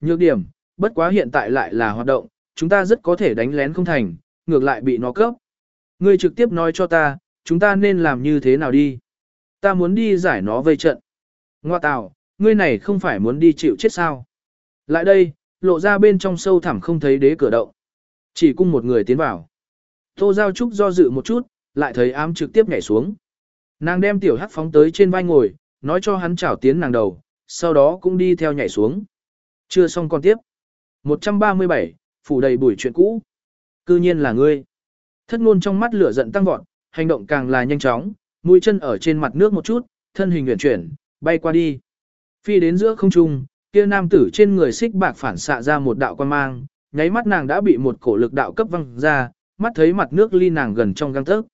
Nhược điểm, bất quá hiện tại lại là hoạt động, chúng ta rất có thể đánh lén không thành, ngược lại bị nó cướp. Ngươi trực tiếp nói cho ta, chúng ta nên làm như thế nào đi. Ta muốn đi giải nó vây trận. Ngoa tào, ngươi này không phải muốn đi chịu chết sao. Lại đây, lộ ra bên trong sâu thẳm không thấy đế cửa động. Chỉ cung một người tiến vào. Tô Giao Trúc do dự một chút, lại thấy ám trực tiếp nhảy xuống. Nàng đem tiểu hắc phóng tới trên vai ngồi, nói cho hắn chảo tiến nàng đầu, sau đó cũng đi theo nhảy xuống. Chưa xong còn tiếp. 137, phủ đầy buổi chuyện cũ. Cư nhiên là ngươi. Thất ngôn trong mắt lửa giận tăng vọt, hành động càng là nhanh chóng, mũi chân ở trên mặt nước một chút, thân hình huyền chuyển, bay qua đi. Phi đến giữa không trung, kia nam tử trên người xích bạc phản xạ ra một đạo quan mang, nháy mắt nàng đã bị một cổ lực đạo cấp văng ra, mắt thấy mặt nước ly nàng gần trong găng tấc.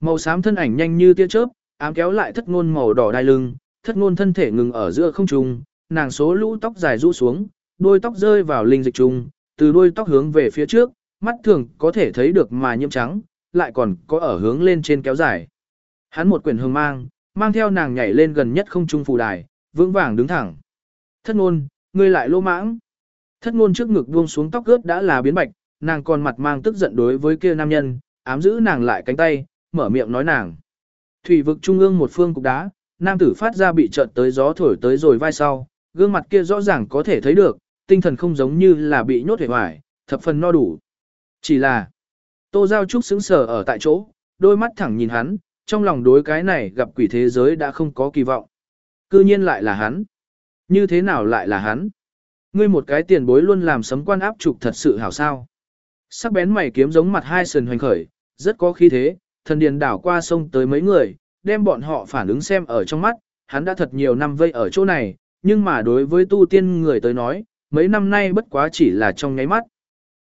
Màu xám thân ảnh nhanh như tia chớp, ám kéo lại thất ngôn màu đỏ đai lưng, thất ngôn thân thể ngừng ở giữa không trung, nàng số lũ tóc dài rũ xuống, đôi tóc rơi vào linh dịch trung, từ đôi tóc hướng về phía trước, mắt thường có thể thấy được mà nhiễm trắng, lại còn có ở hướng lên trên kéo dài. Hắn một quyển hương mang, mang theo nàng nhảy lên gần nhất không trung phù đài, vững vàng đứng thẳng. Thất ngôn, ngươi lại lô mãng. Thất ngôn trước ngực buông xuống tóc ướt đã là biến bạch, nàng còn mặt mang tức giận đối với kia nam nhân, ám giữ nàng lại cánh tay, mở miệng nói nàng. Thủy vực trung ương một phương cục đá, nam tử phát ra bị trợn tới gió thổi tới rồi vai sau, gương mặt kia rõ ràng có thể thấy được, tinh thần không giống như là bị nhốt hề hoài, thập phần no đủ. Chỉ là, Tô Giao Trúc sững sờ ở tại chỗ, đôi mắt thẳng nhìn hắn, trong lòng đối cái này gặp quỷ thế giới đã không có kỳ vọng. Cư nhiên lại là hắn. Như thế nào lại là hắn? Ngươi một cái tiền bối luôn làm sấm quan áp trục thật sự hảo sao. Sắc bén mày kiếm giống mặt hai sườn hoành khởi, rất có khí thế, thần điền đảo qua sông tới mấy người, đem bọn họ phản ứng xem ở trong mắt, hắn đã thật nhiều năm vây ở chỗ này, nhưng mà đối với tu tiên người tới nói, mấy năm nay bất quá chỉ là trong nháy mắt.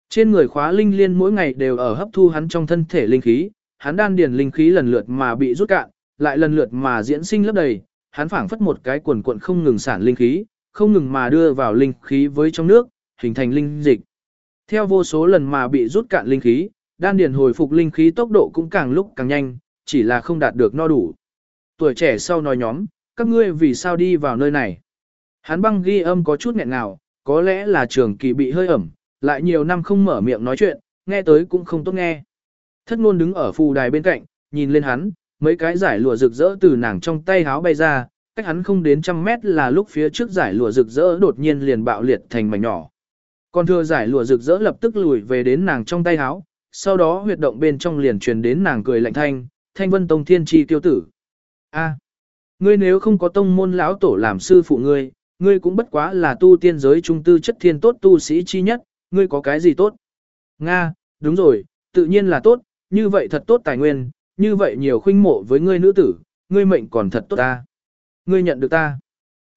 Trên người khóa linh liên mỗi ngày đều ở hấp thu hắn trong thân thể linh khí, hắn đan điền linh khí lần lượt mà bị rút cạn, lại lần lượt mà diễn sinh lấp đầy, hắn phảng phất một cái quần cuộn không ngừng sản linh khí, không ngừng mà đưa vào linh khí với trong nước, hình thành linh dịch. Theo vô số lần mà bị rút cạn linh khí, đan điền hồi phục linh khí tốc độ cũng càng lúc càng nhanh, chỉ là không đạt được no đủ. Tuổi trẻ sau nói nhóm, các ngươi vì sao đi vào nơi này? Hắn băng ghi âm có chút nghẹn ngào, có lẽ là trường kỳ bị hơi ẩm, lại nhiều năm không mở miệng nói chuyện, nghe tới cũng không tốt nghe. Thất ngôn đứng ở phù đài bên cạnh, nhìn lên hắn, mấy cái giải lụa rực rỡ từ nàng trong tay háo bay ra, cách hắn không đến trăm mét là lúc phía trước giải lụa rực rỡ đột nhiên liền bạo liệt thành mảnh nhỏ. Còn thừa giải lụa rực rỡ lập tức lùi về đến nàng trong tay háo, sau đó huyệt động bên trong liền truyền đến nàng cười lạnh thanh, thanh vân tông thiên tri tiêu tử. A, ngươi nếu không có tông môn lão tổ làm sư phụ ngươi, ngươi cũng bất quá là tu tiên giới trung tư chất thiên tốt tu sĩ chi nhất, ngươi có cái gì tốt? Nga, đúng rồi, tự nhiên là tốt, như vậy thật tốt tài nguyên, như vậy nhiều khuynh mộ với ngươi nữ tử, ngươi mệnh còn thật tốt ta. Ngươi nhận được ta.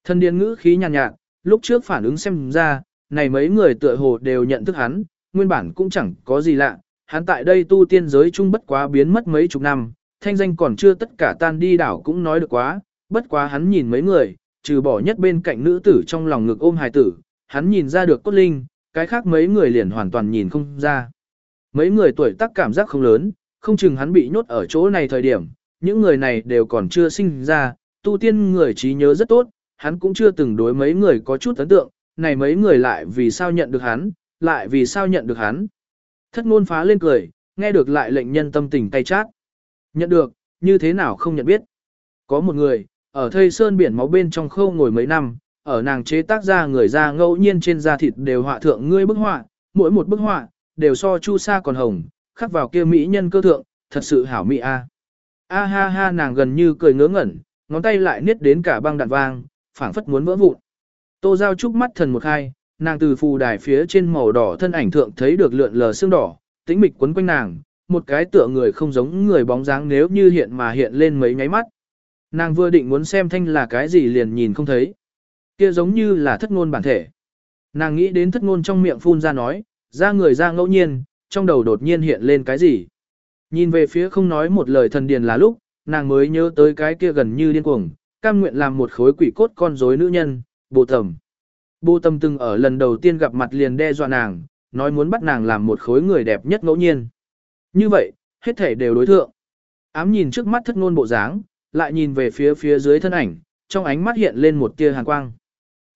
Thân điên ngữ khí nhàn nhạt, nhạt, lúc trước phản ứng xem ra, này mấy người tựa hồ đều nhận thức hắn, nguyên bản cũng chẳng có gì lạ, hắn tại đây tu tiên giới chung bất quá biến mất mấy chục năm, thanh danh còn chưa tất cả tan đi đảo cũng nói được quá, bất quá hắn nhìn mấy người, trừ bỏ nhất bên cạnh nữ tử trong lòng ngực ôm hài tử, hắn nhìn ra được cốt linh, cái khác mấy người liền hoàn toàn nhìn không ra. Mấy người tuổi tác cảm giác không lớn, không chừng hắn bị nhốt ở chỗ này thời điểm, những người này đều còn chưa sinh ra, tu tiên người trí nhớ rất tốt, hắn cũng chưa từng đối mấy người có chút ấn tượng, này mấy người lại vì sao nhận được hắn, lại vì sao nhận được hắn. Thất ngôn phá lên cười, nghe được lại lệnh nhân tâm tình tay chát. Nhận được, như thế nào không nhận biết. Có một người, ở thây sơn biển máu bên trong khâu ngồi mấy năm, ở nàng chế tác ra người ra ngẫu nhiên trên da thịt đều họa thượng ngươi bức họa, mỗi một bức họa, đều so chu sa còn hồng, khắc vào kia mỹ nhân cơ thượng, thật sự hảo mỹ a. A ha ha nàng gần như cười ngớ ngẩn, ngón tay lại niết đến cả băng đạn vang, phảng phất muốn vỡ vụn. Tô Giao chúc mắt thần một hai, nàng từ phù đài phía trên màu đỏ thân ảnh thượng thấy được lượn lờ xương đỏ, tĩnh mịch quấn quanh nàng, một cái tựa người không giống người bóng dáng nếu như hiện mà hiện lên mấy nháy mắt. Nàng vừa định muốn xem thanh là cái gì liền nhìn không thấy. Kia giống như là thất ngôn bản thể. Nàng nghĩ đến thất ngôn trong miệng phun ra nói, ra người ra ngẫu nhiên, trong đầu đột nhiên hiện lên cái gì. Nhìn về phía không nói một lời thần điền là lúc, nàng mới nhớ tới cái kia gần như điên cuồng, cam nguyện làm một khối quỷ cốt con rối nữ nhân, bộ tầm. Bộ tầm từng ở lần đầu tiên gặp mặt liền đe dọa nàng, nói muốn bắt nàng làm một khối người đẹp nhất ngẫu nhiên. Như vậy, hết thể đều đối thượng. Ám nhìn trước mắt thất ngôn bộ dáng, lại nhìn về phía phía dưới thân ảnh, trong ánh mắt hiện lên một tia hàn quang.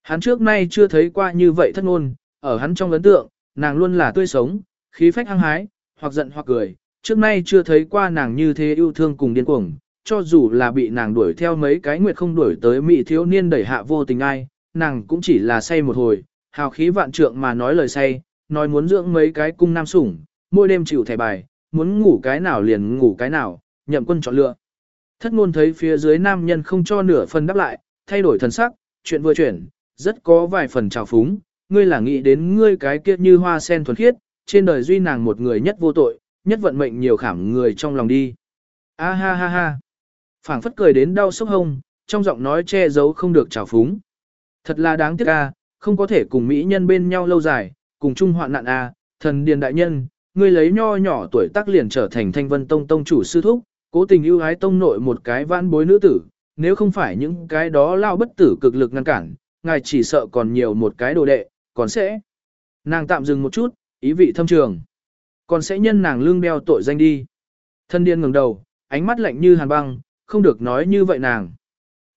Hắn trước nay chưa thấy qua như vậy thất ngôn, ở hắn trong ấn tượng, nàng luôn là tươi sống, khí phách hăng hái, hoặc giận hoặc cười, trước nay chưa thấy qua nàng như thế yêu thương cùng điên cuồng, cho dù là bị nàng đuổi theo mấy cái nguyệt không đuổi tới mỹ thiếu niên đẩy hạ vô tình ai, nàng cũng chỉ là say một hồi, hào khí vạn trượng mà nói lời say, nói muốn dưỡng mấy cái cung nam sủng, mỗi đêm chịu thẻ bài, muốn ngủ cái nào liền ngủ cái nào, nhậm quân chọn lựa. Thất ngôn thấy phía dưới nam nhân không cho nửa phần đáp lại, thay đổi thần sắc, chuyện vừa chuyển, rất có vài phần trào phúng, ngươi là nghĩ đến ngươi cái kia như hoa sen thuần khiết, trên đời duy nàng một người nhất vô tội, nhất vận mệnh nhiều khảm người trong lòng đi. A ha ha ha. phảng phất cười đến đau sốc hông, trong giọng nói che giấu không được trào phúng. Thật là đáng tiếc a, không có thể cùng mỹ nhân bên nhau lâu dài, cùng chung hoạn nạn a, thần điền đại nhân, ngươi lấy nho nhỏ tuổi tác liền trở thành thanh vân tông tông chủ sư thúc, cố tình ưu ái tông nội một cái vãn bối nữ tử, nếu không phải những cái đó lao bất tử cực lực ngăn cản, ngài chỉ sợ còn nhiều một cái đồ đệ, còn sẽ. Nàng tạm dừng một chút, ý vị thâm trường. Còn sẽ nhân nàng lương đeo tội danh đi. Thân điên ngẩng đầu, ánh mắt lạnh như hàn băng, không được nói như vậy nàng.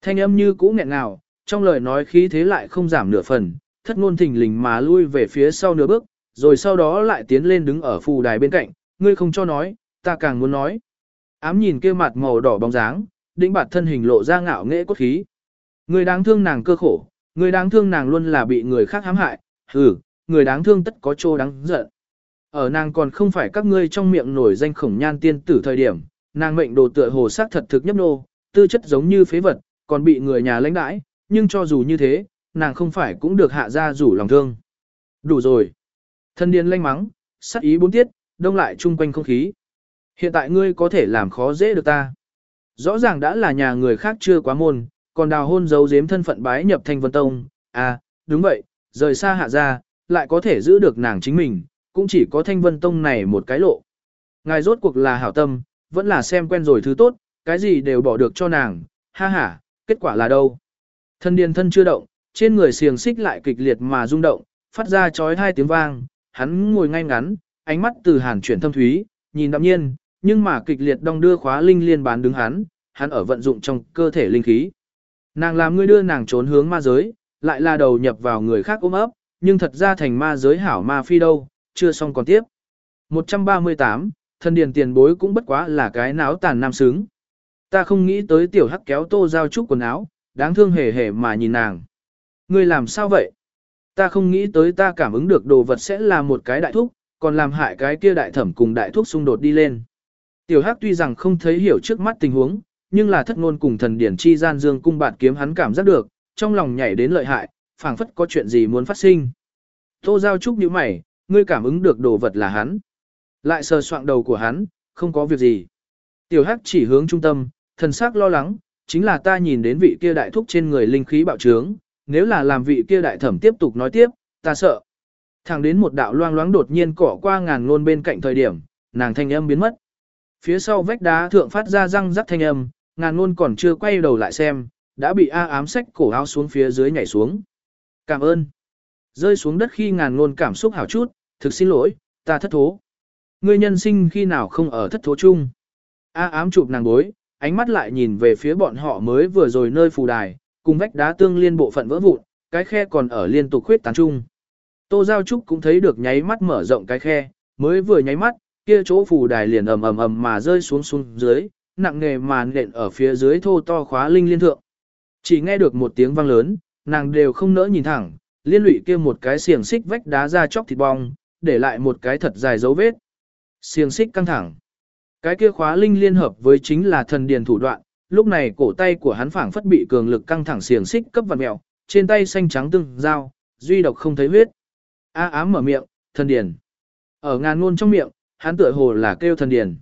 Thanh âm như cũ nghẹn ngào, trong lời nói khí thế lại không giảm nửa phần, thất ngôn thình lình mà lui về phía sau nửa bước, rồi sau đó lại tiến lên đứng ở phù đài bên cạnh, ngươi không cho nói, ta càng muốn nói. Ám nhìn kia mặt màu đỏ bóng dáng, đĩnh bạt thân hình lộ ra ngạo nghễ cốt khí. Người đáng thương nàng cơ khổ, người đáng thương nàng luôn là bị người khác hãm hại, hừ, người đáng thương tất có chỗ đáng giận. Ở nàng còn không phải các ngươi trong miệng nổi danh khổng nhan tiên tử thời điểm, nàng mệnh đồ tựa hồ sắc thật thực nhấp nô, tư chất giống như phế vật, còn bị người nhà lãnh đãi, nhưng cho dù như thế, nàng không phải cũng được hạ ra rủ lòng thương. Đủ rồi. Thân điên lanh mắng, sắc ý bốn tiết, đông lại chung quanh không khí. Hiện tại ngươi có thể làm khó dễ được ta. Rõ ràng đã là nhà người khác chưa quá môn, còn đào hôn giấu giếm thân phận bái nhập thanh vân tông. À, đúng vậy, rời xa hạ ra, lại có thể giữ được nàng chính mình, cũng chỉ có thanh vân tông này một cái lộ. Ngài rốt cuộc là hảo tâm, vẫn là xem quen rồi thứ tốt, cái gì đều bỏ được cho nàng, ha ha, kết quả là đâu. Thân điền thân chưa động, trên người xiềng xích lại kịch liệt mà rung động, phát ra chói hai tiếng vang, hắn ngồi ngay ngắn, ánh mắt từ hàn chuyển thâm thúy, nhìn đạm nhiên, nhưng mà kịch liệt đong đưa khóa linh liên bán đứng hắn, hắn ở vận dụng trong cơ thể linh khí. Nàng làm ngươi đưa nàng trốn hướng ma giới, lại là đầu nhập vào người khác ôm ấp, nhưng thật ra thành ma giới hảo ma phi đâu, chưa xong còn tiếp. 138, thân điền tiền bối cũng bất quá là cái náo tàn nam sướng. Ta không nghĩ tới tiểu hắc kéo tô giao trúc quần áo, đáng thương hề hề mà nhìn nàng. Ngươi làm sao vậy? Ta không nghĩ tới ta cảm ứng được đồ vật sẽ là một cái đại thúc, còn làm hại cái kia đại thẩm cùng đại thúc xung đột đi lên. Tiểu Hắc tuy rằng không thấy hiểu trước mắt tình huống, nhưng là thất ngôn cùng thần điển chi gian dương cung bạt kiếm hắn cảm giác được, trong lòng nhảy đến lợi hại, phảng phất có chuyện gì muốn phát sinh. Tô Giao Trúc như mày, ngươi cảm ứng được đồ vật là hắn. Lại sờ soạng đầu của hắn, không có việc gì. Tiểu Hắc chỉ hướng trung tâm, thần sắc lo lắng, chính là ta nhìn đến vị kia đại thúc trên người linh khí bạo trướng, nếu là làm vị kia đại thẩm tiếp tục nói tiếp, ta sợ. Thẳng đến một đạo loang loáng đột nhiên cỏ qua ngàn ngôn bên cạnh thời điểm, nàng thanh âm biến mất. Phía sau vách đá thượng phát ra răng rắc thanh âm, ngàn luôn còn chưa quay đầu lại xem, đã bị A ám sách cổ áo xuống phía dưới nhảy xuống. Cảm ơn. Rơi xuống đất khi ngàn luôn cảm xúc hảo chút, thực xin lỗi, ta thất thố. Ngươi nhân sinh khi nào không ở thất thố chung. A ám chụp nàng bối, ánh mắt lại nhìn về phía bọn họ mới vừa rồi nơi phù đài, cùng vách đá tương liên bộ phận vỡ vụn, cái khe còn ở liên tục khuyết tán chung. Tô Giao Trúc cũng thấy được nháy mắt mở rộng cái khe, mới vừa nháy mắt, kia chỗ phù đài liền ầm ầm ầm mà rơi xuống xuống dưới, nặng nề mà nện ở phía dưới thô to khóa linh liên thượng. Chỉ nghe được một tiếng vang lớn, nàng đều không nỡ nhìn thẳng, liên lụy kia một cái xiềng xích vách đá ra chóc thịt bong, để lại một cái thật dài dấu vết. Xiềng xích căng thẳng. Cái kia khóa linh liên hợp với chính là thần điền thủ đoạn, lúc này cổ tay của hắn phảng phất bị cường lực căng thẳng xiềng xích cấp vật mèo, trên tay xanh trắng tương dao, duy độc không thấy huyết. A ám mở miệng, thần điền. Ở ngàn ngôn trong miệng, hắn tựa hồ là kêu thần điền.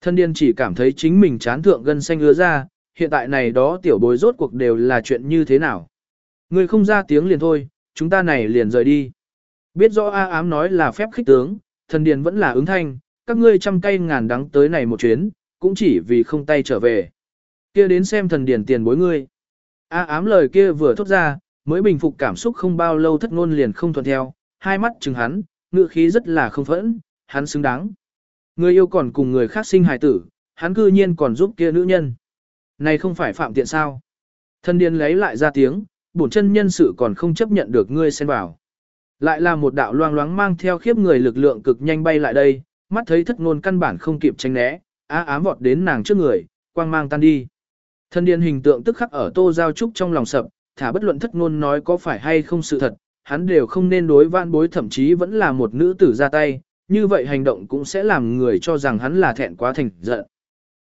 Thần điền chỉ cảm thấy chính mình chán thượng gân xanh ứa ra, hiện tại này đó tiểu bối rốt cuộc đều là chuyện như thế nào. Người không ra tiếng liền thôi, chúng ta này liền rời đi. Biết rõ A ám nói là phép khích tướng, thần điền vẫn là ứng thanh, các ngươi trăm cây ngàn đắng tới này một chuyến, cũng chỉ vì không tay trở về. Kia đến xem thần điền tiền bối ngươi. A ám lời kia vừa thốt ra, mới bình phục cảm xúc không bao lâu thất ngôn liền không thuận theo, hai mắt chừng hắn, ngựa khí rất là không phẫn, hắn xứng đáng. Người yêu còn cùng người khác sinh hài tử, hắn cư nhiên còn giúp kia nữ nhân. Này không phải phạm tiện sao? Thân điên lấy lại ra tiếng, bổn chân nhân sự còn không chấp nhận được ngươi xen vào. Lại là một đạo loang loáng mang theo khiếp người lực lượng cực nhanh bay lại đây, mắt thấy thất ngôn căn bản không kịp tránh né, á ám vọt đến nàng trước người, quang mang tan đi. Thân điên hình tượng tức khắc ở tô giao trúc trong lòng sập, thả bất luận thất ngôn nói có phải hay không sự thật, hắn đều không nên đối vãn bối thậm chí vẫn là một nữ tử ra tay, như vậy hành động cũng sẽ làm người cho rằng hắn là thẹn quá thành giận.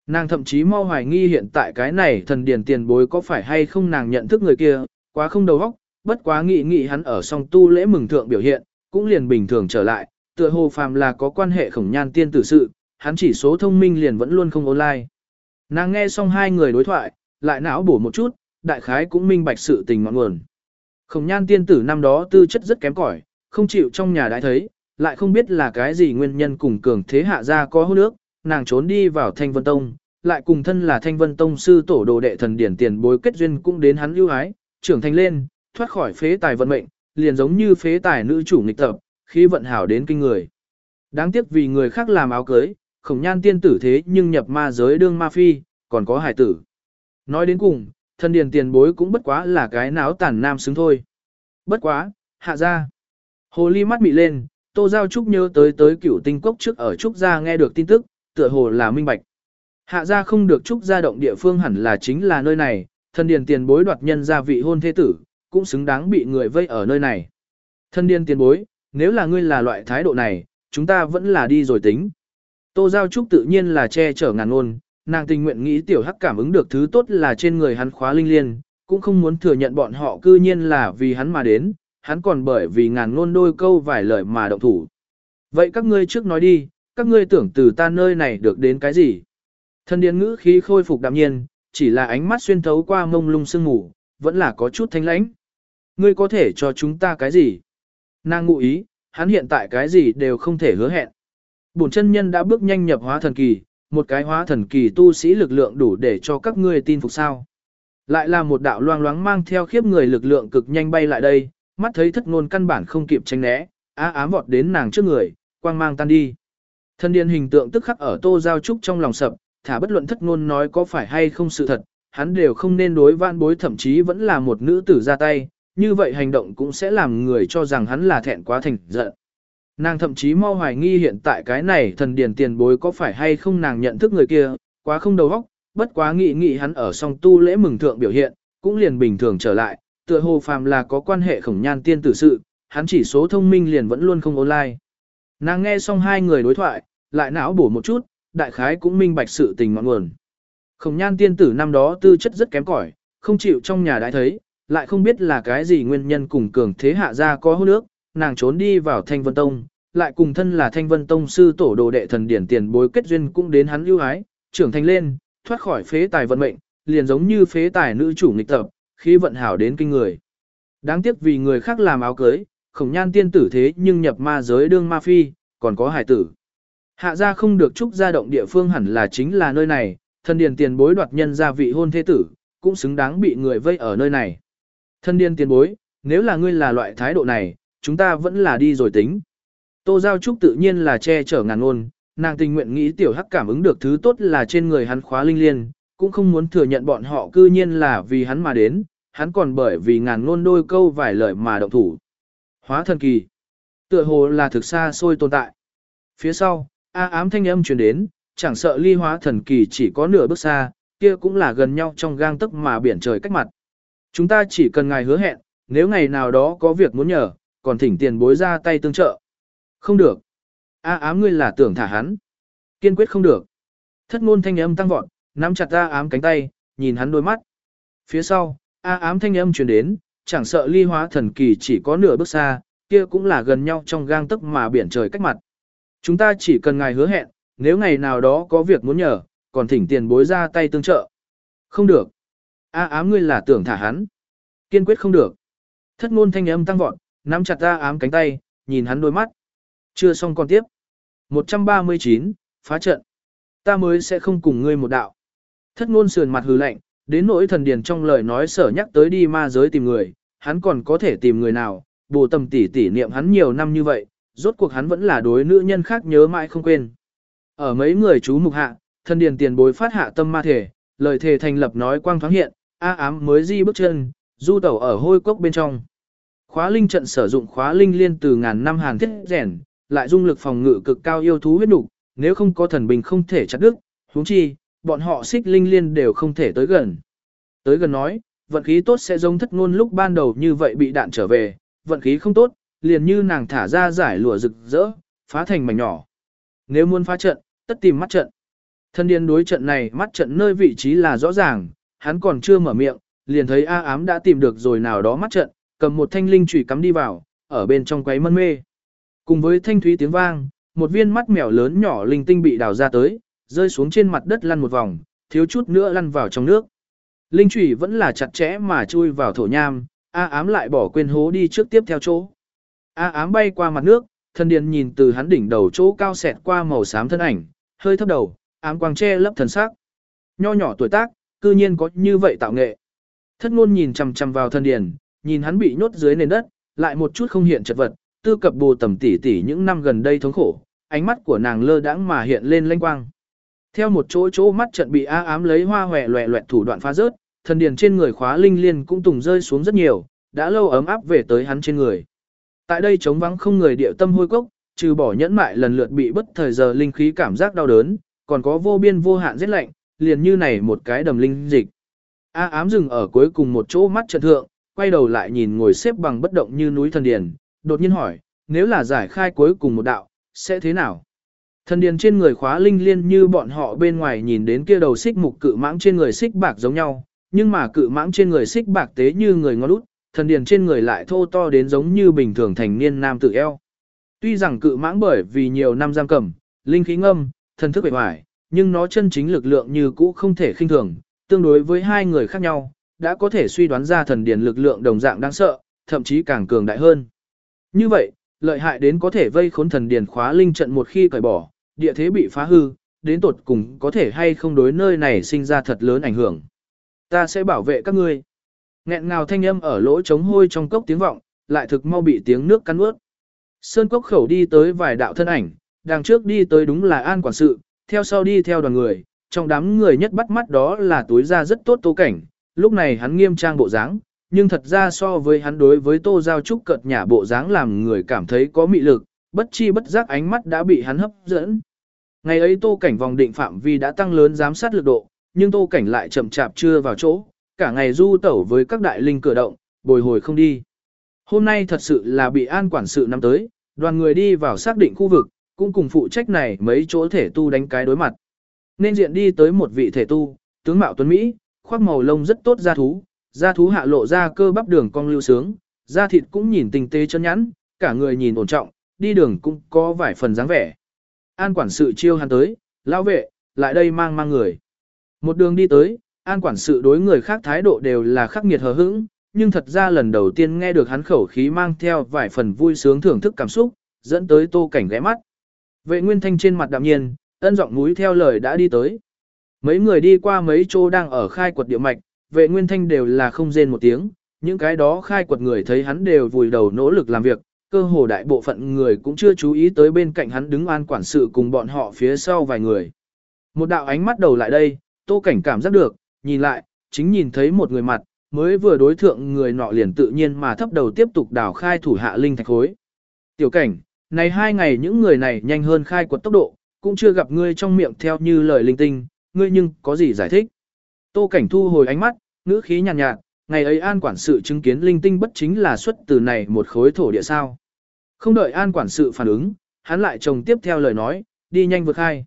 Nàng thậm chí mau hoài nghi hiện tại cái này thần điền tiền bối có phải hay không nàng nhận thức người kia, quá không đầu óc, bất quá nghị nghị hắn ở song tu lễ mừng thượng biểu hiện, cũng liền bình thường trở lại, tựa hồ phàm là có quan hệ khổng nhan tiên tử sự, hắn chỉ số thông minh liền vẫn luôn không online. Nàng nghe xong hai người đối thoại, lại não bổ một chút, đại khái cũng minh bạch sự tình ngọn nguồn. Khổng nhan tiên tử năm đó tư chất rất kém cỏi, không chịu trong nhà đã thấy, lại không biết là cái gì nguyên nhân cùng cường thế hạ ra có hôn nước, nàng trốn đi vào Thanh Vân Tông, lại cùng thân là Thanh Vân Tông sư tổ đồ đệ thần điển tiền bối kết duyên cũng đến hắn ưu ái, trưởng thành lên, thoát khỏi phế tài vận mệnh, liền giống như phế tài nữ chủ nghịch tập, khi vận hảo đến kinh người. Đáng tiếc vì người khác làm áo cưới, khổng nhan tiên tử thế nhưng nhập ma giới đương ma phi, còn có hải tử. Nói đến cùng, thân điền tiền bối cũng bất quá là cái náo tàn nam xứng thôi. Bất quá, hạ ra. Hồ ly mắt mị lên, tô giao trúc nhớ tới tới cửu tinh cốc trước ở trúc gia nghe được tin tức, tựa hồ là minh bạch. Hạ Gia không được trúc gia động địa phương hẳn là chính là nơi này, thân điền tiền bối đoạt nhân gia vị hôn thế tử, cũng xứng đáng bị người vây ở nơi này. Thân điền tiền bối, nếu là ngươi là loại thái độ này, chúng ta vẫn là đi rồi tính. Tô Giao Trúc tự nhiên là che chở ngàn ngôn, nàng tình nguyện nghĩ tiểu hắc cảm ứng được thứ tốt là trên người hắn khóa linh liên, cũng không muốn thừa nhận bọn họ cư nhiên là vì hắn mà đến, hắn còn bởi vì ngàn ngôn đôi câu vài lời mà động thủ. Vậy các ngươi trước nói đi, các ngươi tưởng từ ta nơi này được đến cái gì? Thân điện ngữ khí khôi phục đạm nhiên, chỉ là ánh mắt xuyên thấu qua mông lung sương ngủ, vẫn là có chút thanh lãnh. Ngươi có thể cho chúng ta cái gì? Nàng ngụ ý, hắn hiện tại cái gì đều không thể hứa hẹn. Bổn chân nhân đã bước nhanh nhập hóa thần kỳ, một cái hóa thần kỳ tu sĩ lực lượng đủ để cho các ngươi tin phục sao. Lại là một đạo loang loáng mang theo khiếp người lực lượng cực nhanh bay lại đây, mắt thấy thất ngôn căn bản không kịp tránh né, á ám vọt đến nàng trước người, quang mang tan đi. Thân điền hình tượng tức khắc ở tô giao trúc trong lòng sập, thả bất luận thất ngôn nói có phải hay không sự thật, hắn đều không nên đối vãn bối thậm chí vẫn là một nữ tử ra tay, như vậy hành động cũng sẽ làm người cho rằng hắn là thẹn quá thành giận. Nàng thậm chí mau hoài nghi hiện tại cái này thần điền tiền bối có phải hay không nàng nhận thức người kia, quá không đầu óc, bất quá nghị nghị hắn ở song tu lễ mừng thượng biểu hiện, cũng liền bình thường trở lại, tựa hồ phàm là có quan hệ khổng nhan tiên tử sự, hắn chỉ số thông minh liền vẫn luôn không online. Nàng nghe xong hai người đối thoại, lại não bổ một chút, đại khái cũng minh bạch sự tình ngọn nguồn. Khổng nhan tiên tử năm đó tư chất rất kém cỏi, không chịu trong nhà đại thấy, lại không biết là cái gì nguyên nhân cùng cường thế hạ ra có hôn nước, nàng trốn đi vào Thanh Vân Tông, lại cùng thân là Thanh Vân Tông sư tổ đồ đệ thần điển tiền bối kết duyên cũng đến hắn ưu ái, trưởng thành lên, thoát khỏi phế tài vận mệnh, liền giống như phế tài nữ chủ nghịch tập, khi vận hảo đến kinh người. Đáng tiếc vì người khác làm áo cưới, khổng nhan tiên tử thế nhưng nhập ma giới đương ma phi, còn có hải tử. Hạ gia không được trúc gia động địa phương hẳn là chính là nơi này, Thân điền tiền bối đoạt nhân gia vị hôn thế tử, cũng xứng đáng bị người vây ở nơi này. Thân điền tiền bối, nếu là ngươi là loại thái độ này, chúng ta vẫn là đi rồi tính. Tô Giao Trúc tự nhiên là che chở ngàn ngôn, nàng tình nguyện nghĩ tiểu hắc cảm ứng được thứ tốt là trên người hắn khóa linh liên, cũng không muốn thừa nhận bọn họ cư nhiên là vì hắn mà đến, hắn còn bởi vì ngàn ngôn đôi câu vài lời mà động thủ. Hóa thần kỳ. Tựa hồ là thực xa xôi tồn tại. Phía sau, A ám thanh âm truyền đến, chẳng sợ ly hóa thần kỳ chỉ có nửa bước xa, kia cũng là gần nhau trong gang tức mà biển trời cách mặt. Chúng ta chỉ cần ngài hứa hẹn, nếu ngày nào đó có việc muốn nhờ, còn thỉnh tiền bối ra tay tương trợ. Không được. A ám ngươi là tưởng thả hắn. Kiên quyết không được. Thất ngôn thanh âm tăng vọt, nắm chặt A ám cánh tay, nhìn hắn đôi mắt. Phía sau, A ám thanh âm truyền đến, chẳng sợ ly hóa thần kỳ chỉ có nửa bước xa, kia cũng là gần nhau trong gang tức mà biển trời cách mặt. Chúng ta chỉ cần ngài hứa hẹn, nếu ngày nào đó có việc muốn nhờ, còn thỉnh tiền bối ra tay tương trợ. Không được. A ám ngươi là tưởng thả hắn. Kiên quyết không được. Thất ngôn thanh âm tăng vọt, nắm chặt A ám cánh tay, nhìn hắn đôi mắt. Chưa xong còn tiếp. 139, phá trận. Ta mới sẽ không cùng ngươi một đạo. Thất ngôn sườn mặt hừ lạnh, đến nỗi thần điền trong lời nói sở nhắc tới đi ma giới tìm người, hắn còn có thể tìm người nào, bồ tầm tỷ tỷ niệm hắn nhiều năm như vậy, rốt cuộc hắn vẫn là đối nữ nhân khác nhớ mãi không quên. Ở mấy người chú mục hạ, thần điền tiền bối phát hạ tâm ma thể, lời thề thành lập nói quang thoáng hiện, A ám mới di bước chân, Du tẩu ở hôi cốc bên trong. Khóa linh trận sử dụng khóa linh liên từ ngàn năm hàng thiết rèn, lại dung lực phòng ngự cực cao yêu thú huyết nục, nếu không có thần bình không thể chặt đứt, huống chi, bọn họ xích linh liên đều không thể tới gần. Tới gần nói, vận khí tốt sẽ giống thất ngôn lúc ban đầu như vậy bị đạn trở về, vận khí không tốt, liền như nàng thả ra giải lụa rực rỡ, phá thành mảnh nhỏ. Nếu muốn phá trận, tất tìm mắt trận. Thân điên đối trận này mắt trận nơi vị trí là rõ ràng, hắn còn chưa mở miệng, liền thấy A ám đã tìm được rồi nào đó mắt trận, cầm một thanh linh chủy cắm đi vào, ở bên trong quấy mân mê. Cùng với thanh thúy tiếng vang, một viên mắt mèo lớn nhỏ linh tinh bị đào ra tới, rơi xuống trên mặt đất lăn một vòng, thiếu chút nữa lăn vào trong nước. Linh chủy vẫn là chặt chẽ mà chui vào thổ nham, A ám lại bỏ quên hố đi trước tiếp theo chỗ. A ám bay qua mặt nước, thần điền nhìn từ hắn đỉnh đầu chỗ cao xẹt qua màu xám thân ảnh, hơi thấp đầu, ám quang che lấp thần sắc. Nho nhỏ tuổi tác, cư nhiên có như vậy tạo nghệ. Thất ngôn nhìn chằm chằm vào thần điền, nhìn hắn bị nhốt dưới nền đất, lại một chút không hiện chật vật, tư cập bù tầm tỉ tỉ những năm gần đây thống khổ, ánh mắt của nàng lơ đãng mà hiện lên lanh quang. Theo một chỗ chỗ mắt trận bị a ám lấy hoa hòe loẹ loẹt thủ đoạn phá rớt, thần điền trên người khóa linh liên cũng tùng rơi xuống rất nhiều, đã lâu ấm áp về tới hắn trên người. Tại đây trống vắng không người địa tâm hôi cốc, trừ bỏ nhẫn mại lần lượt bị bất thời giờ linh khí cảm giác đau đớn, còn có vô biên vô hạn rét lạnh, liền như này một cái đầm linh dịch. A ám dừng ở cuối cùng một chỗ mắt trận thượng, quay đầu lại nhìn ngồi xếp bằng bất động như núi thần điền, đột nhiên hỏi, nếu là giải khai cuối cùng một đạo, sẽ thế nào? Thần điền trên người khóa linh liên như bọn họ bên ngoài nhìn đến kia đầu xích mục cự mãng trên người xích bạc giống nhau, nhưng mà cự mãng trên người xích bạc tế như người ngon út, thần điền trên người lại thô to đến giống như bình thường thành niên nam tự eo. Tuy rằng cự mãng bởi vì nhiều năm giam cầm, linh khí ngâm, thần thức bề ngoài, nhưng nó chân chính lực lượng như cũ không thể khinh thường, tương đối với hai người khác nhau, đã có thể suy đoán ra thần điền lực lượng đồng dạng đáng sợ, thậm chí càng cường đại hơn. Như vậy, lợi hại đến có thể vây khốn thần điền khóa linh trận một khi cởi bỏ, địa thế bị phá hư, đến tột cùng có thể hay không đối nơi này sinh ra thật lớn ảnh hưởng. Ta sẽ bảo vệ các ngươi. Nghẹn ngào thanh âm ở lỗ trống hôi trong cốc tiếng vọng, lại thực mau bị tiếng nước cắn ướt. Sơn cốc khẩu đi tới vài đạo thân ảnh, đằng trước đi tới đúng là an quản sự, theo sau đi theo đoàn người, trong đám người nhất bắt mắt đó là túi ra rất tốt tố cảnh, lúc này hắn nghiêm trang bộ dáng, nhưng thật ra so với hắn đối với tô giao trúc cợt nhả bộ dáng làm người cảm thấy có mị lực, bất chi bất giác ánh mắt đã bị hắn hấp dẫn. Ngày ấy tô cảnh vòng định phạm vi đã tăng lớn giám sát lực độ, nhưng tô cảnh lại chậm chạp chưa vào chỗ, cả ngày du tẩu với các đại linh cửa động, bồi hồi không đi. Hôm nay thật sự là bị an quản sự năm tới, đoàn người đi vào xác định khu vực, cũng cùng phụ trách này mấy chỗ thể tu đánh cái đối mặt. Nên diện đi tới một vị thể tu, tướng mạo tuấn Mỹ, khoác màu lông rất tốt da thú, da thú hạ lộ ra cơ bắp đường cong lưu sướng, da thịt cũng nhìn tinh tế chân nhẵn, cả người nhìn ổn trọng, đi đường cũng có vài phần dáng vẻ. An quản sự chiêu hắn tới, lão vệ, lại đây mang mang người. Một đường đi tới, an quản sự đối người khác thái độ đều là khắc nghiệt hờ hững, nhưng thật ra lần đầu tiên nghe được hắn khẩu khí mang theo vài phần vui sướng thưởng thức cảm xúc, dẫn tới tô cảnh ghé mắt. Vệ nguyên thanh trên mặt đạm nhiên, ân giọng núi theo lời đã đi tới. Mấy người đi qua mấy chỗ đang ở khai quật địa mạch, vệ nguyên thanh đều là không rên một tiếng, những cái đó khai quật người thấy hắn đều vùi đầu nỗ lực làm việc, cơ hồ đại bộ phận người cũng chưa chú ý tới bên cạnh hắn đứng an quản sự cùng bọn họ phía sau vài người. Một đạo ánh mắt đầu lại đây, tô cảnh cảm giác được, nhìn lại, chính nhìn thấy một người mặt, mới vừa đối thượng người nọ liền tự nhiên mà thấp đầu tiếp tục đào khai thủ hạ linh thạch khối. Tiểu cảnh, này hai ngày những người này nhanh hơn khai quật tốc độ, cũng chưa gặp ngươi trong miệng theo như lời linh tinh, ngươi nhưng có gì giải thích. Tô cảnh thu hồi ánh mắt, ngữ khí nhàn nhạt, nhạt, ngày ấy an quản sự chứng kiến linh tinh bất chính là xuất từ này một khối thổ địa sao. Không đợi an quản sự phản ứng, hắn lại trồng tiếp theo lời nói, đi nhanh vượt khai.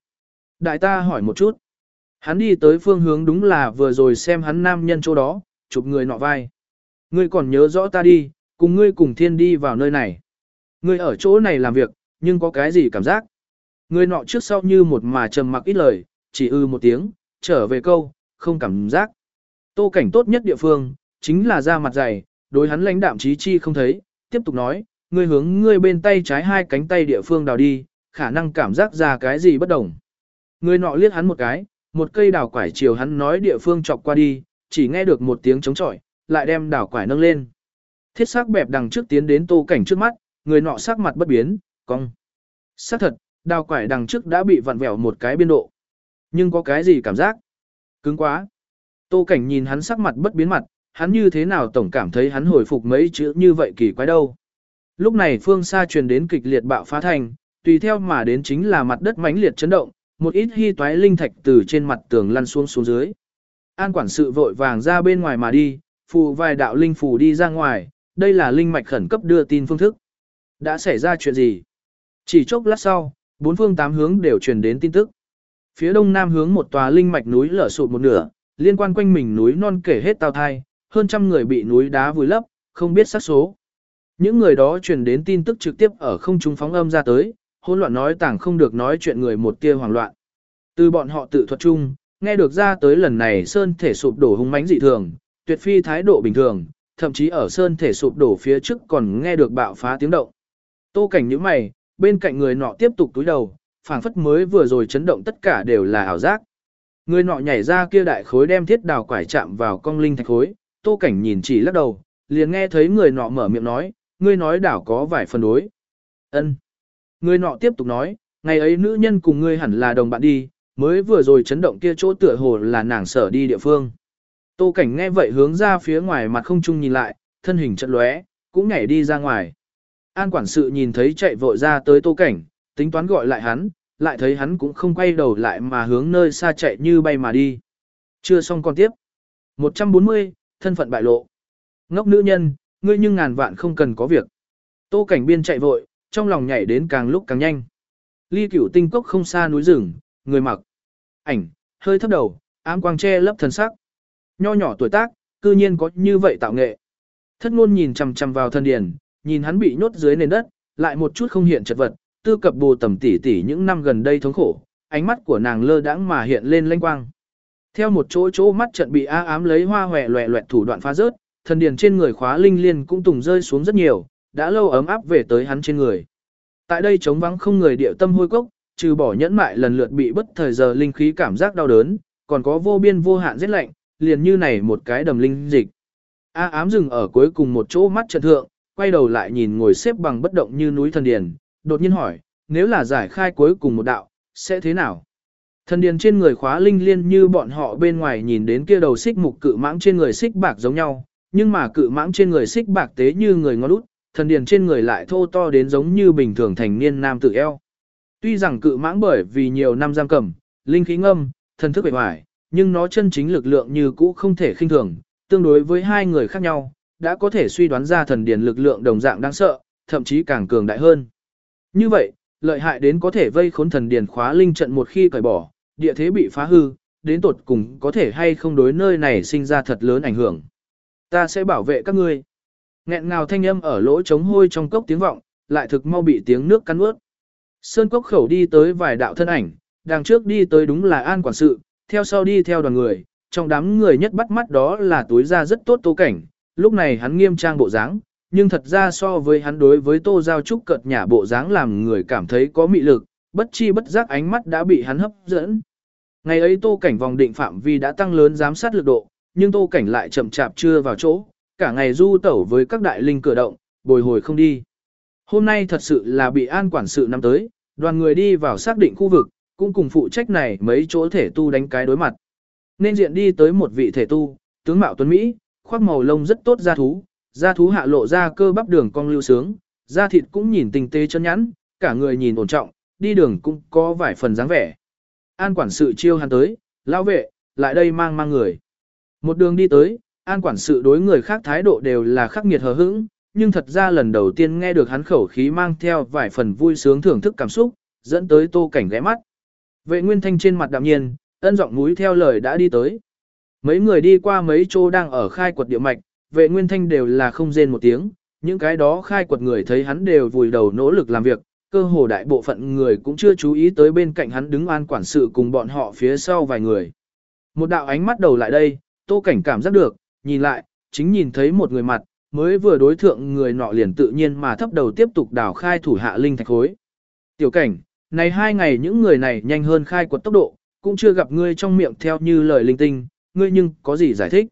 Đại ta hỏi một chút. Hắn đi tới phương hướng đúng là vừa rồi xem hắn nam nhân chỗ đó, chụp người nọ vai. Ngươi còn nhớ rõ ta đi, cùng ngươi cùng thiên đi vào nơi này. Ngươi ở chỗ này làm việc, nhưng có cái gì cảm giác? Ngươi nọ trước sau như một mà trầm mặc ít lời, chỉ ư một tiếng, trở về câu, không cảm giác. Tô cảnh tốt nhất địa phương, chính là ra mặt dày, đối hắn lãnh đạm trí chi không thấy, tiếp tục nói, ngươi hướng ngươi bên tay trái hai cánh tay địa phương đào đi, khả năng cảm giác ra cái gì bất đồng. Ngươi nọ liếc hắn một cái, một cây đào quải chiều hắn nói địa phương chọc qua đi, chỉ nghe được một tiếng chống chọi, lại đem đào quải nâng lên. Thiết sắc bẹp đằng trước tiến đến tô cảnh trước mắt, người nọ sắc mặt bất biến, cong. Sắc thật, đào quải đằng trước đã bị vặn vẹo một cái biên độ. Nhưng có cái gì cảm giác? Cứng quá. Tô cảnh nhìn hắn sắc mặt bất biến mặt, hắn như thế nào tổng cảm thấy hắn hồi phục mấy chữ như vậy kỳ quái đâu. Lúc này phương xa truyền đến kịch liệt bạo phá thành, tùy theo mà đến chính là mặt đất mãnh liệt chấn động, một ít hy toái linh thạch từ trên mặt tường lăn xuống xuống dưới. An quản sự vội vàng ra bên ngoài mà đi, phù vài đạo linh phù đi ra ngoài, đây là linh mạch khẩn cấp đưa tin phương thức. Đã xảy ra chuyện gì? Chỉ chốc lát sau, bốn phương tám hướng đều truyền đến tin tức. Phía đông nam hướng một tòa linh mạch núi lở sụt một nửa, liên quan quanh mình núi non kể hết tao thai, hơn trăm người bị núi đá vùi lấp, không biết xác số. Những người đó truyền đến tin tức trực tiếp ở không trung phóng âm ra tới, hỗn loạn nói tảng không được nói chuyện người một tia hoảng loạn. Từ bọn họ tự thuật chung, nghe được ra tới lần này sơn thể sụp đổ hung mãnh dị thường, tuyệt phi thái độ bình thường, thậm chí ở sơn thể sụp đổ phía trước còn nghe được bạo phá tiếng động. Tô cảnh như mày, bên cạnh người nọ tiếp tục túi đầu, phảng phất mới vừa rồi chấn động tất cả đều là ảo giác. Người nọ nhảy ra kia đại khối đem thiết đào quải chạm vào cong linh thạch khối, tô cảnh nhìn chỉ lắc đầu, liền nghe thấy người nọ mở miệng nói, ngươi nói đảo có vài phần đối. ân Ngươi nọ tiếp tục nói, ngày ấy nữ nhân cùng ngươi hẳn là đồng bạn đi, mới vừa rồi chấn động kia chỗ tựa hồ là nàng sở đi địa phương. Tô cảnh nghe vậy hướng ra phía ngoài mặt không trung nhìn lại, thân hình chật lóe, cũng nhảy đi ra ngoài. An quản sự nhìn thấy chạy vội ra tới tô cảnh, tính toán gọi lại hắn, lại thấy hắn cũng không quay đầu lại mà hướng nơi xa chạy như bay mà đi. Chưa xong còn tiếp. 140, thân phận bại lộ. Ngốc nữ nhân, ngươi nhưng ngàn vạn không cần có việc. Tô cảnh biên chạy vội, trong lòng nhảy đến càng lúc càng nhanh. Ly cửu tinh cốc không xa núi rừng, người mặc. Ảnh, hơi thấp đầu, ám quang che lấp thần sắc. Nho nhỏ tuổi tác, cư nhiên có như vậy tạo nghệ. Thất ngôn nhìn chằm chằm vào thân điền, nhìn hắn bị nhốt dưới nền đất, lại một chút không hiện chật vật, tư cập bù tầm tỉ tỉ những năm gần đây thống khổ, ánh mắt của nàng lơ đãng mà hiện lên lanh quang. Theo một chỗ chỗ mắt trận bị á ám lấy hoa hòe loẹ loẹt thủ đoạn phá rớt, thần điền trên người khóa linh liên cũng tùng rơi xuống rất nhiều, đã lâu ấm áp về tới hắn trên người. Tại đây trống vắng không người điệu tâm hôi cốc, trừ bỏ nhẫn mại lần lượt bị bất thời giờ linh khí cảm giác đau đớn, còn có vô biên vô hạn rét lạnh, liền như này một cái đầm linh dịch. A ám dừng ở cuối cùng một chỗ mắt trận thượng, quay đầu lại nhìn ngồi xếp bằng bất động như núi thần điền, đột nhiên hỏi, nếu là giải khai cuối cùng một đạo, sẽ thế nào? Thần điền trên người khóa linh liên như bọn họ bên ngoài nhìn đến kia đầu xích mục cự mãng trên người xích bạc giống nhau, nhưng mà cự mãng trên người xích bạc tế như người ngón út, thần điền trên người lại thô to đến giống như bình thường thành niên nam tự eo. Tuy rằng cự mãng bởi vì nhiều năm giam cầm, linh khí ngâm, thần thức bề ngoài, nhưng nó chân chính lực lượng như cũ không thể khinh thường, tương đối với hai người khác nhau, đã có thể suy đoán ra thần điền lực lượng đồng dạng đáng sợ, thậm chí càng cường đại hơn. Như vậy, lợi hại đến có thể vây khốn thần điền khóa linh trận một khi cởi bỏ, địa thế bị phá hư, đến tột cùng có thể hay không đối nơi này sinh ra thật lớn ảnh hưởng. Ta sẽ bảo vệ các ngươi. Nghẹn ngào thanh âm ở lỗ trống hôi trong cốc tiếng vọng, lại thực mau bị tiếng nước cắn ướt. Sơn cốc khẩu đi tới vài đạo thân ảnh, đằng trước đi tới đúng là an quản sự, theo sau đi theo đoàn người, trong đám người nhất bắt mắt đó là túi ra rất tốt tô cảnh, lúc này hắn nghiêm trang bộ dáng, nhưng thật ra so với hắn đối với tô giao trúc cợt nhả bộ dáng làm người cảm thấy có mị lực, bất chi bất giác ánh mắt đã bị hắn hấp dẫn. Ngày ấy tô cảnh vòng định phạm vi đã tăng lớn giám sát lực độ, nhưng tô cảnh lại chậm chạp chưa vào chỗ, cả ngày du tẩu với các đại linh cửa động, bồi hồi không đi. Hôm nay thật sự là bị an quản sự năm tới, đoàn người đi vào xác định khu vực, cũng cùng phụ trách này mấy chỗ thể tu đánh cái đối mặt. Nên diện đi tới một vị thể tu, tướng mạo tuấn Mỹ, khoác màu lông rất tốt da thú, da thú hạ lộ ra cơ bắp đường cong lưu sướng, da thịt cũng nhìn tinh tế chân nhẵn, cả người nhìn ổn trọng, đi đường cũng có vài phần dáng vẻ. An quản sự chiêu hắn tới, lão vệ, lại đây mang mang người. Một đường đi tới, an quản sự đối người khác thái độ đều là khắc nghiệt hờ hững, nhưng thật ra lần đầu tiên nghe được hắn khẩu khí mang theo vài phần vui sướng thưởng thức cảm xúc, dẫn tới tô cảnh ghé mắt. Vệ nguyên thanh trên mặt đạm nhiên, ân giọng mũi theo lời đã đi tới. Mấy người đi qua mấy chỗ đang ở khai quật địa mạch, vệ nguyên thanh đều là không rên một tiếng, những cái đó khai quật người thấy hắn đều vùi đầu nỗ lực làm việc, cơ hồ đại bộ phận người cũng chưa chú ý tới bên cạnh hắn đứng an quản sự cùng bọn họ phía sau vài người. Một đạo ánh mắt đầu lại đây, tô cảnh cảm giác được, nhìn lại, chính nhìn thấy một người mặt, mới vừa đối thượng người nọ liền tự nhiên mà thấp đầu tiếp tục đào khai thủ hạ linh thạch khối. Tiểu cảnh, này hai ngày những người này nhanh hơn khai quật tốc độ, cũng chưa gặp ngươi trong miệng theo như lời linh tinh, ngươi nhưng có gì giải thích.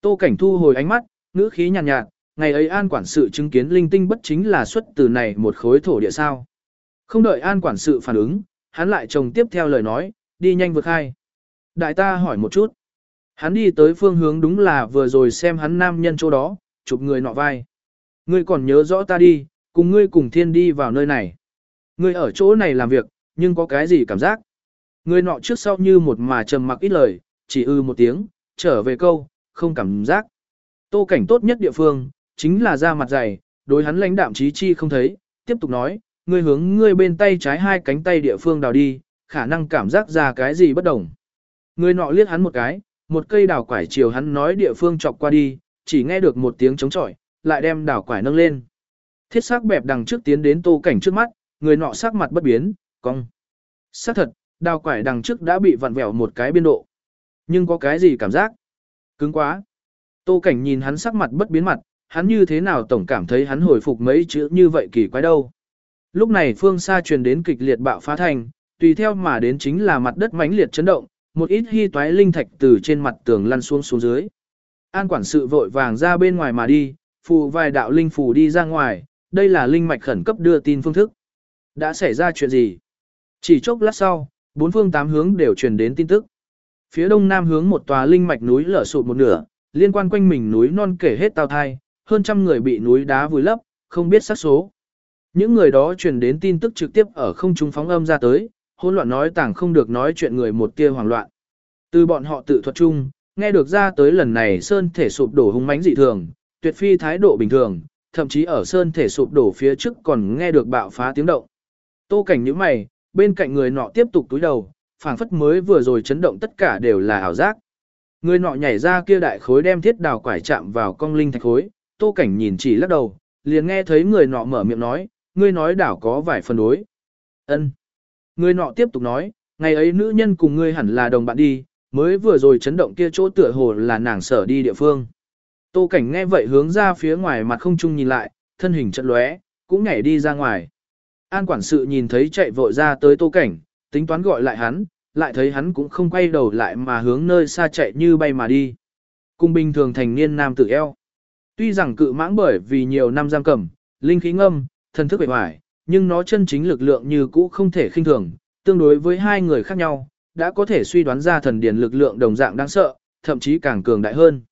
Tô cảnh thu hồi ánh mắt, ngữ khí nhàn nhạt, nhạt, ngày ấy an quản sự chứng kiến linh tinh bất chính là xuất từ này một khối thổ địa sao. Không đợi an quản sự phản ứng, hắn lại trồng tiếp theo lời nói, đi nhanh vượt khai. Đại ta hỏi một chút. Hắn đi tới phương hướng đúng là vừa rồi xem hắn nam nhân chỗ đó, chụp người nọ vai. Ngươi còn nhớ rõ ta đi, cùng ngươi cùng thiên đi vào nơi này. Ngươi ở chỗ này làm việc, nhưng có cái gì cảm giác? Ngươi nọ trước sau như một mà trầm mặc ít lời, chỉ ư một tiếng, trở về câu, không cảm giác. Tô cảnh tốt nhất địa phương, chính là ra mặt dày, đối hắn lãnh đạm trí chi không thấy, tiếp tục nói, ngươi hướng ngươi bên tay trái hai cánh tay địa phương đào đi, khả năng cảm giác ra cái gì bất đồng. Ngươi nọ liếc hắn một cái, một cây đào quải chiều hắn nói địa phương chọc qua đi, chỉ nghe được một tiếng chống chọi, lại đem đào quải nâng lên. Thiết sắc bẹp đằng trước tiến đến tô cảnh trước mắt, người nọ sắc mặt bất biến, cong. Sắc thật, đào quải đằng trước đã bị vặn vẹo một cái biên độ. Nhưng có cái gì cảm giác? Cứng quá. Tô cảnh nhìn hắn sắc mặt bất biến mặt, hắn như thế nào tổng cảm thấy hắn hồi phục mấy chữ như vậy kỳ quái đâu. Lúc này phương xa truyền đến kịch liệt bạo phá thành, tùy theo mà đến chính là mặt đất mãnh liệt chấn động, một ít hy toái linh thạch từ trên mặt tường lăn xuống xuống dưới. An quản sự vội vàng ra bên ngoài mà đi, phù vài đạo linh phù đi ra ngoài, đây là linh mạch khẩn cấp đưa tin phương thức. Đã xảy ra chuyện gì? Chỉ chốc lát sau, bốn phương tám hướng đều truyền đến tin tức. Phía đông nam hướng một tòa linh mạch núi lở sụt một nửa, liên quan quanh mình núi non kể hết tao thai, hơn trăm người bị núi đá vùi lấp, không biết xác số. Những người đó truyền đến tin tức trực tiếp ở không trung phóng âm ra tới, hỗn loạn nói tàng không được nói chuyện người một tia hoảng loạn. Từ bọn họ tự thuật chung, nghe được ra tới lần này sơn thể sụp đổ hung mãnh dị thường, tuyệt phi thái độ bình thường, thậm chí ở sơn thể sụp đổ phía trước còn nghe được bạo phá tiếng động. Tô cảnh những mày, bên cạnh người nọ tiếp tục túi đầu, phảng phất mới vừa rồi chấn động tất cả đều là ảo giác. Người nọ nhảy ra kia đại khối đem thiết đào quải chạm vào cong linh thạch khối, tô cảnh nhìn chỉ lắc đầu, liền nghe thấy người nọ mở miệng nói, ngươi nói đảo có vài phần đối. ân Người nọ tiếp tục nói, ngày ấy nữ nhân cùng ngươi hẳn là đồng bạn đi, mới vừa rồi chấn động kia chỗ tựa hồ là nàng sở đi địa phương. Tô cảnh nghe vậy hướng ra phía ngoài mặt không chung nhìn lại, thân hình chật lóe, cũng nhảy đi ra ngoài. An quản sự nhìn thấy chạy vội ra tới tô cảnh, tính toán gọi lại hắn, lại thấy hắn cũng không quay đầu lại mà hướng nơi xa chạy như bay mà đi. Cùng bình thường thành niên nam tử eo. Tuy rằng cự mãng bởi vì nhiều năm giam cầm, linh khí ngâm, thân thức bệ hoài, nhưng nó chân chính lực lượng như cũ không thể khinh thường, tương đối với hai người khác nhau, đã có thể suy đoán ra thần điển lực lượng đồng dạng đáng sợ, thậm chí càng cường đại hơn.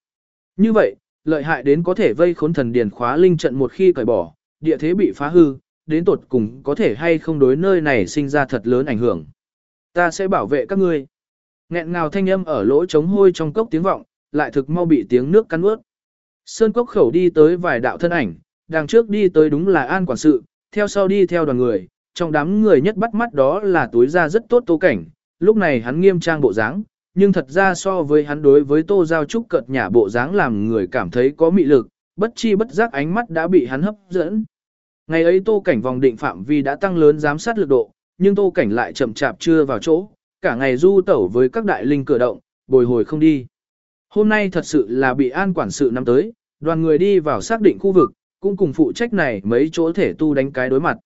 Như vậy, lợi hại đến có thể vây khốn thần điển khóa linh trận một khi cởi bỏ, địa thế bị phá hư, đến tột cùng có thể hay không đối nơi này sinh ra thật lớn ảnh hưởng. Ta sẽ bảo vệ các ngươi. Nghẹn ngào thanh âm ở lỗ trống hôi trong cốc tiếng vọng, lại thực mau bị tiếng nước cắn ướt. Sơn cốc khẩu đi tới vài đạo thân ảnh, đằng trước đi tới đúng là an quản sự, theo sau đi theo đoàn người, trong đám người nhất bắt mắt đó là túi ra rất tốt tô cảnh, lúc này hắn nghiêm trang bộ dáng, nhưng thật ra so với hắn đối với tô giao trúc cợt nhả bộ dáng làm người cảm thấy có mị lực, bất chi bất giác ánh mắt đã bị hắn hấp dẫn. Ngày ấy tô cảnh vòng định phạm vi đã tăng lớn giám sát lực độ, nhưng tô cảnh lại chậm chạp chưa vào chỗ, cả ngày du tẩu với các đại linh cửa động, bồi hồi không đi. Hôm nay thật sự là bị an quản sự năm tới, đoàn người đi vào xác định khu vực, cũng cùng phụ trách này mấy chỗ thể tu đánh cái đối mặt.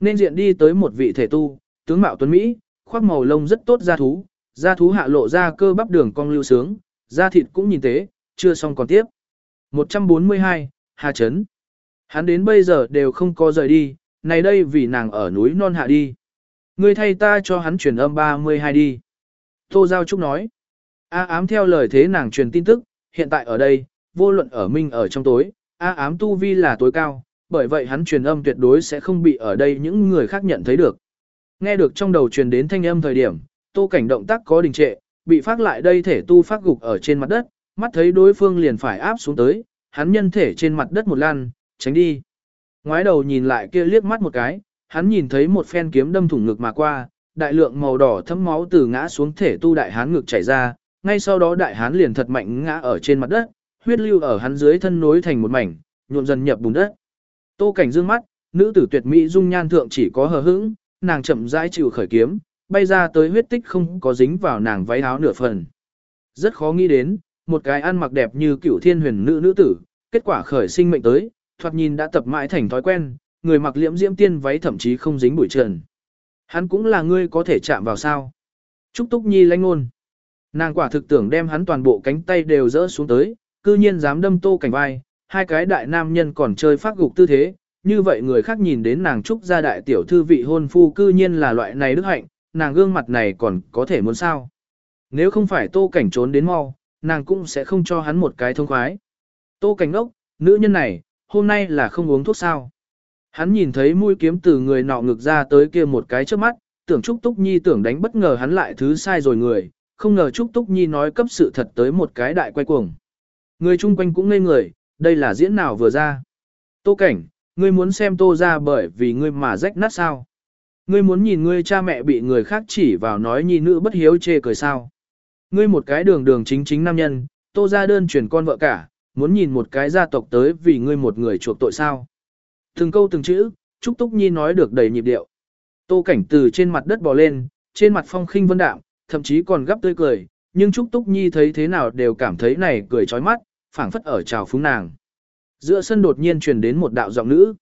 Nên diện đi tới một vị thể tu, tướng mạo tuấn Mỹ, khoác màu lông rất tốt da thú, da thú hạ lộ ra cơ bắp đường cong lưu sướng, da thịt cũng nhìn tế, chưa xong còn tiếp. 142, Hà Trấn. Hắn đến bây giờ đều không có rời đi, này đây vì nàng ở núi non hạ đi. Ngươi thay ta cho hắn truyền âm 32 đi. Tô Giao Trúc nói. A ám theo lời thế nàng truyền tin tức, hiện tại ở đây, vô luận ở minh ở trong tối, A ám tu vi là tối cao, bởi vậy hắn truyền âm tuyệt đối sẽ không bị ở đây những người khác nhận thấy được. Nghe được trong đầu truyền đến thanh âm thời điểm, tô cảnh động tác có đình trệ, bị phát lại đây thể tu phát gục ở trên mặt đất, mắt thấy đối phương liền phải áp xuống tới, hắn nhân thể trên mặt đất một lan, tránh đi. Ngoái đầu nhìn lại kia liếc mắt một cái, hắn nhìn thấy một phen kiếm đâm thủng ngực mà qua, đại lượng màu đỏ thấm máu từ ngã xuống thể tu đại hán ngực chảy ra, ngay sau đó đại hán liền thật mạnh ngã ở trên mặt đất, huyết lưu ở hắn dưới thân nối thành một mảnh, nhuộm dần nhập bùn đất. Tô cảnh dương mắt, nữ tử tuyệt mỹ dung nhan thượng chỉ có hờ hững, nàng chậm rãi chịu khởi kiếm, bay ra tới huyết tích không có dính vào nàng váy áo nửa phần. Rất khó nghĩ đến, một cái ăn mặc đẹp như cửu thiên huyền nữ nữ tử, kết quả khởi sinh mệnh tới, thoạt nhìn đã tập mãi thành thói quen, người mặc liễm diễm tiên váy thậm chí không dính bụi trần. Hắn cũng là ngươi có thể chạm vào sao. Trúc Túc Nhi lanh ngôn. Nàng quả thực tưởng đem hắn toàn bộ cánh tay đều rỡ xuống tới, cư nhiên dám đâm tô cảnh vai, hai cái đại nam nhân còn chơi phát gục tư thế, như vậy người khác nhìn đến nàng trúc gia đại tiểu thư vị hôn phu cư nhiên là loại này đức hạnh, nàng gương mặt này còn có thể muốn sao. Nếu không phải tô cảnh trốn đến mau, nàng cũng sẽ không cho hắn một cái thông khoái. Tô cảnh ốc, nữ nhân này, hôm nay là không uống thuốc sao. Hắn nhìn thấy mũi kiếm từ người nọ ngực ra tới kia một cái trước mắt, tưởng Trúc Túc Nhi tưởng đánh bất ngờ hắn lại thứ sai rồi người, không ngờ Trúc Túc Nhi nói cấp sự thật tới một cái đại quay cuồng. Người chung quanh cũng ngây người, đây là diễn nào vừa ra. Tô cảnh, ngươi muốn xem tô ra bởi vì ngươi mà rách nát sao. Ngươi muốn nhìn ngươi cha mẹ bị người khác chỉ vào nói nhi nữ bất hiếu chê cười sao. Ngươi một cái đường đường chính chính nam nhân, tô ra đơn truyền con vợ cả, muốn nhìn một cái gia tộc tới vì ngươi một người chuộc tội sao. Từng câu từng chữ, Trúc Túc Nhi nói được đầy nhịp điệu. Tô cảnh từ trên mặt đất bò lên, trên mặt phong khinh vân đạm, thậm chí còn gấp tươi cười, nhưng Trúc Túc Nhi thấy thế nào đều cảm thấy này cười chói mắt, phảng phất ở chào phúng nàng. Giữa sân đột nhiên truyền đến một đạo giọng nữ.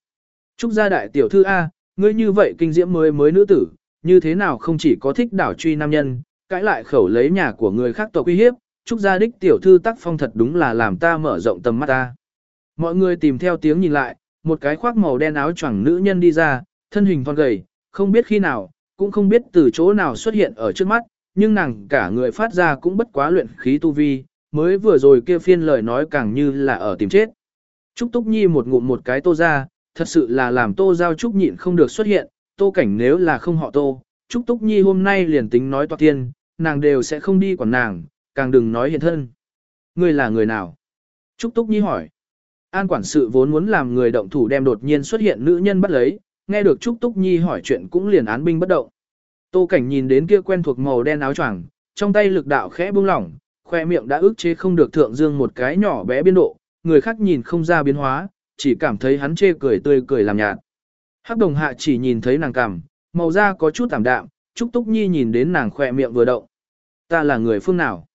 Trúc gia đại tiểu thư A, ngươi như vậy kinh diễm mới mới nữ tử, như thế nào không chỉ có thích đảo truy nam nhân, cãi lại khẩu lấy nhà của người khác tộc uy hiếp, Trúc gia đích tiểu thư tác phong thật đúng là làm ta mở rộng tầm mắt ta. Mọi người tìm theo tiếng nhìn lại, một cái khoác màu đen áo choàng nữ nhân đi ra, thân hình thon gầy, không biết khi nào, cũng không biết từ chỗ nào xuất hiện ở trước mắt, nhưng nàng cả người phát ra cũng bất quá luyện khí tu vi, mới vừa rồi kia phiên lời nói càng như là ở tìm chết. Trúc Túc Nhi một ngụm một cái tô ra, thật sự là làm tô giao Trúc nhịn không được xuất hiện, tô cảnh nếu là không họ tô, Trúc Túc Nhi hôm nay liền tính nói toạc tiên, nàng đều sẽ không đi quản nàng, càng đừng nói hiện thân. Ngươi là người nào? Trúc Túc Nhi hỏi. An quản sự vốn muốn làm người động thủ đem đột nhiên xuất hiện nữ nhân bắt lấy, nghe được Trúc Túc Nhi hỏi chuyện cũng liền án binh bất động. Tô Cảnh nhìn đến kia quen thuộc màu đen áo choàng, trong tay lực đạo khẽ buông lỏng, khoe miệng đã ức chế không được thượng dương một cái nhỏ bé biên độ, người khác nhìn không ra biến hóa, chỉ cảm thấy hắn chê cười tươi cười làm nhạt. Hắc đồng hạ chỉ nhìn thấy nàng cằm, màu da có chút tảm đạm, Trúc Túc Nhi nhìn đến nàng khoe miệng vừa động. Ta là người phương nào?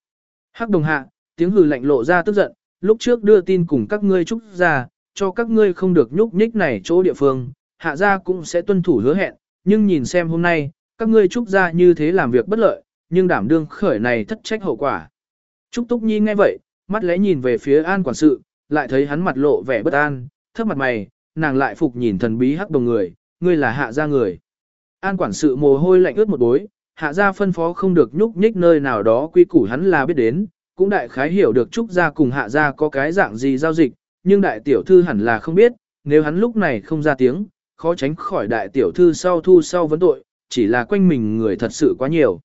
Hắc đồng hạ, tiếng hừ lạnh lộ ra tức giận, lúc trước đưa tin cùng các ngươi trúc ra, cho các ngươi không được nhúc nhích này chỗ địa phương, hạ gia cũng sẽ tuân thủ hứa hẹn, nhưng nhìn xem hôm nay, các ngươi trúc ra như thế làm việc bất lợi, nhưng đảm đương khởi này thất trách hậu quả. Trúc Túc Nhi nghe vậy, mắt lẽ nhìn về phía an quản sự, lại thấy hắn mặt lộ vẻ bất an, thấp mặt mày, nàng lại phục nhìn thần bí hắc đồng người, ngươi là hạ gia người. An quản sự mồ hôi lạnh ướt một bối, hạ gia phân phó không được nhúc nhích nơi nào đó quy củ hắn là biết đến, cũng đại khái hiểu được Trúc gia cùng hạ gia có cái dạng gì giao dịch, nhưng đại tiểu thư hẳn là không biết, nếu hắn lúc này không ra tiếng, khó tránh khỏi đại tiểu thư sau thu sau vấn tội, chỉ là quanh mình người thật sự quá nhiều.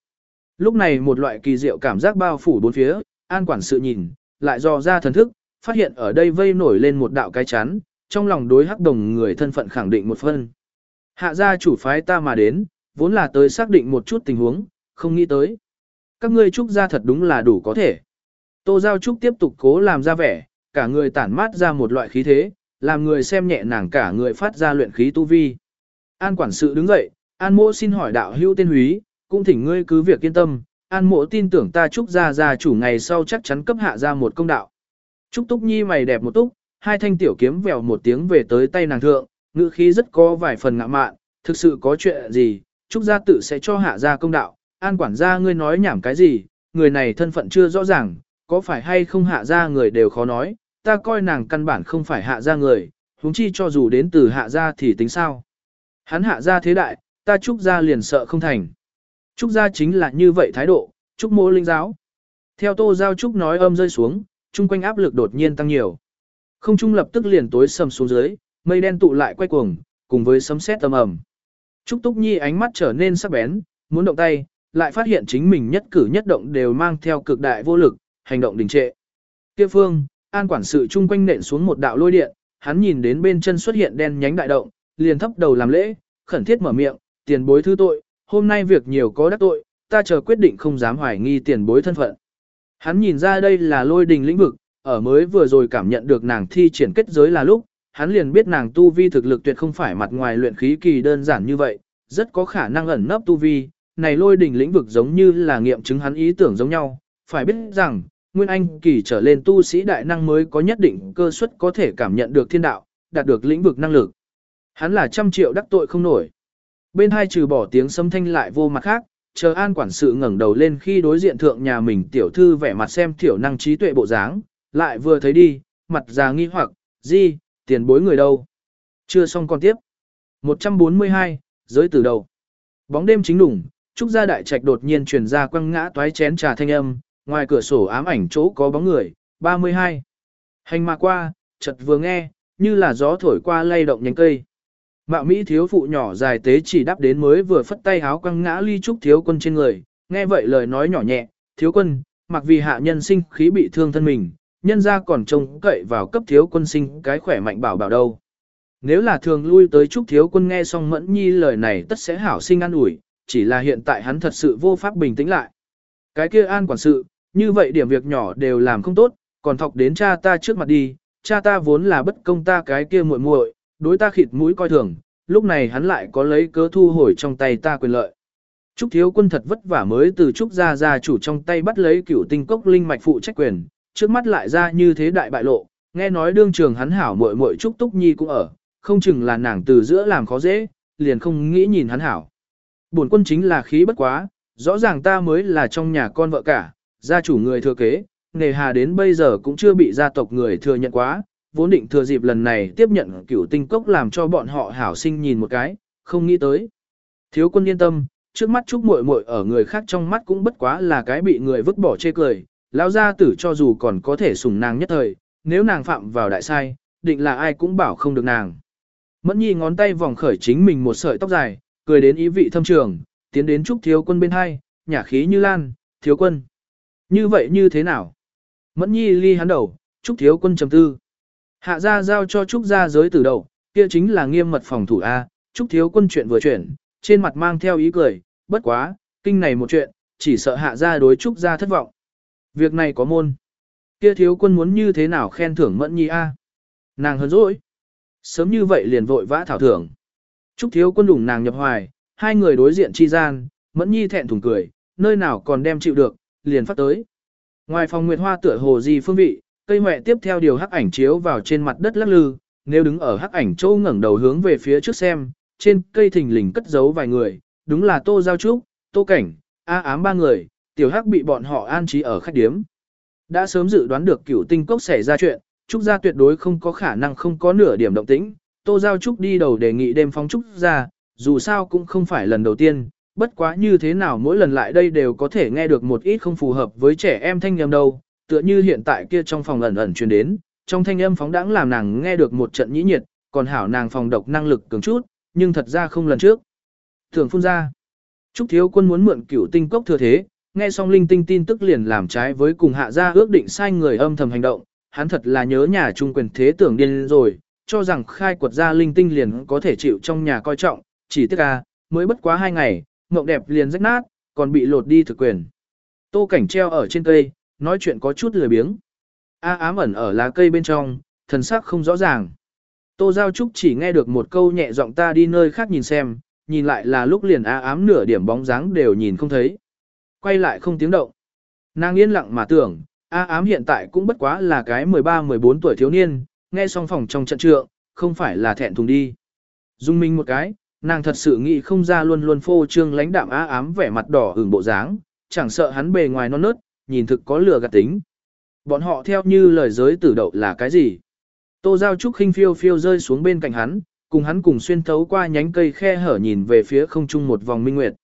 Lúc này một loại kỳ diệu cảm giác bao phủ bốn phía, an quản sự nhìn, lại dò ra thần thức, phát hiện ở đây vây nổi lên một đạo cái chắn, trong lòng đối hắc đồng người thân phận khẳng định một phân. Hạ gia chủ phái ta mà đến, vốn là tới xác định một chút tình huống, không nghĩ tới. Các ngươi trúc gia thật đúng là đủ có thể. Tô Giao Trúc tiếp tục cố làm ra vẻ, cả người tản mát ra một loại khí thế, làm người xem nhẹ nàng cả người phát ra luyện khí tu vi. An quản sự đứng dậy, An mô xin hỏi đạo Hưu tên húy, cũng thỉnh ngươi cứ việc yên tâm, An mộ tin tưởng ta Trúc gia gia chủ ngày sau chắc chắn cấp hạ ra một công đạo. Trúc Túc Nhi mày đẹp một túc, hai thanh tiểu kiếm vèo một tiếng về tới tay nàng thượng, ngữ khí rất có vài phần ngạ mạn, thực sự có chuyện gì, Trúc gia tự sẽ cho hạ ra công đạo, An quản gia ngươi nói nhảm cái gì, người này thân phận chưa rõ ràng, có phải hay không hạ ra người đều khó nói, ta coi nàng căn bản không phải hạ ra người, huống chi cho dù đến từ hạ ra thì tính sao. Hắn hạ ra thế đại, ta trúc gia liền sợ không thành. Trúc gia chính là như vậy thái độ, trúc mô linh giáo. Theo tô giao trúc nói âm rơi xuống, chung quanh áp lực đột nhiên tăng nhiều. Không trung lập tức liền tối sầm xuống dưới, mây đen tụ lại quay cuồng, cùng với sấm sét âm ầm. Trúc Túc Nhi ánh mắt trở nên sắc bén, muốn động tay, lại phát hiện chính mình nhất cử nhất động đều mang theo cực đại vô lực, hành động đình trệ. Kia phương, an quản sự chung quanh nện xuống một đạo lôi điện, hắn nhìn đến bên chân xuất hiện đen nhánh đại động, liền thấp đầu làm lễ, khẩn thiết mở miệng, tiền bối thứ tội, hôm nay việc nhiều có đắc tội, ta chờ quyết định không dám hoài nghi tiền bối thân phận. Hắn nhìn ra đây là lôi đình lĩnh vực, ở mới vừa rồi cảm nhận được nàng thi triển kết giới là lúc, hắn liền biết nàng tu vi thực lực tuyệt không phải mặt ngoài luyện khí kỳ đơn giản như vậy, rất có khả năng ẩn nấp tu vi, này lôi đình lĩnh vực giống như là nghiệm chứng hắn ý tưởng giống nhau, phải biết rằng, Nguyên Anh kỳ trở lên tu sĩ đại năng mới có nhất định cơ suất có thể cảm nhận được thiên đạo, đạt được lĩnh vực năng lực. Hắn là trăm triệu đắc tội không nổi. Bên hai trừ bỏ tiếng sấm thanh lại vô mặt khác, chờ an quản sự ngẩng đầu lên khi đối diện thượng nhà mình tiểu thư vẻ mặt xem tiểu năng trí tuệ bộ dáng, lại vừa thấy đi, mặt già nghi hoặc, gì, tiền bối người đâu. Chưa xong còn tiếp. 142, giới từ đầu. Bóng đêm chính đủng, trúc gia đại trạch đột nhiên truyền ra quăng ngã toái chén trà thanh âm, ngoài cửa sổ ám ảnh chỗ có bóng người, 32. Hành mà qua, chợt vừa nghe, như là gió thổi qua lay động nhánh cây. Mạo Mỹ thiếu phụ nhỏ dài tế chỉ đáp đến mới vừa phất tay háo quăng ngã ly trúc thiếu quân trên người, nghe vậy lời nói nhỏ nhẹ, thiếu quân, mặc vì hạ nhân sinh khí bị thương thân mình, nhân ra còn trông cậy vào cấp thiếu quân sinh cái khỏe mạnh bảo bảo đâu. Nếu là thường lui tới trúc thiếu quân nghe xong mẫn nhi lời này tất sẽ hảo sinh an ủi, chỉ là hiện tại hắn thật sự vô pháp bình tĩnh lại. Cái kia an quản sự, như vậy điểm việc nhỏ đều làm không tốt, còn thọc đến cha ta trước mặt đi, cha ta vốn là bất công ta cái kia muội muội, đối ta khịt mũi coi thường, lúc này hắn lại có lấy cớ thu hồi trong tay ta quyền lợi. Trúc thiếu quân thật vất vả mới từ Trúc gia gia chủ trong tay bắt lấy cửu tinh cốc linh mạch phụ trách quyền, trước mắt lại ra như thế đại bại lộ, nghe nói đương trường hắn hảo muội muội Trúc Túc Nhi cũng ở, không chừng là nàng từ giữa làm khó dễ, liền không nghĩ nhìn hắn hảo. Bổn quân chính là khí bất quá, rõ ràng ta mới là trong nhà con vợ cả, gia chủ người thừa kế, nề hà đến bây giờ cũng chưa bị gia tộc người thừa nhận quá, vốn định thừa dịp lần này tiếp nhận cửu tinh cốc làm cho bọn họ hảo sinh nhìn một cái, không nghĩ tới. Thiếu quân yên tâm, trước mắt Trúc muội muội ở người khác trong mắt cũng bất quá là cái bị người vứt bỏ chê cười, lão gia tử cho dù còn có thể sủng nàng nhất thời, nếu nàng phạm vào đại sai, định là ai cũng bảo không được nàng. Mẫn nhi ngón tay vòng khởi chính mình một sợi tóc dài, cười đến ý vị thâm trường, tiến đến Trúc thiếu quân bên hai, nhả khí như lan, thiếu quân. Như vậy như thế nào? Mẫn nhi ly hắn đầu, Trúc thiếu quân trầm tư. Hạ gia giao cho Trúc gia giới từ đầu, kia chính là nghiêm mật phòng thủ A, Trúc thiếu quân chuyện vừa chuyển, trên mặt mang theo ý cười, bất quá, kinh này một chuyện, chỉ sợ hạ gia đối Trúc gia thất vọng. Việc này có môn. Kia thiếu quân muốn như thế nào khen thưởng mẫn nhi A. Nàng hơn dỗi. Sớm như vậy liền vội vã thảo thưởng. Trúc thiếu quân đủng nàng nhập hoài, hai người đối diện chi gian, mẫn nhi thẹn thùng cười, nơi nào còn đem chịu được, liền phát tới. Ngoài phòng nguyệt hoa tựa hồ gì phương vị, cây mẹ tiếp theo điều hắc ảnh chiếu vào trên mặt đất lắc lư, nếu đứng ở hắc ảnh châu ngẩng đầu hướng về phía trước xem, trên cây thình lình cất giấu vài người, đúng là Tô Giao Trúc, Tô Cảnh, A ám ba người, tiểu hắc bị bọn họ an trí ở khách điếm. Đã sớm dự đoán được cửu tinh cốc xảy ra chuyện, Trúc gia tuyệt đối không có khả năng không có nửa điểm động tĩnh, Tô Giao Trúc đi đầu đề nghị đêm phóng Trúc gia, dù sao cũng không phải lần đầu tiên, bất quá như thế nào mỗi lần lại đây đều có thể nghe được một ít không phù hợp với trẻ em thanh âm đâu, tựa như hiện tại kia trong phòng ẩn ẩn truyền đến, trong thanh âm phóng đãng làm nàng nghe được một trận nhĩ nhiệt, còn hảo nàng phòng độc năng lực cường chút, nhưng thật ra không lần trước. Thường phun ra, Trúc Thiếu Quân muốn mượn cửu tinh cốc thừa thế, nghe xong linh tinh tin tức liền làm trái với cùng hạ gia ước định sai người âm thầm hành động, hắn thật là nhớ nhà trung quyền thế tưởng điên rồi, cho rằng khai quật ra linh tinh liền có thể chịu trong nhà coi trọng, chỉ tiếc à, mới bất quá hai ngày, mộng đẹp liền rách nát, còn bị lột đi thực quyền. Tô cảnh treo ở trên cây, nói chuyện có chút lười biếng. A ám ẩn ở lá cây bên trong, thần sắc không rõ ràng. Tô Giao Trúc chỉ nghe được một câu nhẹ giọng ta đi nơi khác nhìn xem, nhìn lại là lúc liền A ám nửa điểm bóng dáng đều nhìn không thấy. Quay lại không tiếng động. Nàng yên lặng mà tưởng, A ám hiện tại cũng bất quá là cái 13-14 tuổi thiếu niên, nghe xong phòng trong trận trượng, không phải là thẹn thùng đi. Dung minh một cái, nàng thật sự nghĩ không ra luôn luôn phô trương lãnh đạm á ám vẻ mặt đỏ ửng bộ dáng, chẳng sợ hắn bề ngoài non nớt, nhìn thực có lừa gạt tính. Bọn họ theo như lời giới tử đậu là cái gì? Tô Giao Trúc khinh phiêu phiêu rơi xuống bên cạnh hắn, cùng hắn cùng xuyên thấu qua nhánh cây khe hở nhìn về phía không trung một vòng minh nguyệt.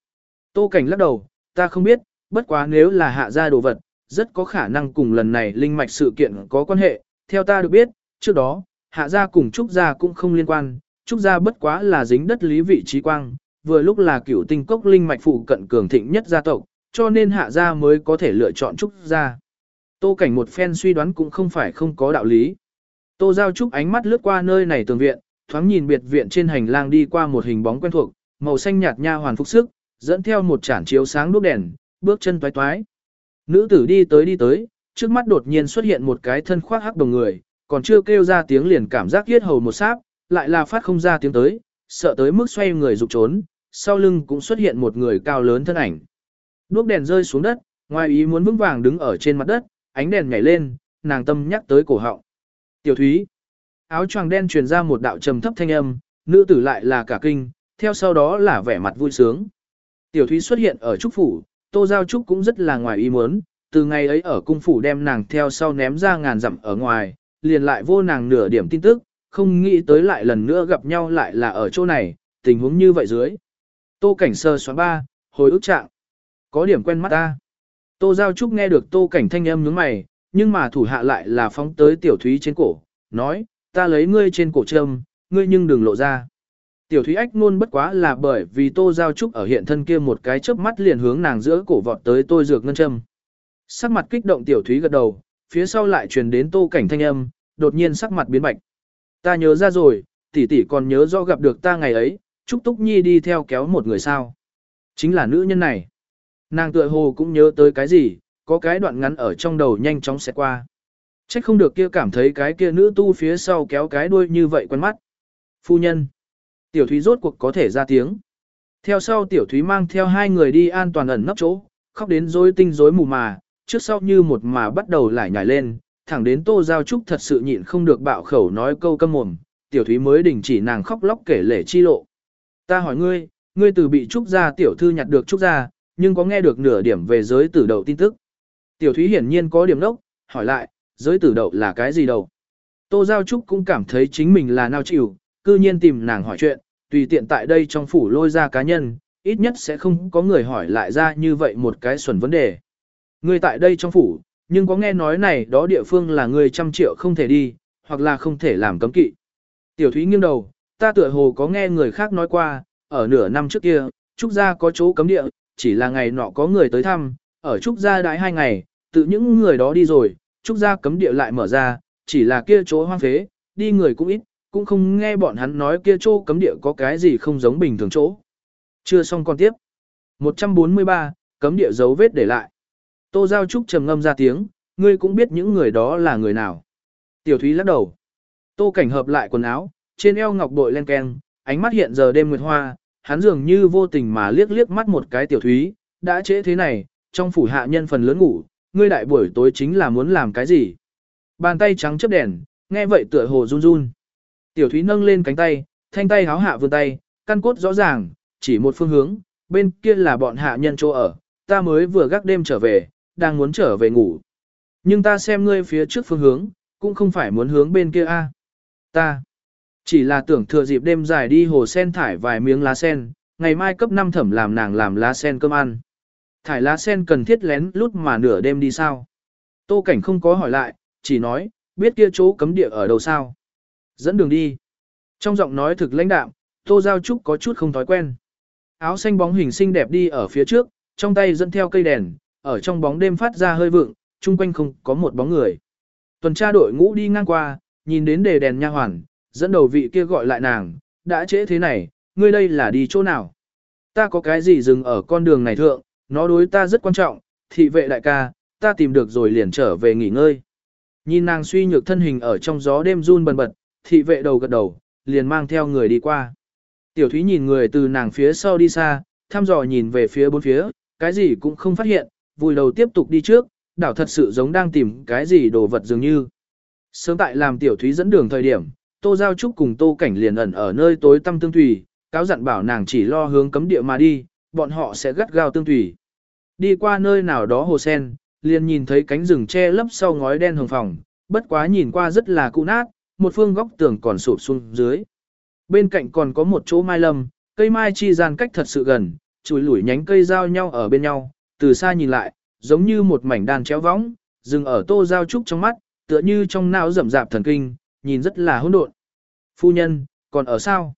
Tô Cảnh lắc đầu, ta không biết, bất quá nếu là hạ gia đồ vật, rất có khả năng cùng lần này linh mạch sự kiện có quan hệ. Theo ta được biết, trước đó, hạ gia cùng Trúc gia cũng không liên quan, Trúc gia bất quá là dính đất lý vị trí quang, vừa lúc là cửu tinh cốc linh mạch phụ cận cường thịnh nhất gia tộc, cho nên hạ gia mới có thể lựa chọn Trúc gia. Tô cảnh một phen suy đoán cũng không phải không có đạo lý. Tô Giao Trúc ánh mắt lướt qua nơi này tường viện, thoáng nhìn biệt viện trên hành lang đi qua một hình bóng quen thuộc, màu xanh nhạt nha hoàn phục sức, dẫn theo một chản chiếu sáng đuốc đèn, bước chân toái toái. Nữ tử đi tới đi tới, trước mắt đột nhiên xuất hiện một cái thân khoác hắc đồng người, còn chưa kêu ra tiếng liền cảm giác yết hầu một sáp, lại là phát không ra tiếng tới, sợ tới mức xoay người rục trốn, sau lưng cũng xuất hiện một người cao lớn thân ảnh. Đuốc đèn rơi xuống đất, ngoài ý muốn vững vàng đứng ở trên mặt đất, ánh đèn nhảy lên, nàng tâm nhắc tới cổ họng. Tiểu Thúy. Áo choàng đen truyền ra một đạo trầm thấp thanh âm, nữ tử lại là cả kinh, theo sau đó là vẻ mặt vui sướng. Tiểu Thúy xuất hiện ở trúc phủ, Tô Giao Trúc cũng rất là ngoài ý muốn, từ ngày ấy ở cung phủ đem nàng theo sau ném ra ngàn dặm ở ngoài, liền lại vô nàng nửa điểm tin tức, không nghĩ tới lại lần nữa gặp nhau lại là ở chỗ này, tình huống như vậy dưới. Tô cảnh sơ xóa ba, hồi ức trạng. Có điểm quen mắt ta. Tô Giao Trúc nghe được Tô Cảnh thanh âm nhướng mày, nhưng mà thủ hạ lại là phóng tới Tiểu Thúy trên cổ, nói, ta lấy ngươi trên cổ trâm, ngươi nhưng đừng lộ ra. Tiểu Thúy ách luôn bất quá là bởi vì Tô Giao Trúc ở hiện thân kia một cái chớp mắt liền hướng nàng giữa cổ vọt tới tôi dược ngân châm. Sắc mặt kích động Tiểu Thúy gật đầu, phía sau lại truyền đến Tô Cảnh thanh âm, đột nhiên sắc mặt biến bạch. Ta nhớ ra rồi, tỷ tỷ còn nhớ rõ gặp được ta ngày ấy, Trúc Túc Nhi đi theo kéo một người sao. Chính là nữ nhân này. Nàng tựa hồ cũng nhớ tới cái gì, có cái đoạn ngắn ở trong đầu nhanh chóng sẽ qua. Trách không được kia cảm thấy cái kia nữ tu phía sau kéo cái đuôi như vậy quen mắt. Phu nhân. Tiểu Thúy rốt cuộc có thể ra tiếng. Theo sau Tiểu Thúy mang theo hai người đi an toàn ẩn nấp chỗ, khóc đến rối tinh rối mù mà, trước sau như một mà bắt đầu lại nhảy lên, thẳng đến Tô Giao Trúc thật sự nhịn không được bạo khẩu nói câu câm mồm, Tiểu Thúy mới đình chỉ nàng khóc lóc kể lể chi lộ. Ta hỏi ngươi, ngươi từ bị Trúc gia tiểu thư nhặt được Trúc gia, nhưng có nghe được nửa điểm về giới tử đậu tin tức. Tiểu Thúy hiển nhiên có điểm đốc, hỏi lại, giới tử đậu là cái gì đâu? Tô Giao Trúc cũng cảm thấy chính mình là nao chịu, cư nhiên tìm nàng hỏi chuyện, tùy tiện tại đây trong phủ lôi ra cá nhân, ít nhất sẽ không có người hỏi lại ra như vậy một cái xuẩn vấn đề. Người tại đây trong phủ, nhưng có nghe nói này đó địa phương là người trăm triệu không thể đi, hoặc là không thể làm cấm kỵ. Tiểu Thúy nghiêng đầu, ta tựa hồ có nghe người khác nói qua, ở nửa năm trước kia, Trúc Gia có chỗ cấm địa, chỉ là ngày nọ có người tới thăm, ở Trúc Gia đãi hai ngày, tự những người đó đi rồi, Trúc Gia cấm địa lại mở ra, chỉ là kia chỗ hoang phế, đi người cũng ít, cũng không nghe bọn hắn nói kia chỗ cấm địa có cái gì không giống bình thường chỗ. Chưa xong còn tiếp. 143, cấm địa dấu vết để lại. Tô Giao Trúc trầm ngâm ra tiếng, ngươi cũng biết những người đó là người nào. Tiểu Thúy lắc đầu. Tô Cảnh hợp lại quần áo, trên eo ngọc bội len keng, ánh mắt hiện giờ đêm nguyệt hoa, hắn dường như vô tình mà liếc liếc mắt một cái Tiểu Thúy, đã trễ thế này, trong phủ hạ nhân phần lớn ngủ, ngươi đại buổi tối chính là muốn làm cái gì. Bàn tay trắng chấp đèn, nghe vậy tựa hồ run run. Tiểu Thúy nâng lên cánh tay, thanh tay háo hạ vươn tay, căn cốt rõ ràng, chỉ một phương hướng, bên kia là bọn hạ nhân chỗ ở, ta mới vừa gác đêm trở về, đang muốn trở về ngủ. Nhưng ta xem ngươi phía trước phương hướng, cũng không phải muốn hướng bên kia a. Ta chỉ là tưởng thừa dịp đêm dài đi hồ sen thải vài miếng lá sen, ngày mai cấp 5 thẩm làm nàng làm lá sen cơm ăn. Thải lá sen cần thiết lén lút mà nửa đêm đi sao? Tô Cảnh không có hỏi lại, chỉ nói, biết kia chỗ cấm địa ở đâu sao? Dẫn đường đi. Trong giọng nói thực lãnh đạm, Tô Giao Trúc có chút không thói quen. Áo xanh bóng hình xinh đẹp đi ở phía trước, trong tay dẫn theo cây đèn, ở trong bóng đêm phát ra hơi vượng, chung quanh không có một bóng người. Tuần tra đội ngũ đi ngang qua, nhìn đến đề đèn nha hoàn, dẫn đầu vị kia gọi lại nàng, đã trễ thế này, ngươi đây là đi chỗ nào? Ta có cái gì dừng ở con đường này thượng, nó đối ta rất quan trọng, thị vệ đại ca, ta tìm được rồi liền trở về nghỉ ngơi. Nhìn nàng suy nhược thân hình ở trong gió đêm run bần bật, thị vệ đầu gật đầu, liền mang theo người đi qua. Tiểu thúy nhìn người từ nàng phía sau đi xa, thăm dò nhìn về phía bốn phía, cái gì cũng không phát hiện, vùi đầu tiếp tục đi trước, đảo thật sự giống đang tìm cái gì đồ vật dường như. Sớm tại làm tiểu thúy dẫn đường thời điểm, Tô Giao Trúc cùng Tô Cảnh liền ẩn ở nơi tối tăm tương thủy, cáo dặn bảo nàng chỉ lo hướng cấm địa mà đi, bọn họ sẽ gắt gao tương thủy. Đi qua nơi nào đó hồ sen, liền nhìn thấy cánh rừng che lấp sau ngói đen hồng phòng, bất quá nhìn qua rất là cũ nát, một phương góc tường còn sụp xuống dưới. Bên cạnh còn có một chỗ mai lâm, cây mai chi gian cách thật sự gần, chùi lủi nhánh cây giao nhau ở bên nhau, từ xa nhìn lại, giống như một mảnh đàn chéo võng, dừng ở tô giao trúc trong mắt, tựa như trong não rậm rạp thần kinh, nhìn rất là hỗn độn. Phu nhân, còn ở sao?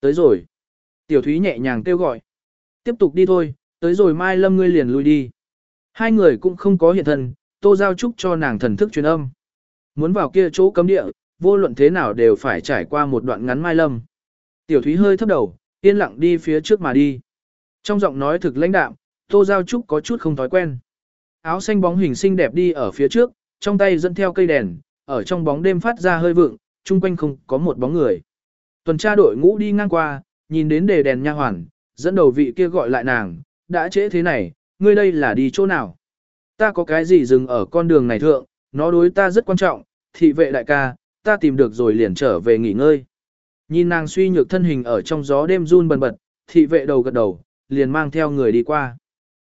Tới rồi. Tiểu Thúy nhẹ nhàng kêu gọi. Tiếp tục đi thôi, tới rồi mai lâm ngươi liền lui đi. Hai người cũng không có hiện thân, tô giao trúc cho nàng thần thức truyền âm. Muốn vào kia chỗ cấm địa, vô luận thế nào đều phải trải qua một đoạn ngắn mai lâm. Tiểu Thúy hơi thấp đầu, yên lặng đi phía trước mà đi. Trong giọng nói thực lãnh đạm, Tô Giao Trúc có chút không thói quen. Áo xanh bóng hình xinh đẹp đi ở phía trước, trong tay dẫn theo cây đèn, ở trong bóng đêm phát ra hơi vượng, chung quanh không có một bóng người. Tuần tra đội ngũ đi ngang qua, nhìn đến đề đèn nha hoàn, dẫn đầu vị kia gọi lại nàng, đã trễ thế này, ngươi đây là đi chỗ nào? Ta có cái gì dừng ở con đường này thượng, nó đối ta rất quan trọng, thị vệ đại ca, ta tìm được rồi liền trở về nghỉ ngơi. Nhìn nàng suy nhược thân hình ở trong gió đêm run bần bật, thị vệ đầu gật đầu, liền mang theo người đi qua.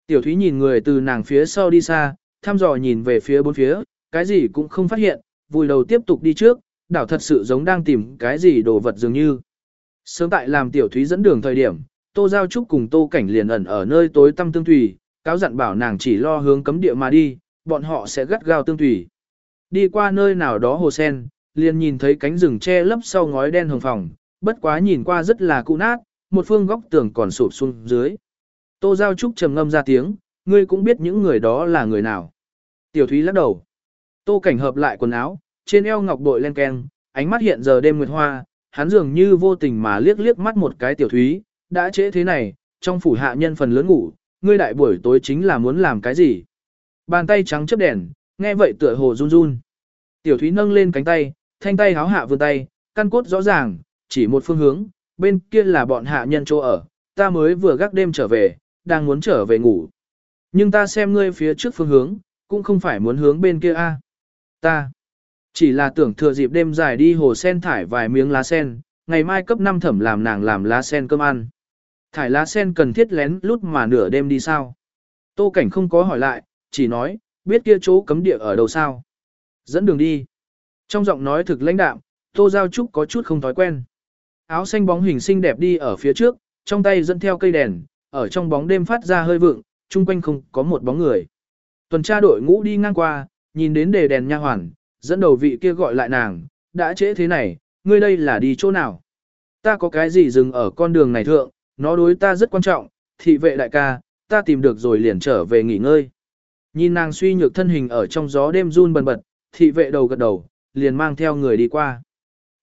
Tiểu Thúy nhìn người từ nàng phía sau đi xa, thăm dò nhìn về phía bốn phía, cái gì cũng không phát hiện, vùi đầu tiếp tục đi trước, đảo thật sự giống đang tìm cái gì đồ vật dường như. Sớm tại làm Tiểu Thúy dẫn đường thời điểm, Tô Giao Trúc cùng Tô Cảnh liền ẩn ở nơi tối tăm tương thủy, cáo dặn bảo nàng chỉ lo hướng cấm địa mà đi, bọn họ sẽ gắt gao tương tùy. Đi qua nơi nào đó hồ sen, liền nhìn thấy cánh rừng che lấp sau ngói đen hồng phòng, bất quá nhìn qua rất là cũ nát, một phương góc tường còn sụp xuống dưới. Tô Giao Trúc trầm ngâm ra tiếng, ngươi cũng biết những người đó là người nào. Tiểu Thúy lắc đầu. Tô Cảnh hợp lại quần áo, trên eo ngọc bội len keng, ánh mắt hiện giờ đêm nguyệt hoa, hắn dường như vô tình mà liếc liếc mắt một cái Tiểu Thúy, đã trễ thế này, trong phủ hạ nhân phần lớn ngủ, ngươi đại buổi tối chính là muốn làm cái gì. Bàn tay trắng chớp đèn, nghe vậy tựa hồ run run. Tiểu Thúy nâng lên cánh tay, thanh tay háo hạ vươn tay, căn cốt rõ ràng, chỉ một phương hướng, bên kia là bọn hạ nhân chỗ ở, ta mới vừa gác đêm trở về, đang muốn trở về ngủ. Nhưng ta xem ngươi phía trước phương hướng, cũng không phải muốn hướng bên kia a. Ta chỉ là tưởng thừa dịp đêm dài đi hồ sen thải vài miếng lá sen, ngày mai cấp 5 thẩm làm nàng làm lá sen cơm ăn. Thải lá sen cần thiết lén lút mà nửa đêm đi sao? Tô Cảnh không có hỏi lại, chỉ nói, biết kia chỗ cấm địa ở đâu sao? Dẫn đường đi. Trong giọng nói thực lãnh đạm, Tô Giao Trúc có chút không thói quen. Áo xanh bóng hình xinh đẹp đi ở phía trước, trong tay dẫn theo cây đèn, ở trong bóng đêm phát ra hơi vượng, chung quanh không có một bóng người. Tuần tra đội ngũ đi ngang qua, nhìn đến đề đèn nha hoàn, dẫn đầu vị kia gọi lại nàng, đã trễ thế này, ngươi đây là đi chỗ nào? Ta có cái gì dừng ở con đường này thượng, nó đối ta rất quan trọng, thị vệ đại ca, ta tìm được rồi liền trở về nghỉ ngơi. Nhìn nàng suy nhược thân hình ở trong gió đêm run bần bật, thị vệ đầu gật đầu, liền mang theo người đi qua.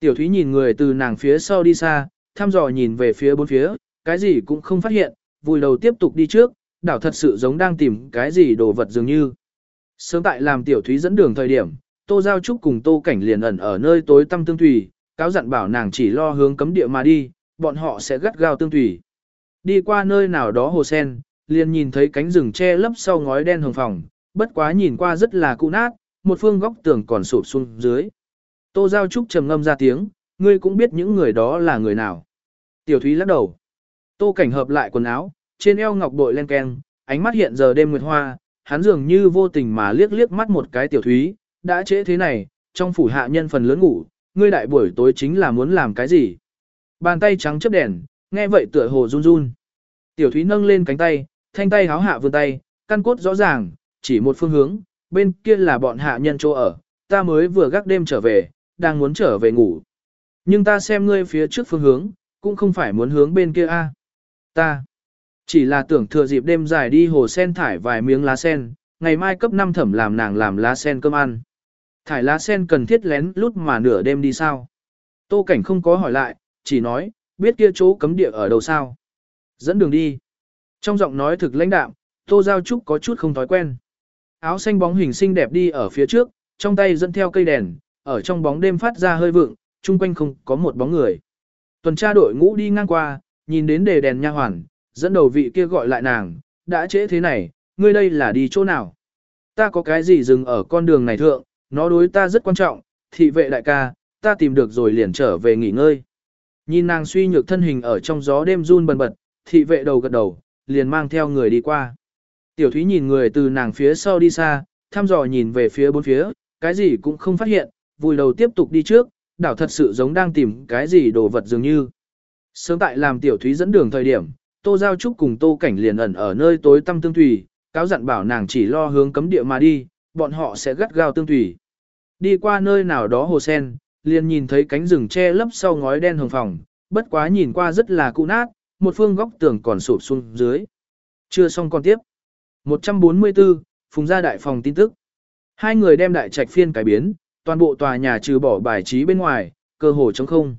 Tiểu thúy nhìn người từ nàng phía sau đi xa, thăm dò nhìn về phía bốn phía, cái gì cũng không phát hiện, vùi đầu tiếp tục đi trước, đảo thật sự giống đang tìm cái gì đồ vật dường như. Sớm tại làm tiểu thúy dẫn đường thời điểm, Tô Giao Trúc cùng Tô Cảnh liền ẩn ở nơi tối tăm tương tùy, cáo dặn bảo nàng chỉ lo hướng cấm địa mà đi, bọn họ sẽ gắt gao tương tùy. Đi qua nơi nào đó hồ sen, liền nhìn thấy cánh rừng che lấp sau ngói đen hồng phòng, bất quá nhìn qua rất là cũ nát, một phương góc tường còn sụp xuống dưới. Tô Giao Trúc trầm ngâm ra tiếng, ngươi cũng biết những người đó là người nào. Tiểu Thúy lắc đầu. Tô Cảnh hợp lại quần áo, trên eo ngọc bội len keng, ánh mắt hiện giờ đêm nguyệt hoa, hắn dường như vô tình mà liếc liếc mắt một cái Tiểu Thúy, đã trễ thế này, trong phủ hạ nhân phần lớn ngủ, ngươi đại buổi tối chính là muốn làm cái gì. Bàn tay trắng chấp đèn, nghe vậy tựa hồ run run. Tiểu Thúy nâng lên cánh tay, thanh tay háo hạ vươn tay, căn cốt rõ ràng, chỉ một phương hướng, bên kia là bọn hạ nhân chỗ ở, ta mới vừa gác đêm trở về, đang muốn trở về ngủ. Nhưng ta xem ngươi phía trước phương hướng, cũng không phải muốn hướng bên kia a. Ta chỉ là tưởng thừa dịp đêm dài đi hồ sen thải vài miếng lá sen, ngày mai cấp 5 thẩm làm nàng làm lá sen cơm ăn. Thải lá sen cần thiết lén lút mà nửa đêm đi sao? Tô Cảnh không có hỏi lại, chỉ nói, biết kia chỗ cấm địa ở đâu sao? Dẫn đường đi. Trong giọng nói thực lãnh đạm, Tô Giao Trúc có chút không thói quen. Áo xanh bóng hình xinh đẹp đi ở phía trước, trong tay dẫn theo cây đèn, ở trong bóng đêm phát ra hơi vượng, chung quanh không có một bóng người. Tuần tra đội ngũ đi ngang qua, nhìn đến đề đèn nha hoàn, dẫn đầu vị kia gọi lại nàng, đã trễ thế này, ngươi đây là đi chỗ nào? Ta có cái gì dừng ở con đường này thượng, nó đối ta rất quan trọng, thị vệ đại ca, ta tìm được rồi liền trở về nghỉ ngơi. Nhìn nàng suy nhược thân hình ở trong gió đêm run bần bật, thị vệ đầu gật đầu, liền mang theo người đi qua. Tiểu thúy nhìn người từ nàng phía sau đi xa, thăm dò nhìn về phía bốn phía, cái gì cũng không phát hiện, vùi đầu tiếp tục đi trước, đảo thật sự giống đang tìm cái gì đồ vật dường như. Sớm tại làm tiểu thúy dẫn đường thời điểm, Tô Giao Trúc cùng Tô Cảnh liền ẩn ở nơi tối tăm tương thủy, cáo dặn bảo nàng chỉ lo hướng cấm địa mà đi, bọn họ sẽ gắt gao tương thủy. Đi qua nơi nào đó hồ sen, liền nhìn thấy cánh rừng che lấp sau ngói đen hồng phòng, bất quá nhìn qua rất là cũ nát, một phương góc tường còn sụp xuống dưới. Chưa xong còn tiếp. 144, Phùng gia đại phòng tin tức. Hai người đem đại trạch phiên cải biến, toàn bộ tòa nhà trừ bỏ bài trí bên ngoài, cơ hồ trống không.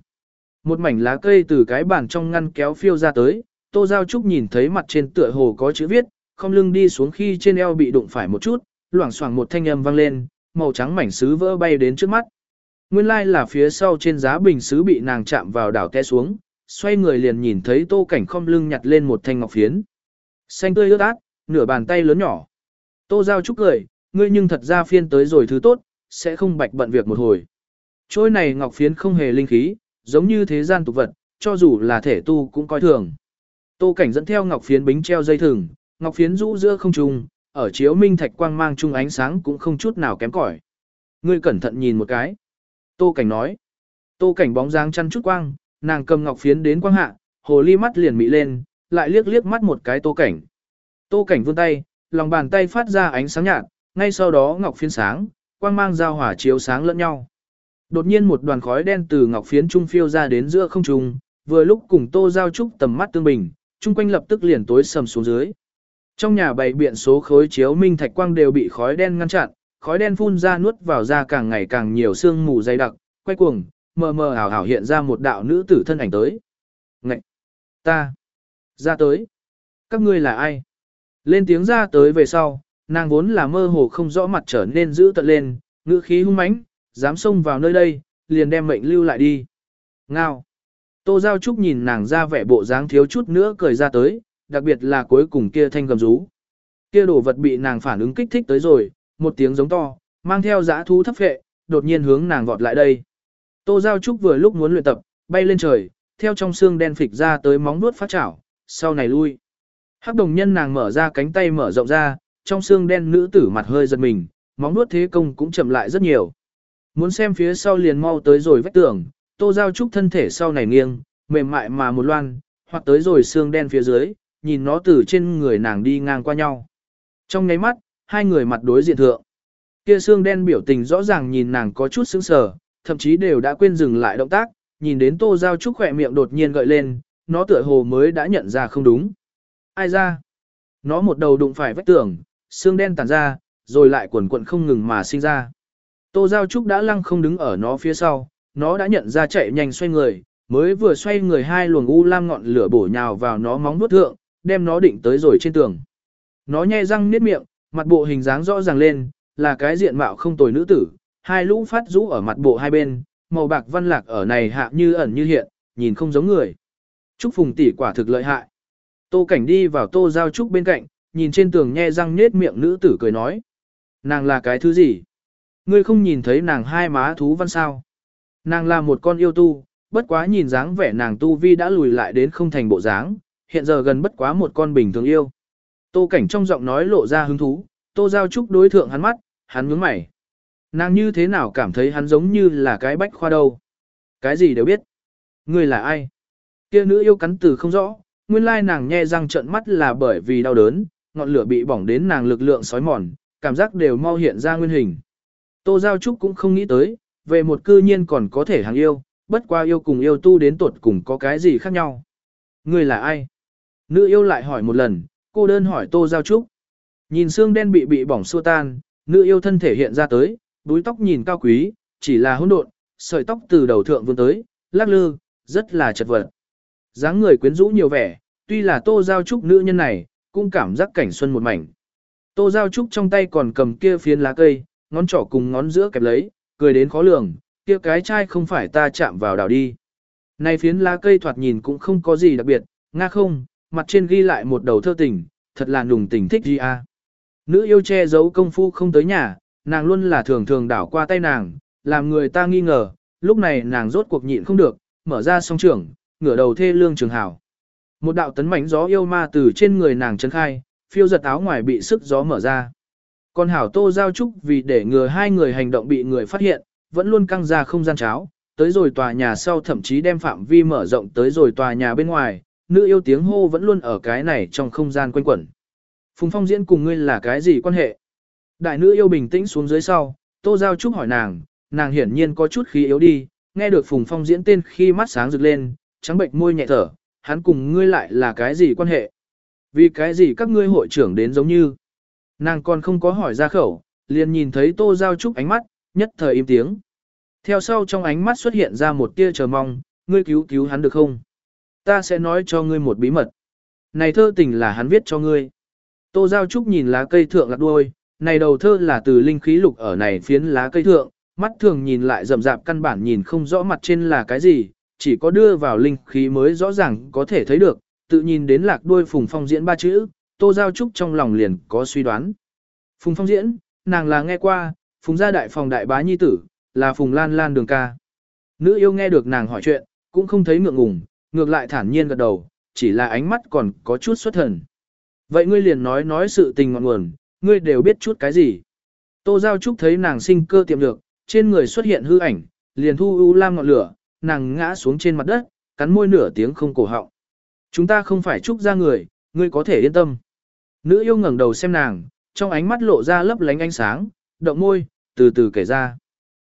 Một mảnh lá cây từ cái bàn trong ngăn kéo phiêu ra tới, Tô Giao Trúc nhìn thấy mặt trên tựa hồ có chữ viết, không lưng đi xuống khi trên eo bị đụng phải một chút, loảng xoảng một thanh âm vang lên, màu trắng mảnh sứ vỡ bay đến trước mắt. Nguyên lai like là phía sau trên giá bình sứ bị nàng chạm vào đảo té xuống, xoay người liền nhìn thấy tô cảnh không lưng nhặt lên một thanh ngọc phiến. Xanh tươi ướt át, nửa bàn tay lớn nhỏ. Tô Giao Trúc cười, ngươi nhưng thật ra phiên tới rồi thứ tốt, sẽ không bạch bận việc một hồi. Trôi này ngọc phiến không hề linh khí, giống như thế gian tục vật, cho dù là thể tu cũng coi thường. Tô cảnh dẫn theo ngọc phiến bính treo dây thừng, ngọc phiến rũ giữa không trung, ở chiếu minh thạch quang mang chung ánh sáng cũng không chút nào kém cỏi. Ngươi cẩn thận nhìn một cái. Tô cảnh nói. Tô cảnh bóng dáng chăn chút quang, nàng cầm ngọc phiến đến quang hạ, hồ ly mắt liền mị lên, lại liếc liếc mắt một cái tô cảnh. Tô cảnh vươn tay, lòng bàn tay phát ra ánh sáng nhạt, ngay sau đó ngọc phiến sáng, quang mang giao hỏa chiếu sáng lẫn nhau. Đột nhiên một đoàn khói đen từ ngọc phiến trung phiêu ra đến giữa không trung, vừa lúc cùng Tô Giao Trúc tầm mắt tương bình, chung quanh lập tức liền tối sầm xuống dưới. Trong nhà bày biện số khối chiếu minh thạch quang đều bị khói đen ngăn chặn, khói đen phun ra nuốt vào ra càng ngày càng nhiều sương mù dày đặc, quay cuồng, mờ mờ ảo ảo hiện ra một đạo nữ tử thân ảnh tới. Ngậy! Ta! Ra tới! Các ngươi là ai? Lên tiếng ra tới về sau, nàng vốn là mơ hồ không rõ mặt trở nên giữ tận lên, ngữ khí hung mãnh, dám xông vào nơi đây, liền đem mệnh lưu lại đi. Ngao! Tô Giao Trúc nhìn nàng ra vẻ bộ dáng thiếu chút nữa cười ra tới, đặc biệt là cuối cùng kia thanh gầm rú. Kia đồ vật bị nàng phản ứng kích thích tới rồi, một tiếng giống to, mang theo giã thú thấp phệ, đột nhiên hướng nàng vọt lại đây. Tô Giao Trúc vừa lúc muốn luyện tập, bay lên trời, theo trong xương đen phịch ra tới móng nuốt phát chảo, sau này lui. Hắc đồng nhân nàng mở ra cánh tay mở rộng ra, trong xương đen nữ tử mặt hơi giật mình, móng nuốt thế công cũng chậm lại rất nhiều. Muốn xem phía sau liền mau tới rồi vách tường, Tô Giao Trúc thân thể sau này nghiêng, mềm mại mà một loan, hoặc tới rồi xương đen phía dưới, nhìn nó từ trên người nàng đi ngang qua nhau. Trong ngáy mắt, hai người mặt đối diện thượng. Kia xương đen biểu tình rõ ràng nhìn nàng có chút sững sờ, thậm chí đều đã quên dừng lại động tác, nhìn đến Tô Giao Trúc khỏe miệng đột nhiên gợi lên, nó tựa hồ mới đã nhận ra không đúng. Ai ra? Nó một đầu đụng phải vách tường, xương đen tàn ra, rồi lại quần quận không ngừng mà sinh ra. Tô Giao Trúc đã lăng không đứng ở nó phía sau, nó đã nhận ra chạy nhanh xoay người, mới vừa xoay người hai luồng u lam ngọn lửa bổ nhào vào nó móng vuốt thượng, đem nó định tới rồi trên tường. Nó nhe răng niết miệng, mặt bộ hình dáng rõ ràng lên, là cái diện mạo không tồi nữ tử, hai lũ phát rũ ở mặt bộ hai bên, màu bạc văn lạc ở này hạ như ẩn như hiện, nhìn không giống người. Trúc Phùng tỷ quả thực lợi hại. Tô Cảnh đi vào Tô Giao Trúc bên cạnh, nhìn trên tường nhe răng nết miệng nữ tử cười nói. Nàng là cái thứ gì? Ngươi không nhìn thấy nàng hai má thú văn sao? Nàng là một con yêu tu, bất quá nhìn dáng vẻ nàng tu vi đã lùi lại đến không thành bộ dáng, hiện giờ gần bất quá một con bình thường yêu. Tô cảnh trong giọng nói lộ ra hứng thú, tô giao trúc đối thượng hắn mắt, hắn nhướng mày. Nàng như thế nào cảm thấy hắn giống như là cái bách khoa đâu. Cái gì đều biết. Người là ai? Kia nữ yêu cắn từ không rõ, nguyên lai nàng nhe răng trợn mắt là bởi vì đau đớn, ngọn lửa bị bỏng đến nàng lực lượng sói mòn, cảm giác đều mau hiện ra nguyên hình. Tô Giao Trúc cũng không nghĩ tới, về một cư nhiên còn có thể hàng yêu, bất qua yêu cùng yêu tu đến tuột cùng có cái gì khác nhau. Người là ai? Nữ yêu lại hỏi một lần, cô đơn hỏi Tô Giao Trúc. Nhìn xương đen bị bị bỏng xua tan, nữ yêu thân thể hiện ra tới, đuôi tóc nhìn cao quý, chỉ là hỗn độn, sợi tóc từ đầu thượng vươn tới, lắc lư, rất là chật vật. dáng người quyến rũ nhiều vẻ, tuy là Tô Giao Trúc nữ nhân này, cũng cảm giác cảnh xuân một mảnh. Tô Giao Trúc trong tay còn cầm kia phiến lá cây, ngón trỏ cùng ngón giữa kẹp lấy, cười đến khó lường, kia cái chai không phải ta chạm vào đảo đi. Này phiến lá cây thoạt nhìn cũng không có gì đặc biệt, nga không, mặt trên ghi lại một đầu thơ tình, thật là nùng tình thích gì a. Nữ yêu che giấu công phu không tới nhà, nàng luôn là thường thường đảo qua tay nàng, làm người ta nghi ngờ, lúc này nàng rốt cuộc nhịn không được, mở ra song trưởng, ngửa đầu thê lương trường hảo. Một đạo tấn mảnh gió yêu ma từ trên người nàng trấn khai, phiêu giật áo ngoài bị sức gió mở ra. Còn hảo tô giao trúc vì để ngừa hai người hành động bị người phát hiện, vẫn luôn căng ra không gian cháo, tới rồi tòa nhà sau thậm chí đem phạm vi mở rộng tới rồi tòa nhà bên ngoài, nữ yêu tiếng hô vẫn luôn ở cái này trong không gian quanh quẩn. Phùng Phong diễn cùng ngươi là cái gì quan hệ? Đại nữ yêu bình tĩnh xuống dưới sau, Tô Giao Trúc hỏi nàng, nàng hiển nhiên có chút khí yếu đi, nghe được Phùng Phong diễn tên khi mắt sáng rực lên, trắng bệnh môi nhẹ thở, hắn cùng ngươi lại là cái gì quan hệ? Vì cái gì các ngươi hội trưởng đến giống như? Nàng còn không có hỏi ra khẩu, liền nhìn thấy Tô Giao Trúc ánh mắt, nhất thời im tiếng. Theo sau trong ánh mắt xuất hiện ra một tia chờ mong, ngươi cứu cứu hắn được không? Ta sẽ nói cho ngươi một bí mật. Này thơ tình là hắn viết cho ngươi. Tô Giao Trúc nhìn lá cây thượng lạc đuôi, này đầu thơ là từ linh khí lục ở này phiến lá cây thượng, mắt thường nhìn lại rậm rạp căn bản nhìn không rõ mặt trên là cái gì, chỉ có đưa vào linh khí mới rõ ràng có thể thấy được, tự nhìn đến lạc đuôi phùng phong diễn ba chữ, Tô Giao Trúc trong lòng liền có suy đoán. Phùng phong diễn, nàng là nghe qua, phùng gia đại phòng đại bá nhi tử, là phùng lan lan đường ca. Nữ yêu nghe được nàng hỏi chuyện, cũng không thấy ngượng ngùng, ngược lại thản nhiên gật đầu, chỉ là ánh mắt còn có chút xuất thần. Vậy ngươi liền nói nói sự tình ngọn nguồn, ngươi đều biết chút cái gì. Tô Giao Trúc thấy nàng sinh cơ tiệm được, trên người xuất hiện hư ảnh, liền thu u lam ngọn lửa, nàng ngã xuống trên mặt đất, cắn môi nửa tiếng không cổ họng. Chúng ta không phải Trúc ra người, ngươi có thể yên tâm. Nữ yêu ngẩng đầu xem nàng, trong ánh mắt lộ ra lấp lánh ánh sáng, động môi, từ từ kể ra.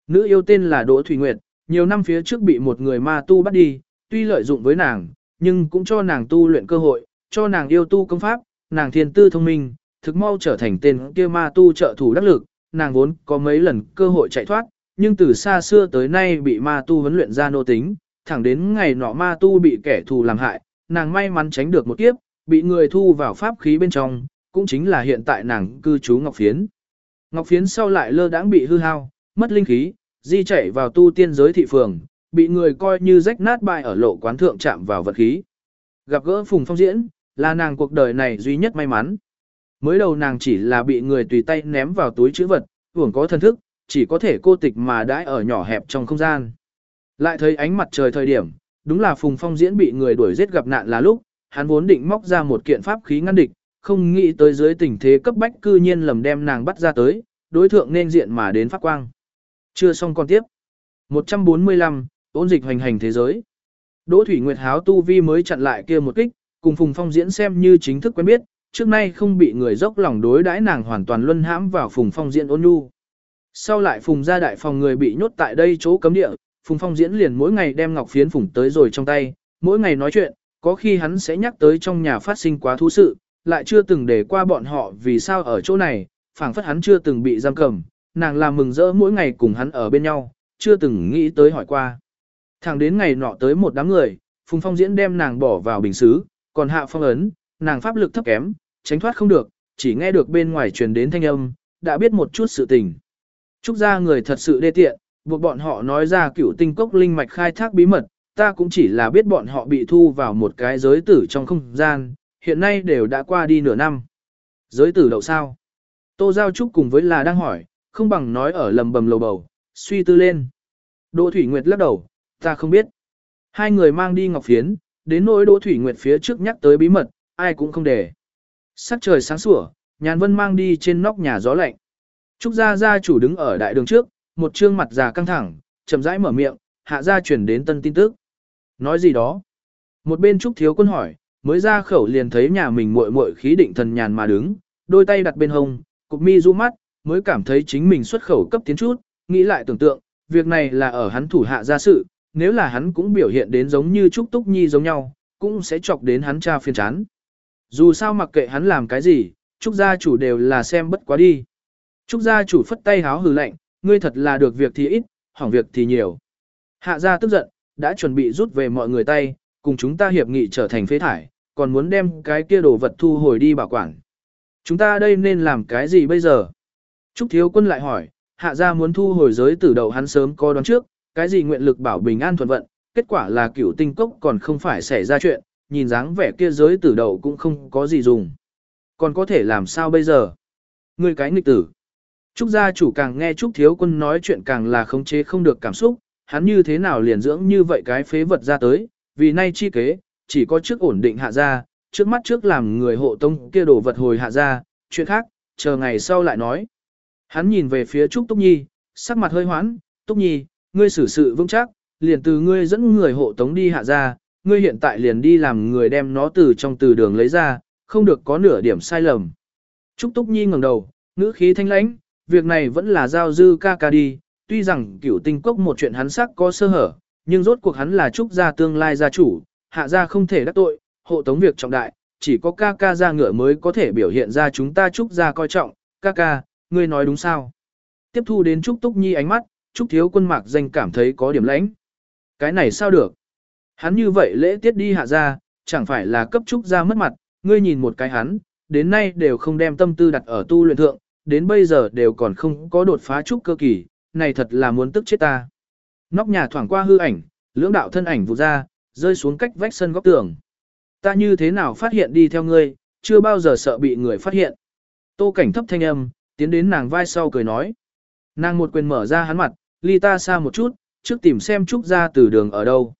Nữ yêu tên là Đỗ Thủy Nguyệt, nhiều năm phía trước bị một người ma tu bắt đi, tuy lợi dụng với nàng, nhưng cũng cho nàng tu luyện cơ hội, cho nàng yêu tu công pháp, nàng thiên tư thông minh, thực mau trở thành tên kia ma tu trợ thủ đắc lực, nàng vốn có mấy lần cơ hội chạy thoát, nhưng từ xa xưa tới nay bị ma tu huấn luyện ra nô tính, thẳng đến ngày nọ ma tu bị kẻ thù làm hại, nàng may mắn tránh được một kiếp, bị người thu vào pháp khí bên trong, cũng chính là hiện tại nàng cư trú Ngọc Phiến. Ngọc Phiến sau lại lơ đãng bị hư hao, mất linh khí, di chạy vào tu tiên giới thị phường, bị người coi như rách nát bại ở lộ quán thượng chạm vào vật khí. Gặp gỡ Phùng Phong Diễn, là nàng cuộc đời này duy nhất may mắn. Mới đầu nàng chỉ là bị người tùy tay ném vào túi chữ vật, hưởng có thân thức, chỉ có thể cô tịch mà đãi ở nhỏ hẹp trong không gian. Lại thấy ánh mặt trời thời điểm, đúng là Phùng Phong Diễn bị người đuổi giết gặp nạn là lúc, hắn vốn định móc ra một kiện pháp khí ngăn địch, không nghĩ tới dưới tình thế cấp bách cư nhiên lầm đem nàng bắt ra tới, đối thượng nên diện mà đến pháp quang. Chưa xong còn tiếp. 145, ôn dịch hoành hành thế giới. Đỗ Thủy Nguyệt háo tu vi mới chặn lại kia một kích, cùng Phùng Phong diễn xem như chính thức quen biết, trước nay không bị người dốc lòng đối đãi nàng hoàn toàn luân hãm vào Phùng Phong diễn ôn nhu. Sau lại Phùng gia đại phòng người bị nhốt tại đây chỗ cấm địa, Phùng Phong diễn liền mỗi ngày đem ngọc phiến phùng tới rồi trong tay, mỗi ngày nói chuyện, có khi hắn sẽ nhắc tới trong nhà phát sinh quá thú sự, lại chưa từng để qua bọn họ vì sao ở chỗ này, phảng phất hắn chưa từng bị giam cầm, nàng làm mừng rỡ mỗi ngày cùng hắn ở bên nhau, chưa từng nghĩ tới hỏi qua. Thẳng đến ngày nọ tới một đám người, Phùng Phong diễn đem nàng bỏ vào bình xứ, còn hạ phong ấn, nàng pháp lực thấp kém, tránh thoát không được, chỉ nghe được bên ngoài truyền đến thanh âm, đã biết một chút sự tình. Trúc gia người thật sự đê tiện, buộc bọn họ nói ra cửu tinh cốc linh mạch khai thác bí mật, ta cũng chỉ là biết bọn họ bị thu vào một cái giới tử trong không gian, hiện nay đều đã qua đi nửa năm. Giới tử đậu sao? Tô Giao Trúc cùng với là đang hỏi, không bằng nói ở lầm bầm lầu bầu, suy tư lên. Đỗ Thủy Nguyệt lắc đầu, ta không biết. Hai người mang đi ngọc phiến, đến nỗi Đỗ Thủy Nguyệt phía trước nhắc tới bí mật, ai cũng không để. Sắc trời sáng sủa, nhàn vân mang đi trên nóc nhà gió lạnh. Trúc gia gia chủ đứng ở đại đường trước, một trương mặt già căng thẳng, chậm rãi mở miệng, hạ gia chuyển đến tân tin tức. Nói gì đó? Một bên Trúc thiếu quân hỏi, mới ra khẩu liền thấy nhà mình muội muội khí định thần nhàn mà đứng, đôi tay đặt bên hông, cục mi du mắt, mới cảm thấy chính mình xuất khẩu cấp tiến chút, nghĩ lại tưởng tượng, việc này là ở hắn thủ hạ gia sự, nếu là hắn cũng biểu hiện đến giống như Trúc Túc Nhi giống nhau, cũng sẽ chọc đến hắn cha phiền chán. Dù sao mặc kệ hắn làm cái gì, Trúc gia chủ đều là xem bất quá đi. Trúc gia chủ phất tay háo hừ lạnh, ngươi thật là được việc thì ít, hỏng việc thì nhiều. Hạ gia tức giận, đã chuẩn bị rút về mọi người tay, cùng chúng ta hiệp nghị trở thành phế thải, còn muốn đem cái kia đồ vật thu hồi đi bảo quản. Chúng ta đây nên làm cái gì bây giờ? Trúc Thiếu Quân lại hỏi, hạ gia muốn thu hồi giới tử đầu hắn sớm có đoán trước, cái gì nguyện lực bảo bình an thuận vận, kết quả là cửu tinh cốc còn không phải xảy ra chuyện, nhìn dáng vẻ kia giới tử đầu cũng không có gì dùng. Còn có thể làm sao bây giờ? Người cái nghịch tử. Trúc gia chủ càng nghe Trúc Thiếu Quân nói chuyện càng là khống chế không được cảm xúc, hắn như thế nào liền dưỡng như vậy cái phế vật ra tới, vì nay chi kế, chỉ có trước ổn định hạ ra, trước mắt trước làm người hộ tông kia đổ vật hồi hạ ra, chuyện khác, chờ ngày sau lại nói. Hắn nhìn về phía Trúc Túc Nhi, sắc mặt hơi hoán, Túc Nhi, ngươi xử sự vững chắc, liền từ ngươi dẫn người hộ tống đi hạ ra, ngươi hiện tại liền đi làm người đem nó từ trong từ đường lấy ra, không được có nửa điểm sai lầm. Trúc Túc Nhi ngẩng đầu, ngữ khí thanh lãnh, việc này vẫn là giao dư ca ca đi, tuy rằng cửu tinh cốc một chuyện hắn sắc có sơ hở, nhưng rốt cuộc hắn là trúc gia tương lai gia chủ, hạ gia không thể đắc tội, hộ tống việc trọng đại, chỉ có ca ca gia ngựa mới có thể biểu hiện ra chúng ta trúc gia coi trọng, ca ca, ngươi nói đúng sao? Tiếp thu đến trúc túc nhi ánh mắt, trúc thiếu quân mạc danh cảm thấy có điểm lãnh. Cái này sao được? Hắn như vậy lễ tiết đi hạ gia, chẳng phải là cấp trúc gia mất mặt, ngươi nhìn một cái hắn, đến nay đều không đem tâm tư đặt ở tu luyện thượng, đến bây giờ đều còn không có đột phá trúc cơ kỳ, này thật là muốn tức chết ta. Nóc nhà thoảng qua hư ảnh, lưỡng đạo thân ảnh vụ ra, rơi xuống cách vách sân góc tường. Ta như thế nào phát hiện đi theo ngươi, chưa bao giờ sợ bị người phát hiện. Tô cảnh thấp thanh âm, tiến đến nàng vai sau cười nói. Nàng một quyền mở ra hắn mặt, ly ta xa một chút, trước tìm xem Trúc ra từ đường ở đâu.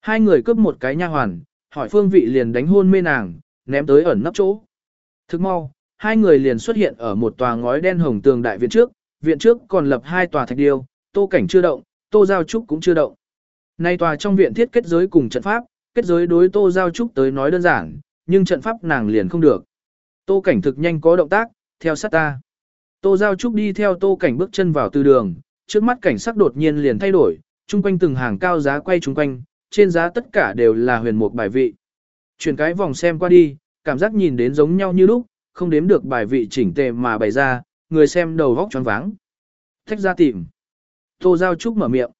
Hai người cướp một cái nha hoàn, hỏi phương vị liền đánh hôn mê nàng, ném tới ẩn nấp chỗ. Thức mau, hai người liền xuất hiện ở một tòa ngói đen hồng tường đại viện trước, viện trước còn lập hai tòa thạch điêu, tô cảnh chưa động, tô giao trúc cũng chưa động. Nay tòa trong viện thiết kết giới cùng trận pháp, kết giới đối tô giao trúc tới nói đơn giản, nhưng trận pháp nàng liền không được. Tô cảnh thực nhanh có động tác, theo sát ta. Tô Giao Trúc đi theo tô cảnh bước chân vào từ đường, trước mắt cảnh sắc đột nhiên liền thay đổi, chung quanh từng hàng cao giá quay chung quanh, trên giá tất cả đều là huyền mục bài vị. Chuyển cái vòng xem qua đi, cảm giác nhìn đến giống nhau như lúc, không đếm được bài vị chỉnh tề mà bày ra, người xem đầu góc tròn váng. Thách ra tìm. Tô Giao Trúc mở miệng.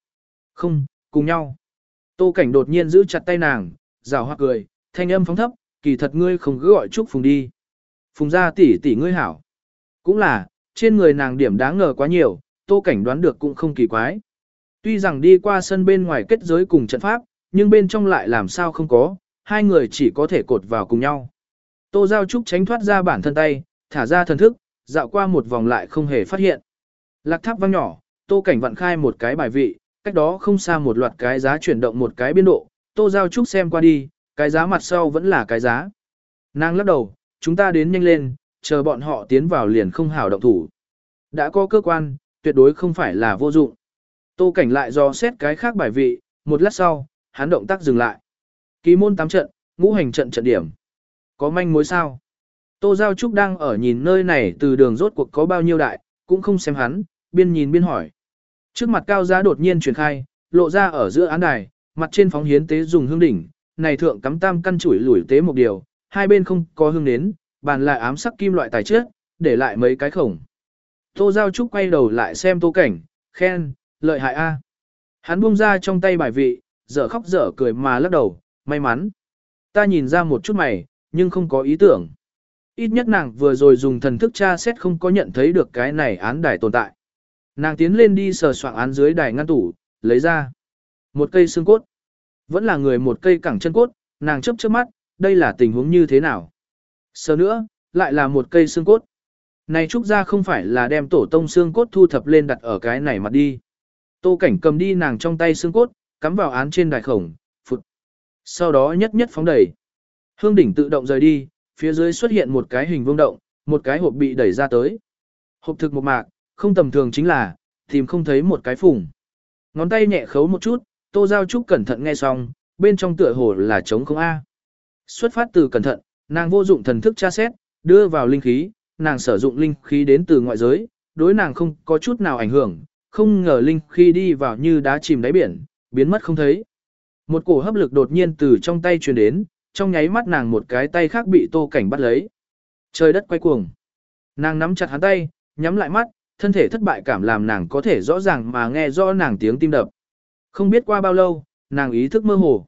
Không, cùng nhau. Tô Cảnh đột nhiên giữ chặt tay nàng, rào hoa cười, thanh âm phóng thấp, kỳ thật ngươi không cứ gọi Trúc Phùng đi. Phùng ra tỷ tỷ ngươi hảo. Cũng là, trên người nàng điểm đáng ngờ quá nhiều, Tô Cảnh đoán được cũng không kỳ quái. Tuy rằng đi qua sân bên ngoài kết giới cùng trận pháp, nhưng bên trong lại làm sao không có, hai người chỉ có thể cột vào cùng nhau. Tô Giao Trúc tránh thoát ra bản thân tay, thả ra thần thức, dạo qua một vòng lại không hề phát hiện. Lạc tháp vang nhỏ, Tô Cảnh vặn khai một cái bài vị, cách đó không xa một loạt cái giá chuyển động một cái biên độ, Tô Giao Trúc xem qua đi, cái giá mặt sau vẫn là cái giá. Nàng lắc đầu, chúng ta đến nhanh lên, chờ bọn họ tiến vào liền không hảo động thủ. Đã có cơ quan, tuyệt đối không phải là vô dụng. Tô Cảnh lại do xét cái khác bài vị, một lát sau, hắn động tác dừng lại. Ký môn tám trận, ngũ hành trận trận điểm. Có manh mối sao? Tô Giao Trúc đang ở nhìn nơi này từ đường rốt cuộc có bao nhiêu đại, cũng không xem hắn, biên nhìn biên hỏi. Trước mặt cao giá đột nhiên truyền khai, lộ ra ở giữa án đài, mặt trên phóng hiến tế dùng hương đỉnh, này thượng cắm tam căn chuỗi lủi tế một điều, hai bên không có hương nến, bàn lại ám sắc kim loại tài trước, để lại mấy cái khổng. Tô Giao Trúc quay đầu lại xem tô cảnh, khen, lợi hại a. Hắn buông ra trong tay bài vị, dở khóc dở cười mà lắc đầu, may mắn. Ta nhìn ra một chút mày, nhưng không có ý tưởng. Ít nhất nàng vừa rồi dùng thần thức tra xét không có nhận thấy được cái này án đài tồn tại. Nàng tiến lên đi sờ soạn án dưới đài ngăn tủ, lấy ra. Một cây xương cốt. Vẫn là người một cây cẳng chân cốt, nàng chấp trước mắt, đây là tình huống như thế nào. Sờ nữa, lại là một cây xương cốt. Này trúc ra không phải là đem tổ tông xương cốt thu thập lên đặt ở cái này mặt đi. Tô cảnh cầm đi nàng trong tay xương cốt, cắm vào án trên đài khổng, phụt. Sau đó nhất nhất phóng đẩy. Hương đỉnh tự động rời đi, phía dưới xuất hiện một cái hình vương động, một cái hộp bị đẩy ra tới. Hộp thực một mạc, không tầm thường chính là, tìm không thấy một cái phùng. Ngón tay nhẹ khấu một chút, Tô Giao Trúc cẩn thận nghe xong, bên trong tựa hồ là trống không A. Xuất phát từ cẩn thận, nàng vô dụng thần thức tra xét, đưa vào linh khí, nàng sử dụng linh khí đến từ ngoại giới, đối nàng không có chút nào ảnh hưởng, không ngờ linh khí đi vào như đá chìm đáy biển, biến mất không thấy. Một cổ hấp lực đột nhiên từ trong tay truyền đến, trong nháy mắt nàng một cái tay khác bị tô cảnh bắt lấy. Trời đất quay cuồng. Nàng nắm chặt hắn tay, nhắm lại mắt, thân thể thất bại cảm làm nàng có thể rõ ràng mà nghe rõ nàng tiếng tim đập. Không biết qua bao lâu, nàng ý thức mơ hồ.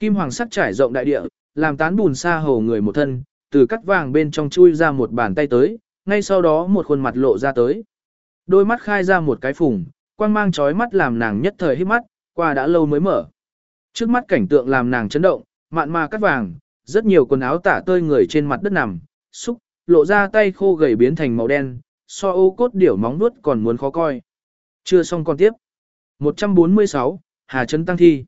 Kim hoàng sắc trải rộng đại địa, làm tán bùn xa hồ người một thân, từ cắt vàng bên trong chui ra một bàn tay tới, ngay sau đó một khuôn mặt lộ ra tới. Đôi mắt khai ra một cái phùng, quang mang chói mắt làm nàng nhất thời hít mắt, qua đã lâu mới mở. Trước mắt cảnh tượng làm nàng chấn động, mạn ma cắt vàng, rất nhiều quần áo tả tơi người trên mặt đất nằm, xúc, lộ ra tay khô gầy biến thành màu đen, so ô cốt điểu móng nuốt còn muốn khó coi. Chưa xong còn tiếp. 146, Hà Trấn Tăng Thi.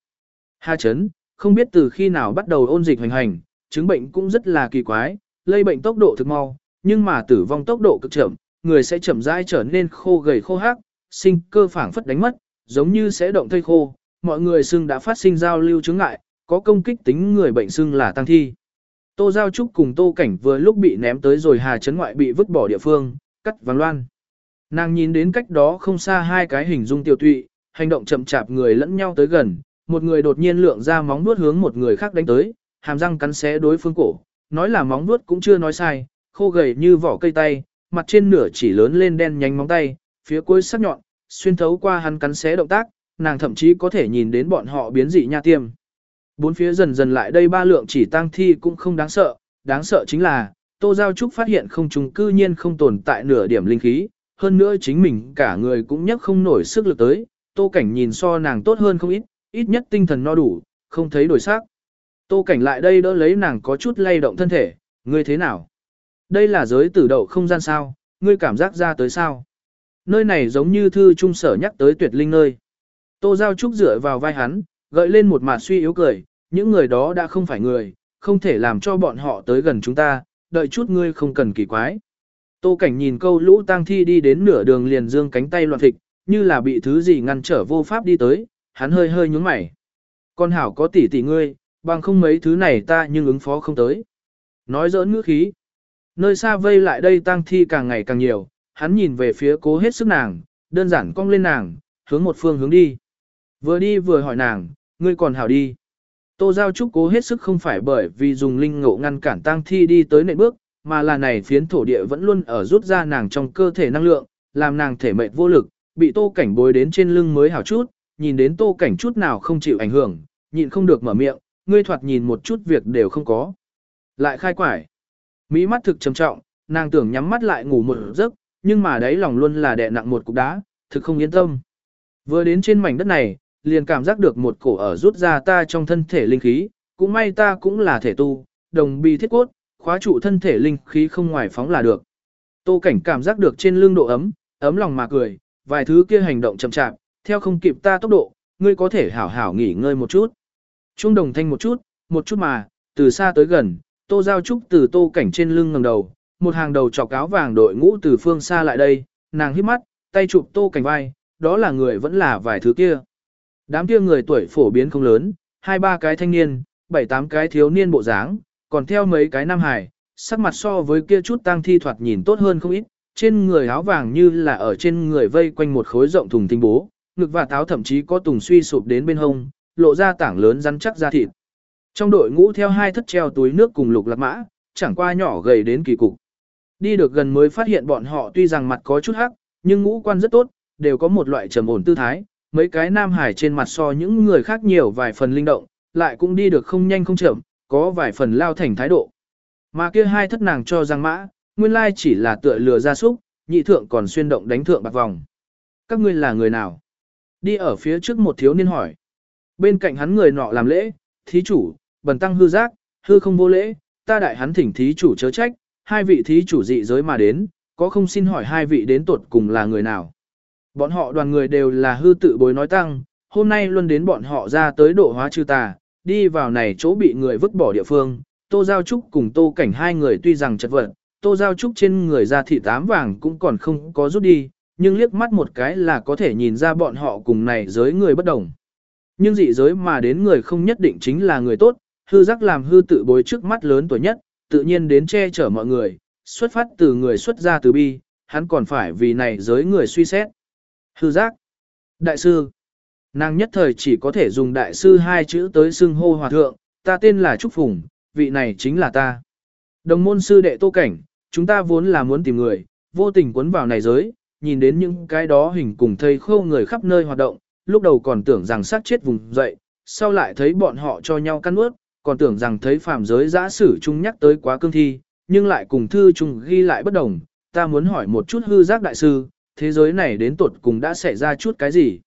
Hà Trấn, không biết từ khi nào bắt đầu ôn dịch hoành hành, chứng bệnh cũng rất là kỳ quái, lây bệnh tốc độ thực mau, nhưng mà tử vong tốc độ cực chậm, người sẽ chậm rãi trở nên khô gầy khô hắc, sinh cơ phảng phất đánh mất, giống như sẽ động thây khô, mọi người xưng đã phát sinh giao lưu chứng ngại, có công kích tính người bệnh xưng là tăng thi. Tô Giao Trúc cùng Tô Cảnh vừa lúc bị ném tới rồi Hà Trấn ngoại bị vứt bỏ địa phương, cắt vàng loan. Nàng nhìn đến cách đó không xa hai cái hình dung tiêu tụy, hành động chậm chạp người lẫn nhau tới gần, một người đột nhiên lượng ra móng vuốt hướng một người khác đánh tới, hàm răng cắn xé đối phương cổ, nói là móng vuốt cũng chưa nói sai, khô gầy như vỏ cây tay, mặt trên nửa chỉ lớn lên đen nhánh móng tay, phía cuối sắc nhọn, xuyên thấu qua hắn cắn xé động tác, nàng thậm chí có thể nhìn đến bọn họ biến dị nha tiêm. Bốn phía dần dần lại đây ba lượng chỉ tăng thi cũng không đáng sợ, đáng sợ chính là, Tô Giao Trúc phát hiện không trùng cư nhiên không tồn tại nửa điểm linh khí, hơn nữa chính mình cả người cũng nhấc không nổi sức lực tới, Tô Cảnh nhìn so nàng tốt hơn không ít, ít nhất tinh thần no đủ, không thấy đổi sắc. Tô Cảnh lại đây đỡ lấy nàng có chút lay động thân thể, ngươi thế nào? Đây là giới tử đậu không gian sao, ngươi cảm giác ra tới sao? Nơi này giống như thư trung sở nhắc tới tuyệt linh nơi. Tô Giao Trúc dựa vào vai hắn, gợi lên một mặt suy yếu cười, những người đó đã không phải người, không thể làm cho bọn họ tới gần chúng ta, đợi chút ngươi không cần kỳ quái. Tô Cảnh nhìn câu lũ tang thi đi đến nửa đường liền dương cánh tay loạn thịt, như là bị thứ gì ngăn trở vô pháp đi tới, hắn hơi hơi nhúng mày. Con hảo có tỷ tỷ ngươi, bằng không mấy thứ này ta nhưng ứng phó không tới. Nói giỡn ngữ khí. Nơi xa vây lại đây tang thi càng ngày càng nhiều, hắn nhìn về phía cố hết sức nàng, đơn giản cong lên nàng, hướng một phương hướng đi. Vừa đi vừa hỏi nàng, ngươi còn hảo đi. Tô Giao Trúc cố hết sức không phải bởi vì dùng linh ngộ ngăn cản tang thi đi tới nệm bước, mà là này phiến thổ địa vẫn luôn ở rút ra nàng trong cơ thể năng lượng, làm nàng thể mệnh vô lực, bị tô cảnh bối đến trên lưng mới hảo chút, nhìn đến tô cảnh chút nào không chịu ảnh hưởng, nhịn không được mở miệng, ngươi thoạt nhìn một chút việc đều không có. Lại khai quải. Mỹ mắt thực trầm trọng, nàng tưởng nhắm mắt lại ngủ một giấc, nhưng mà đấy lòng luôn là đè nặng một cục đá, thực không yên tâm. Vừa đến trên mảnh đất này, liền cảm giác được một cổ ở rút ra ta trong thân thể linh khí, cũng may ta cũng là thể tu, đồng bi thiết cốt, khóa trụ thân thể linh khí không ngoài phóng là được. Tô cảnh cảm giác được trên lưng độ ấm, ấm lòng mà cười, vài thứ kia hành động chậm chạp, theo không kịp ta tốc độ, ngươi có thể hảo hảo nghỉ ngơi một chút. Trung đồng thanh một chút, một chút mà, từ xa tới gần, tô giao trúc từ tô cảnh trên lưng ngầm đầu, một hàng đầu trọc áo vàng đội ngũ từ phương xa lại đây, nàng hít mắt, tay chụp tô cảnh vai, đó là người vẫn là vài thứ kia. Đám kia người tuổi phổ biến không lớn, hai ba cái thanh niên, bảy tám cái thiếu niên bộ dáng, còn theo mấy cái nam hải, sắc mặt so với kia chút tang thi thoạt nhìn tốt hơn không ít, trên người áo vàng như là ở trên người vây quanh một khối rộng thùng tinh bố, ngực và táo thậm chí có tùng suy sụp đến bên hông, lộ ra tảng lớn rắn chắc da thịt. Trong đội ngũ theo hai thất treo túi nước cùng lục lạc mã, chẳng qua nhỏ gầy đến kỳ cục. Đi được gần mới phát hiện bọn họ tuy rằng mặt có chút hắc, nhưng ngũ quan rất tốt, đều có một loại trầm ổn tư thái, mấy cái nam hải trên mặt so những người khác nhiều vài phần linh động, lại cũng đi được không nhanh không chậm, có vài phần lao thành thái độ. Mà kia hai thất nàng cho rằng mã, nguyên lai chỉ là tựa lừa ra súc, nhị thượng còn xuyên động đánh thượng bạc vòng. Các ngươi là người nào? Đi ở phía trước một thiếu niên hỏi. Bên cạnh hắn người nọ làm lễ, thí chủ, bần tăng hư giác, hư không vô lễ, ta đại hắn thỉnh thí chủ chớ trách, hai vị thí chủ dị giới mà đến, có không xin hỏi hai vị đến tuột cùng là người nào? Bọn họ đoàn người đều là hư tự bối nói tăng, hôm nay luôn đến bọn họ ra tới độ hóa trừ tà, đi vào này chỗ bị người vứt bỏ địa phương. Tô Giao Trúc cùng Tô Cảnh hai người tuy rằng chật vật, Tô Giao Trúc trên người ra thị tám vàng cũng còn không có rút đi, nhưng liếc mắt một cái là có thể nhìn ra bọn họ cùng này giới người bất đồng. Nhưng dị giới mà đến người không nhất định chính là người tốt, hư giác làm hư tự bối trước mắt lớn tuổi nhất, tự nhiên đến che chở mọi người, xuất phát từ người xuất ra từ bi, hắn còn phải vì này giới người suy xét. Hư giác. Đại sư. Nàng nhất thời chỉ có thể dùng đại sư hai chữ tới xưng hô hòa thượng, ta tên là Trúc Phùng, vị này chính là ta. Đồng môn sư đệ tô cảnh, chúng ta vốn là muốn tìm người, vô tình cuốn vào này giới, nhìn đến những cái đó hình cùng thầy khô người khắp nơi hoạt động, lúc đầu còn tưởng rằng sát chết vùng dậy, sau lại thấy bọn họ cho nhau căn ướt, còn tưởng rằng thấy phàm giới giã sử chung nhắc tới quá cương thi, nhưng lại cùng thư chung ghi lại bất đồng, ta muốn hỏi một chút hư giác đại sư, thế giới này đến tột cùng đã xảy ra chút cái gì?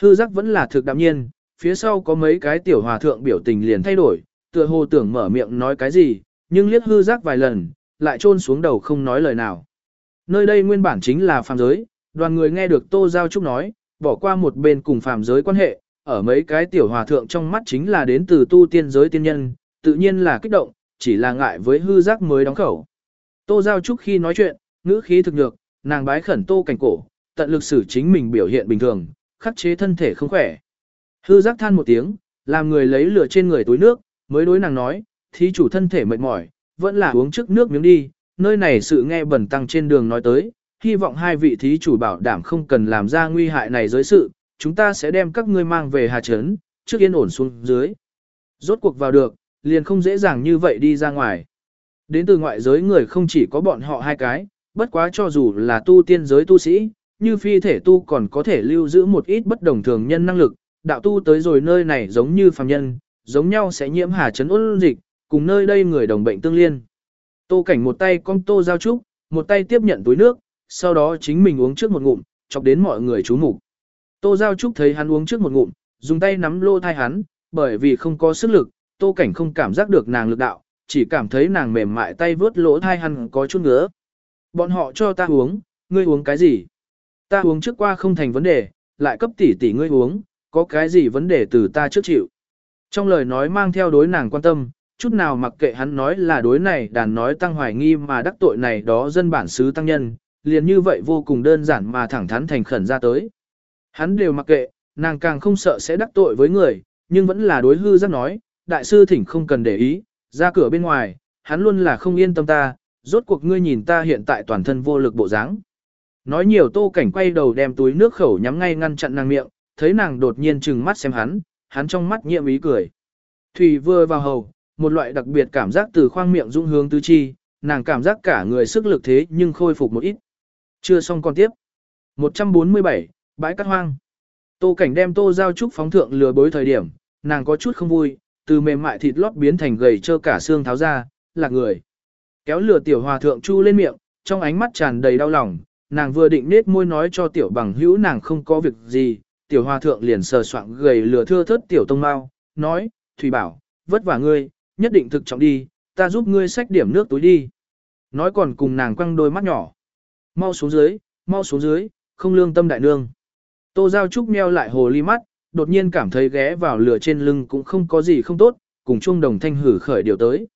Hư giác vẫn là thực đạm nhiên, phía sau có mấy cái tiểu hòa thượng biểu tình liền thay đổi, tựa hồ tưởng mở miệng nói cái gì, nhưng liếc hư giác vài lần, lại trôn xuống đầu không nói lời nào. Nơi đây nguyên bản chính là phàm giới, đoàn người nghe được Tô Giao Trúc nói, bỏ qua một bên cùng phàm giới quan hệ, ở mấy cái tiểu hòa thượng trong mắt chính là đến từ tu tiên giới tiên nhân, tự nhiên là kích động, chỉ là ngại với hư giác mới đóng khẩu. Tô Giao Trúc khi nói chuyện, ngữ khí thực nhược, nàng bái khẩn tô cảnh cổ, tận lực xử chính mình biểu hiện bình thường, khắc chế thân thể không khỏe. Hư giác than một tiếng, làm người lấy lửa trên người túi nước, mới đối nàng nói, thí chủ thân thể mệt mỏi, vẫn là uống trước nước miếng đi, nơi này sự nghe bẩn tăng trên đường nói tới, hy vọng hai vị thí chủ bảo đảm không cần làm ra nguy hại này giới sự, chúng ta sẽ đem các ngươi mang về Hà Trấn, trước yên ổn xuống dưới. Rốt cuộc vào được, liền không dễ dàng như vậy đi ra ngoài. Đến từ ngoại giới người không chỉ có bọn họ hai cái, bất quá cho dù là tu tiên giới tu sĩ, như phi thể tu còn có thể lưu giữ một ít bất đồng thường nhân năng lực, đạo tu tới rồi nơi này giống như phàm nhân, giống nhau sẽ nhiễm hà chấn ôn dịch, cùng nơi đây người đồng bệnh tương liên. Tô cảnh một tay con tô giao trúc, một tay tiếp nhận túi nước, sau đó chính mình uống trước một ngụm, chọc đến mọi người chú mục Tô giao trúc thấy hắn uống trước một ngụm, dùng tay nắm lô thai hắn, bởi vì không có sức lực, tô cảnh không cảm giác được nàng lực đạo, chỉ cảm thấy nàng mềm mại tay vớt lỗ thai hắn có chút ngứa. Bọn họ cho ta uống, ngươi uống cái gì? Ta uống trước qua không thành vấn đề, lại cấp tỷ tỷ ngươi uống, có cái gì vấn đề từ ta trước chịu. Trong lời nói mang theo đối nàng quan tâm, chút nào mặc kệ hắn nói là đối này đàn nói tăng hoài nghi mà đắc tội này đó dân bản xứ tăng nhân, liền như vậy vô cùng đơn giản mà thẳng thắn thành khẩn ra tới. Hắn đều mặc kệ, nàng càng không sợ sẽ đắc tội với người, nhưng vẫn là đối hư giác nói, đại sư thỉnh không cần để ý, ra cửa bên ngoài, hắn luôn là không yên tâm ta, rốt cuộc ngươi nhìn ta hiện tại toàn thân vô lực bộ dáng. Nói nhiều tô cảnh quay đầu đem túi nước khẩu nhắm ngay ngăn chặn nàng miệng, thấy nàng đột nhiên trừng mắt xem hắn, hắn trong mắt nhiệm ý cười. Thủy vừa vào hầu, một loại đặc biệt cảm giác từ khoang miệng dung hướng tứ chi, nàng cảm giác cả người sức lực thế nhưng khôi phục một ít. Chưa xong còn tiếp. 147, bãi cát hoang. Tô cảnh đem tô giao trúc phóng thượng lừa bối thời điểm, nàng có chút không vui, từ mềm mại thịt lót biến thành gầy trơ cả xương tháo ra, là người. Kéo lừa tiểu hòa thượng chu lên miệng, trong ánh mắt tràn đầy đau lòng, nàng vừa định nết môi nói cho tiểu bằng hữu nàng không có việc gì, tiểu hòa thượng liền sờ soạng gầy lừa thưa thớt tiểu tông mau, nói, Thủy bảo, vất vả ngươi, nhất định thực trọng đi, ta giúp ngươi xách điểm nước túi đi. Nói còn cùng nàng quăng đôi mắt nhỏ. Mau xuống dưới, mau xuống dưới, không lương tâm đại nương. Tô Giao Trúc meo lại hồ ly mắt, đột nhiên cảm thấy ghé vào lửa trên lưng cũng không có gì không tốt, cùng chung đồng thanh hử khởi điều tới.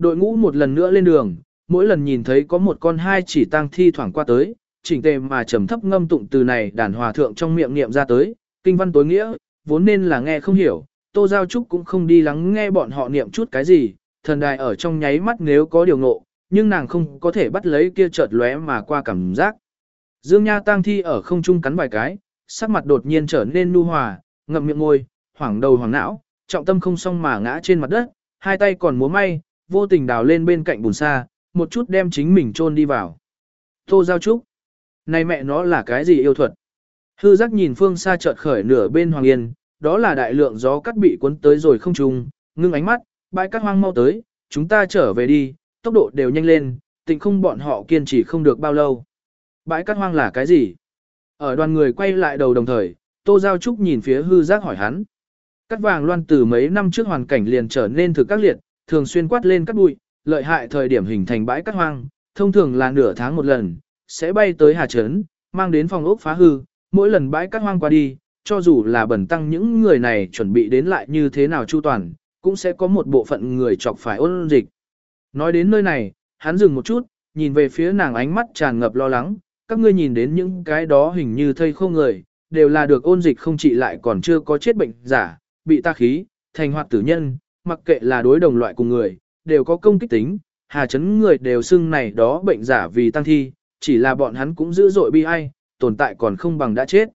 Đội ngũ một lần nữa lên đường, mỗi lần nhìn thấy có một con hai chỉ tang thi thoảng qua tới, chỉnh tề mà trầm thấp ngâm tụng từ này đàn hòa thượng trong miệng niệm ra tới, kinh văn tối nghĩa, vốn nên là nghe không hiểu, Tô Giao Trúc cũng không đi lắng nghe bọn họ niệm chút cái gì, thần đài ở trong nháy mắt nếu có điều ngộ, nhưng nàng không có thể bắt lấy kia chợt lóe mà qua cảm giác. Dương Nha tang thi ở không trung cắn vài cái, sắc mặt đột nhiên trở nên nu hòa, ngậm miệng ngôi, hoảng đầu hoảng não, trọng tâm không xong mà ngã trên mặt đất, hai tay còn múa may, vô tình đào lên bên cạnh bùn xa, một chút đem chính mình chôn đi vào. Tô Giao Trúc. Này mẹ nó là cái gì yêu thuật? Hư giác nhìn phương xa chợt khởi nửa bên Hoàng Yên, đó là đại lượng gió cắt bị cuốn tới rồi không trùng, ngưng ánh mắt, bãi cát hoang mau tới, chúng ta trở về đi, tốc độ đều nhanh lên, tình không bọn họ kiên trì không được bao lâu. Bãi cát hoang là cái gì? Ở đoàn người quay lại đầu đồng thời, Tô Giao Trúc nhìn phía hư giác hỏi hắn. Cát vàng loan từ mấy năm trước hoàn cảnh liền trở nên thực các liệt, thường xuyên quát lên cát bụi, lợi hại thời điểm hình thành bãi cát hoang, thông thường là nửa tháng một lần, sẽ bay tới Hà Trấn, mang đến phòng ốc phá hư, mỗi lần bãi cát hoang qua đi, cho dù là bẩn tăng những người này chuẩn bị đến lại như thế nào chu toàn, cũng sẽ có một bộ phận người chọc phải ôn dịch. Nói đến nơi này, hắn dừng một chút, nhìn về phía nàng ánh mắt tràn ngập lo lắng, các ngươi nhìn đến những cái đó hình như thây không người, đều là được ôn dịch không trị lại còn chưa có chết bệnh giả, bị ta khí, thành hoạt tử nhân, mặc kệ là đối đồng loại cùng người, đều có công kích tính, hà chấn người đều xưng này đó bệnh giả vì tăng thi, chỉ là bọn hắn cũng dữ dội bi ai, tồn tại còn không bằng đã chết.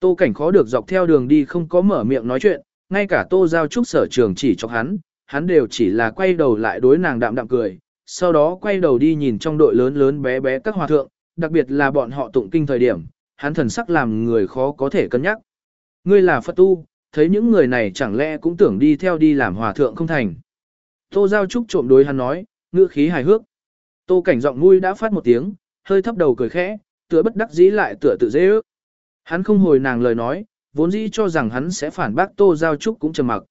Tô cảnh khó được dọc theo đường đi không có mở miệng nói chuyện, ngay cả tô giao trúc sở trường chỉ cho hắn, hắn đều chỉ là quay đầu lại đối nàng đạm đạm cười, sau đó quay đầu đi nhìn trong đội lớn lớn bé bé các hòa thượng, đặc biệt là bọn họ tụng kinh thời điểm, hắn thần sắc làm người khó có thể cân nhắc. Ngươi là Phật tu, thấy những người này chẳng lẽ cũng tưởng đi theo đi làm hòa thượng không thành. Tô Giao Trúc trộm đối hắn nói, ngữ khí hài hước. Tô cảnh giọng mũi đã phát một tiếng, hơi thấp đầu cười khẽ, tựa bất đắc dĩ lại tựa tự dễ ước. Hắn không hồi nàng lời nói, vốn dĩ cho rằng hắn sẽ phản bác Tô Giao Trúc cũng trầm mặc.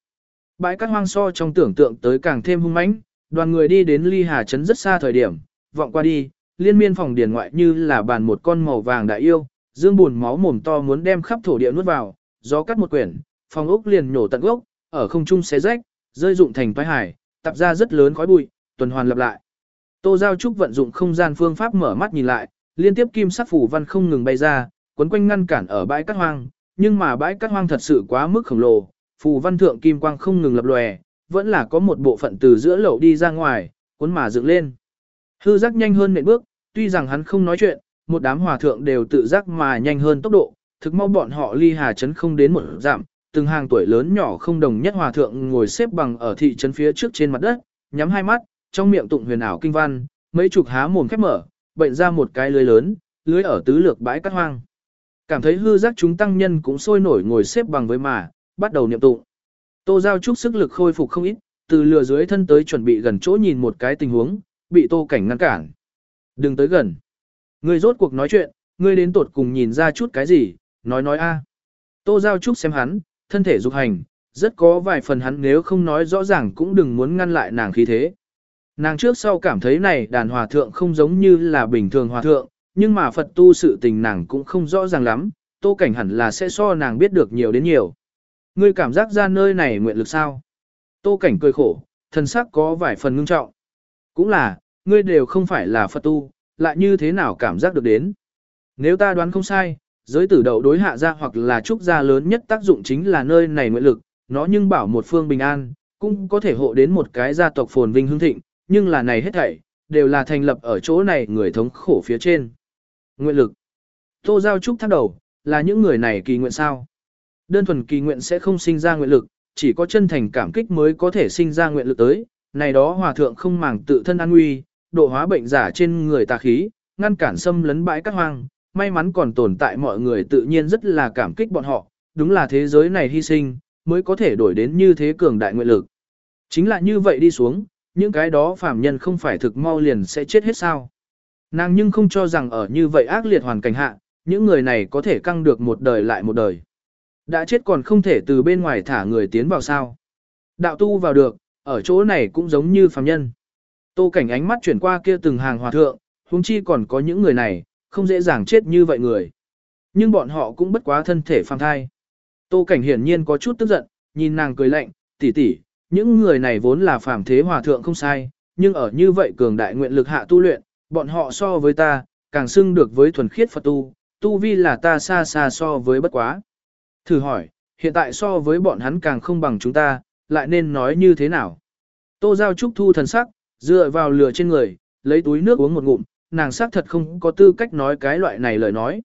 Bãi cát hoang so trong tưởng tượng tới càng thêm hung mãnh, đoàn người đi đến ly hà trấn rất xa thời điểm, vọng qua đi, liên miên phòng điền ngoại như là bàn một con màu vàng đại yêu, dương buồn máu mồm to muốn đem khắp thổ địa nuốt vào, gió cắt một quyển, phòng ốc liền nhổ tận gốc, ở không trung xé rách, rơi dụng thành toái hải, tập ra rất lớn khói bụi, tuần hoàn lặp lại. Tô Giao Trúc vận dụng không gian phương pháp mở mắt nhìn lại, liên tiếp kim sắc phủ văn không ngừng bay ra, quấn quanh ngăn cản ở bãi cát hoang, nhưng mà bãi cát hoang thật sự quá mức khổng lồ, phù văn thượng kim quang không ngừng lập lòe, vẫn là có một bộ phận từ giữa lậu đi ra ngoài, cuốn mà dựng lên. Hư giác nhanh hơn nện bước, tuy rằng hắn không nói chuyện, một đám hòa thượng đều tự giác mà nhanh hơn tốc độ, thực mau bọn họ ly hà chấn không đến một giảm, từng hàng tuổi lớn nhỏ không đồng nhất hòa thượng ngồi xếp bằng ở thị trấn phía trước trên mặt đất, nhắm hai mắt, trong miệng tụng huyền ảo kinh văn, mấy chục há mồm khép mở, bệnh ra một cái lưới lớn, lưới ở tứ lược bãi cát hoang. Cảm thấy hư giác chúng tăng nhân cũng sôi nổi ngồi xếp bằng với mà, bắt đầu niệm tụng. Tô Giao Trúc sức lực khôi phục không ít, từ lừa dưới thân tới chuẩn bị gần chỗ nhìn một cái tình huống, bị Tô Cảnh ngăn cản. Đừng tới gần. Ngươi rốt cuộc nói chuyện, ngươi đến tột cùng nhìn ra chút cái gì, nói nói a. Tô Giao Trúc xem hắn, thân thể dục hành, rất có vài phần hắn nếu không nói rõ ràng cũng đừng muốn ngăn lại nàng khí thế. Nàng trước sau cảm thấy này đàn hòa thượng không giống như là bình thường hòa thượng, nhưng mà Phật tu sự tình nàng cũng không rõ ràng lắm, tô cảnh hẳn là sẽ so nàng biết được nhiều đến nhiều. Ngươi cảm giác ra nơi này nguyện lực sao? Tô cảnh cười khổ, thân sắc có vài phần ngưng trọng. Cũng là, ngươi đều không phải là Phật tu, lại như thế nào cảm giác được đến. Nếu ta đoán không sai, giới tử đậu đối hạ gia hoặc là trúc gia lớn nhất tác dụng chính là nơi này nguyện lực, nó nhưng bảo một phương bình an, cũng có thể hộ đến một cái gia tộc phồn vinh hương thịnh, nhưng là này hết thảy, đều là thành lập ở chỗ này người thống khổ phía trên. Nguyện lực. Tô Giao Trúc thắc đầu, là những người này kỳ nguyện sao? Đơn thuần kỳ nguyện sẽ không sinh ra nguyện lực, chỉ có chân thành cảm kích mới có thể sinh ra nguyện lực tới. Này đó hòa thượng không màng tự thân an nguy, độ hóa bệnh giả trên người tà khí, ngăn cản xâm lấn bãi các hoang, may mắn còn tồn tại mọi người tự nhiên rất là cảm kích bọn họ, đúng là thế giới này hy sinh, mới có thể đổi đến như thế cường đại nguyện lực. Chính là như vậy đi xuống, những cái đó phàm nhân không phải thực mau liền sẽ chết hết sao. Nàng nhưng không cho rằng ở như vậy ác liệt hoàn cảnh hạ, những người này có thể căng được một đời lại một đời. Đã chết còn không thể từ bên ngoài thả người tiến vào sao. Đạo tu vào được, ở chỗ này cũng giống như phàm nhân. Tô cảnh ánh mắt chuyển qua kia từng hàng hòa thượng, huống chi còn có những người này, không dễ dàng chết như vậy người. Nhưng bọn họ cũng bất quá thân thể phàm thai. Tô cảnh hiển nhiên có chút tức giận, nhìn nàng cười lạnh, tỷ tỷ, những người này vốn là phàm thế hòa thượng không sai, nhưng ở như vậy cường đại nguyện lực hạ tu luyện, bọn họ so với ta, càng xưng được với thuần khiết Phật tu, tu vi là ta xa xa so với bất quá. Thử hỏi, hiện tại so với bọn hắn càng không bằng chúng ta, lại nên nói như thế nào? Tô Giao Trúc thu thần sắc, dựa vào lửa trên người, lấy túi nước uống một ngụm, nàng xác thật không có tư cách nói cái loại này lời nói.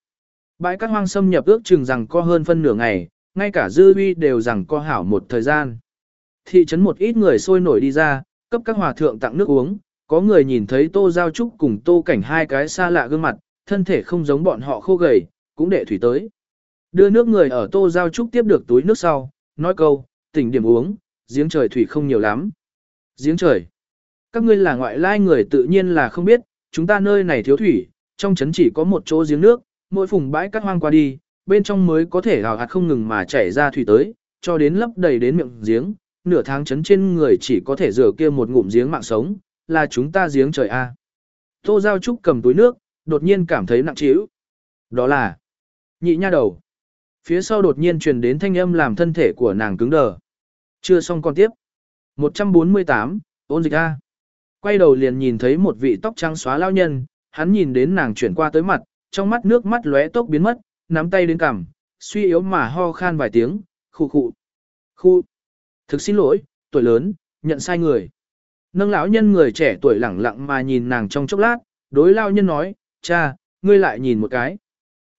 Bãi cát hoang xâm nhập ước chừng rằng co hơn phân nửa ngày, ngay cả dư uy đều rằng co hảo một thời gian. Thị trấn một ít người sôi nổi đi ra, cấp các hòa thượng tặng nước uống, có người nhìn thấy tô giao trúc cùng tô cảnh hai cái xa lạ gương mặt, thân thể không giống bọn họ khô gầy, cũng để thủy tới. Đưa nước người ở tô giao trúc tiếp được túi nước sau, nói câu, tỉnh điểm uống, giếng trời thủy không nhiều lắm. Giếng trời. Các ngươi là ngoại lai người tự nhiên là không biết, chúng ta nơi này thiếu thủy, trong trấn chỉ có một chỗ giếng nước, mỗi phùng bãi cắt hoang qua đi, bên trong mới có thể hào hạt không ngừng mà chảy ra thủy tới, cho đến lấp đầy đến miệng giếng, nửa tháng chấn trên người chỉ có thể rửa kia một ngụm giếng mạng sống, là chúng ta giếng trời A. Tô Giao Trúc cầm túi nước, đột nhiên cảm thấy nặng trĩu. Đó là nhị nha đầu. Phía sau đột nhiên truyền đến thanh âm làm thân thể của nàng cứng đờ. Chưa xong còn tiếp. 148, ôn dịch A. Quay đầu liền nhìn thấy một vị tóc trắng xóa lao nhân, hắn nhìn đến nàng chuyển qua tới mặt, trong mắt nước mắt lóe tốc biến mất, nắm tay đến cằm, suy yếu mà ho khan vài tiếng, khu khu. Khu. Thực xin lỗi, tuổi lớn, nhận sai người. Nâng lão nhân người trẻ tuổi lẳng lặng mà nhìn nàng trong chốc lát, đối lao nhân nói, cha, ngươi lại nhìn một cái.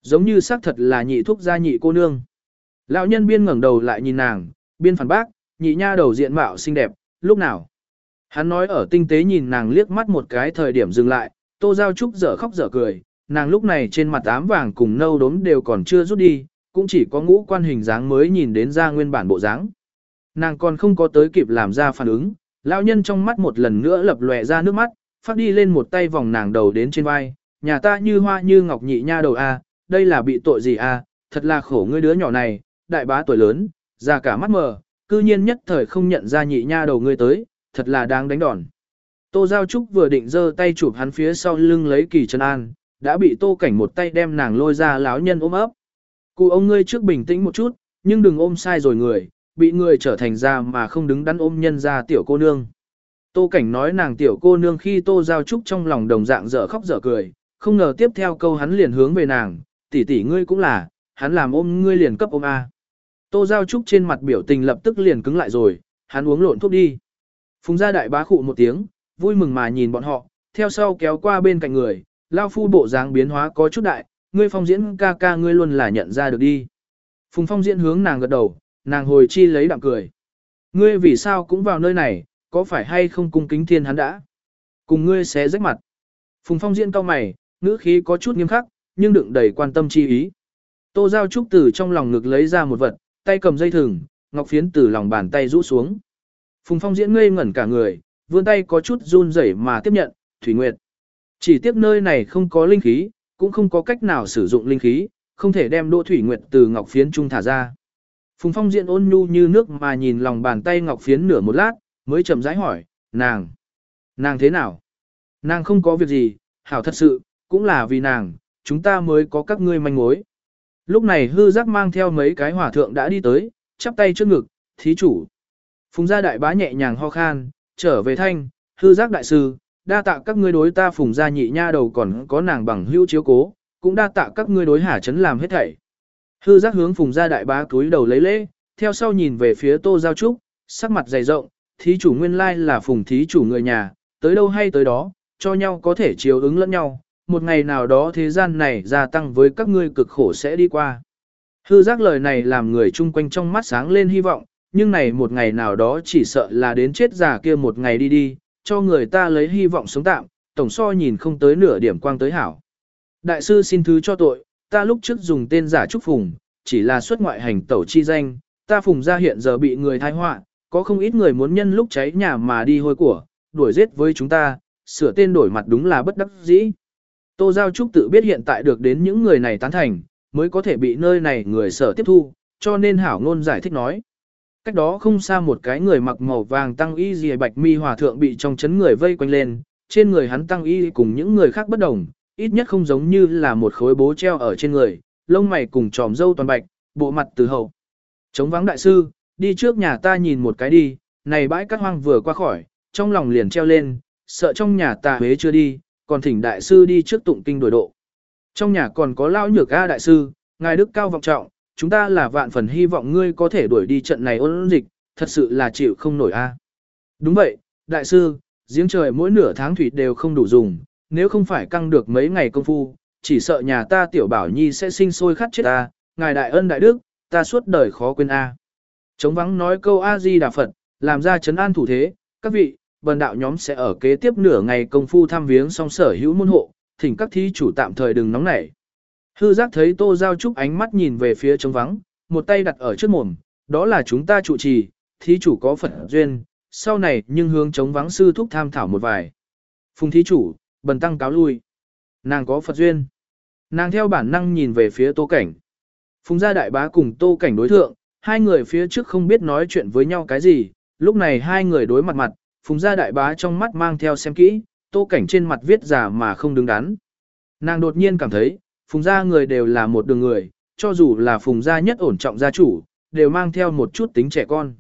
Giống như xác thật là nhị thúc gia nhị cô nương. Lão nhân biên ngẩng đầu lại nhìn nàng, biên phản bác, nhị nha đầu diện mạo xinh đẹp, lúc nào. Hắn nói ở tinh tế nhìn nàng liếc mắt một cái thời điểm dừng lại, tô giao trúc dở khóc dở cười, nàng lúc này trên mặt ám vàng cùng nâu đốm đều còn chưa rút đi, cũng chỉ có ngũ quan hình dáng mới nhìn đến ra nguyên bản bộ dáng. Nàng còn không có tới kịp làm ra phản ứng, lão nhân trong mắt một lần nữa lập lòe ra nước mắt, phát đi lên một tay vòng nàng đầu đến trên vai, nhà ta như hoa như ngọc nhị nha đầu a, đây là bị tội gì a, thật là khổ ngươi đứa nhỏ này, đại bá tuổi lớn, già cả mắt mờ, cư nhiên nhất thời không nhận ra nhị nha đầu ngươi tới, thật là đáng đánh đòn. Tô Giao Trúc vừa định giơ tay chụp hắn phía sau lưng lấy kỳ chân an, đã bị tô cảnh một tay đem nàng lôi ra lão nhân ôm ấp. Cụ ông ngươi trước bình tĩnh một chút, nhưng đừng ôm sai rồi người, bị người trở thành ra mà không đứng đắn ôm nhân ra tiểu cô nương. Tô cảnh nói nàng tiểu cô nương khi tô giao trúc trong lòng đồng dạng dở khóc dở cười, không ngờ tiếp theo câu hắn liền hướng về nàng, tỷ tỷ ngươi cũng là, hắn làm ôm ngươi liền cấp ôm A. Tô giao trúc trên mặt biểu tình lập tức liền cứng lại rồi, hắn uống lộn thuốc đi. Phùng gia đại bá khụ một tiếng, vui mừng mà nhìn bọn họ, theo sau kéo qua bên cạnh người, Lao phu bộ dáng biến hóa có chút đại, ngươi phong diễn ca ca ngươi luôn là nhận ra được đi. Phùng phong diễn hướng nàng gật đầu, nàng hồi chi lấy đạm cười. Ngươi vì sao cũng vào nơi này, có phải hay không cung kính thiên hắn đã? Cùng ngươi sẽ rách mặt. Phùng phong diễn cau mày, ngữ khí có chút nghiêm khắc, nhưng đựng đầy quan tâm chi ý. Tô Giao Trúc từ trong lòng ngực lấy ra một vật, tay cầm dây thừng, ngọc phiến từ lòng bàn tay rũ xuống. Phùng phong diễn ngây ngẩn cả người, vươn tay có chút run rẩy mà tiếp nhận, Thủy Nguyệt. Chỉ tiếc nơi này không có linh khí, cũng không có cách nào sử dụng linh khí, không thể đem Đỗ Thủy Nguyệt từ ngọc phiến trung thả ra. Phùng Phong diễn ôn nhu như nước mà nhìn lòng bàn tay ngọc phiến nửa một lát, mới chậm rãi hỏi, nàng, nàng thế nào? Nàng không có việc gì, hảo thật sự, cũng là vì nàng, chúng ta mới có các ngươi manh mối. Lúc này hư giác mang theo mấy cái hỏa thượng đã đi tới, chắp tay trước ngực, thí chủ. Phùng gia đại bá nhẹ nhàng ho khan, trở về thanh, hư giác đại sư, đa tạ các ngươi đối ta phùng gia nhị nha đầu còn có nàng bằng hữu chiếu cố, cũng đa tạ các ngươi đối hả chấn làm hết thảy. Hư giác hướng phùng gia đại bá cúi đầu lấy lễ, theo sau nhìn về phía tô giao trúc, sắc mặt dày rộng, thí chủ nguyên lai là phùng thí chủ người nhà, tới đâu hay tới đó, cho nhau có thể chiếu ứng lẫn nhau, một ngày nào đó thế gian này gia tăng với các ngươi cực khổ sẽ đi qua. Hư giác lời này làm người chung quanh trong mắt sáng lên hy vọng, nhưng này một ngày nào đó chỉ sợ là đến chết già kia một ngày đi đi, cho người ta lấy hy vọng sống tạm, tổng so nhìn không tới nửa điểm quang tới hảo. Đại sư xin thứ cho tội, ta lúc trước dùng tên giả trúc phùng, chỉ là xuất ngoại hành tẩu chi danh, ta phùng ra hiện giờ bị người thai họa, có không ít người muốn nhân lúc cháy nhà mà đi hôi của, đuổi giết với chúng ta, sửa tên đổi mặt đúng là bất đắc dĩ. Tô Giao Trúc tự biết hiện tại được đến những người này tán thành, mới có thể bị nơi này người sở tiếp thu, cho nên hảo ngôn giải thích nói. Cách đó không xa một cái người mặc màu vàng tăng y dì bạch mi hòa thượng bị trong chấn người vây quanh lên, trên người hắn tăng y cùng những người khác bất đồng, ít nhất không giống như là một khối bố treo ở trên người, lông mày cùng tròm dâu toàn bạch, bộ mặt từ hậu. Chống vắng đại sư, đi trước nhà ta nhìn một cái đi, này bãi cát hoang vừa qua khỏi, trong lòng liền treo lên, sợ trong nhà ta huế chưa đi, còn thỉnh đại sư đi trước tụng kinh đổi độ. Trong nhà còn có lão nhược A đại sư, ngài đức cao vọng trọng, chúng ta là vạn phần hy vọng ngươi có thể đuổi đi trận này ôn dịch, thật sự là chịu không nổi A. À. Đúng vậy, đại sư, giếng trời mỗi nửa tháng thủy đều không đủ dùng, nếu không phải căng được mấy ngày công phu, chỉ sợ nhà ta tiểu bảo nhi sẽ sinh sôi khát chết ta, à. ngài đại ân đại đức, ta suốt đời khó quên A. À. Chống vắng nói câu A-di Đà Phật, làm ra chấn an thủ thế, các vị, bần đạo nhóm sẽ ở kế tiếp nửa ngày công phu thăm viếng song sở hữu môn hộ, thỉnh các thí chủ tạm thời đừng nóng nảy. Hư giác thấy Tô Giao Trúc ánh mắt nhìn về phía trống vắng, một tay đặt ở trước mồm, đó là chúng ta trụ trì, thí chủ có Phật duyên, sau này nhưng hướng trống vắng sư thúc tham thảo một vài. Phùng thí chủ, bần tăng cáo lui. Nàng có Phật duyên. Nàng theo bản năng nhìn về phía Tô Cảnh. Phùng gia đại bá cùng Tô Cảnh đối thượng, hai người phía trước không biết nói chuyện với nhau cái gì, lúc này hai người đối mặt mặt, Phùng gia đại bá trong mắt mang theo xem kỹ, Tô Cảnh trên mặt viết giả mà không đứng đắn. Nàng đột nhiên cảm thấy, Phùng gia người đều là một đường người, cho dù là Phùng gia nhất ổn trọng gia chủ, đều mang theo một chút tính trẻ con.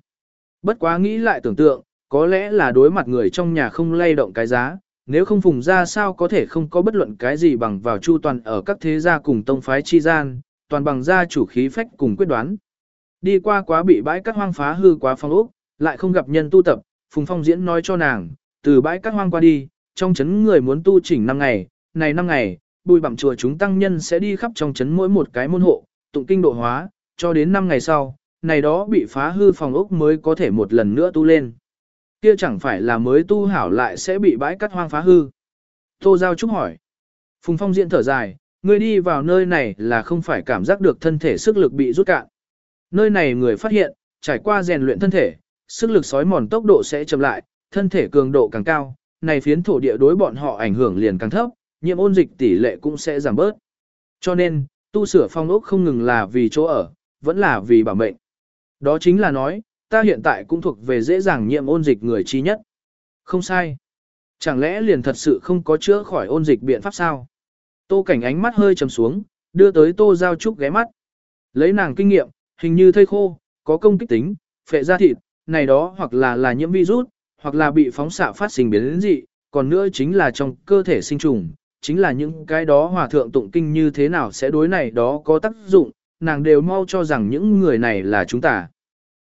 Bất quá nghĩ lại tưởng tượng, có lẽ là đối mặt người trong nhà không lay động cái giá, nếu không phùng ra sao có thể không có bất luận cái gì bằng vào chu toàn ở các thế gia cùng tông phái chi gian, toàn bằng gia chủ khí phách cùng quyết đoán. Đi qua quá bị bãi cát hoang phá hư quá phong ốc, lại không gặp nhân tu tập, phùng phong diễn nói cho nàng, từ bãi cát hoang qua đi, trong chấn người muốn tu chỉnh 5 ngày, này 5 ngày, bùi bặm chùa chúng tăng nhân sẽ đi khắp trong chấn mỗi một cái môn hộ, tụng kinh độ hóa, cho đến 5 ngày sau, này đó bị phá hư phòng ốc mới có thể một lần nữa tu lên kia chẳng phải là mới tu hảo lại sẽ bị bãi cắt hoang phá hư. Tô Giao Trúc hỏi. Phùng Phong diện thở dài, người đi vào nơi này là không phải cảm giác được thân thể sức lực bị rút cạn. Nơi này người phát hiện, trải qua rèn luyện thân thể, sức lực sói mòn tốc độ sẽ chậm lại, thân thể cường độ càng cao, này phiến thổ địa đối bọn họ ảnh hưởng liền càng thấp, nhiễm ôn dịch tỷ lệ cũng sẽ giảm bớt. Cho nên, tu sửa phong ốc không ngừng là vì chỗ ở, vẫn là vì bảo mệnh. Đó chính là nói, ta hiện tại cũng thuộc về dễ dàng nhiễm ôn dịch người chi nhất. Không sai. Chẳng lẽ liền thật sự không có chữa khỏi ôn dịch biện pháp sao? Tô cảnh ánh mắt hơi trầm xuống, đưa tới tô giao trúc ghé mắt. Lấy nàng kinh nghiệm, hình như thây khô, có công kích tính, phệ ra thịt, này đó hoặc là là nhiễm virus, hoặc là bị phóng xạ phát sinh biến dị, còn nữa chính là trong cơ thể sinh trùng, chính là những cái đó hòa thượng tụng kinh như thế nào sẽ đối này đó có tác dụng, nàng đều mau cho rằng những người này là chúng ta.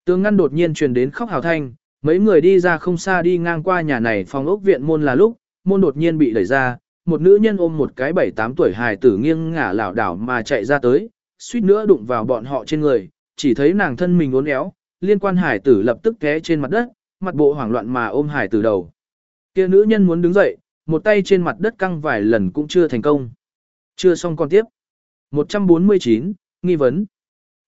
tương ngăn đột nhiên truyền đến khóc hào thanh, mấy người đi ra không xa đi ngang qua nhà này phòng ốc viện môn là lúc, môn đột nhiên bị đẩy ra, một nữ nhân ôm một cái bảy tám tuổi hài tử nghiêng ngả lảo đảo mà chạy ra tới, suýt nữa đụng vào bọn họ trên người, chỉ thấy nàng thân mình uốn éo, liên quan hải tử lập tức té trên mặt đất, mặt bộ hoảng loạn mà ôm hải tử đầu. Kia nữ nhân muốn đứng dậy, một tay trên mặt đất căng vài lần cũng chưa thành công. Chưa xong còn tiếp. 149, nghi vấn.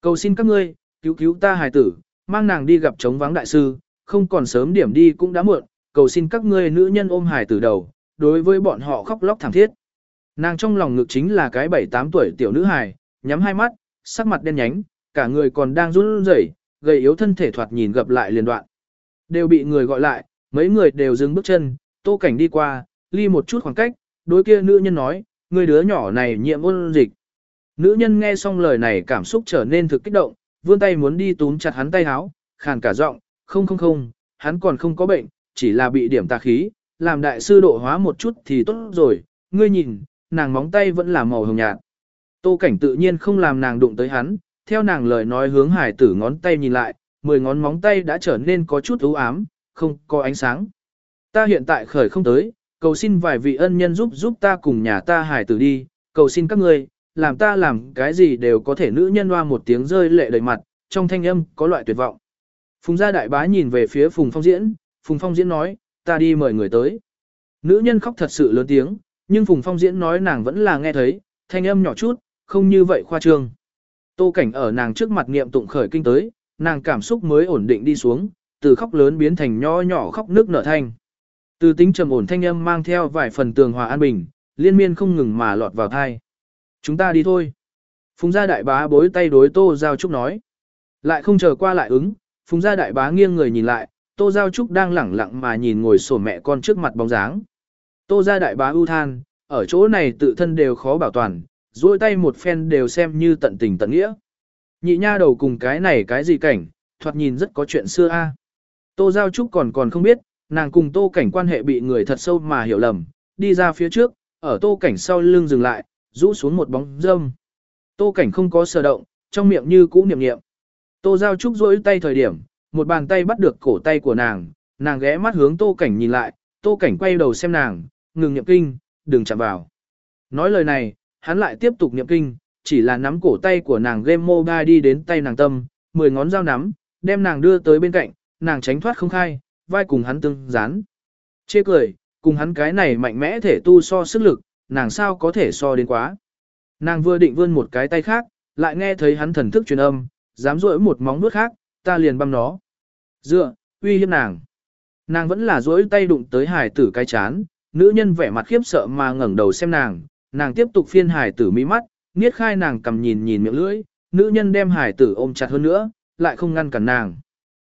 Cầu xin các ngươi, cứu cứu ta hải tử, mang nàng đi gặp chống vắng đại sư, không còn sớm điểm đi cũng đã muộn, cầu xin các ngươi nữ nhân ôm hài Tử đầu, đối với bọn họ khóc lóc thảm thiết. Nàng trong lòng ngực chính là cái 7-8 tuổi tiểu nữ hài, nhắm hai mắt, sắc mặt đen nhánh, cả người còn đang run rẩy, gầy yếu thân thể thoạt nhìn gặp lại liền đoạn. Đều bị người gọi lại, mấy người đều dừng bước chân, tô cảnh đi qua, ly một chút khoảng cách, đối kia nữ nhân nói, người đứa nhỏ này nhiễm ôn dịch. Nữ nhân nghe xong lời này cảm xúc trở nên thực kích động, vươn tay muốn đi túm chặt hắn tay háo, khàn cả giọng, không không không, hắn còn không có bệnh, chỉ là bị điểm tà khí, làm đại sư độ hóa một chút thì tốt rồi, ngươi nhìn, nàng móng tay vẫn là màu hồng nhạt. Tô cảnh tự nhiên không làm nàng đụng tới hắn, theo nàng lời nói hướng hải tử ngón tay nhìn lại, mười ngón móng tay đã trở nên có chút ưu ám, không có ánh sáng. Ta hiện tại khởi không tới, cầu xin vài vị ân nhân giúp giúp ta cùng nhà ta hải tử đi, cầu xin các ngươi, làm ta làm cái gì đều có thể nữ nhân hoa một tiếng rơi lệ đầy mặt, trong thanh âm có loại tuyệt vọng. Phùng gia đại bá nhìn về phía Phùng Phong Diễn, Phùng Phong Diễn nói, ta đi mời người tới. Nữ nhân khóc thật sự lớn tiếng, nhưng Phùng Phong Diễn nói nàng vẫn là nghe thấy, thanh âm nhỏ chút, không như vậy khoa trương. Tô cảnh ở nàng trước mặt niệm tụng khởi kinh tới, nàng cảm xúc mới ổn định đi xuống, từ khóc lớn biến thành nho nhỏ khóc nước nở thanh. Từ tính trầm ổn thanh âm mang theo vài phần tường hòa an bình, liên miên không ngừng mà lọt vào thai. Chúng ta đi thôi. Phùng gia đại bá bối tay đối Tô Giao Trúc nói. Lại không chờ qua lại ứng, Phùng gia đại bá nghiêng người nhìn lại, Tô Giao Trúc đang lẳng lặng mà nhìn ngồi sổ mẹ con trước mặt bóng dáng. Tô gia đại bá ưu than, ở chỗ này tự thân đều khó bảo toàn, duỗi tay một phen đều xem như tận tình tận nghĩa. Nhị nha đầu cùng cái này cái gì cảnh, thoạt nhìn rất có chuyện xưa a. Tô Giao Trúc còn còn không biết, nàng cùng Tô Cảnh quan hệ bị người thật sâu mà hiểu lầm, đi ra phía trước, ở Tô Cảnh sau lưng dừng lại, rũ xuống một bóng dâm. Tô Cảnh không có sờ động, trong miệng như cũ niệm niệm. Tô Giao Trúc rỗi tay thời điểm, một bàn tay bắt được cổ tay của nàng, nàng ghé mắt hướng Tô Cảnh nhìn lại, Tô Cảnh quay đầu xem nàng, ngừng niệm kinh, đừng chạm vào. Nói lời này, hắn lại tiếp tục niệm kinh, chỉ là nắm cổ tay của nàng game mobile đi đến tay nàng tâm, mười ngón dao nắm, đem nàng đưa tới bên cạnh, nàng tránh thoát không khai, vai cùng hắn tương dán. Chê cười, cùng hắn cái này mạnh mẽ thể tu so sức lực, nàng sao có thể so đến quá. Nàng vừa định vươn một cái tay khác, lại nghe thấy hắn thần thức truyền âm, dám rỗi một móng nuốt khác, ta liền băm nó. Dựa, uy hiếp nàng. Nàng vẫn là rỗi tay đụng tới hải tử cái chán, nữ nhân vẻ mặt khiếp sợ mà ngẩng đầu xem nàng, nàng tiếp tục phiên hải tử mí mắt, niết khai nàng cầm nhìn nhìn miệng lưỡi, nữ nhân đem hải tử ôm chặt hơn nữa, lại không ngăn cản nàng.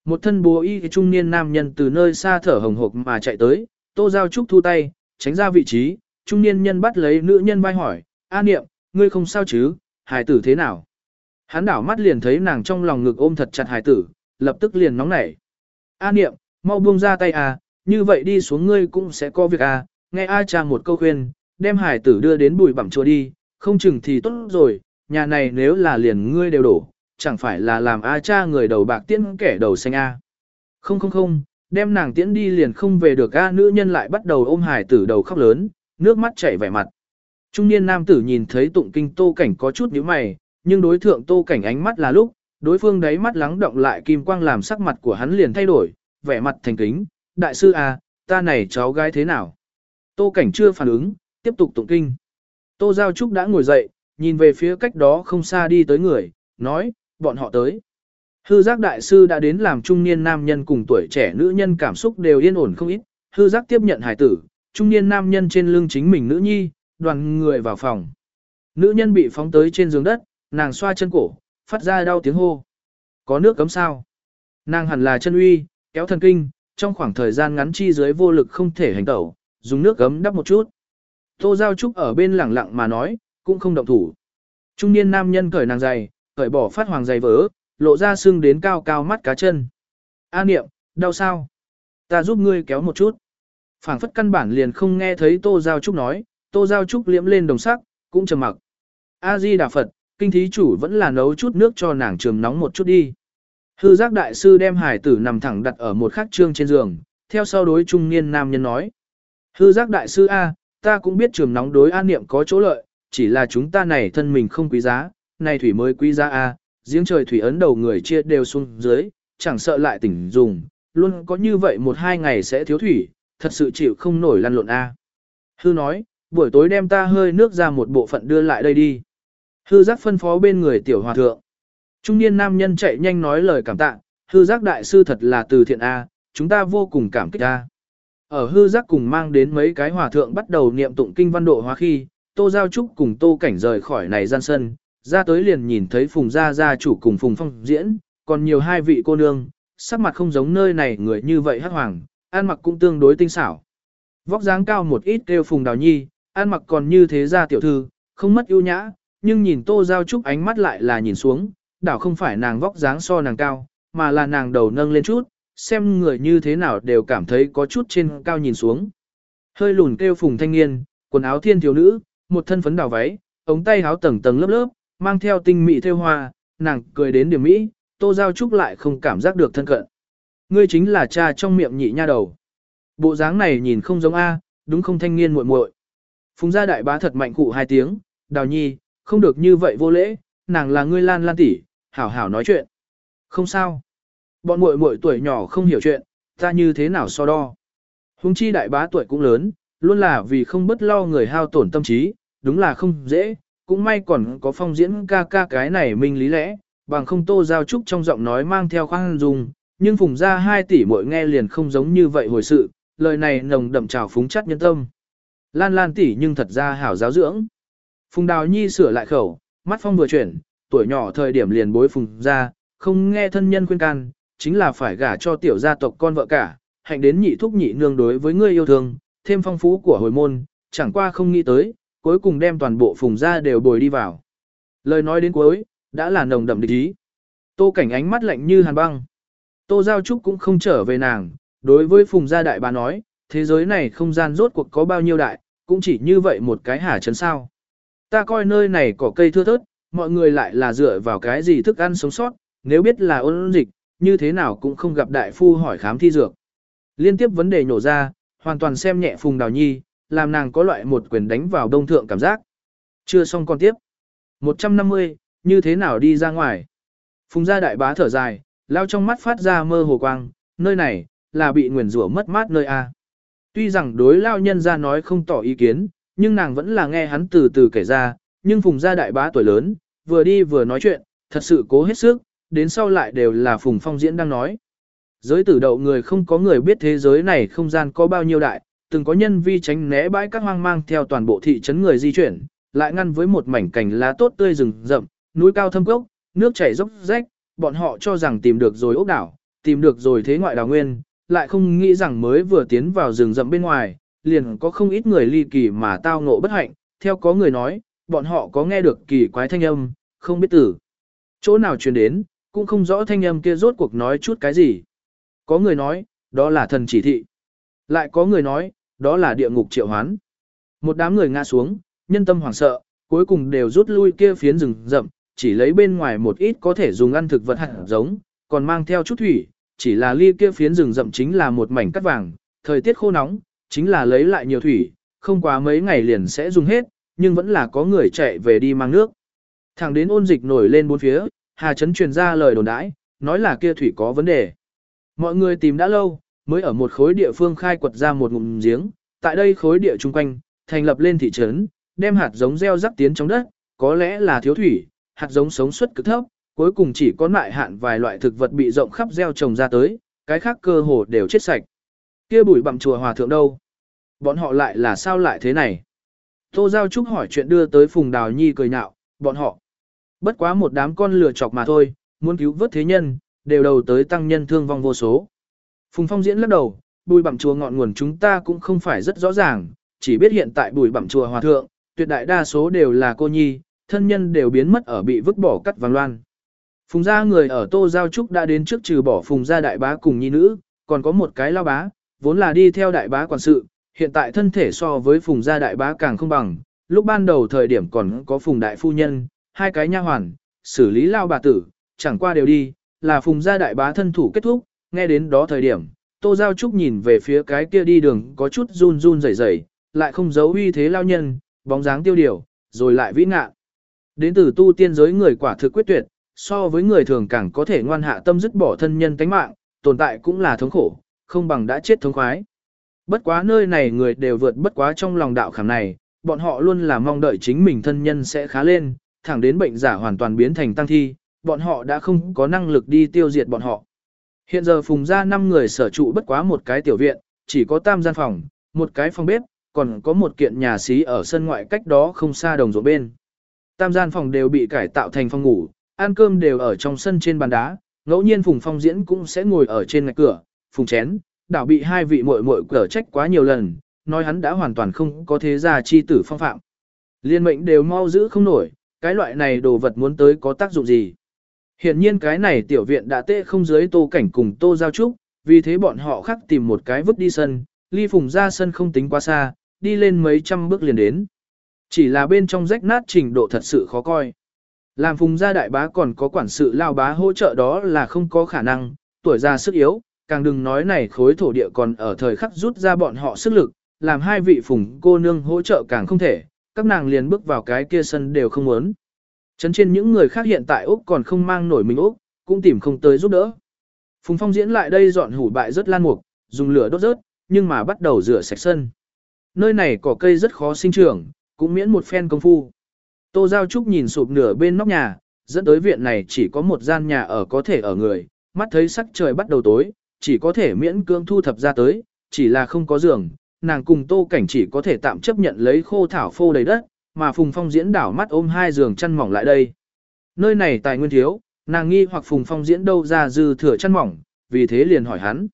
Một thân bố y trung niên nam nhân từ nơi xa thở hồng hộc mà chạy tới, tô giao trúc thu tay, tránh ra vị trí, trung niên nhân bắt lấy nữ nhân vai hỏi, A niệm, ngươi không sao chứ, hải tử thế nào? Hắn đảo mắt liền thấy nàng trong lòng ngực ôm thật chặt hải tử, lập tức liền nóng nảy. A niệm, mau buông ra tay à, như vậy đi xuống ngươi cũng sẽ có việc à, nghe A cha một câu khuyên, đem hải tử đưa đến bùi bẩm chùa đi, không chừng thì tốt rồi, nhà này nếu là liền ngươi đều đổ, chẳng phải là làm A cha người đầu bạc tiễn kẻ đầu xanh A. Không không không, đem nàng tiễn đi liền không về được A nữ nhân lại bắt đầu ôm hải tử đầu khóc lớn, nước mắt chảy vẻ mặt. Trung niên nam tử nhìn thấy tụng kinh tô cảnh có chút nhíu mày, nhưng đối thượng tô cảnh ánh mắt là lúc, đối phương đáy mắt lắng động lại kim quang làm sắc mặt của hắn liền thay đổi, vẻ mặt thành kính, đại sư A, ta này cháu gái thế nào? Tô cảnh chưa phản ứng, tiếp tục tụng kinh. Tô Giao Trúc đã ngồi dậy, nhìn về phía cách đó không xa đi tới người, nói, bọn họ tới. Hư giác đại sư đã đến làm trung niên nam nhân cùng tuổi trẻ nữ nhân cảm xúc đều yên ổn không ít, hư giác tiếp nhận hải tử, trung niên nam nhân trên lưng chính mình nữ nhi, đoàn người vào phòng. Nữ nhân bị phóng tới trên giường đất, nàng xoa chân cổ, phát ra đau tiếng hô. Có nước cấm sao? Nàng hẳn là chân uy, kéo thần kinh, trong khoảng thời gian ngắn chi dưới vô lực không thể hành tẩu, dùng nước cấm đắp một chút. Tô Giao Trúc ở bên lẳng lặng mà nói, cũng không động thủ. Trung niên nam nhân cởi nàng dày, cởi bỏ phát hoàng giày vỡ, lộ ra xương đến cao cao mắt cá chân. A niệm, đau sao? Ta giúp ngươi kéo một chút. phảng phất căn bản liền không nghe thấy Tô Giao Trúc nói, Tô Giao Trúc liễm lên đồng sắc, cũng trầm mặc. A-di Đà Phật, kinh thí chủ vẫn là nấu chút nước cho nàng trường nóng một chút đi. Hư giác đại sư đem hải tử nằm thẳng đặt ở một khắc trương trên giường, theo sau đối trung niên nam nhân nói. Hư giác đại sư A, ta cũng biết trường nóng đối an niệm có chỗ lợi, chỉ là chúng ta này thân mình không quý giá, này thủy mới quý giá A, giếng trời thủy ấn đầu người chia đều xuống dưới, chẳng sợ lại tỉnh dùng, luôn có như vậy một hai ngày sẽ thiếu thủy, thật sự chịu không nổi lăn lộn A. Hư nói, buổi tối đem ta hơi nước ra một bộ phận đưa lại đây đi. Hư giác phân phó bên người tiểu hòa thượng. Trung niên nam nhân chạy nhanh nói lời cảm tạ, hư giác đại sư thật là từ thiện A, chúng ta vô cùng cảm kích A. Ở hư giác cùng mang đến mấy cái hòa thượng bắt đầu niệm tụng kinh văn độ hóa khi, tô giao trúc cùng tô cảnh rời khỏi này gian sân, ra tới liền nhìn thấy phùng gia gia chủ cùng phùng phong diễn, còn nhiều hai vị cô nương, sắc mặt không giống nơi này người như vậy hắc hoàng, ăn mặc cũng tương đối tinh xảo. Vóc dáng cao một ít kêu phùng đào nhi, ăn mặc còn như thế gia tiểu thư, không mất ưu nhã, nhưng nhìn tô giao trúc ánh mắt lại là nhìn xuống, đảo không phải nàng vóc dáng so nàng cao, mà là nàng đầu nâng lên chút, xem người như thế nào đều cảm thấy có chút trên cao nhìn xuống. Hơi lùn kêu phùng thanh niên, quần áo thiên thiếu nữ, một thân phấn đào váy, ống tay áo tầng tầng lớp lớp, mang theo tinh mỹ theo hoa, nàng cười đến điểm mỹ, tô giao trúc lại không cảm giác được thân cận. Ngươi chính là cha trong miệng nhị nha đầu. Bộ dáng này nhìn không giống A, đúng không thanh niên muội muội. Phùng gia đại bá thật mạnh cụ hai tiếng, đào nhi, không được như vậy vô lễ, nàng là ngươi lan lan tỷ, hảo hảo nói chuyện. Không sao. Bọn muội muội tuổi nhỏ không hiểu chuyện, ta như thế nào so đo. Hùng chi đại bá tuổi cũng lớn, luôn là vì không bất lo người hao tổn tâm trí, đúng là không dễ, cũng may còn có phong diễn ca ca cái này minh lý lẽ, bằng không tô giao trúc trong giọng nói mang theo khoan dung, nhưng phùng ra hai tỷ mỗi nghe liền không giống như vậy hồi sự, lời này nồng đậm trào phúng chắt nhân tâm. Lan lan tỷ nhưng thật ra hảo giáo dưỡng. Phùng đào nhi sửa lại khẩu, mắt phong vừa chuyển, tuổi nhỏ thời điểm liền bối phùng ra, không nghe thân nhân khuyên can, chính là phải gả cho tiểu gia tộc con vợ cả, hạnh đến nhị thúc nhị nương đối với người yêu thương, thêm phong phú của hồi môn, chẳng qua không nghĩ tới, cuối cùng đem toàn bộ phùng ra đều bồi đi vào. Lời nói đến cuối, đã là nồng đậm địch ý. Tô cảnh ánh mắt lạnh như hàn băng. Tô Giao Trúc cũng không trở về nàng, đối với phùng gia đại bà nói, thế giới này không gian rốt cuộc có bao nhiêu đại, cũng chỉ như vậy một cái hả chấn sao. Ta coi nơi này có cây thưa thớt, mọi người lại là dựa vào cái gì thức ăn sống sót, nếu biết là ôn dịch, như thế nào cũng không gặp đại phu hỏi khám thi dược. Liên tiếp vấn đề nhổ ra, hoàn toàn xem nhẹ Phùng Đào Nhi, làm nàng có loại một quyền đánh vào đông thượng cảm giác. Chưa xong con tiếp. 150, như thế nào đi ra ngoài? Phùng gia đại bá thở dài, lao trong mắt phát ra mơ hồ quang, nơi này, là bị nguyền rủa mất mát nơi A. Tuy rằng đối lao nhân ra nói không tỏ ý kiến, nhưng nàng vẫn là nghe hắn từ từ kể ra, nhưng Phùng gia đại bá tuổi lớn, vừa đi vừa nói chuyện, thật sự cố hết sức, đến sau lại đều là Phùng Phong Diễn đang nói. Giới tử đậu người không có người biết thế giới này không gian có bao nhiêu đại, từng có nhân vi tránh né bãi các hoang mang theo toàn bộ thị trấn người di chuyển, lại ngăn với một mảnh cảnh lá tốt tươi rừng rậm, núi cao thâm cốc, nước chảy dốc rách, bọn họ cho rằng tìm được rồi ốc đảo, tìm được rồi thế ngoại đào nguyên, lại không nghĩ rằng mới vừa tiến vào rừng rậm bên ngoài, liền có không ít người ly kỳ mà tao ngộ bất hạnh, theo có người nói, bọn họ có nghe được kỳ quái thanh âm, không biết tử. Chỗ nào truyền đến, cũng không rõ thanh âm kia rốt cuộc nói chút cái gì. Có người nói, đó là thần chỉ thị. Lại có người nói, đó là địa ngục triệu hoán. Một đám người ngã xuống, nhân tâm hoảng sợ, cuối cùng đều rút lui kia phiến rừng rậm, chỉ lấy bên ngoài một ít có thể dùng ăn thực vật hạt giống, còn mang theo chút thủy, chỉ là ly kia phiến rừng rậm chính là một mảnh cắt vàng, thời tiết khô nóng, chính là lấy lại nhiều thủy, không quá mấy ngày liền sẽ dùng hết, nhưng vẫn là có người chạy về đi mang nước. Thẳng đến ôn dịch nổi lên bốn phía, Hà Trấn truyền ra lời đồn đãi, nói là kia thủy có vấn đề. Mọi người tìm đã lâu, mới ở một khối địa phương khai quật ra một ngụm giếng, tại đây khối địa chung quanh, thành lập lên thị trấn, đem hạt giống gieo rắc tiến trong đất, có lẽ là thiếu thủy, hạt giống sống suất cực thấp, cuối cùng chỉ có lại hạn vài loại thực vật bị rộng khắp gieo trồng ra tới, cái khác cơ hồ đều chết sạch. Kia bụi bặm chùa hòa thượng đâu? Bọn họ lại là sao lại thế này? Tô Giao Trúc hỏi chuyện đưa tới Phùng Đào Nhi cười nhạo, bọn họ. Bất quá một đám con lừa chọc mà thôi, muốn cứu vớt thế nhân, đều đầu tới tăng nhân thương vong vô số. Phùng Phong diễn lắc đầu, bùi bặm chùa ngọn nguồn chúng ta cũng không phải rất rõ ràng, chỉ biết hiện tại bùi bặm chùa hòa thượng, tuyệt đại đa số đều là cô nhi, thân nhân đều biến mất ở bị vứt bỏ cắt vàng loan. Phùng gia người ở Tô Giao Trúc đã đến trước trừ bỏ phùng gia đại bá cùng nhi nữ, còn có một cái lao bá, vốn là đi theo đại bá quản sự, hiện tại thân thể so với phùng gia đại bá càng không bằng, lúc ban đầu thời điểm còn có phùng đại phu nhân, hai cái nha hoàn, xử lý lao bà tử, chẳng qua đều đi, là phùng gia đại bá thân thủ kết thúc, nghe đến đó thời điểm, Tô Giao Trúc nhìn về phía cái kia đi đường có chút run run rẩy rẩy, lại không giấu uy thế lao nhân, bóng dáng tiêu điều, rồi lại vĩ ngạ. Đến từ tu tiên giới người quả thực quyết tuyệt, so với người thường càng có thể ngoan hạ tâm dứt bỏ thân nhân tánh mạng, tồn tại cũng là thống khổ, không bằng đã chết thống khoái. Bất quá nơi này người đều vượt bất quá trong lòng đạo khảm này, bọn họ luôn là mong đợi chính mình thân nhân sẽ khá lên, thẳng đến bệnh giả hoàn toàn biến thành tăng thi, bọn họ đã không có năng lực đi tiêu diệt bọn họ. Hiện giờ phùng ra 5 người sở trụ bất quá một cái tiểu viện, chỉ có tam gian phòng, một cái phòng bếp, còn có một kiện nhà xí ở sân ngoại cách đó không xa đồng ruộng bên. Tam gian phòng đều bị cải tạo thành phòng ngủ, ăn cơm đều ở trong sân trên bàn đá, ngẫu nhiên Phùng Phong diễn cũng sẽ ngồi ở trên ngạch cửa, phùng chén, đảo bị hai vị muội muội cở trách quá nhiều lần, nói hắn đã hoàn toàn không có thế gia chi tử phong phạm. Liên mệnh đều mau giữ không nổi, cái loại này đồ vật muốn tới có tác dụng gì. Hiện nhiên cái này tiểu viện đã tệ không dưới tô cảnh cùng tô giao trúc, vì thế bọn họ khắc tìm một cái vứt đi sân, ly phùng ra sân không tính quá xa, đi lên mấy trăm bước liền đến. Chỉ là bên trong rách nát trình độ thật sự khó coi. Làm phùng gia đại bá còn có quản sự lao bá hỗ trợ đó là không có khả năng, tuổi già sức yếu, càng đừng nói này khối thổ địa còn ở thời khắc rút ra bọn họ sức lực, làm hai vị phùng cô nương hỗ trợ càng không thể, các nàng liền bước vào cái kia sân đều không muốn. Chấn trên những người khác hiện tại Úc còn không mang nổi mình Úc, cũng tìm không tới giúp đỡ. Phùng Phong diễn lại đây dọn hủ bại rất lan mục, dùng lửa đốt rớt, nhưng mà bắt đầu rửa sạch sân. Nơi này cỏ cây rất khó sinh trưởng, cũng miễn một phen công phu. Tô Giao Trúc nhìn sụp nửa bên nóc nhà, dẫn tới viện này chỉ có một gian nhà ở có thể ở người, mắt thấy sắc trời bắt đầu tối, chỉ có thể miễn cưỡng thu thập ra tới, chỉ là không có giường, nàng cùng Tô Cảnh chỉ có thể tạm chấp nhận lấy khô thảo phô đầy đất, mà Phùng Phong diễn đảo mắt ôm hai giường chăn mỏng lại đây. Nơi này tài nguyên thiếu, nàng nghi hoặc Phùng Phong diễn đâu ra dư thừa chăn mỏng, vì thế liền hỏi hắn.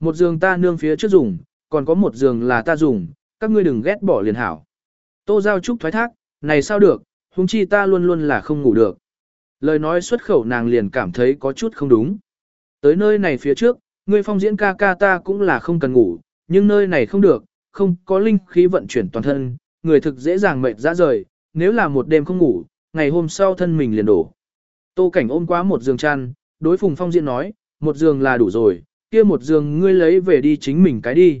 Một giường ta nương phía trước dùng, còn có một giường là ta dùng, các ngươi đừng ghét bỏ liền hảo. Tô Giao Trúc thoái thác, này sao được, huống chi ta luôn luôn là không ngủ được. Lời nói xuất khẩu nàng liền cảm thấy có chút không đúng. Tới nơi này phía trước, ngươi phong diễn ca ca ta cũng là không cần ngủ, nhưng nơi này không được, không có linh khí vận chuyển toàn thân, người thực dễ dàng mệt ra rời, nếu là một đêm không ngủ, ngày hôm sau thân mình liền đổ. Tô cảnh ôm quá một giường chăn, đối phùng phong diễn nói, một giường là đủ rồi, kia một giường ngươi lấy về đi chính mình cái đi.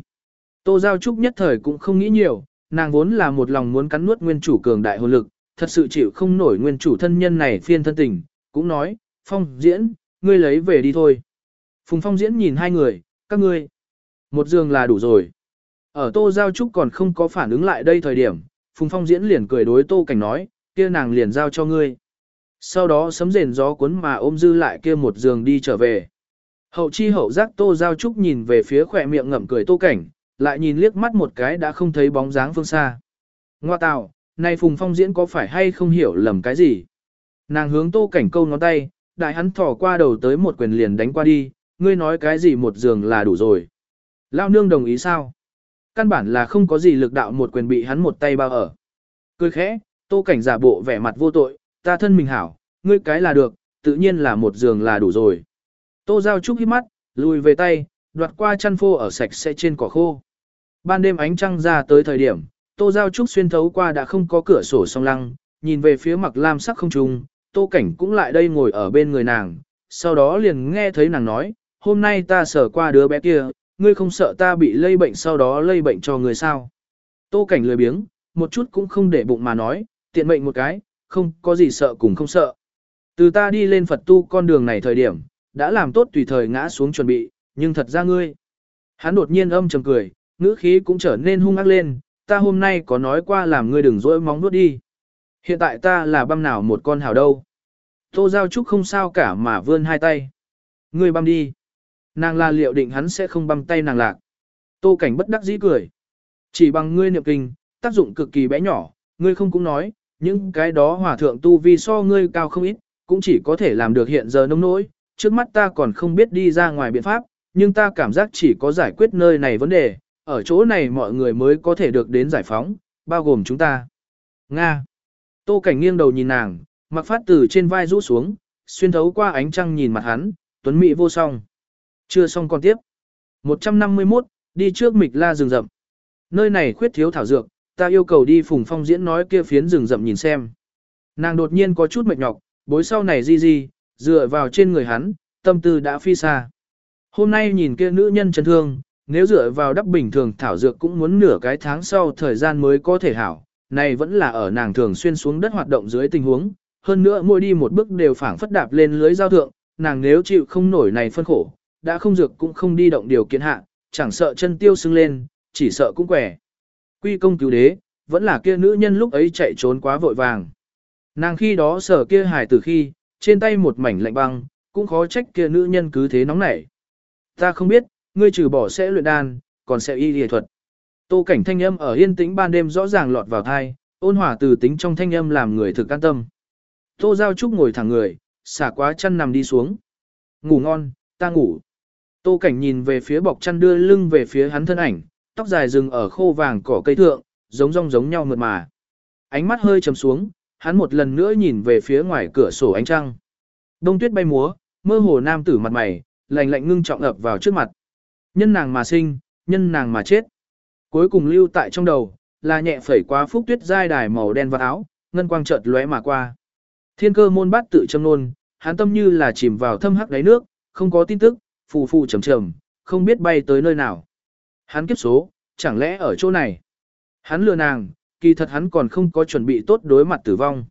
Tô Giao Trúc nhất thời cũng không nghĩ nhiều, nàng vốn là một lòng muốn cắn nuốt nguyên chủ cường đại hồn lực, thật sự chịu không nổi nguyên chủ thân nhân này phiên thân tình, cũng nói, phong diễn, ngươi lấy về đi thôi. Phùng phong diễn nhìn hai người, các ngươi, một giường là đủ rồi. Ở Tô Giao Trúc còn không có phản ứng lại đây thời điểm, Phùng phong diễn liền cười đối Tô Cảnh nói, kia nàng liền giao cho ngươi. Sau đó sấm rền gió cuốn mà ôm dư lại kia một giường đi trở về. Hậu chi hậu giác Tô Giao Trúc nhìn về phía khỏe miệng ngậm cười Tô Cảnh, lại nhìn liếc mắt một cái đã không thấy bóng dáng phương xa. Ngoa tào, này Phùng Phong diễn có phải hay không hiểu lầm cái gì? Nàng hướng Tô Cảnh câu ngón tay, đại hắn thỏ qua đầu tới một quyền liền đánh qua đi, ngươi nói cái gì một giường là đủ rồi. Lao nương đồng ý sao? Căn bản là không có gì lực đạo một quyền bị hắn một tay bao ở. Cười khẽ, Tô Cảnh giả bộ vẻ mặt vô tội, ta thân mình hảo, ngươi cái là được, tự nhiên là một giường là đủ rồi. Tô Giao Trúc hít mắt, lùi về tay, đoạt qua chăn phô ở sạch sẽ trên cỏ khô. Ban đêm ánh trăng ra tới thời điểm, Tô Giao Trúc xuyên thấu qua đã không có cửa sổ song lăng, nhìn về phía mặc lam sắc không trùng, Tô Cảnh cũng lại đây ngồi ở bên người nàng, sau đó liền nghe thấy nàng nói, hôm nay ta sở qua đứa bé kia, ngươi không sợ ta bị lây bệnh sau đó lây bệnh cho người sao. Tô Cảnh lười biếng, một chút cũng không để bụng mà nói, tiện mệnh một cái, không có gì sợ cùng không sợ. Từ ta đi lên Phật tu con đường này thời điểm, đã làm tốt tùy thời ngã xuống chuẩn bị, nhưng thật ra ngươi. Hắn đột nhiên âm trầm cười, ngữ khí cũng trở nên hung ác lên, ta hôm nay có nói qua làm ngươi đừng dỗi móng nuốt đi. Hiện tại ta là băm nào một con hào đâu. Tô Giao Trúc không sao cả mà vươn hai tay. Ngươi băm đi. Nàng là liệu định hắn sẽ không băm tay nàng lạc. Tô Cảnh bất đắc dĩ cười. Chỉ bằng ngươi niệm kinh, tác dụng cực kỳ bé nhỏ, ngươi không cũng nói, những cái đó hòa thượng tu vi so ngươi cao không ít, cũng chỉ có thể làm được hiện giờ nông nỗi, trước mắt ta còn không biết đi ra ngoài biện pháp, nhưng ta cảm giác chỉ có giải quyết nơi này vấn đề, ở chỗ này mọi người mới có thể được đến giải phóng, bao gồm chúng ta. Nga. Tô Cảnh nghiêng đầu nhìn nàng, mặc phát từ trên vai rũ xuống, xuyên thấu qua ánh trăng nhìn mặt hắn, tuấn mỹ vô song. Chưa xong còn tiếp. 151, đi trước mịch la rừng rậm. Nơi này khuyết thiếu thảo dược, ta yêu cầu đi phùng phong diễn nói kia phiến rừng rậm nhìn xem. Nàng đột nhiên có chút mệt nhọc, bối sau này di di, dựa vào trên người hắn, tâm tư đã phi xa. Hôm nay nhìn kia nữ nhân chấn thương, nếu dựa vào đắp bình thường thảo dược cũng muốn nửa cái tháng sau thời gian mới có thể hảo, này vẫn là ở nàng thường xuyên xuống đất hoạt động dưới tình huống, hơn nữa mỗi đi một bước đều phảng phất đạp lên lưới giao thượng, nàng nếu chịu không nổi này phân khổ, đã không dược cũng không đi động điều kiện hạ, chẳng sợ chân tiêu sưng lên, chỉ sợ cũng quẻ. Quy công cứu đế, vẫn là kia nữ nhân lúc ấy chạy trốn quá vội vàng. Nàng khi đó sở kia hài từ khi, trên tay một mảnh lạnh băng, cũng khó trách kia nữ nhân cứ thế nóng nảy. Ta không biết, ngươi trừ bỏ sẽ luyện đan, còn sẽ y y thuật. Tô cảnh thanh âm ở yên tĩnh ban đêm rõ ràng lọt vào thai, ôn hòa từ tính trong thanh âm làm người thực an tâm. Tô Giao Trúc ngồi thẳng người, xả quá chân nằm đi xuống. Ngủ ngon, ta ngủ. Tô cảnh nhìn về phía bọc chăn đưa lưng về phía hắn thân ảnh, tóc dài rừng ở khô vàng cỏ cây thượng, giống rong giống nhau mượt mà. Ánh mắt hơi trầm xuống, hắn một lần nữa nhìn về phía ngoài cửa sổ ánh trăng. Đông tuyết bay múa, mơ hồ nam tử mặt mày, lạnh lạnh ngưng trọng ập vào trước mặt. Nhân nàng mà sinh, nhân nàng mà chết. Cuối cùng lưu tại trong đầu, là nhẹ phẩy qua phúc tuyết dai đài màu đen và áo, ngân quang chợt lóe mà qua. Thiên cơ môn bát tự châm nôn, hắn tâm như là chìm vào thâm hắc đáy nước, không có tin tức, phù phù trầm trầm, không biết bay tới nơi nào. Hắn kiếp số, chẳng lẽ ở chỗ này? Hắn lừa nàng, kỳ thật hắn còn không có chuẩn bị tốt đối mặt tử vong.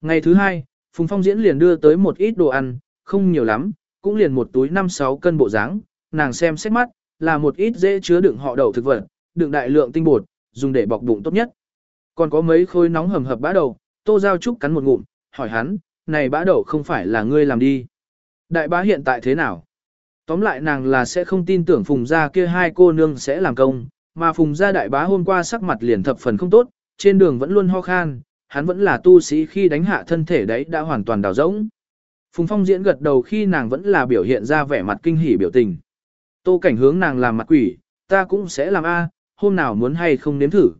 Ngày thứ hai, Phùng Phong Diễn liền đưa tới một ít đồ ăn, không nhiều lắm, cũng liền một túi 5-6 cân bộ dáng, nàng xem xét mắt, là một ít dễ chứa đựng họ đậu thực vật, đựng đại lượng tinh bột, dùng để bọc bụng tốt nhất. Còn có mấy khối nóng hầm hập bã đầu, Tô Giao Trúc cắn một ngụm, hỏi hắn, này bã đậu không phải là ngươi làm đi. Đại bá hiện tại thế nào? Tóm lại nàng là sẽ không tin tưởng Phùng gia kia hai cô nương sẽ làm công, mà Phùng gia đại bá hôm qua sắc mặt liền thập phần không tốt, trên đường vẫn luôn ho khan, hắn vẫn là tu sĩ khi đánh hạ thân thể đấy đã hoàn toàn đào rỗng. Phùng Phong diễn gật đầu khi nàng vẫn là biểu hiện ra vẻ mặt kinh hỉ biểu tình. Tô cảnh hướng nàng làm mặt quỷ, ta cũng sẽ làm A, hôm nào muốn hay không nếm thử.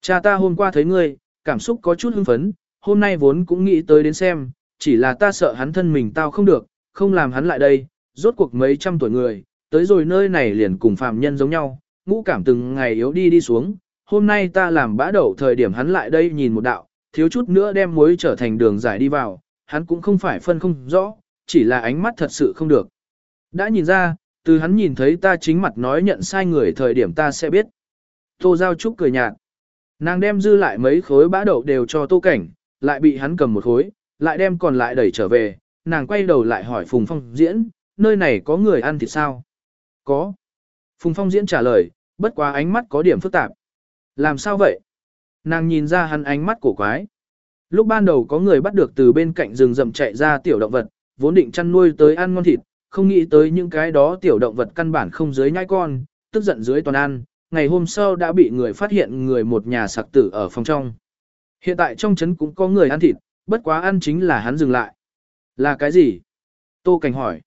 Cha ta hôm qua thấy ngươi, cảm xúc có chút hưng phấn, hôm nay vốn cũng nghĩ tới đến xem, chỉ là ta sợ hắn thân mình tao không được, không làm hắn lại đây, rốt cuộc mấy trăm tuổi người, tới rồi nơi này liền cùng phạm nhân giống nhau, ngũ cảm từng ngày yếu đi đi xuống, hôm nay ta làm bã đậu thời điểm hắn lại đây nhìn một đạo, thiếu chút nữa đem muối trở thành đường giải đi vào, hắn cũng không phải phân không rõ, chỉ là ánh mắt thật sự không được. Đã nhìn ra, từ hắn nhìn thấy ta chính mặt nói nhận sai người thời điểm ta sẽ biết. Tô Giao Trúc cười nhạt. Nàng đem dư lại mấy khối bã đậu đều cho tô cảnh, lại bị hắn cầm một khối, lại đem còn lại đẩy trở về, nàng quay đầu lại hỏi Phùng Phong Diễn, nơi này có người ăn thịt sao? Có. Phùng Phong Diễn trả lời, bất quá ánh mắt có điểm phức tạp. Làm sao vậy? Nàng nhìn ra hắn ánh mắt cổ quái. Lúc ban đầu có người bắt được từ bên cạnh rừng rậm chạy ra tiểu động vật, vốn định chăn nuôi tới ăn ngon thịt, không nghĩ tới những cái đó tiểu động vật căn bản không dưới nhai con, tức giận dưới toàn ăn, ngày hôm sau đã bị người phát hiện người một nhà sặc tử ở phòng trong. Hiện tại trong trấn cũng có người ăn thịt, bất quá ăn chính là hắn dừng lại. Là cái gì? Tô Cảnh hỏi.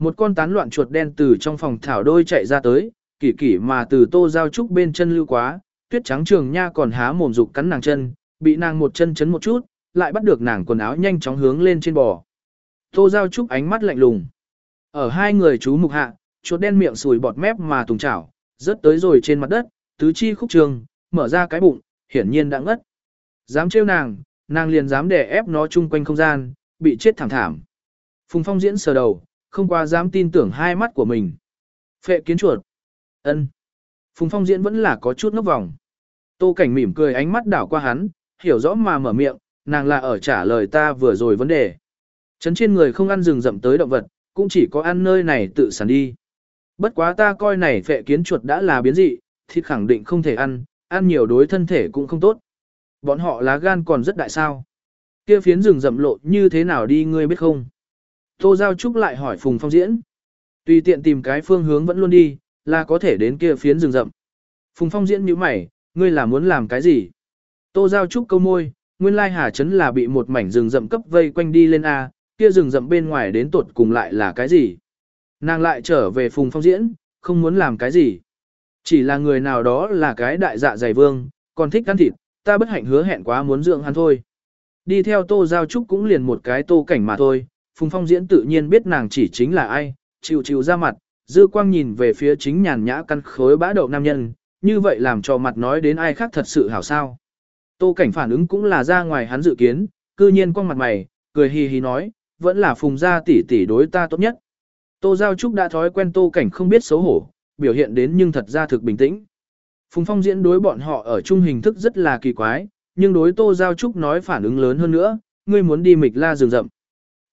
Một con tán loạn chuột đen từ trong phòng thảo đôi chạy ra tới, kỳ kỳ mà từ tô giao trúc bên chân lưu quá, tuyết trắng trường nha còn há mồm dục cắn nàng chân, bị nàng một chân chấn một chút, lại bắt được nàng quần áo nhanh chóng hướng lên trên bò. Tô giao trúc ánh mắt lạnh lùng. Ở hai người chú mục hạ, chuột đen miệng sùi bọt mép mà tùng chảo, rớt tới rồi trên mặt đất, tứ chi khúc trường, mở ra cái bụng, hiển nhiên đã ngất. Dám trêu nàng, nàng liền dám đè ép nó chung quanh không gian, bị chết thảm thảm. Phùng Phong diễn sờ đầu, không qua dám tin tưởng hai mắt của mình. Phệ kiến chuột. ân. Phùng Phong diễn vẫn là có chút ngốc vòng. Tô Cảnh mỉm cười ánh mắt đảo qua hắn, hiểu rõ mà mở miệng, nàng là ở trả lời ta vừa rồi vấn đề. Trấn trên người không ăn rừng rậm tới động vật, cũng chỉ có ăn nơi này tự sản đi. Bất quá ta coi này phệ kiến chuột đã là biến dị, thịt khẳng định không thể ăn, ăn nhiều đối thân thể cũng không tốt. Bọn họ lá gan còn rất đại sao. Kia phiến rừng rậm lộ như thế nào đi ngươi biết không? Tô Giao Trúc lại hỏi Phùng Phong Diễn. Tùy tiện tìm cái phương hướng vẫn luôn đi, là có thể đến kia phiến rừng rậm. Phùng Phong Diễn nhíu mày, ngươi là muốn làm cái gì? Tô Giao Trúc câu môi, nguyên lai Hà Trấn là bị một mảnh rừng rậm cấp vây quanh đi lên A, kia rừng rậm bên ngoài đến tột cùng lại là cái gì? Nàng lại trở về Phùng Phong Diễn, không muốn làm cái gì. Chỉ là người nào đó là cái đại dạ dày vương, còn thích ăn thịt, ta bất hạnh hứa hẹn quá muốn dưỡng hắn thôi. Đi theo Tô Giao Trúc cũng liền một cái tô cảnh mà thôi, Phùng Phong Diễn tự nhiên biết nàng chỉ chính là ai, chịu chịu ra mặt, dư quang nhìn về phía chính nhàn nhã căn khối bã đậu nam nhân, như vậy làm cho mặt nói đến ai khác thật sự hảo sao. Tô cảnh phản ứng cũng là ra ngoài hắn dự kiến, cư nhiên quang mặt mày, cười hì hì nói, vẫn là phùng gia tỷ tỷ đối ta tốt nhất. Tô Giao Trúc đã thói quen tô cảnh không biết xấu hổ, biểu hiện đến nhưng thật ra thực bình tĩnh. Phùng Phong diễn đối bọn họ ở chung hình thức rất là kỳ quái, nhưng đối Tô Giao Trúc nói phản ứng lớn hơn nữa, ngươi muốn đi mịch la rừng rậm.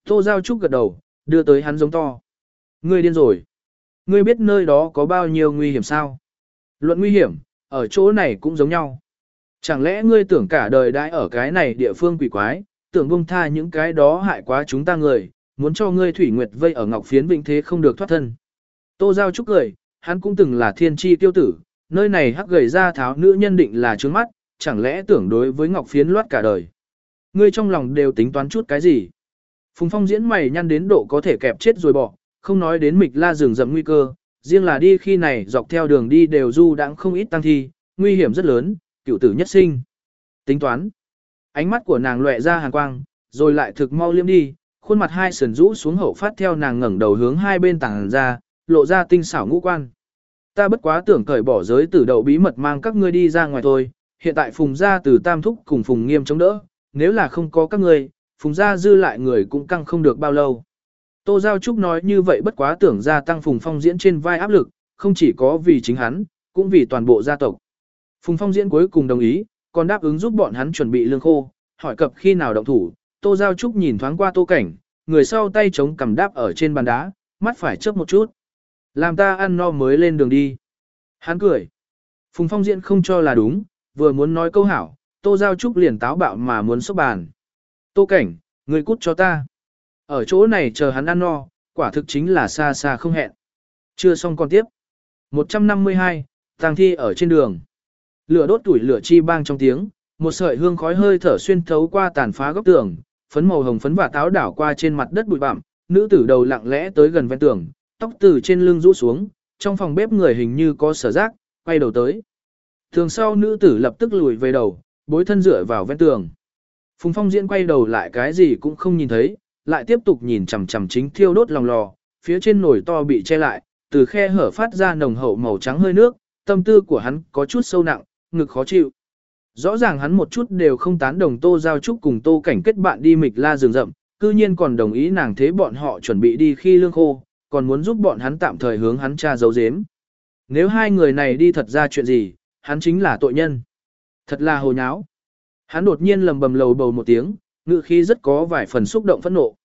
Tô Giao Trúc gật đầu, đưa tới hắn giống to. Ngươi điên rồi. Ngươi biết nơi đó có bao nhiêu nguy hiểm sao? Luận nguy hiểm, ở chỗ này cũng giống nhau. Chẳng lẽ ngươi tưởng cả đời đãi ở cái này địa phương quỷ quái, tưởng buông tha những cái đó hại quá chúng ta người, muốn cho ngươi thủy nguyệt vây ở ngọc phiến vĩnh thế không được thoát thân. Tô Giao Trúc cười, hắn cũng từng là thiên tri tiêu tử, nơi này hắc gầy ra tháo nữ nhân định là trướng mắt, chẳng lẽ tưởng đối với ngọc phiến loát cả đời. Ngươi trong lòng đều tính toán chút cái gì. Phùng phong diễn mày nhăn đến độ có thể kẹp chết rồi bỏ, không nói đến mịch la rừng rậm nguy cơ, riêng là đi khi này dọc theo đường đi đều du đãng không ít tăng thi, nguy hiểm rất lớn, cựu tử nhất sinh. Tính toán. Ánh mắt của nàng lóe ra hàn quang, rồi lại thực mau liêm đi, khuôn mặt hai sườn rũ xuống hậu phát theo nàng ngẩng đầu hướng hai bên tảng ra, lộ ra tinh xảo ngũ quan. Ta bất quá tưởng cởi bỏ giới tử đầu bí mật mang các ngươi đi ra ngoài thôi, hiện tại phùng gia từ tam thúc cùng phùng nghiêm chống đỡ, nếu là không có các ngươi, phùng gia dư lại người cũng căng không được bao lâu. Tô Giao Trúc nói như vậy bất quá tưởng gia tăng phùng phong diễn trên vai áp lực, không chỉ có vì chính hắn, cũng vì toàn bộ gia tộc. Phùng Phong diễn cuối cùng đồng ý, còn đáp ứng giúp bọn hắn chuẩn bị lương khô, hỏi cập khi nào động thủ, Tô Giao Trúc nhìn thoáng qua Tô Cảnh, người sau tay chống cầm đáp ở trên bàn đá, mắt phải chớp một chút. Làm ta ăn no mới lên đường đi. Hắn cười. Phùng Phong diễn không cho là đúng, vừa muốn nói câu hảo, Tô Giao Trúc liền táo bạo mà muốn xúc bàn. Tô Cảnh, người cút cho ta. Ở chỗ này chờ hắn ăn no, quả thực chính là xa xa không hẹn. Chưa xong còn tiếp. 152, tàng thi ở trên đường. Lửa đốt tuổi lửa chi bang trong tiếng, một sợi hương khói hơi thở xuyên thấu qua tàn phá góc tường, phấn màu hồng phấn và táo đảo qua trên mặt đất bụi bặm, nữ tử đầu lặng lẽ tới gần ven tường, tóc từ trên lưng rũ xuống, trong phòng bếp người hình như có sở giác, quay đầu tới. Thường sau nữ tử lập tức lùi về đầu, bối thân dựa vào ven tường. Phùng Phong Diễn quay đầu lại cái gì cũng không nhìn thấy, lại tiếp tục nhìn chằm chằm chính thiêu đốt lòng lò, phía trên nồi to bị che lại, từ khe hở phát ra nồng hậu màu trắng hơi nước, tâm tư của hắn có chút sâu nặng, ngực khó chịu. Rõ ràng hắn một chút đều không tán đồng Tô Giao Trúc cùng Tô Cảnh kết bạn đi mịch la rừng rậm, cư nhiên còn đồng ý nàng thế bọn họ chuẩn bị đi khi lương khô, còn muốn giúp bọn hắn tạm thời hướng hắn cha giấu giếm. Nếu hai người này đi thật ra chuyện gì, hắn chính là tội nhân. Thật là hồ nháo. Hắn đột nhiên lầm bầm lầu bầu một tiếng, ngự khí rất có vài phần xúc động phẫn nộ.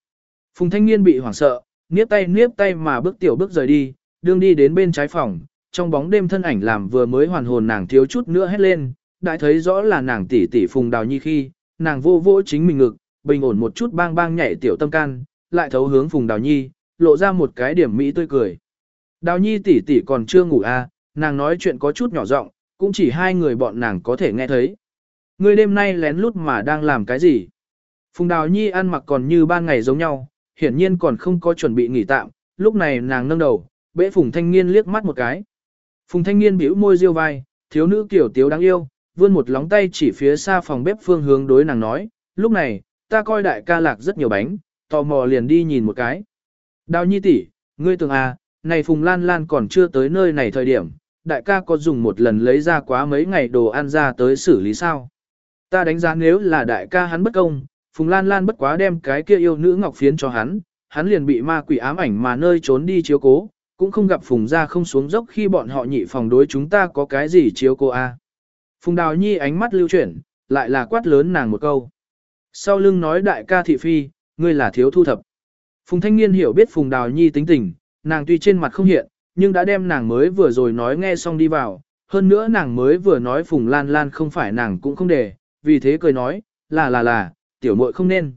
Phùng thanh niên bị hoảng sợ, niếp tay niếp tay mà bước tiểu bước rời đi, đương đi đến bên trái phòng, trong bóng đêm thân ảnh làm vừa mới hoàn hồn nàng thiếu chút nữa hét lên, đại thấy rõ là nàng tỷ tỷ Phùng Đào Nhi khi, nàng vô vô chính mình ngực, bình ổn một chút bang bang nhảy tiểu tâm can, lại thấu hướng Phùng Đào Nhi, lộ ra một cái điểm mỹ tươi cười. Đào Nhi tỷ tỷ còn chưa ngủ à, nàng nói chuyện có chút nhỏ giọng, cũng chỉ hai người bọn nàng có thể nghe thấy. Ngươi đêm nay lén lút mà đang làm cái gì? Phùng Đào Nhi ăn mặc còn như ban ngày giống nhau, hiển nhiên còn không có chuẩn bị nghỉ tạm, lúc này nàng nâng đầu, bẽ Phùng Thanh Niên liếc mắt một cái. Phùng Thanh Niên bĩu môi riêu vai, thiếu nữ kiểu tiếu đáng yêu, vươn một lóng tay chỉ phía xa phòng bếp phương hướng đối nàng nói, lúc này, ta coi đại ca lạc rất nhiều bánh, tò mò liền đi nhìn một cái. Đào Nhi tỷ, ngươi tưởng à, này Phùng Lan Lan còn chưa tới nơi này thời điểm, đại ca có dùng một lần lấy ra quá mấy ngày đồ ăn ra tới xử lý sao? Ta đánh giá nếu là đại ca hắn bất công, Phùng Lan Lan bất quá đem cái kia yêu nữ ngọc phiến cho hắn, hắn liền bị ma quỷ ám ảnh mà nơi trốn đi chiếu cố, cũng không gặp Phùng ra không xuống dốc khi bọn họ nhị phòng đối chúng ta có cái gì chiếu cố a. À? Phùng Đào Nhi ánh mắt lưu chuyển, lại là quát lớn nàng một câu. Sau lưng nói đại ca thị phi, ngươi là thiếu thu thập. Phùng Thanh Niên hiểu biết Phùng Đào Nhi tính tình, nàng tuy trên mặt không hiện, nhưng đã đem nàng mới vừa rồi nói nghe xong đi vào, hơn nữa nàng mới vừa nói Phùng Lan Lan không phải nàng cũng không để, vì thế cười nói, là là là, tiểu muội không nên.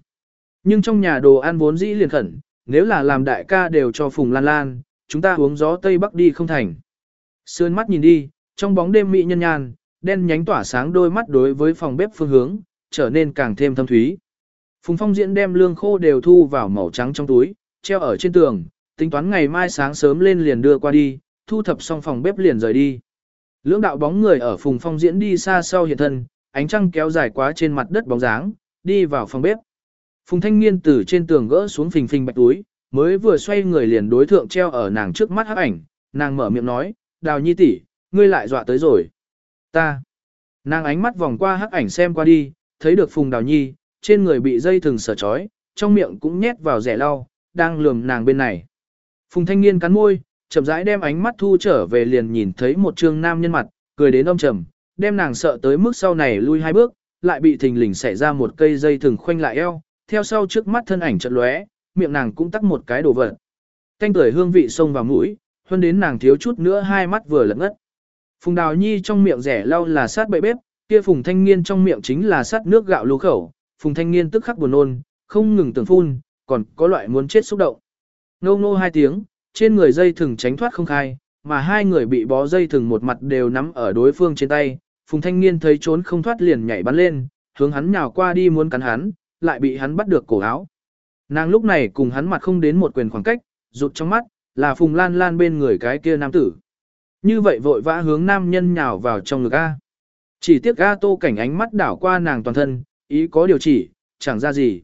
Nhưng trong nhà đồ ăn vốn dĩ liền khẩn, nếu là làm đại ca đều cho Phùng Lan Lan, chúng ta uống gió Tây Bắc đi không thành. Sườn mắt nhìn đi, trong bóng đêm mỹ nhân nhàn, đen nhánh tỏa sáng đôi mắt đối với phòng bếp phương hướng, trở nên càng thêm thâm thúy. Phùng Phong Diễn đem lương khô đều thu vào màu trắng trong túi, treo ở trên tường, tính toán ngày mai sáng sớm lên liền đưa qua đi, thu thập xong phòng bếp liền rời đi. Lưỡng đạo bóng người ở Phùng Phong Diễn đi xa sau hiện thân, ánh trăng kéo dài quá trên mặt đất bóng dáng, đi vào phòng bếp. Phùng thanh niên từ trên tường gỡ xuống phình phình bạch túi, mới vừa xoay người liền đối thượng treo ở nàng trước mắt hắc ảnh, nàng mở miệng nói, đào nhi tỷ, ngươi lại dọa tới rồi. Ta. Nàng ánh mắt vòng qua hắc ảnh xem qua đi, thấy được phùng đào nhi, trên người bị dây thừng sở trói, trong miệng cũng nhét vào rẻ lau, đang lườm nàng bên này. Phùng thanh niên cắn môi, chậm rãi đem ánh mắt thu trở về liền nhìn thấy một trương nam nhân mặt, cười đến âm trầm, đem nàng sợ tới mức sau này lui hai bước, lại bị thình lình xảy ra một cây dây thừng khoanh lại eo, theo sau trước mắt thân ảnh chợt lóe, miệng nàng cũng tắc một cái đồ vật. Canh tuổi hương vị xông vào mũi, hơn đến nàng thiếu chút nữa hai mắt vừa lẫn ngất. Phùng Đào Nhi trong miệng rẻ lau là sát bậy bếp, kia Phùng Thanh Nghiên trong miệng chính là sát nước gạo lú khẩu, Phùng Thanh Nghiên tức khắc buồn nôn, không ngừng tưởng phun, còn có loại muốn chết xúc động. Ngô ngô hai tiếng, trên người dây thừng tránh thoát không khai, mà hai người bị bó dây thừng một mặt đều nắm ở đối phương trên tay, Phùng Thanh Niên thấy trốn không thoát liền nhảy bắn lên, hướng hắn nhào qua đi muốn cắn hắn, lại bị hắn bắt được cổ áo. Nàng lúc này cùng hắn mặt không đến một quyền khoảng cách, rụt trong mắt, là Phùng Lan Lan bên người cái kia nam tử. Như vậy vội vã hướng nam nhân nhào vào trong ngực A. Chỉ tiếc A tô cảnh ánh mắt đảo qua nàng toàn thân, ý có điều chỉ, chẳng ra gì.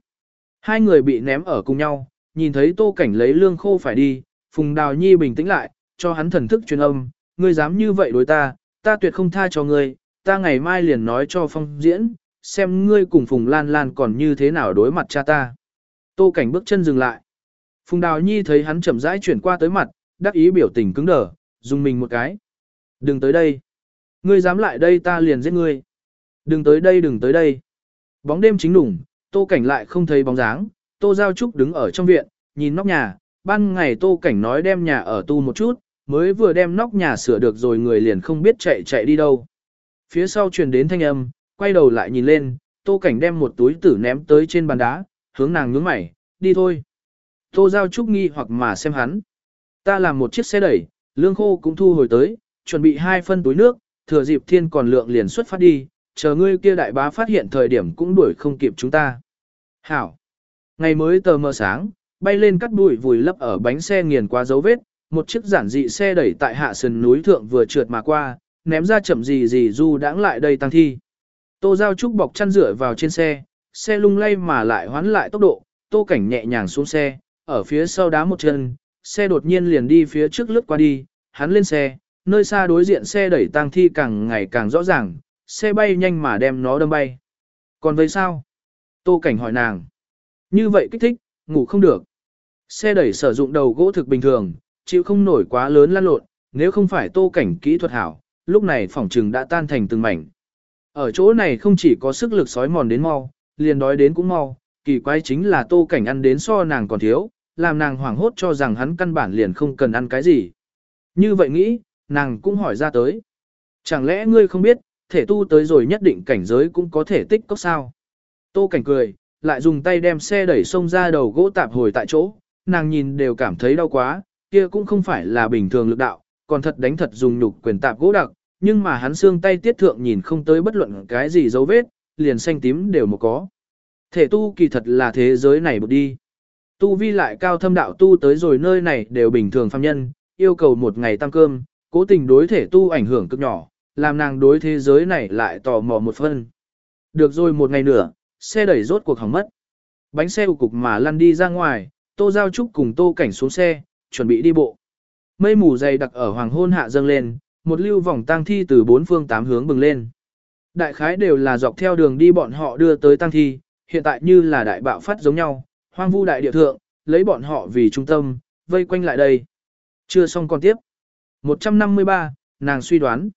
Hai người bị ném ở cùng nhau, nhìn thấy tô cảnh lấy lương khô phải đi, Phùng Đào Nhi bình tĩnh lại, cho hắn thần thức truyền âm, ngươi dám như vậy đối ta, ta tuyệt không tha cho ngươi, ta ngày mai liền nói cho phong diễn, xem ngươi cùng Phùng Lan Lan còn như thế nào đối mặt cha ta. Tô Cảnh bước chân dừng lại. Phùng Đào Nhi thấy hắn chậm rãi chuyển qua tới mặt, đắc ý biểu tình cứng đờ, dùng mình một cái. Đừng tới đây. Ngươi dám lại đây ta liền giết ngươi. Đừng tới đây đừng tới đây. Bóng đêm chính đủng, tô cảnh lại không thấy bóng dáng, tô giao trúc đứng ở trong viện, nhìn nóc nhà, ban ngày tô cảnh nói đem nhà ở tu một chút, mới vừa đem nóc nhà sửa được rồi người liền không biết chạy chạy đi đâu. Phía sau truyền đến thanh âm, quay đầu lại nhìn lên, tô cảnh đem một túi tử ném tới trên bàn đá, hướng nàng nhướng mày, đi thôi. Tô giao trúc nghi hoặc mà xem hắn. Ta làm một chiếc xe đẩy, lương khô cũng thu hồi tới, chuẩn bị hai phân túi nước, thừa dịp thiên còn lượng liền xuất phát đi, chờ ngươi kia đại bá phát hiện thời điểm cũng đuổi không kịp chúng ta. Hảo. Ngày mới tờ mờ sáng, bay lên cắt bụi vùi lấp ở bánh xe nghiền qua dấu vết, một chiếc giản dị xe đẩy tại hạ sườn núi thượng vừa trượt mà qua, ném ra chậm gì gì du đãng lại đây tăng thi. Tô Giao Trúc bọc chăn rửa vào trên xe, xe lung lay mà lại hoán lại tốc độ, Tô Cảnh nhẹ nhàng xuống xe, ở phía sau đá một chân, xe đột nhiên liền đi phía trước lướt qua đi, hắn lên xe, nơi xa đối diện xe đẩy tang thi càng ngày càng rõ ràng, xe bay nhanh mà đem nó đâm bay. Còn với sao? Tô Cảnh hỏi nàng. Như vậy kích thích, ngủ không được. Xe đẩy sử dụng đầu gỗ thực bình thường, chịu không nổi quá lớn lăn lộn, nếu không phải Tô Cảnh kỹ thuật hảo, lúc này phòng trừng đã tan thành từng mảnh. Ở chỗ này không chỉ có sức lực sói mòn đến mau, liền đói đến cũng mau, kỳ quái chính là Tô Cảnh ăn đến so nàng còn thiếu, làm nàng hoảng hốt cho rằng hắn căn bản liền không cần ăn cái gì. Như vậy nghĩ, nàng cũng hỏi ra tới. Chẳng lẽ ngươi không biết, thể tu tới rồi nhất định cảnh giới cũng có thể tích cốc sao? Tô cảnh cười, lại dùng tay đem xe đẩy xông ra đầu gỗ tạp hồi tại chỗ, nàng nhìn đều cảm thấy đau quá, kia cũng không phải là bình thường lực đạo, còn thật đánh thật dùng nhục quyền tạp gỗ đặc, nhưng mà hắn xương tay tiết thượng nhìn không tới bất luận cái gì dấu vết, liền xanh tím đều một có. Thể tu kỳ thật là thế giới này một đi. Tu vi lại cao thâm đạo tu tới rồi nơi này đều bình thường phàm nhân, yêu cầu một ngày tăng cơm, cố tình đối thể tu ảnh hưởng cực nhỏ, làm nàng đối thế giới này lại tò mò một phân. Được rồi một ngày nữa, xe đẩy rốt cuộc hỏng mất. Bánh xe ụ cục mà lăn đi ra ngoài, tô giao trúc cùng tô cảnh xuống xe, chuẩn bị đi bộ. Mây mù dày đặc ở hoàng hôn hạ dâng lên, một lưu vòng tang thi từ bốn phương tám hướng bừng lên. Đại khái đều là dọc theo đường đi bọn họ đưa tới tang thi, hiện tại như là đại bạo phát giống nhau, hoang vu đại địa thượng, lấy bọn họ vì trung tâm, vây quanh lại đây. Chưa xong còn tiếp. 153, nàng suy đoán.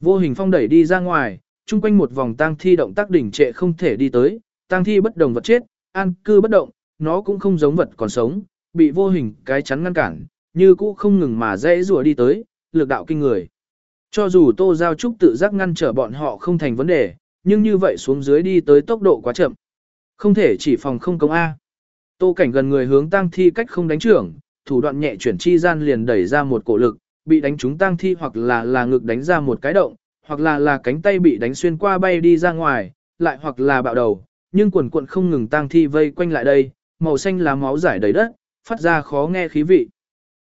Vô hình phong đẩy đi ra ngoài, chung quanh một vòng tang thi động tác đỉnh trệ không thể đi tới, tang thi bất đồng vật chết, an cư bất động, nó cũng không giống vật còn sống, bị vô hình cái chắn ngăn cản, như cũ không ngừng mà dễ rùa đi tới, lực đạo kinh người. Cho dù Tô Giao Trúc tự giác ngăn trở bọn họ không thành vấn đề, nhưng như vậy xuống dưới đi tới tốc độ quá chậm. Không thể chỉ phòng không công A. Tô cảnh gần người hướng tang thi cách không đánh trưởng, thủ đoạn nhẹ chuyển chi gian liền đẩy ra một cổ lực, bị đánh trúng tang thi hoặc là là ngực đánh ra một cái động, hoặc là là cánh tay bị đánh xuyên qua bay đi ra ngoài, lại hoặc là bạo đầu, nhưng quần cuộn không ngừng tang thi vây quanh lại đây, màu xanh là máu giải đầy đất, phát ra khó nghe khí vị.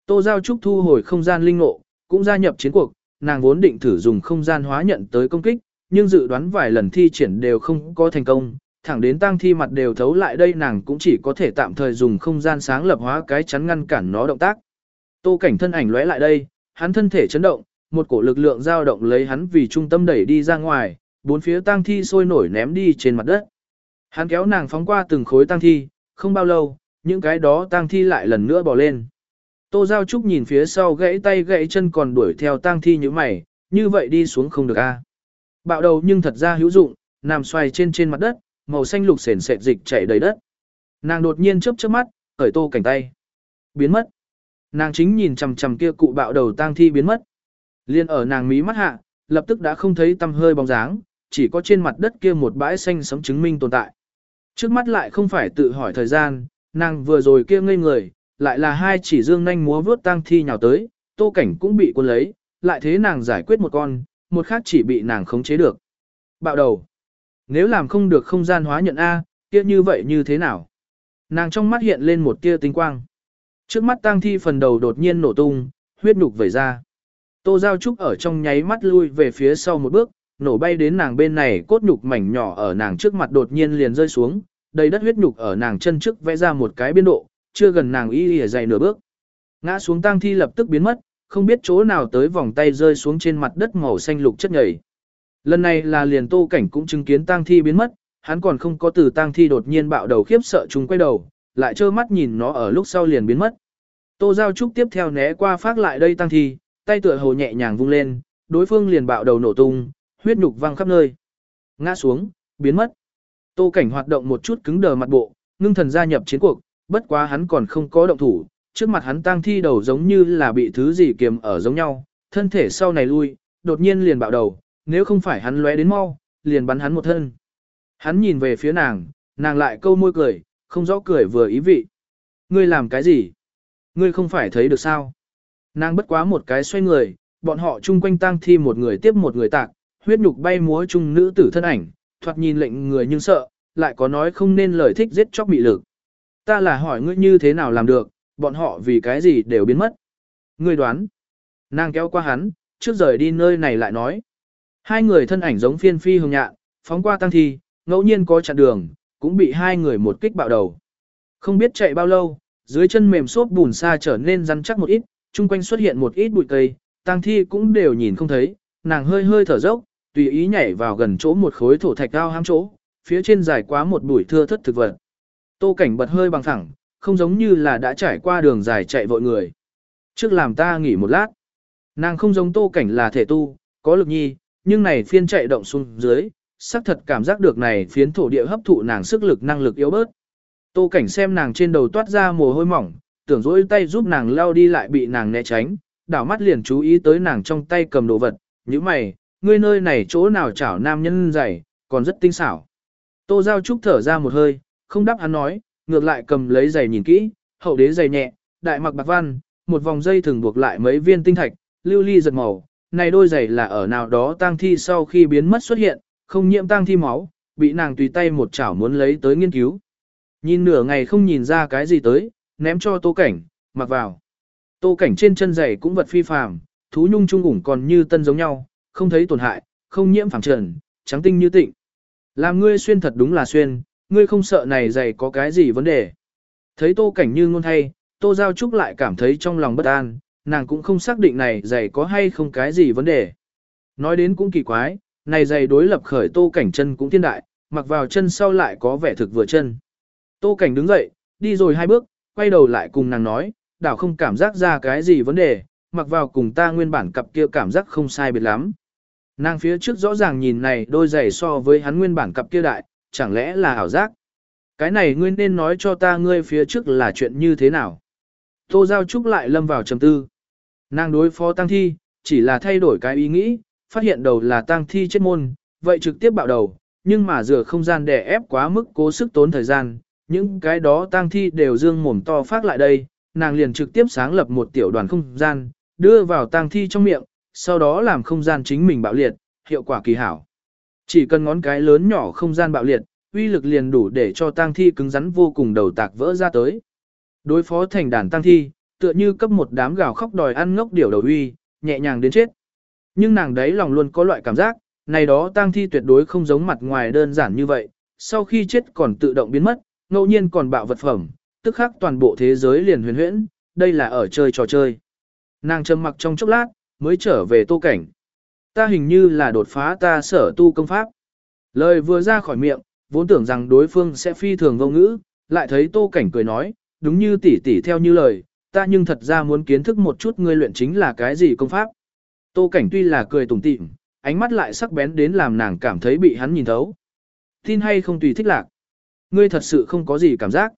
Tô Giao Trúc thu hồi không gian linh ngộ, cũng gia nhập chiến cuộc, nàng vốn định thử dùng không gian hóa nhận tới công kích, nhưng dự đoán vài lần thi triển đều không có thành công, thẳng đến tang thi mặt đều thấu lại đây nàng cũng chỉ có thể tạm thời dùng không gian sáng lập hóa cái chắn ngăn cản nó động tác. Tô cảnh thân ảnh lóe lại đây, hắn thân thể chấn động, một cổ lực lượng dao động lấy hắn vì trung tâm đẩy đi ra ngoài, bốn phía tang thi sôi nổi ném đi trên mặt đất. Hắn kéo nàng phóng qua từng khối tang thi, không bao lâu, những cái đó tang thi lại lần nữa bò lên. Tô Giao Trúc nhìn phía sau gãy tay gãy chân còn đuổi theo tang thi như mày, như vậy đi xuống không được a. Bạo đầu nhưng thật ra hữu dụng, nằm xoay trên trên mặt đất, màu xanh lục sền sệt dịch chảy đầy đất. Nàng đột nhiên chớp chớp mắt, khởi tô cảnh tay. Biến mất. Nàng chính nhìn chằm chằm kia cụ bạo đầu tang thi biến mất. Liên ở nàng mí mắt hạ, lập tức đã không thấy tăm hơi bóng dáng, chỉ có trên mặt đất kia một bãi xanh sống chứng minh tồn tại. Trước mắt lại không phải tự hỏi thời gian, nàng vừa rồi kia ngây người, lại là hai chỉ dương nhanh múa vướt tang thi nhào tới, tô cảnh cũng bị quân lấy, lại thế nàng giải quyết một con, một khác chỉ bị nàng khống chế được. Bạo đầu. Nếu làm không được không gian hóa nhận A, kia như vậy như thế nào? Nàng trong mắt hiện lên một tia tinh quang. Trước mắt tang thi phần đầu đột nhiên nổ tung, huyết nhục vẩy ra. Tô Giao Trúc ở trong nháy mắt lui về phía sau một bước, nổ bay đến nàng bên này cốt nhục mảnh nhỏ ở nàng trước mặt đột nhiên liền rơi xuống, đầy đất huyết nhục ở nàng chân trước vẽ ra một cái biên độ, chưa gần nàng y y dày nửa bước. Ngã xuống tang thi lập tức biến mất, không biết chỗ nào tới vòng tay rơi xuống trên mặt đất màu xanh lục chất nhầy. Lần này là liền tô cảnh cũng chứng kiến tang thi biến mất, hắn còn không có từ tang thi đột nhiên bạo đầu khiếp sợ chúng quay đầu, lại trơ mắt nhìn nó ở lúc sau liền biến mất. Tô Giao Trúc tiếp theo né qua phát lại đây tang thi, tay tựa hồ nhẹ nhàng vung lên, đối phương liền bạo đầu nổ tung, huyết nhục văng khắp nơi. Ngã xuống, biến mất. Tô cảnh hoạt động một chút cứng đờ mặt bộ, ngưng thần gia nhập chiến cuộc, bất quá hắn còn không có động thủ, trước mặt hắn tang thi đầu giống như là bị thứ gì kiềm ở giống nhau, thân thể sau này lui, đột nhiên liền bạo đầu, nếu không phải hắn lóe đến mau, liền bắn hắn một thân. Hắn nhìn về phía nàng, nàng lại câu môi cười, không rõ cười vừa ý vị. Ngươi làm cái gì? Ngươi không phải thấy được sao? Nàng bất quá một cái xoay người, bọn họ chung quanh tang thi một người tiếp một người tạc, huyết nhục bay múa chung nữ tử thân ảnh, thoạt nhìn lệnh người nhưng sợ, lại có nói không nên lời thích giết chóc bị lực. Ta là hỏi ngươi như thế nào làm được, bọn họ vì cái gì đều biến mất. Ngươi đoán. Nàng kéo qua hắn, trước rời đi nơi này lại nói. Hai người thân ảnh giống phiên phi hồng nhạn, phóng qua tăng thi, ngẫu nhiên có chặn đường, cũng bị hai người một kích bạo đầu. Không biết chạy bao lâu, dưới chân mềm xốp bùn xa trở nên rắn chắc một ít, chung quanh xuất hiện một ít bụi cây, tăng thi cũng đều nhìn không thấy, nàng hơi hơi thở dốc, tùy ý nhảy vào gần chỗ một khối thổ thạch cao ham chỗ, phía trên dài quá một bụi thưa thất thực vật. Tô cảnh bật hơi bằng thẳng, không giống như là đã trải qua đường dài chạy vội người. Trước làm ta nghỉ một lát. Nàng không giống tô cảnh là thể tu, có lực nhi, nhưng này phiên chạy động xuống dưới, xác thật cảm giác được này phiến thổ địa hấp thụ nàng sức lực năng lực yếu bớt. Tô cảnh xem nàng trên đầu toát ra mồ hôi mỏng, tưởng dỗi tay giúp nàng lao đi lại bị nàng né tránh, đảo mắt liền chú ý tới nàng trong tay cầm đồ vật, như mày, ngươi nơi này chỗ nào chảo nam nhân dày, còn rất tinh xảo. Tô Giao Trúc thở ra một hơi, không đáp hắn nói, ngược lại cầm lấy giày nhìn kỹ, hậu đế giày nhẹ, đại mặc bạc văn, một vòng dây thường buộc lại mấy viên tinh thạch, lưu ly giật màu. Này đôi giày là ở nào đó tang thi sau khi biến mất xuất hiện, không nhiễm tang thi máu, bị nàng tùy tay một chảo muốn lấy tới nghiên cứu. Nhìn nửa ngày không nhìn ra cái gì tới, ném cho tô cảnh, mặc vào. Tô cảnh trên chân giày cũng vật phi phàm, thú nhung trung ủng còn như tân giống nhau, không thấy tổn hại, không nhiễm phẳng trần, trắng tinh như tịnh. Làm ngươi xuyên thật đúng là xuyên, ngươi không sợ này giày có cái gì vấn đề. Thấy tô cảnh như ngôn thay, tô giao trúc lại cảm thấy trong lòng bất an, nàng cũng không xác định này giày có hay không cái gì vấn đề. Nói đến cũng kỳ quái, này giày đối lập khởi tô cảnh chân cũng thiên đại, mặc vào chân sau lại có vẻ thực vừa chân. Tô cảnh đứng dậy, đi rồi hai bước, quay đầu lại cùng nàng nói, đảo không cảm giác ra cái gì vấn đề, mặc vào cùng ta nguyên bản cặp kia cảm giác không sai biệt lắm. Nàng phía trước rõ ràng nhìn này đôi giày so với hắn nguyên bản cặp kia đại, chẳng lẽ là ảo giác? Cái này ngươi nên nói cho ta ngươi phía trước là chuyện như thế nào? Tô Giao Trúc lại lâm vào trầm tư. Nàng đối phó tăng thi, chỉ là thay đổi cái ý nghĩ, phát hiện đầu là tăng thi chết môn, vậy trực tiếp bạo đầu, nhưng mà rửa không gian đè ép quá mức cố sức tốn thời gian, những cái đó tăng thi đều dương mồm to phát lại đây, nàng liền trực tiếp sáng lập một tiểu đoàn không gian, đưa vào tăng thi trong miệng, sau đó làm không gian chính mình bạo liệt, hiệu quả kỳ hảo. Chỉ cần ngón cái lớn nhỏ không gian bạo liệt, uy lực liền đủ để cho tang thi cứng rắn vô cùng đầu tạc vỡ ra tới. Đối phó thành đàn tang thi, tựa như cấp một đám gào khóc đòi ăn ngốc điểu đầu uy, nhẹ nhàng đến chết. Nhưng nàng đấy lòng luôn có loại cảm giác, này đó tang thi tuyệt đối không giống mặt ngoài đơn giản như vậy, sau khi chết còn tự động biến mất, ngẫu nhiên còn bạo vật phẩm, tức khắc toàn bộ thế giới liền huyền huyễn, đây là ở chơi trò chơi. Nàng trầm mặc trong chốc lát, mới trở về tô cảnh. Ta hình như là đột phá ta sở tu công pháp. Lời vừa ra khỏi miệng, vốn tưởng rằng đối phương sẽ phi thường vô ngữ, lại thấy tô cảnh cười nói, đúng như tỷ tỷ theo như lời, ta nhưng thật ra muốn kiến thức một chút ngươi luyện chính là cái gì công pháp. Tô cảnh tuy là cười tủm tỉm, ánh mắt lại sắc bén đến làm nàng cảm thấy bị hắn nhìn thấu. Tin hay không tùy thích lạc. Ngươi thật sự không có gì cảm giác.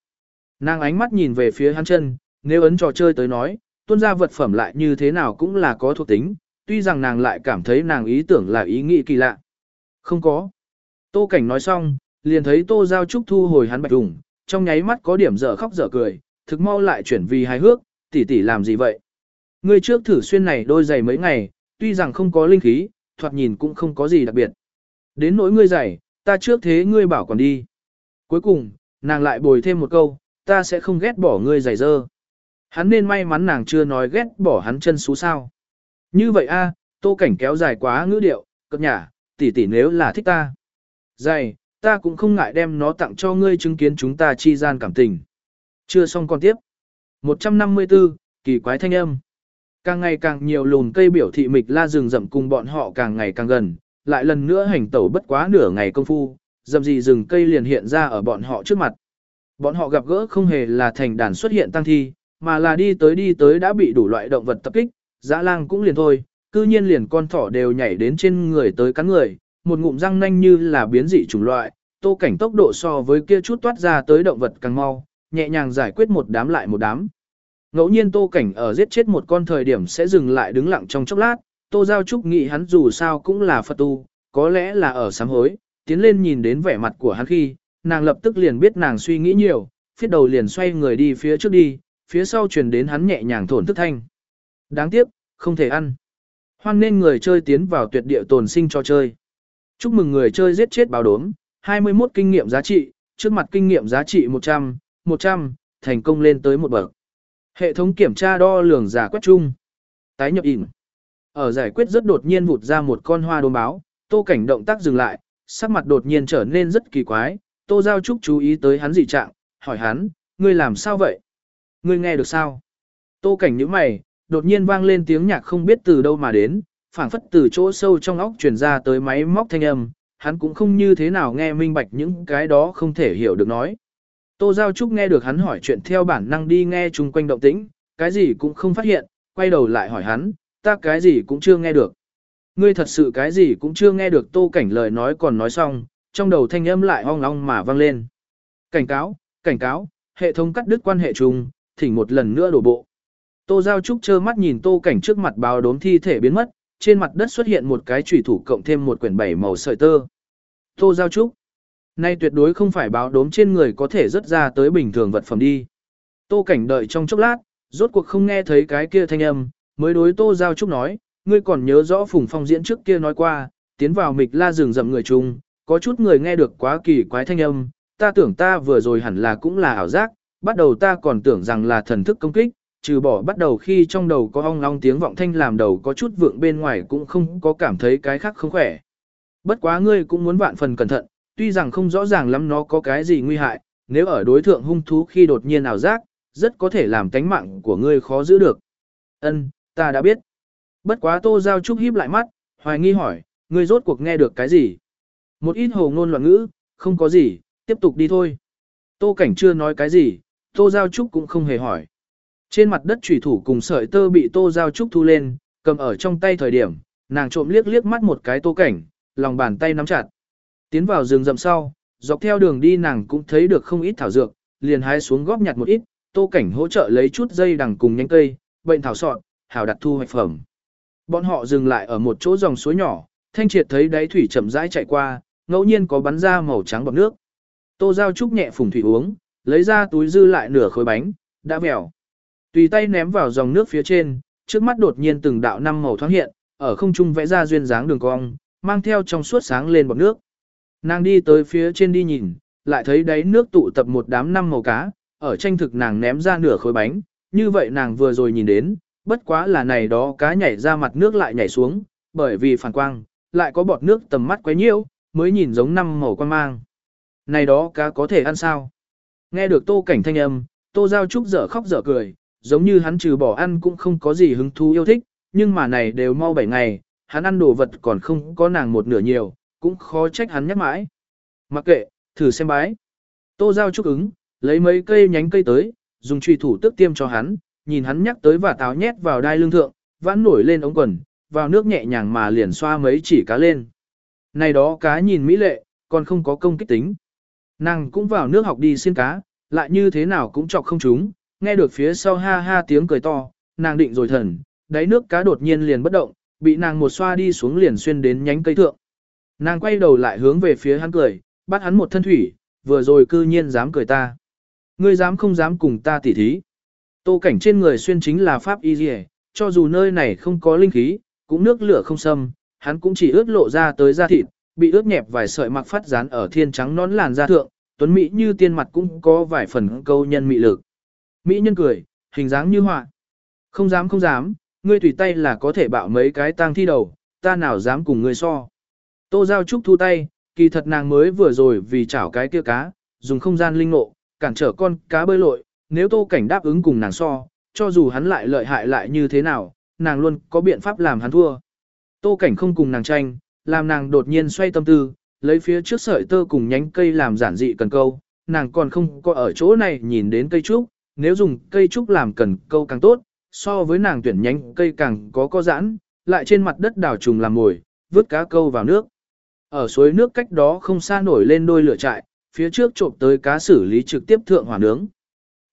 Nàng ánh mắt nhìn về phía hắn chân, nếu ấn trò chơi tới nói, tuân ra vật phẩm lại như thế nào cũng là có thuộc tính, tuy rằng nàng lại cảm thấy nàng ý tưởng là ý nghĩ kỳ lạ. Không có. Tô Cảnh nói xong, liền thấy Tô Giao Trúc thu hồi hắn bạch đùng, trong nháy mắt có điểm dở khóc dở cười, thực mau lại chuyển vì hài hước, tỷ tỷ làm gì vậy? Ngươi trước thử xuyên này đôi giày mấy ngày, tuy rằng không có linh khí, thoạt nhìn cũng không có gì đặc biệt. Đến nỗi ngươi giày, ta trước thế ngươi bảo còn đi. Cuối cùng, nàng lại bồi thêm một câu, ta sẽ không ghét bỏ ngươi giày dơ. Hắn nên may mắn nàng chưa nói ghét bỏ hắn chân xú sao. Như vậy a, tô cảnh kéo dài quá ngữ điệu, cập nhả, tỷ tỷ nếu là thích ta. Dày, ta cũng không ngại đem nó tặng cho ngươi chứng kiến chúng ta chi gian cảm tình. Chưa xong còn tiếp. 154, kỳ quái thanh âm. Càng ngày càng nhiều lùn cây biểu thị mịch la rừng rậm cùng bọn họ càng ngày càng gần, lại lần nữa hành tẩu bất quá nửa ngày công phu, dầm gì rừng cây liền hiện ra ở bọn họ trước mặt. Bọn họ gặp gỡ không hề là thành đàn xuất hiện tăng thi, mà là đi tới đi tới đã bị đủ loại động vật tập kích, dã lang cũng liền thôi, cư nhiên liền con thỏ đều nhảy đến trên người tới cắn người, một ngụm răng nanh như là biến dị chủng loại, tô cảnh tốc độ so với kia chút toát ra tới động vật càng mau, nhẹ nhàng giải quyết một đám lại một đám. Ngẫu nhiên tô cảnh ở giết chết một con thời điểm sẽ dừng lại đứng lặng trong chốc lát, tô giao trúc nghĩ hắn dù sao cũng là Phật tu, có lẽ là ở sám hối, tiến lên nhìn đến vẻ mặt của hắn khi, nàng lập tức liền biết nàng suy nghĩ nhiều, phía đầu liền xoay người đi phía trước đi, phía sau truyền đến hắn nhẹ nhàng thổn thức thanh. Đáng tiếc, không thể ăn. Hoan nên người chơi tiến vào tuyệt địa tồn sinh cho chơi. Chúc mừng người chơi giết chết báo đốm, 21 kinh nghiệm giá trị, trước mặt kinh nghiệm giá trị 100, 100, thành công lên tới một bậc. Hệ thống kiểm tra đo lường giả quét chung. Tái nhập in. Ở giải quyết rất đột nhiên vụt ra một con hoa đốm báo, tô cảnh động tác dừng lại, sắc mặt đột nhiên trở nên rất kỳ quái, tô giao trúc chú ý tới hắn dị trạng, hỏi hắn, ngươi làm sao vậy? Ngươi nghe được sao? Tô cảnh nhíu mày, đột nhiên vang lên tiếng nhạc không biết từ đâu mà đến, phảng phất từ chỗ sâu trong óc truyền ra tới máy móc thanh âm, hắn cũng không như thế nào nghe minh bạch những cái đó không thể hiểu được nói. Tô Giao Trúc nghe được hắn hỏi chuyện theo bản năng đi nghe chung quanh động tĩnh, cái gì cũng không phát hiện, quay đầu lại hỏi hắn, ta cái gì cũng chưa nghe được. Ngươi thật sự cái gì cũng chưa nghe được tô cảnh lời nói còn nói xong, trong đầu thanh âm lại ong ong mà vang lên. Cảnh cáo, cảnh cáo, hệ thống cắt đứt quan hệ chung, thỉnh một lần nữa đổ bộ. Tô Giao Trúc trơ mắt nhìn tô cảnh trước mặt báo đốm thi thể biến mất, trên mặt đất xuất hiện một cái chủy thủ cộng thêm một quyển bảy màu sợi tơ. Tô Giao Trúc. Nay tuyệt đối không phải báo đốm trên người có thể rớt ra tới bình thường vật phẩm đi. Tô cảnh đợi trong chốc lát, rốt cuộc không nghe thấy cái kia thanh âm, mới đối Tô Giao Trúc nói, ngươi còn nhớ rõ Phùng Phong diễn trước kia nói qua, tiến vào mịch la rừng rậm người chung, có chút người nghe được quá kỳ quái thanh âm, ta tưởng ta vừa rồi hẳn là cũng là ảo giác, bắt đầu ta còn tưởng rằng là thần thức công kích, trừ bỏ bắt đầu khi trong đầu có ong long tiếng vọng thanh làm đầu có chút vượng bên ngoài cũng không có cảm thấy cái khác không khỏe. Bất quá ngươi cũng muốn vạn phần cẩn thận, tuy rằng không rõ ràng lắm nó có cái gì nguy hại, nếu ở đối thượng hung thú khi đột nhiên ảo giác, rất có thể làm tánh mạng của ngươi khó giữ được. Ân, ta đã biết. Bất quá Tô Giao Trúc híp lại mắt, hoài nghi hỏi, ngươi rốt cuộc nghe được cái gì? Một ít hồ ngôn loạn ngữ, không có gì, tiếp tục đi thôi. Tô Cảnh chưa nói cái gì, Tô Giao Trúc cũng không hề hỏi. Trên mặt đất trùy thủ cùng sợi tơ bị Tô Giao Trúc thu lên, cầm ở trong tay thời điểm, nàng trộm liếc liếc mắt một cái Tô Cảnh, lòng bàn tay nắm chặt. Tiến vào rừng rậm sau, dọc theo đường đi nàng cũng thấy được không ít thảo dược, liền hái xuống góp nhặt một ít, Tô Cảnh hỗ trợ lấy chút dây đằng cùng nhánh cây, bệnh thảo sọn, hảo đặt thu hoạch phẩm. Bọn họ dừng lại ở một chỗ dòng suối nhỏ, thanh triệt thấy đáy thủy chậm rãi chạy qua, ngẫu nhiên có bắn ra màu trắng bọt nước. Tô Giao Trúc nhẹ phùng thủy uống, lấy ra túi dư lại nửa khối bánh, đã mèo. Tùy tay ném vào dòng nước phía trên, trước mắt đột nhiên từng đạo năm màu thoáng hiện, ở không trung vẽ ra duyên dáng đường cong, mang theo trong suốt sáng lên bọt nước. Nàng đi tới phía trên đi nhìn, lại thấy đáy nước tụ tập một đám năm màu cá, ở tranh thực nàng ném ra nửa khối bánh, như vậy nàng vừa rồi nhìn đến, bất quá là này đó cá nhảy ra mặt nước lại nhảy xuống, bởi vì phản quang, lại có bọt nước tầm mắt quấy nhiễu, mới nhìn giống năm màu quan mang. Này đó cá có thể ăn sao? Nghe được tô cảnh thanh âm, tô giao trúc dở khóc dở cười, giống như hắn trừ bỏ ăn cũng không có gì hứng thú yêu thích, nhưng mà này đều mau 7 ngày, hắn ăn đồ vật còn không có nàng một nửa nhiều, cũng khó trách hắn nhắc mãi. Mặc kệ, thử xem bái. Tô giao trúc ứng, lấy mấy cây nhánh cây tới, dùng truy thủ tức tiêm cho hắn, nhìn hắn nhắc tới và táo nhét vào đai lương thượng, vãn nổi lên ống quần, vào nước nhẹ nhàng mà liền xoa mấy chỉ cá lên. Này đó cá nhìn mỹ lệ, còn không có công kích tính. Nàng cũng vào nước học đi xiên cá, lại như thế nào cũng chọc không chúng, nghe được phía sau ha ha tiếng cười to, nàng định rồi thần, đáy nước cá đột nhiên liền bất động, bị nàng một xoa đi xuống liền xuyên đến nhánh cây thượng. Nàng quay đầu lại hướng về phía hắn cười, bắt hắn một thân thủy, vừa rồi cư nhiên dám cười ta. Ngươi dám không dám cùng ta tỉ thí. Tô cảnh trên người xuyên chính là pháp y dì cho dù nơi này không có linh khí, cũng nước lửa không xâm, hắn cũng chỉ ướt lộ ra tới da thịt, bị ướt nhẹp vài sợi mặc phát dán ở thiên trắng nón làn da thượng, tuấn mỹ như tiên mặt cũng có vài phần câu nhân mị lực. Mỹ nhân cười, hình dáng như họa. Không dám không dám, ngươi tùy tay là có thể bạo mấy cái tang thi đầu, ta nào dám cùng ngươi so. Tô Giao Trúc thu tay, kỳ thật nàng mới vừa rồi vì chảo cái kia cá, dùng không gian linh nộ cản trở con cá bơi lội, nếu Tô Cảnh đáp ứng cùng nàng so, cho dù hắn lại lợi hại lại như thế nào, nàng luôn có biện pháp làm hắn thua. Tô Cảnh không cùng nàng tranh, làm nàng đột nhiên xoay tâm tư, lấy phía trước sợi tơ cùng nhánh cây làm giản dị cần câu, nàng còn không có ở chỗ này nhìn đến cây trúc, nếu dùng cây trúc làm cần câu càng tốt, so với nàng tuyển nhánh cây càng có co giãn, lại trên mặt đất đào trùng làm mồi, vứt cá câu vào nước. Ở suối nước cách đó không xa nổi lên đôi lửa trại, phía trước trộm tới cá xử lý trực tiếp thượng hỏa nướng.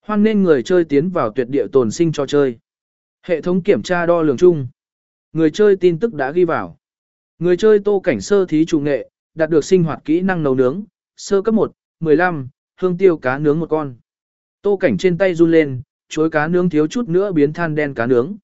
Hoan nên người chơi tiến vào tuyệt địa tồn sinh cho chơi. Hệ thống kiểm tra đo lường chung. Người chơi tin tức đã ghi vào. Người chơi tô cảnh sơ thí chủ nghệ, đạt được sinh hoạt kỹ năng nấu nướng, sơ cấp 1, 15, hương tiêu cá nướng một con. Tô cảnh trên tay run lên, chối cá nướng thiếu chút nữa biến than đen cá nướng.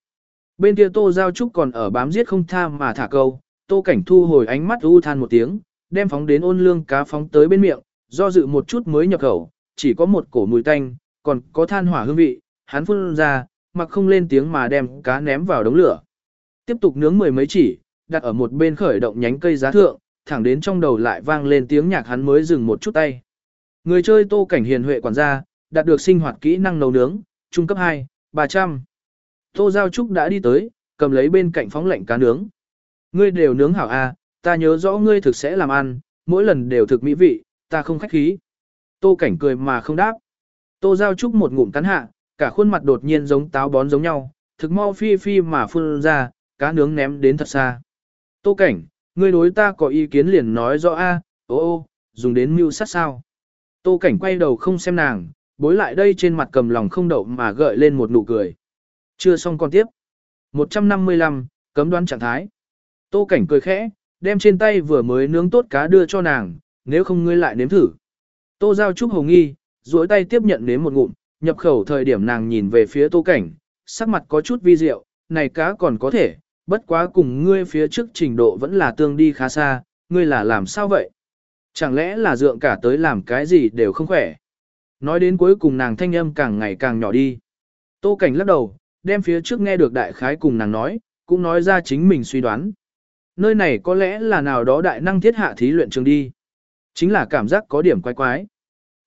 Bên kia tô giao trúc còn ở bám giết không tha mà thả câu, tô cảnh thu hồi ánh mắt u than một tiếng, đem phóng đến ôn lương cá phóng tới bên miệng, do dự một chút mới nhập khẩu, chỉ có một cổ mùi tanh, còn có than hỏa hương vị, hắn phun ra, mặc không lên tiếng mà đem cá ném vào đống lửa. Tiếp tục nướng mười mấy chỉ, đặt ở một bên khởi động nhánh cây giá thượng, thẳng đến trong đầu lại vang lên tiếng nhạc hắn mới dừng một chút tay. Người chơi tô cảnh hiền huệ quản gia, đạt được sinh hoạt kỹ năng nấu nướng, trung cấp 2, 300. Tô Giao Trúc đã đi tới, cầm lấy bên cạnh phóng lạnh cá nướng. Ngươi đều nướng hảo a, à, ta nhớ rõ ngươi thực sẽ làm ăn, mỗi lần đều thực mỹ vị, ta không khách khí. Tô cảnh cười mà không đáp. Tô Giao Trúc một ngụm cắn hạ, cả khuôn mặt đột nhiên giống táo bón giống nhau, thực mau phi phi mà phun ra, cá nướng ném đến thật xa. Tô cảnh, ngươi đối ta có ý kiến liền nói rõ a, ô ô, dùng đến mưu sát sao. Tô cảnh quay đầu không xem nàng, bối lại đây trên mặt cầm lòng không đậu mà gợi lên một nụ cười. Chưa xong còn tiếp. 155, cấm đoán trạng thái. Tô cảnh cười khẽ, đem trên tay vừa mới nướng tốt cá đưa cho nàng, nếu không ngươi lại nếm thử. Tô giao trúc hồng nghi, duỗi tay tiếp nhận nếm một ngụm, nhập khẩu thời điểm nàng nhìn về phía tô cảnh, sắc mặt có chút vi diệu, này cá còn có thể, bất quá cùng ngươi phía trước trình độ vẫn là tương đi khá xa, ngươi là làm sao vậy? Chẳng lẽ là dượng cả tới làm cái gì đều không khỏe? Nói đến cuối cùng nàng thanh âm càng ngày càng nhỏ đi. Tô cảnh lắc đầu, đem phía trước nghe được đại khái cùng nàng nói, cũng nói ra chính mình suy đoán. Nơi này có lẽ là nào đó đại năng thiết hạ thí luyện trường đi. Chính là cảm giác có điểm quái quái.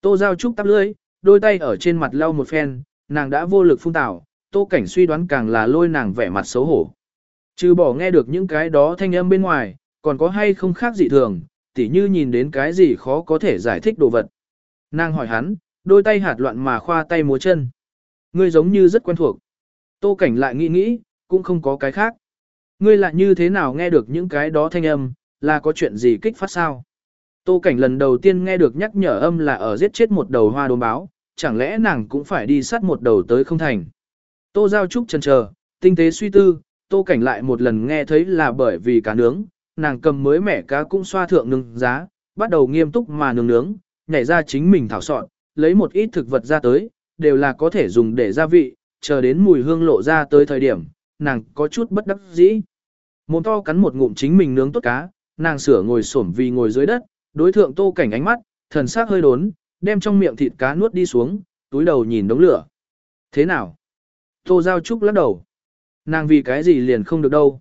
Tô giao trúc tắp lưỡi, đôi tay ở trên mặt lau một phen, nàng đã vô lực phun tảo, tô cảnh suy đoán càng là lôi nàng vẻ mặt xấu hổ. Trừ bỏ nghe được những cái đó thanh âm bên ngoài, còn có hay không khác gì thường, tỉ như nhìn đến cái gì khó có thể giải thích đồ vật. Nàng hỏi hắn, đôi tay hạt loạn mà khoa tay múa chân. Ngươi giống như rất quen thuộc. Tô cảnh lại nghĩ nghĩ, cũng không có cái khác. Ngươi lại như thế nào nghe được những cái đó thanh âm, là có chuyện gì kích phát sao? Tô cảnh lần đầu tiên nghe được nhắc nhở âm là ở giết chết một đầu hoa đốm báo, chẳng lẽ nàng cũng phải đi sát một đầu tới không thành. Tô giao trúc chần chờ, tinh tế suy tư, tô cảnh lại một lần nghe thấy là bởi vì cá nướng, nàng cầm mới mẻ cá cũng xoa thượng nướng giá, bắt đầu nghiêm túc mà nướng nướng, nhảy ra chính mình thảo soạn, lấy một ít thực vật ra tới, đều là có thể dùng để gia vị, chờ đến mùi hương lộ ra tới thời điểm, nàng có chút bất đắc dĩ. Mồm to cắn một ngụm chính mình nướng tốt cá, nàng sửa ngồi xổm vì ngồi dưới đất, đối thượng tô cảnh ánh mắt, thần sắc hơi đốn, đem trong miệng thịt cá nuốt đi xuống, túi đầu nhìn đống lửa. Thế nào? Tô Giao Trúc lắc đầu. Nàng vì cái gì liền không được đâu.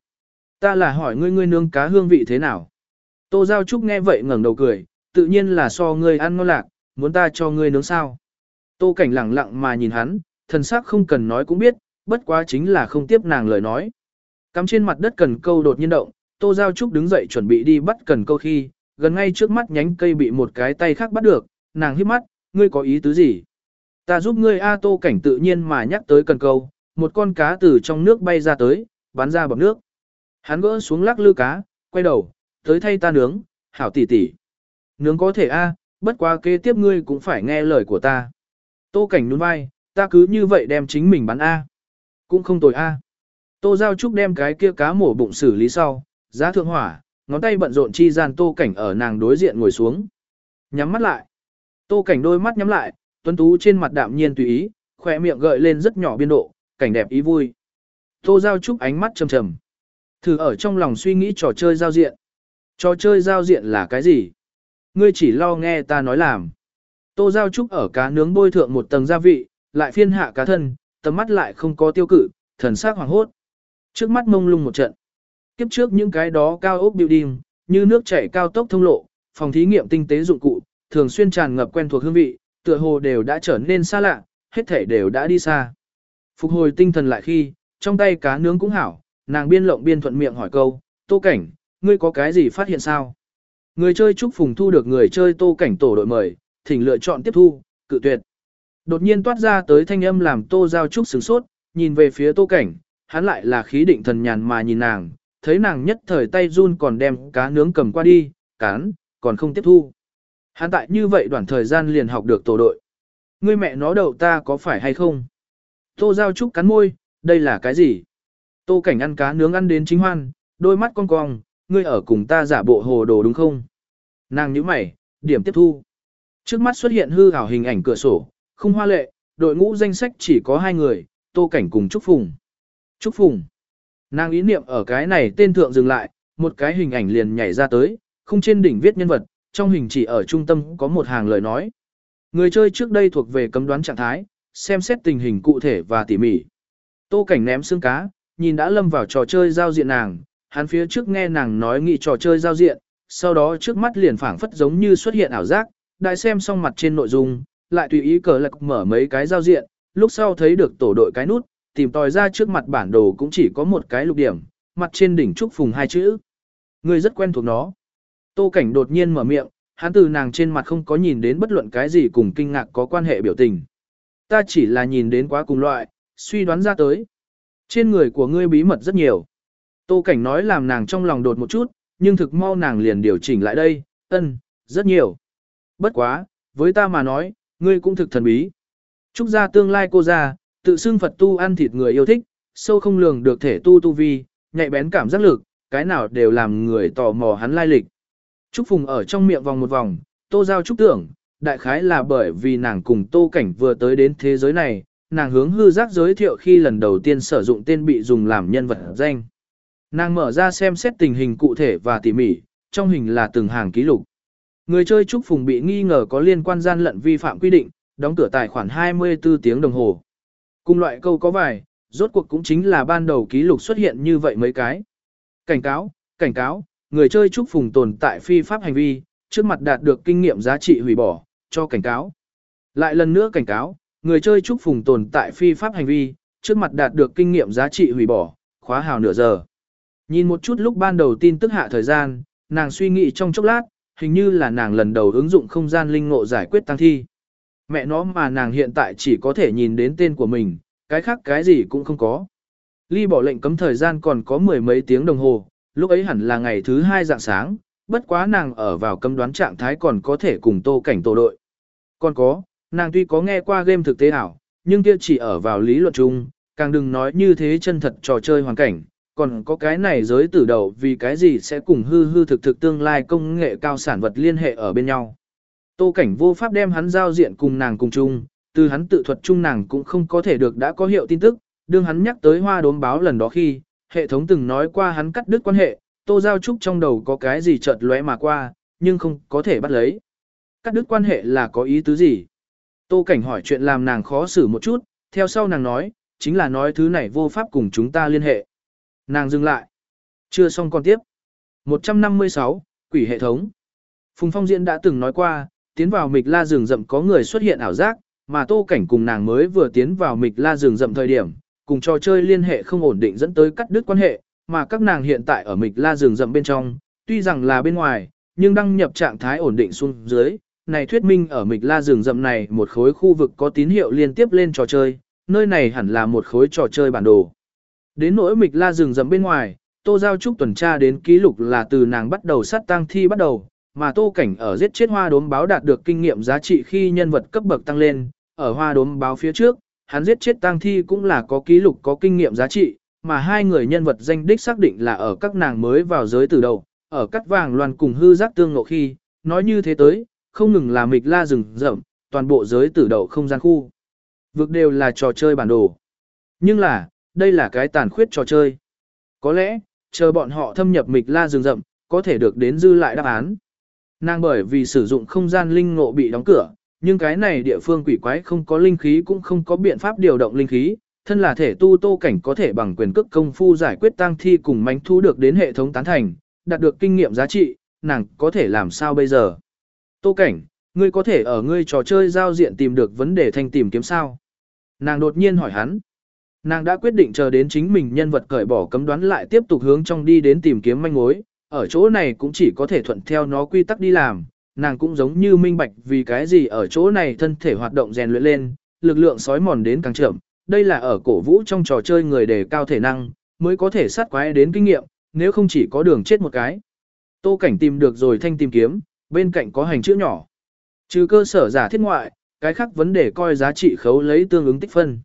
Ta là hỏi ngươi ngươi nướng cá hương vị thế nào? Tô Giao Trúc nghe vậy ngẩng đầu cười, tự nhiên là so ngươi ăn ngon lạc, muốn ta cho ngươi nướng sao? Tô Cảnh lặng lặng mà nhìn hắn, thần sắc không cần nói cũng biết, bất quá chính là không tiếp nàng lời nói. Cắm trên mặt đất cần câu đột nhiên động, Tô Giao Trúc đứng dậy chuẩn bị đi bắt cần câu khi, gần ngay trước mắt nhánh cây bị một cái tay khác bắt được, nàng hít mắt, ngươi có ý tứ gì? Ta giúp ngươi A Tô Cảnh tự nhiên mà nhắc tới cần câu, một con cá từ trong nước bay ra tới, bắn ra bọc nước. Hắn gỡ xuống lắc lư cá, quay đầu, tới thay ta nướng, hảo tỷ tỷ. Nướng có thể A, bất quá kế tiếp ngươi cũng phải nghe lời của ta. Tô Cảnh nhún vai, ta cứ như vậy đem chính mình bắn A. Cũng không tồi A. Tô Giao Trúc đem cái kia cá mổ bụng xử lý sau, giá thượng hỏa, ngón tay bận rộn chi gian Tô Cảnh ở nàng đối diện ngồi xuống. Nhắm mắt lại. Tô Cảnh đôi mắt nhắm lại, tuấn tú trên mặt đạm nhiên tùy ý, khỏe miệng gợi lên rất nhỏ biên độ, cảnh đẹp ý vui. Tô Giao Trúc ánh mắt trầm trầm. Thử ở trong lòng suy nghĩ trò chơi giao diện. Trò chơi giao diện là cái gì? Ngươi chỉ lo nghe ta nói làm. Tô Giao Trúc ở cá nướng bôi thượng một tầng gia vị, lại phiên hạ cá thân, tầm mắt lại không có tiêu cự, thần sắc hoàng hốt. Trước mắt mông lung một trận. Kiếp trước những cái đó cao ốc building, như nước chảy cao tốc thông lộ, phòng thí nghiệm tinh tế dụng cụ, thường xuyên tràn ngập quen thuộc hương vị, tựa hồ đều đã trở nên xa lạ, hết thể đều đã đi xa. Phục hồi tinh thần lại khi, trong tay cá nướng cũng hảo, nàng biên lộng biên thuận miệng hỏi câu, tô cảnh, ngươi có cái gì phát hiện sao? Người chơi chúc phùng thu được người chơi tô cảnh tổ đội mời, thỉnh lựa chọn tiếp thu, cự tuyệt. Đột nhiên toát ra tới thanh âm làm tô giao trúc sửng sốt, nhìn về phía tô cảnh, hắn lại là khí định thần nhàn mà nhìn nàng, thấy nàng nhất thời tay run còn đem cá nướng cầm qua đi, cán, còn không tiếp thu. Hắn tại như vậy đoạn thời gian liền học được tổ đội. Ngươi mẹ nó đầu ta có phải hay không? Tô Giao Trúc cắn môi, đây là cái gì? Tô Cảnh ăn cá nướng ăn đến chính hoan, đôi mắt cong cong, ngươi ở cùng ta giả bộ hồ đồ đúng không? Nàng nhíu mày, điểm tiếp thu. Trước mắt xuất hiện hư ảo hình ảnh cửa sổ, không hoa lệ, đội ngũ danh sách chỉ có hai người, Tô Cảnh cùng Trúc Phùng. Trúc Phùng. Nàng ý niệm ở cái này tên thượng dừng lại, một cái hình ảnh liền nhảy ra tới, không trên đỉnh viết nhân vật, trong hình chỉ ở trung tâm có một hàng lời nói. Người chơi trước đây thuộc về cấm đoán trạng thái, xem xét tình hình cụ thể và tỉ mỉ. Tô Cảnh ném xương cá, nhìn đã lâm vào trò chơi giao diện nàng, hắn phía trước nghe nàng nói nghị trò chơi giao diện, sau đó trước mắt liền phảng phất giống như xuất hiện ảo giác, đại xem xong mặt trên nội dung, lại tùy ý cờ lạc mở mấy cái giao diện, lúc sau thấy được tổ đội cái nút, tìm tòi ra trước mặt bản đồ cũng chỉ có một cái lục điểm, mặt trên đỉnh trúc phùng hai chữ. Người rất quen thuộc nó. Tô Cảnh đột nhiên mở miệng, hắn từ nàng trên mặt không có nhìn đến bất luận cái gì cùng kinh ngạc có quan hệ biểu tình. Ta chỉ là nhìn đến quá cùng loại, suy đoán ra tới. Trên người của ngươi bí mật rất nhiều. Tô Cảnh nói làm nàng trong lòng đột một chút, nhưng thực mau nàng liền điều chỉnh lại đây, ân, rất nhiều. Bất quá, với ta mà nói, ngươi cũng thực thần bí. Trúc gia tương lai cô gia, tự xưng Phật tu ăn thịt người yêu thích, sâu không lường được thể tu tu vi, nhạy bén cảm giác lực, cái nào đều làm người tò mò hắn lai lịch. Trúc Phùng ở trong miệng vòng một vòng, tô giao trúc tưởng, đại khái là bởi vì nàng cùng tô cảnh vừa tới đến thế giới này, nàng hướng hư giác giới thiệu khi lần đầu tiên sử dụng tên bị dùng làm nhân vật danh. Nàng mở ra xem xét tình hình cụ thể và tỉ mỉ, trong hình là từng hàng ký lục. Người chơi Trúc Phùng bị nghi ngờ có liên quan gian lận vi phạm quy định, đóng cửa tài khoản 24 tiếng đồng hồ. Cùng loại câu có vài, rốt cuộc cũng chính là ban đầu ký lục xuất hiện như vậy mấy cái. Cảnh cáo, cảnh cáo, người chơi Trúc Phùng tồn tại phi pháp hành vi, trước mặt đạt được kinh nghiệm giá trị hủy bỏ, cho cảnh cáo. Lại lần nữa cảnh cáo, người chơi Trúc Phùng tồn tại phi pháp hành vi, trước mặt đạt được kinh nghiệm giá trị hủy bỏ, khóa hào nửa giờ. Nhìn một chút lúc ban đầu tin tức hạ thời gian, nàng suy nghĩ trong chốc lát, hình như là nàng lần đầu ứng dụng không gian linh ngộ giải quyết tăng thi. Mẹ nó mà nàng hiện tại chỉ có thể nhìn đến tên của mình, cái khác cái gì cũng không có. Ly bỏ lệnh cấm thời gian còn có mười mấy tiếng đồng hồ, lúc ấy hẳn là ngày thứ hai dạng sáng, bất quá nàng ở vào cấm đoán trạng thái còn có thể cùng tô cảnh tổ đội. Còn có, nàng tuy có nghe qua game thực tế ảo, nhưng kia chỉ ở vào lý luận chung, càng đừng nói như thế chân thật trò chơi hoàn cảnh, còn có cái này giới tử đầu vì cái gì sẽ cùng hư hư thực thực tương lai công nghệ cao sản vật liên hệ ở bên nhau. Tô cảnh vô pháp đem hắn giao diện cùng nàng cùng chung, từ hắn tự thuật chung nàng cũng không có thể được đã có hiệu tin tức, đương hắn nhắc tới hoa đốm báo lần đó khi, hệ thống từng nói qua hắn cắt đứt quan hệ, tô giao trúc trong đầu có cái gì chợt lóe mà qua, nhưng không có thể bắt lấy. Cắt đứt quan hệ là có ý tứ gì? Tô cảnh hỏi chuyện làm nàng khó xử một chút, theo sau nàng nói, chính là nói thứ này vô pháp cùng chúng ta liên hệ. Nàng dừng lại. Chưa xong còn tiếp. 156, quỷ hệ thống. Phùng Phong Diễn đã từng nói qua, tiến vào mịch la rừng rậm có người xuất hiện ảo giác, mà tô cảnh cùng nàng mới vừa tiến vào mịch la rừng rậm thời điểm, cùng trò chơi liên hệ không ổn định dẫn tới cắt đứt quan hệ, mà các nàng hiện tại ở mịch la rừng rậm bên trong, tuy rằng là bên ngoài, nhưng đăng nhập trạng thái ổn định xuống dưới. Này thuyết minh ở mịch la rừng rậm này một khối khu vực có tín hiệu liên tiếp lên trò chơi, nơi này hẳn là một khối trò chơi bản đồ. Đến nỗi mịch la rừng rậm bên ngoài, Tô Giao Trúc tuần tra đến ký lục là từ nàng bắt đầu sát tang thi bắt đầu, mà Tô Cảnh ở giết chết hoa đốm báo đạt được kinh nghiệm giá trị khi nhân vật cấp bậc tăng lên, ở hoa đốm báo phía trước, hắn giết chết tang thi cũng là có ký lục có kinh nghiệm giá trị, mà hai người nhân vật danh đích xác định là ở các nàng mới vào giới từ đầu, ở cắt vàng loàn cùng hư giác tương ngộ khi, nói như thế tới, không ngừng là mịch la rừng rậm, toàn bộ giới tử đầu không gian khu. Vực đều là trò chơi bản đồ. Nhưng là, đây là cái tàn khuyết trò chơi. Có lẽ, chờ bọn họ thâm nhập mịch la rừng rậm, có thể được đến dư lại đáp án. Nàng bởi vì sử dụng không gian linh ngộ bị đóng cửa, nhưng cái này địa phương quỷ quái không có linh khí cũng không có biện pháp điều động linh khí, thân là thể tu tô cảnh có thể bằng quyền cước công phu giải quyết tang thi cùng mánh thu được đến hệ thống tán thành, đạt được kinh nghiệm giá trị, nàng có thể làm sao bây giờ? Tô cảnh, ngươi có thể ở ngươi trò chơi giao diện tìm được vấn đề thanh tìm kiếm sao? Nàng đột nhiên hỏi hắn. Nàng đã quyết định chờ đến chính mình nhân vật cởi bỏ cấm đoán lại tiếp tục hướng trong đi đến tìm kiếm manh mối, ở chỗ này cũng chỉ có thể thuận theo nó quy tắc đi làm, nàng cũng giống như minh bạch vì cái gì ở chỗ này thân thể hoạt động rèn luyện lên, lực lượng sói mòn đến càng chậm, đây là ở cổ vũ trong trò chơi người đề cao thể năng, mới có thể sát quái đến kinh nghiệm, nếu không chỉ có đường chết một cái. Tô cảnh tìm được rồi thanh tìm kiếm, bên cạnh có hành chữ nhỏ. Trừ cơ sở giả thiết ngoại, cái khác vấn đề coi giá trị khấu lấy tương ứng tích phân.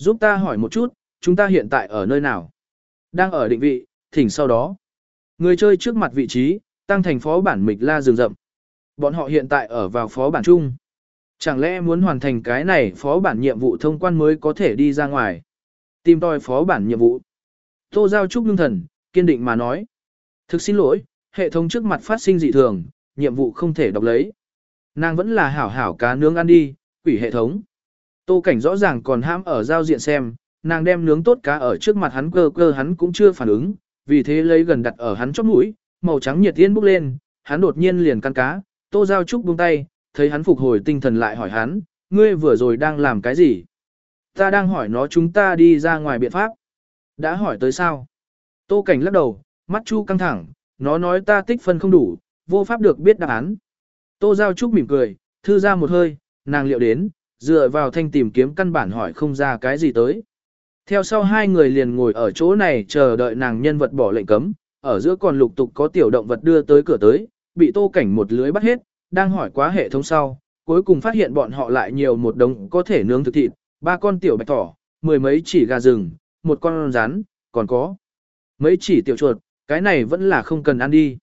Giúp ta hỏi một chút, chúng ta hiện tại ở nơi nào? Đang ở định vị, thỉnh sau đó. Người chơi trước mặt vị trí, tăng thành phó bản mịch la rừng rậm. Bọn họ hiện tại ở vào phó bản chung. Chẳng lẽ muốn hoàn thành cái này phó bản nhiệm vụ thông quan mới có thể đi ra ngoài? Tìm tòi phó bản nhiệm vụ. Tô Giao Trúc ngưng thần, kiên định mà nói. Thực xin lỗi, hệ thống trước mặt phát sinh dị thường, nhiệm vụ không thể đọc lấy. Nàng vẫn là hảo hảo cá nướng ăn đi, quỷ hệ thống. Tô cảnh rõ ràng còn ham ở giao diện xem, nàng đem nướng tốt cá ở trước mặt hắn cơ cơ hắn cũng chưa phản ứng, vì thế lấy gần đặt ở hắn chóp mũi, màu trắng nhiệt tiên bốc lên, hắn đột nhiên liền căn cá, tô giao trúc buông tay, thấy hắn phục hồi tinh thần lại hỏi hắn, ngươi vừa rồi đang làm cái gì? Ta đang hỏi nó chúng ta đi ra ngoài biện pháp. Đã hỏi tới sao? Tô cảnh lắc đầu, mắt chu căng thẳng, nó nói ta tích phân không đủ, vô pháp được biết đáp án. Tô Giao Trúc mỉm cười, thư ra một hơi, nàng liệu đến, dựa vào thanh tìm kiếm căn bản hỏi không ra cái gì tới. Theo sau hai người liền ngồi ở chỗ này chờ đợi nàng nhân vật bỏ lệnh cấm, ở giữa còn lục tục có tiểu động vật đưa tới cửa tới, bị tô cảnh một lưới bắt hết, đang hỏi quá hệ thống sau, cuối cùng phát hiện bọn họ lại nhiều một đống có thể nướng thực thịt, ba con tiểu bạch thỏ, mười mấy chỉ gà rừng, một con rắn, còn có mấy chỉ tiểu chuột, cái này vẫn là không cần ăn đi.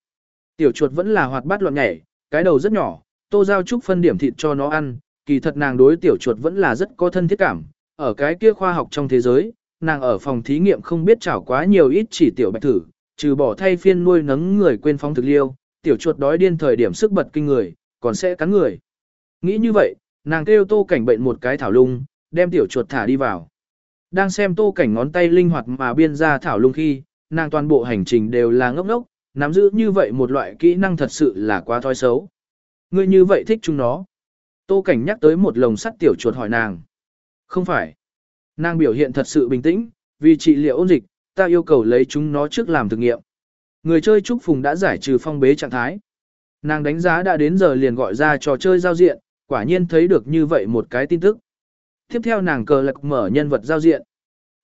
Tiểu chuột vẫn là hoạt bát loạn nhảy, cái đầu rất nhỏ, tô giao trúc phân điểm thịt cho nó ăn, kỳ thật nàng đối tiểu chuột vẫn là rất có thân thiết cảm, ở cái kia khoa học trong thế giới, nàng ở phòng thí nghiệm không biết chảo quá nhiều ít chỉ tiểu bạch thử, trừ bỏ thay phiên nuôi nấng người quên phóng thực liêu, tiểu chuột đói điên thời điểm sức bật kinh người, còn sẽ cắn người. Nghĩ như vậy, nàng kêu tô cảnh bệnh một cái thảo lung, đem tiểu chuột thả đi vào. Đang xem tô cảnh ngón tay linh hoạt mà biên ra thảo lung khi, nàng toàn bộ hành trình đều là ngốc ngốc, nắm giữ như vậy một loại kỹ năng thật sự là quá thói xấu. Ngươi như vậy thích chúng nó. Tô Cảnh nhắc tới một lồng sắt tiểu chuột hỏi nàng. Không phải. Nàng biểu hiện thật sự bình tĩnh, vì trị liệu ôn dịch, ta yêu cầu lấy chúng nó trước làm thực nghiệm. Người chơi Trúc Phùng đã giải trừ phong bế trạng thái. Nàng đánh giá đã đến giờ liền gọi ra trò chơi giao diện, quả nhiên thấy được như vậy một cái tin tức. Tiếp theo nàng cờ lạc mở nhân vật giao diện.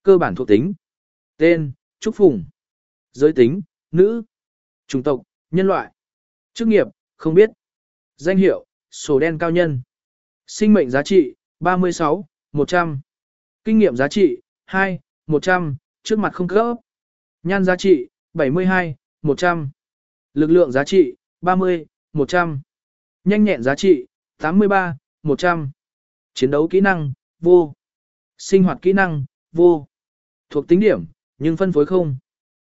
Cơ bản thuộc tính. Tên, Trúc Phùng. Giới tính, nữ. Chủng tộc, nhân loại. Chức nghiệp, không biết. Danh hiệu, sổ đen cao nhân. Sinh mệnh giá trị, 36, 100. Kinh nghiệm giá trị, 2, 100, trước mặt không cấp. Nhan giá trị, 72, 100. Lực lượng giá trị, 30, 100. Nhanh nhẹn giá trị, 83, 100. Chiến đấu kỹ năng, vô. Sinh hoạt kỹ năng, vô. Thuộc tính điểm, nhưng phân phối không.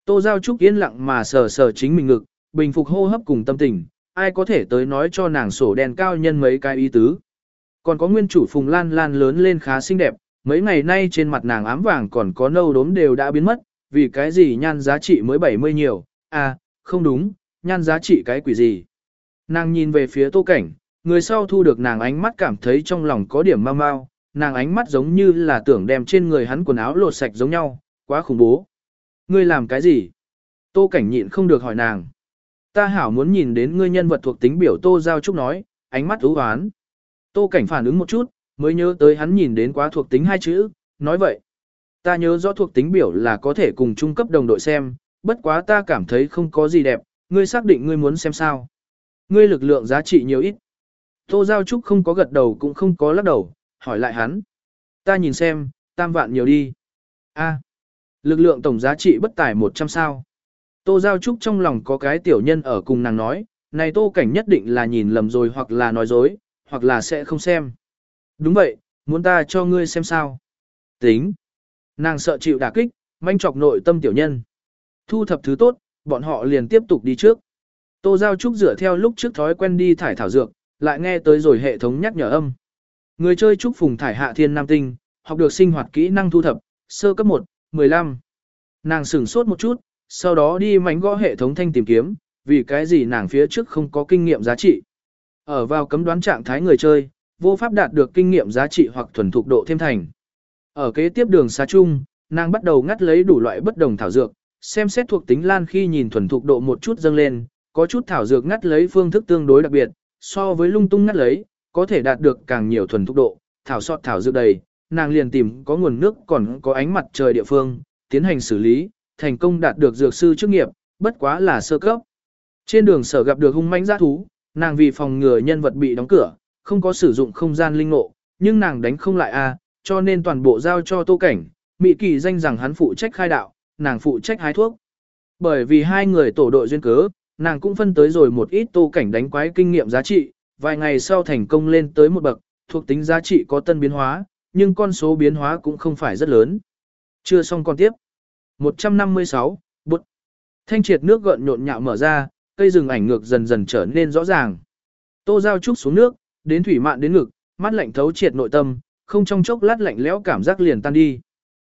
Tô Giao Trúc yên lặng mà sờ sờ chính mình ngực, bình phục hô hấp cùng tâm tình, ai có thể tới nói cho nàng sổ đen cao nhân mấy cái ý tứ. Còn có nguyên chủ Phùng Lan Lan lớn lên khá xinh đẹp, mấy ngày nay trên mặt nàng ám vàng còn có nâu đốm đều đã biến mất, vì cái gì nhan giá trị mới 70 nhiều, à, không đúng, nhan giá trị cái quỷ gì. Nàng nhìn về phía tô cảnh, người sau thu được nàng ánh mắt cảm thấy trong lòng có điểm mau mau, nàng ánh mắt giống như là tưởng đem trên người hắn quần áo lột sạch giống nhau, quá khủng bố. Ngươi làm cái gì? Tô cảnh nhịn không được hỏi nàng. Ta hảo muốn nhìn đến ngươi nhân vật thuộc tính biểu Tô Giao Trúc nói, ánh mắt ú hoán. Tô cảnh phản ứng một chút, mới nhớ tới hắn nhìn đến quá thuộc tính hai chữ, nói vậy. Ta nhớ rõ thuộc tính biểu là có thể cùng trung cấp đồng đội xem, bất quá ta cảm thấy không có gì đẹp, ngươi xác định ngươi muốn xem sao. Ngươi lực lượng giá trị nhiều ít. Tô Giao Trúc không có gật đầu cũng không có lắc đầu, hỏi lại hắn. Ta nhìn xem, tam vạn nhiều đi. A. Lực lượng tổng giá trị bất tải 100 sao. Tô Giao Trúc trong lòng có cái tiểu nhân ở cùng nàng nói, này Tô Cảnh nhất định là nhìn lầm rồi hoặc là nói dối, hoặc là sẽ không xem. Đúng vậy, muốn ta cho ngươi xem sao. Tính. Nàng sợ chịu đả kích, manh chọc nội tâm tiểu nhân. Thu thập thứ tốt, bọn họ liền tiếp tục đi trước. Tô Giao Trúc dựa theo lúc trước thói quen đi thải thảo dược, lại nghe tới rồi hệ thống nhắc nhở âm. Người chơi Trúc Phùng thải hạ thiên nam tinh, học được sinh hoạt kỹ năng thu thập, sơ cấp 1, 15. Nàng sửng sốt một chút, sau đó đi mánh gõ hệ thống thanh tìm kiếm, vì cái gì nàng phía trước không có kinh nghiệm giá trị. Ở vào cấm đoán trạng thái người chơi, vô pháp đạt được kinh nghiệm giá trị hoặc thuần thục độ thêm thành. Ở kế tiếp đường xa chung, nàng bắt đầu ngắt lấy đủ loại bất đồng thảo dược, xem xét thuộc tính lan khi nhìn thuần thục độ một chút dâng lên, có chút thảo dược ngắt lấy phương thức tương đối đặc biệt, so với lung tung ngắt lấy, có thể đạt được càng nhiều thuần thục độ, thảo sọt thảo dược đầy, nàng liền tìm có nguồn nước còn có ánh mặt trời địa phương, tiến hành xử lý, thành công đạt được dược sư chức nghiệp, bất quá là sơ cấp. Trên đường sở gặp được hung mãnh giã thú, nàng vì phòng ngừa nhân vật bị đóng cửa, không có sử dụng không gian linh ngộ, nhưng nàng đánh không lại a, cho nên toàn bộ giao cho Tô Cảnh, Mị Kỳ danh rằng hắn phụ trách khai đạo, nàng phụ trách hái thuốc. Bởi vì hai người tổ đội duyên cớ, nàng cũng phân tới rồi một ít Tô Cảnh đánh quái kinh nghiệm giá trị, vài ngày sau thành công lên tới một bậc, thuộc tính giá trị có tân biến hóa, nhưng con số biến hóa cũng không phải rất lớn. Chưa xong con tiếp. 156, bút. Thanh triệt nước gợn nhộn nhạo mở ra, cây rừng ảnh ngược dần dần trở nên rõ ràng. Tô Giao Trúc xuống nước, đến thủy mạn đến ngực, mắt lạnh thấu triệt nội tâm, không trong chốc lát lạnh lẽo cảm giác liền tan đi.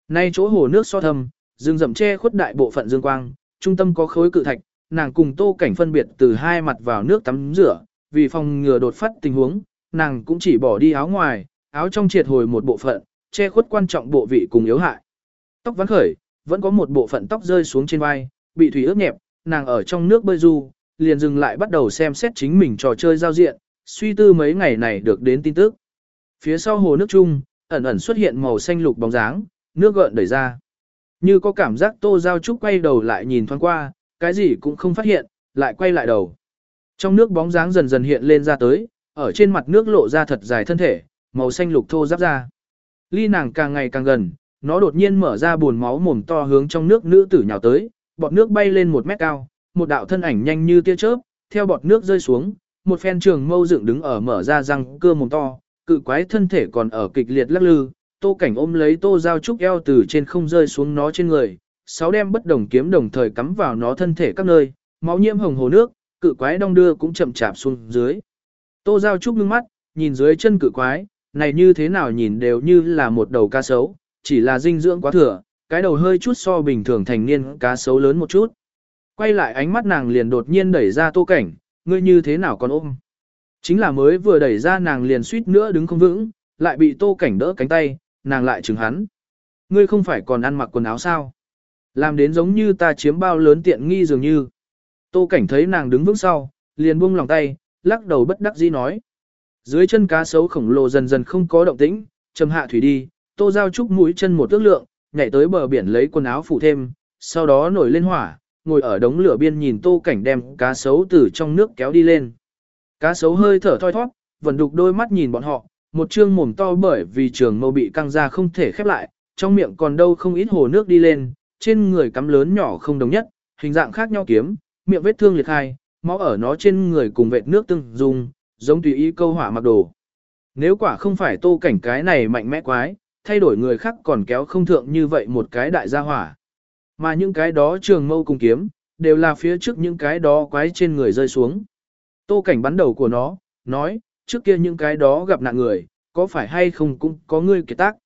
Nay chỗ hồ nước so thâm, rừng rậm che khuất đại bộ phận dương quang, trung tâm có khối cự thạch, nàng cùng Tô Cảnh phân biệt từ hai mặt vào nước tắm rửa, vì phòng ngừa đột phát tình huống, nàng cũng chỉ bỏ đi áo ngoài, áo trong triệt hồi một bộ phận, che khuất quan trọng bộ vị cùng yếu hại. Tóc vắn khởi, vẫn có một bộ phận tóc rơi xuống trên vai, bị thủy ướt nhẹp, nàng ở trong nước bơi du, liền dừng lại bắt đầu xem xét chính mình trò chơi giao diện, suy tư mấy ngày này được đến tin tức. Phía sau hồ nước chung, ẩn ẩn xuất hiện màu xanh lục bóng dáng, nước gợn đẩy ra. Như có cảm giác Tô Giao Trúc quay đầu lại nhìn thoáng qua, cái gì cũng không phát hiện, lại quay lại đầu. Trong nước bóng dáng dần dần hiện lên ra tới, ở trên mặt nước lộ ra thật dài thân thể, màu xanh lục thô giáp ra. Ly nàng càng ngày càng gần, nó đột nhiên mở ra buồn máu mồm to hướng trong nước nữ tử nhào tới, bọt nước bay lên một mét cao, một đạo thân ảnh nhanh như tia chớp, theo bọt nước rơi xuống, một phen trường mâu dựng đứng ở mở ra răng cơ mồm to, cự quái thân thể còn ở kịch liệt lắc lư, tô cảnh ôm lấy tô dao trúc eo từ trên không rơi xuống nó trên người, sáu đem bất đồng kiếm đồng thời cắm vào nó thân thể các nơi, máu nhiễm hồng hồ nước, cự quái đong đưa cũng chậm chạp xuống dưới. Tô dao trúc ngưng mắt, nhìn dưới chân cự quái, này như thế nào nhìn đều như là một đầu ca sấu, chỉ là dinh dưỡng quá thừa, cái đầu hơi chút so bình thường thành niên cá sấu lớn một chút. Quay lại ánh mắt nàng liền đột nhiên đẩy ra tô cảnh, ngươi như thế nào còn ôm. Chính là mới vừa đẩy ra nàng liền suýt nữa đứng không vững, lại bị tô cảnh đỡ cánh tay, nàng lại chừng hắn. Ngươi không phải còn ăn mặc quần áo sao? Làm đến giống như ta chiếm bao lớn tiện nghi dường như. Tô cảnh thấy nàng đứng vững sau, liền buông lòng tay, lắc đầu bất đắc dĩ nói. Dưới chân cá sấu khổng lồ dần dần không có động tĩnh, trầm hạ thủy đi, tô giao trúc mũi chân một ước lượng, nhảy tới bờ biển lấy quần áo phủ thêm, sau đó nổi lên hỏa, ngồi ở đống lửa biên nhìn tô cảnh đem cá sấu từ trong nước kéo đi lên. Cá sấu hơi thở thoi thoát, vẫn đục đôi mắt nhìn bọn họ, một trương mồm to bởi vì trường mâu bị căng ra không thể khép lại, trong miệng còn đâu không ít hồ nước đi lên, trên người cắm lớn nhỏ không đồng nhất, hình dạng khác nhau kiếm, miệng vết thương liệt hai, máu ở nó trên người cùng vệt nước tương dung, giống tùy ý câu hỏa mặc đồ. Nếu quả không phải tô cảnh cái này mạnh mẽ quái, thay đổi người khác còn kéo không thượng như vậy một cái đại gia hỏa. Mà những cái đó trường mâu cùng kiếm, đều là phía trước những cái đó quái trên người rơi xuống. Tô cảnh bắn đầu của nó, nói, trước kia những cái đó gặp nạn người, có phải hay không cũng có ngươi kế tác.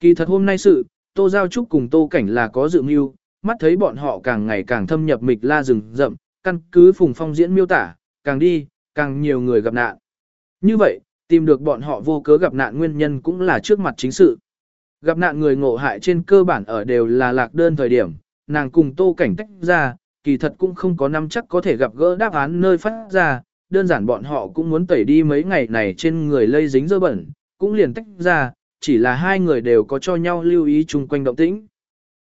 Kỳ thật hôm nay sự, Tô Giao Trúc cùng Tô Cảnh là có dự mưu, mắt thấy bọn họ càng ngày càng thâm nhập mịch la rừng rậm, căn cứ phùng phong diễn miêu tả, càng đi, càng nhiều người gặp nạn. Như vậy, tìm được bọn họ vô cớ gặp nạn nguyên nhân cũng là trước mặt chính sự. Gặp nạn người ngộ hại trên cơ bản ở đều là lạc đơn thời điểm, nàng cùng tô cảnh tách ra, kỳ thật cũng không có năm chắc có thể gặp gỡ đáp án nơi phát ra, đơn giản bọn họ cũng muốn tẩy đi mấy ngày này trên người lây dính dơ bẩn, cũng liền tách ra, chỉ là hai người đều có cho nhau lưu ý chung quanh động tĩnh.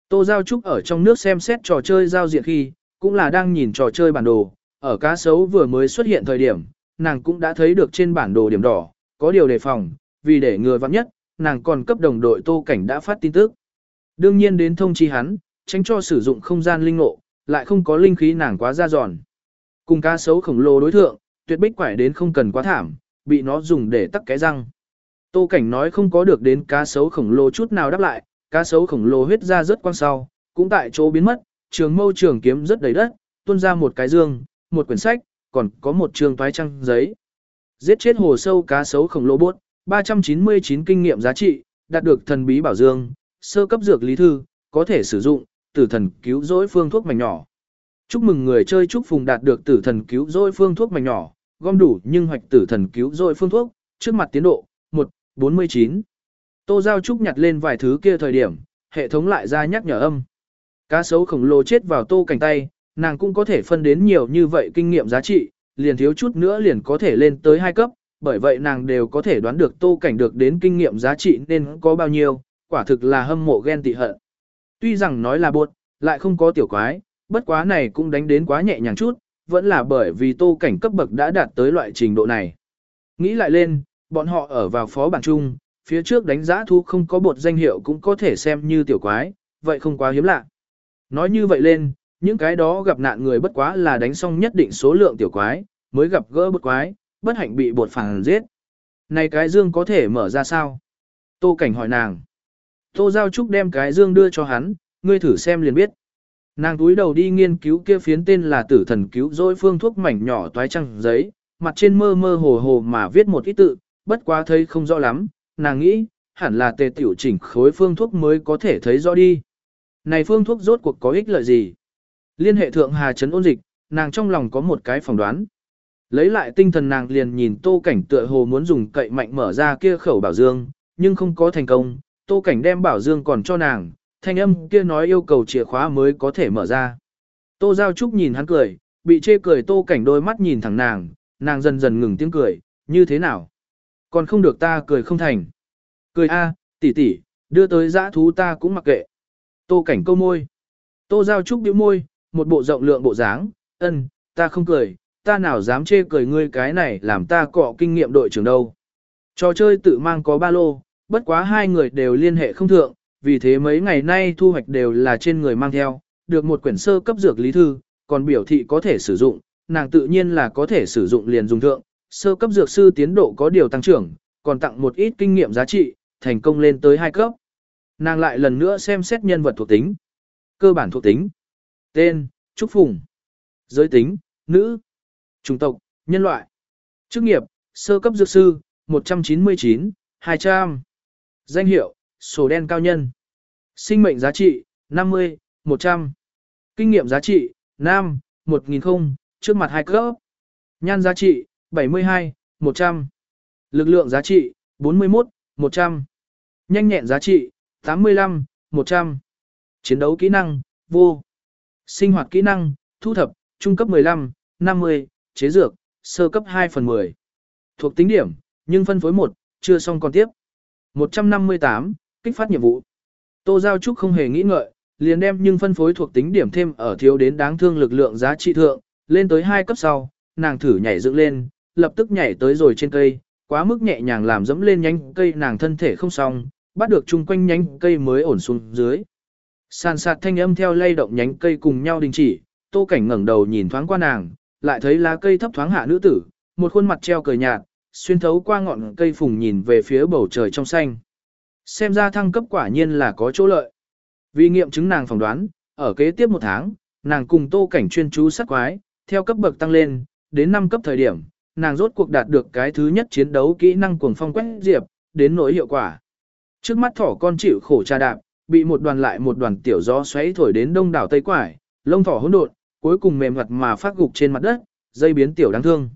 Tô Giao Trúc ở trong nước xem xét trò chơi giao diện khi, cũng là đang nhìn trò chơi bản đồ, ở cá sấu vừa mới xuất hiện thời điểm, nàng cũng đã thấy được trên bản đồ điểm đỏ, có điều đề phòng, vì để ngừa vắng nhất, nàng còn cấp đồng đội Tô Cảnh đã phát tin tức. Đương nhiên đến thông chi hắn, tránh cho sử dụng không gian linh ngộ, lại không có linh khí nàng quá ra giòn. Cùng cá sấu khổng lồ đối thượng, tuyệt bích quải đến không cần quá thảm, bị nó dùng để tắc cái răng. Tô Cảnh nói không có được đến cá sấu khổng lồ chút nào đáp lại, cá sấu khổng lồ huyết ra rất quang sau, cũng tại chỗ biến mất, trường mâu trường kiếm rất đầy đất, tuôn ra một cái dương, một quyển sách, còn có một trường toái trăng giấy. Giết chết hồ sâu cá sấu khổng lồ buốt. 399 kinh nghiệm giá trị, đạt được thần bí bảo dương, sơ cấp dược lý thư, có thể sử dụng, tử thần cứu rỗi phương thuốc mảnh nhỏ. Chúc mừng người chơi chúc phùng đạt được tử thần cứu rỗi phương thuốc mảnh nhỏ, gom đủ nhưng hoạch tử thần cứu rỗi phương thuốc, trước mặt tiến độ, 1, 49. Tô Giao Trúc nhặt lên vài thứ kia thời điểm, hệ thống lại ra nhắc nhở âm. Cá sấu khổng lồ chết vào tô cảnh tay, nàng cũng có thể phân đến nhiều như vậy kinh nghiệm giá trị, liền thiếu chút nữa liền có thể lên tới hai cấp, bởi vậy nàng đều có thể đoán được tô cảnh được đến kinh nghiệm giá trị nên có bao nhiêu, quả thực là hâm mộ ghen tị hận. Tuy rằng nói là buột, Lại không có tiểu quái, bất quá này cũng đánh đến quá nhẹ nhàng chút, vẫn là bởi vì tô cảnh cấp bậc đã đạt tới loại trình độ này. Nghĩ lại lên, bọn họ ở vào phó bản chung, phía trước đánh giá thu không có bột danh hiệu cũng có thể xem như tiểu quái, vậy không quá hiếm lạ. Nói như vậy lên, những cái đó gặp nạn người bất quá là đánh xong nhất định số lượng tiểu quái, mới gặp gỡ bột quái, bất hạnh bị bột phản giết. Này cái dương có thể mở ra sao? Tô Cảnh hỏi nàng. Tô Giao Trúc đem cái dương đưa cho hắn, ngươi thử xem liền biết. Nàng túi đầu đi nghiên cứu kia phiến tên là tử thần cứu dỗi phương thuốc mảnh nhỏ toái trăng giấy, mặt trên mơ mơ hồ hồ mà viết một ít tự, bất quá thấy không rõ lắm, nàng nghĩ, hẳn là tề tiểu chỉnh khối phương thuốc mới có thể thấy rõ đi. Này phương thuốc rốt cuộc có ích lợi gì? Liên hệ thượng hà chấn ôn dịch, nàng trong lòng có một cái phỏng đoán. Lấy lại tinh thần nàng liền nhìn tô cảnh tựa hồ muốn dùng cậy mạnh mở ra kia khẩu bảo dương, nhưng không có thành công, tô cảnh đem bảo dương còn cho nàng, thanh âm kia nói yêu cầu chìa khóa mới có thể mở ra. Tô Giao Trúc nhìn hắn cười, bị chê cười tô cảnh đôi mắt nhìn thẳng nàng, nàng dần dần ngừng tiếng cười, như thế nào? Còn không được ta cười không thành. Cười a, tỷ tỷ, đưa tới dã thú ta cũng mặc kệ. Tô cảnh câu môi. Tô Giao Trúc bĩu môi, một bộ rộng lượng bộ dáng, ân, ta không cười, ta nào dám chê cười ngươi cái này làm ta cọ kinh nghiệm đội trưởng đâu. Trò chơi tự mang có ba lô, bất quá hai người đều liên hệ không thượng, vì thế mấy ngày nay thu hoạch đều là trên người mang theo, được một quyển sơ cấp dược lý thư, còn biểu thị có thể sử dụng, nàng tự nhiên là có thể sử dụng liền dùng thượng, sơ cấp dược sư tiến độ có điều tăng trưởng, còn tặng một ít kinh nghiệm giá trị, thành công lên tới hai cấp. Nàng lại lần nữa xem xét nhân vật thuộc tính. Cơ bản thuộc tính. Tên, Trúc Phùng. Giới tính, nữ. Chủng tộc, nhân loại. Chức nghiệp, sơ cấp dược sư, 199, 200. Danh hiệu, sổ đen cao nhân. Sinh mệnh giá trị, 50, 100. Kinh nghiệm giá trị, 5, 1000 không, trước mặt hai cấp. Nhan giá trị, 72, 100. Lực lượng giá trị, 41, 100. Nhanh nhẹn giá trị, 85, 100. Chiến đấu kỹ năng, vô. Sinh hoạt kỹ năng, thu thập, trung cấp 15, 50, chế dược, sơ cấp 2 phần 10. Thuộc tính điểm, nhưng phân phối 1, chưa xong còn tiếp. 158, kích phát nhiệm vụ. Tô Giao Trúc không hề nghĩ ngợi, liền đem nhưng phân phối thuộc tính điểm thêm ở thiếu đến đáng thương lực lượng giá trị thượng, lên tới 2 cấp sau, nàng thử nhảy dựng lên, lập tức nhảy tới rồi trên cây, quá mức nhẹ nhàng làm dẫm lên nhánh cây nàng thân thể không xong, bắt được chung quanh nhánh cây mới ổn xuống dưới. Sàn sạt thanh âm theo lay động nhánh cây cùng nhau đình chỉ, tô cảnh ngẩng đầu nhìn thoáng qua nàng, lại thấy lá cây thấp thoáng hạ nữ tử, một khuôn mặt treo cười nhạt, xuyên thấu qua ngọn cây phùng nhìn về phía bầu trời trong xanh. Xem ra thăng cấp quả nhiên là có chỗ lợi. Vì nghiệm chứng nàng phỏng đoán, ở kế tiếp một tháng, nàng cùng tô cảnh chuyên chú sát quái, theo cấp bậc tăng lên, đến 5 cấp thời điểm, nàng rốt cuộc đạt được cái thứ nhất chiến đấu kỹ năng cuồng phong quét diệp, đến nỗi hiệu quả. Trước mắt thỏ con chịu khổ tra đạp, bị một đoàn lại một đoàn tiểu gió xoáy thổi đến đông đảo tây quải, lông thỏ hỗn độn, cuối cùng mềm mặt mà phát gục trên mặt đất, dây biến tiểu đáng thương.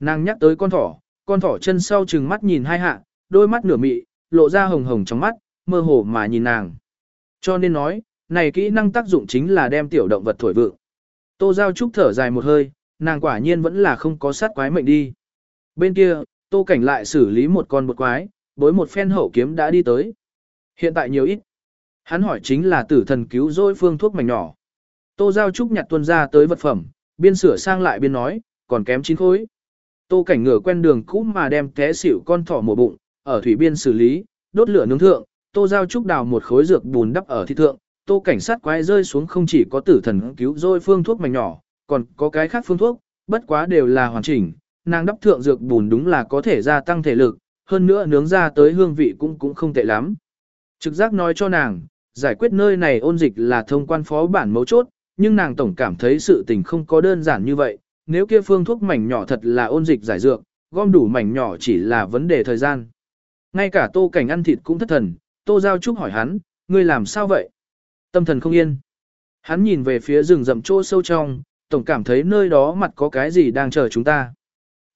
Nàng nhắc tới con thỏ, con thỏ chân sau chừng mắt nhìn hai hạ, đôi mắt nửa mị, lộ ra hồng hồng trong mắt, mơ hồ mà nhìn nàng. Cho nên nói, này kỹ năng tác dụng chính là đem tiểu động vật thổi vượng. Tô Giao Trúc thở dài một hơi, nàng quả nhiên vẫn là không có sát quái mệnh đi. Bên kia, Tô Cảnh lại xử lý một con một quái, bối một phen hậu kiếm đã đi tới. Hiện tại nhiều ít. Hắn hỏi chính là tử thần cứu rỗi phương thuốc mảnh nhỏ. Tô Giao Trúc nhặt tuân ra tới vật phẩm, biên sửa sang lại biên nói, còn kém chín khối. Tô Cảnh ngửa quen đường cũ mà đem té xỉu con thỏ mổ bụng, ở thủy biên xử lý, đốt lửa nướng thượng, Tô Giao Trúc đào một khối dược bùn đắp ở thi thượng, Tô cảnh sát quái rơi xuống không chỉ có tử thần cứu rồi phương thuốc mảnh nhỏ, còn có cái khác phương thuốc, bất quá đều là hoàn chỉnh, nàng đắp thượng dược bùn đúng là có thể gia tăng thể lực, hơn nữa nướng ra tới hương vị cũng cũng không tệ lắm. Trực giác nói cho nàng, giải quyết nơi này ôn dịch là thông quan phó bản mấu chốt, nhưng nàng tổng cảm thấy sự tình không có đơn giản như vậy, nếu kia phương thuốc mảnh nhỏ thật là ôn dịch giải dược, gom đủ mảnh nhỏ chỉ là vấn đề thời gian. Ngay cả tô cảnh ăn thịt cũng thất thần, tô giao trúc hỏi hắn, ngươi làm sao vậy? Tâm thần không yên. Hắn nhìn về phía rừng rậm chỗ sâu trong, tổng cảm thấy nơi đó mặt có cái gì đang chờ chúng ta.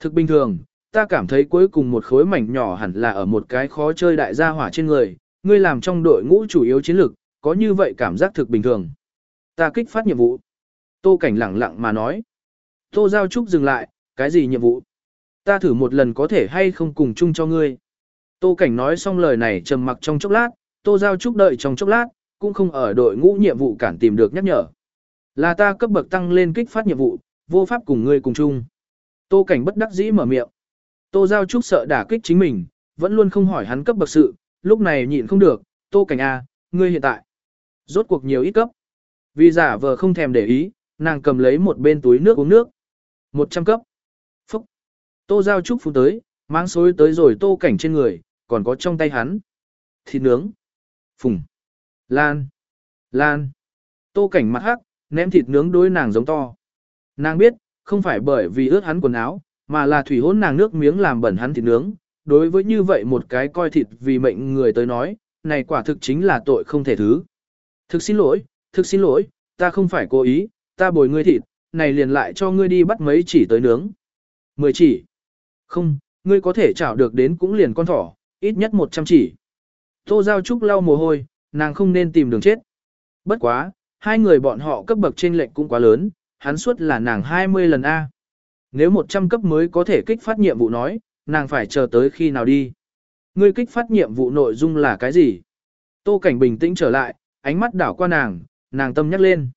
Thực bình thường, ta cảm thấy cuối cùng một khối mảnh nhỏ hẳn là ở một cái khó chơi đại gia hỏa trên người, ngươi làm trong đội ngũ chủ yếu chiến lược, có như vậy cảm giác thực bình thường. Ta kích phát nhiệm vụ. Tô Cảnh lẳng lặng mà nói. Tô Giao Trúc dừng lại, cái gì nhiệm vụ? Ta thử một lần có thể hay không cùng chung cho ngươi. Tô Cảnh nói xong lời này trầm mặc trong chốc lát, Tô Giao Trúc đợi trong chốc lát, cũng không ở đội ngũ nhiệm vụ cản tìm được nhắc nhở. Là ta cấp bậc tăng lên kích phát nhiệm vụ, vô pháp cùng ngươi cùng chung. Tô cảnh bất đắc dĩ mở miệng. Tô Giao Trúc sợ đả kích chính mình, vẫn luôn không hỏi hắn cấp bậc sự, lúc này nhịn không được, Tô cảnh A, ngươi hiện tại. Rốt cuộc nhiều ít cấp. Vì giả vờ không thèm để ý, nàng cầm lấy một bên túi nước uống nước. 100 cấp. Phúc. Tô Giao Trúc phun tới, mang xối tới rồi tô cảnh trên người, còn có trong tay hắn. Thịt nướng. Phùng. Lan. Lan. Tô cảnh mặt hắc, ném thịt nướng đối nàng giống to. Nàng biết, không phải bởi vì ướt hắn quần áo, mà là thủy hỗn nàng nước miếng làm bẩn hắn thịt nướng. Đối với như vậy một cái coi thịt vì mệnh người tới nói, này quả thực chính là tội không thể thứ. Thực xin lỗi, thực xin lỗi, ta không phải cố ý, ta bồi ngươi thịt, này liền lại cho ngươi đi bắt mấy chỉ tới nướng. Mười chỉ. Không, ngươi có thể chảo được đến cũng liền con thỏ, ít nhất một trăm chỉ. Tô Giao Trúc lau mồ hôi, nàng không nên tìm đường chết. Bất quá, hai người bọn họ cấp bậc trên lệnh cũng quá lớn, hắn suất là nàng 20 lần A. Nếu 100 cấp mới có thể kích phát nhiệm vụ nói, nàng phải chờ tới khi nào đi. Ngươi kích phát nhiệm vụ nội dung là cái gì? Tô Cảnh bình tĩnh trở lại, ánh mắt đảo qua nàng, nàng tâm nhắc lên.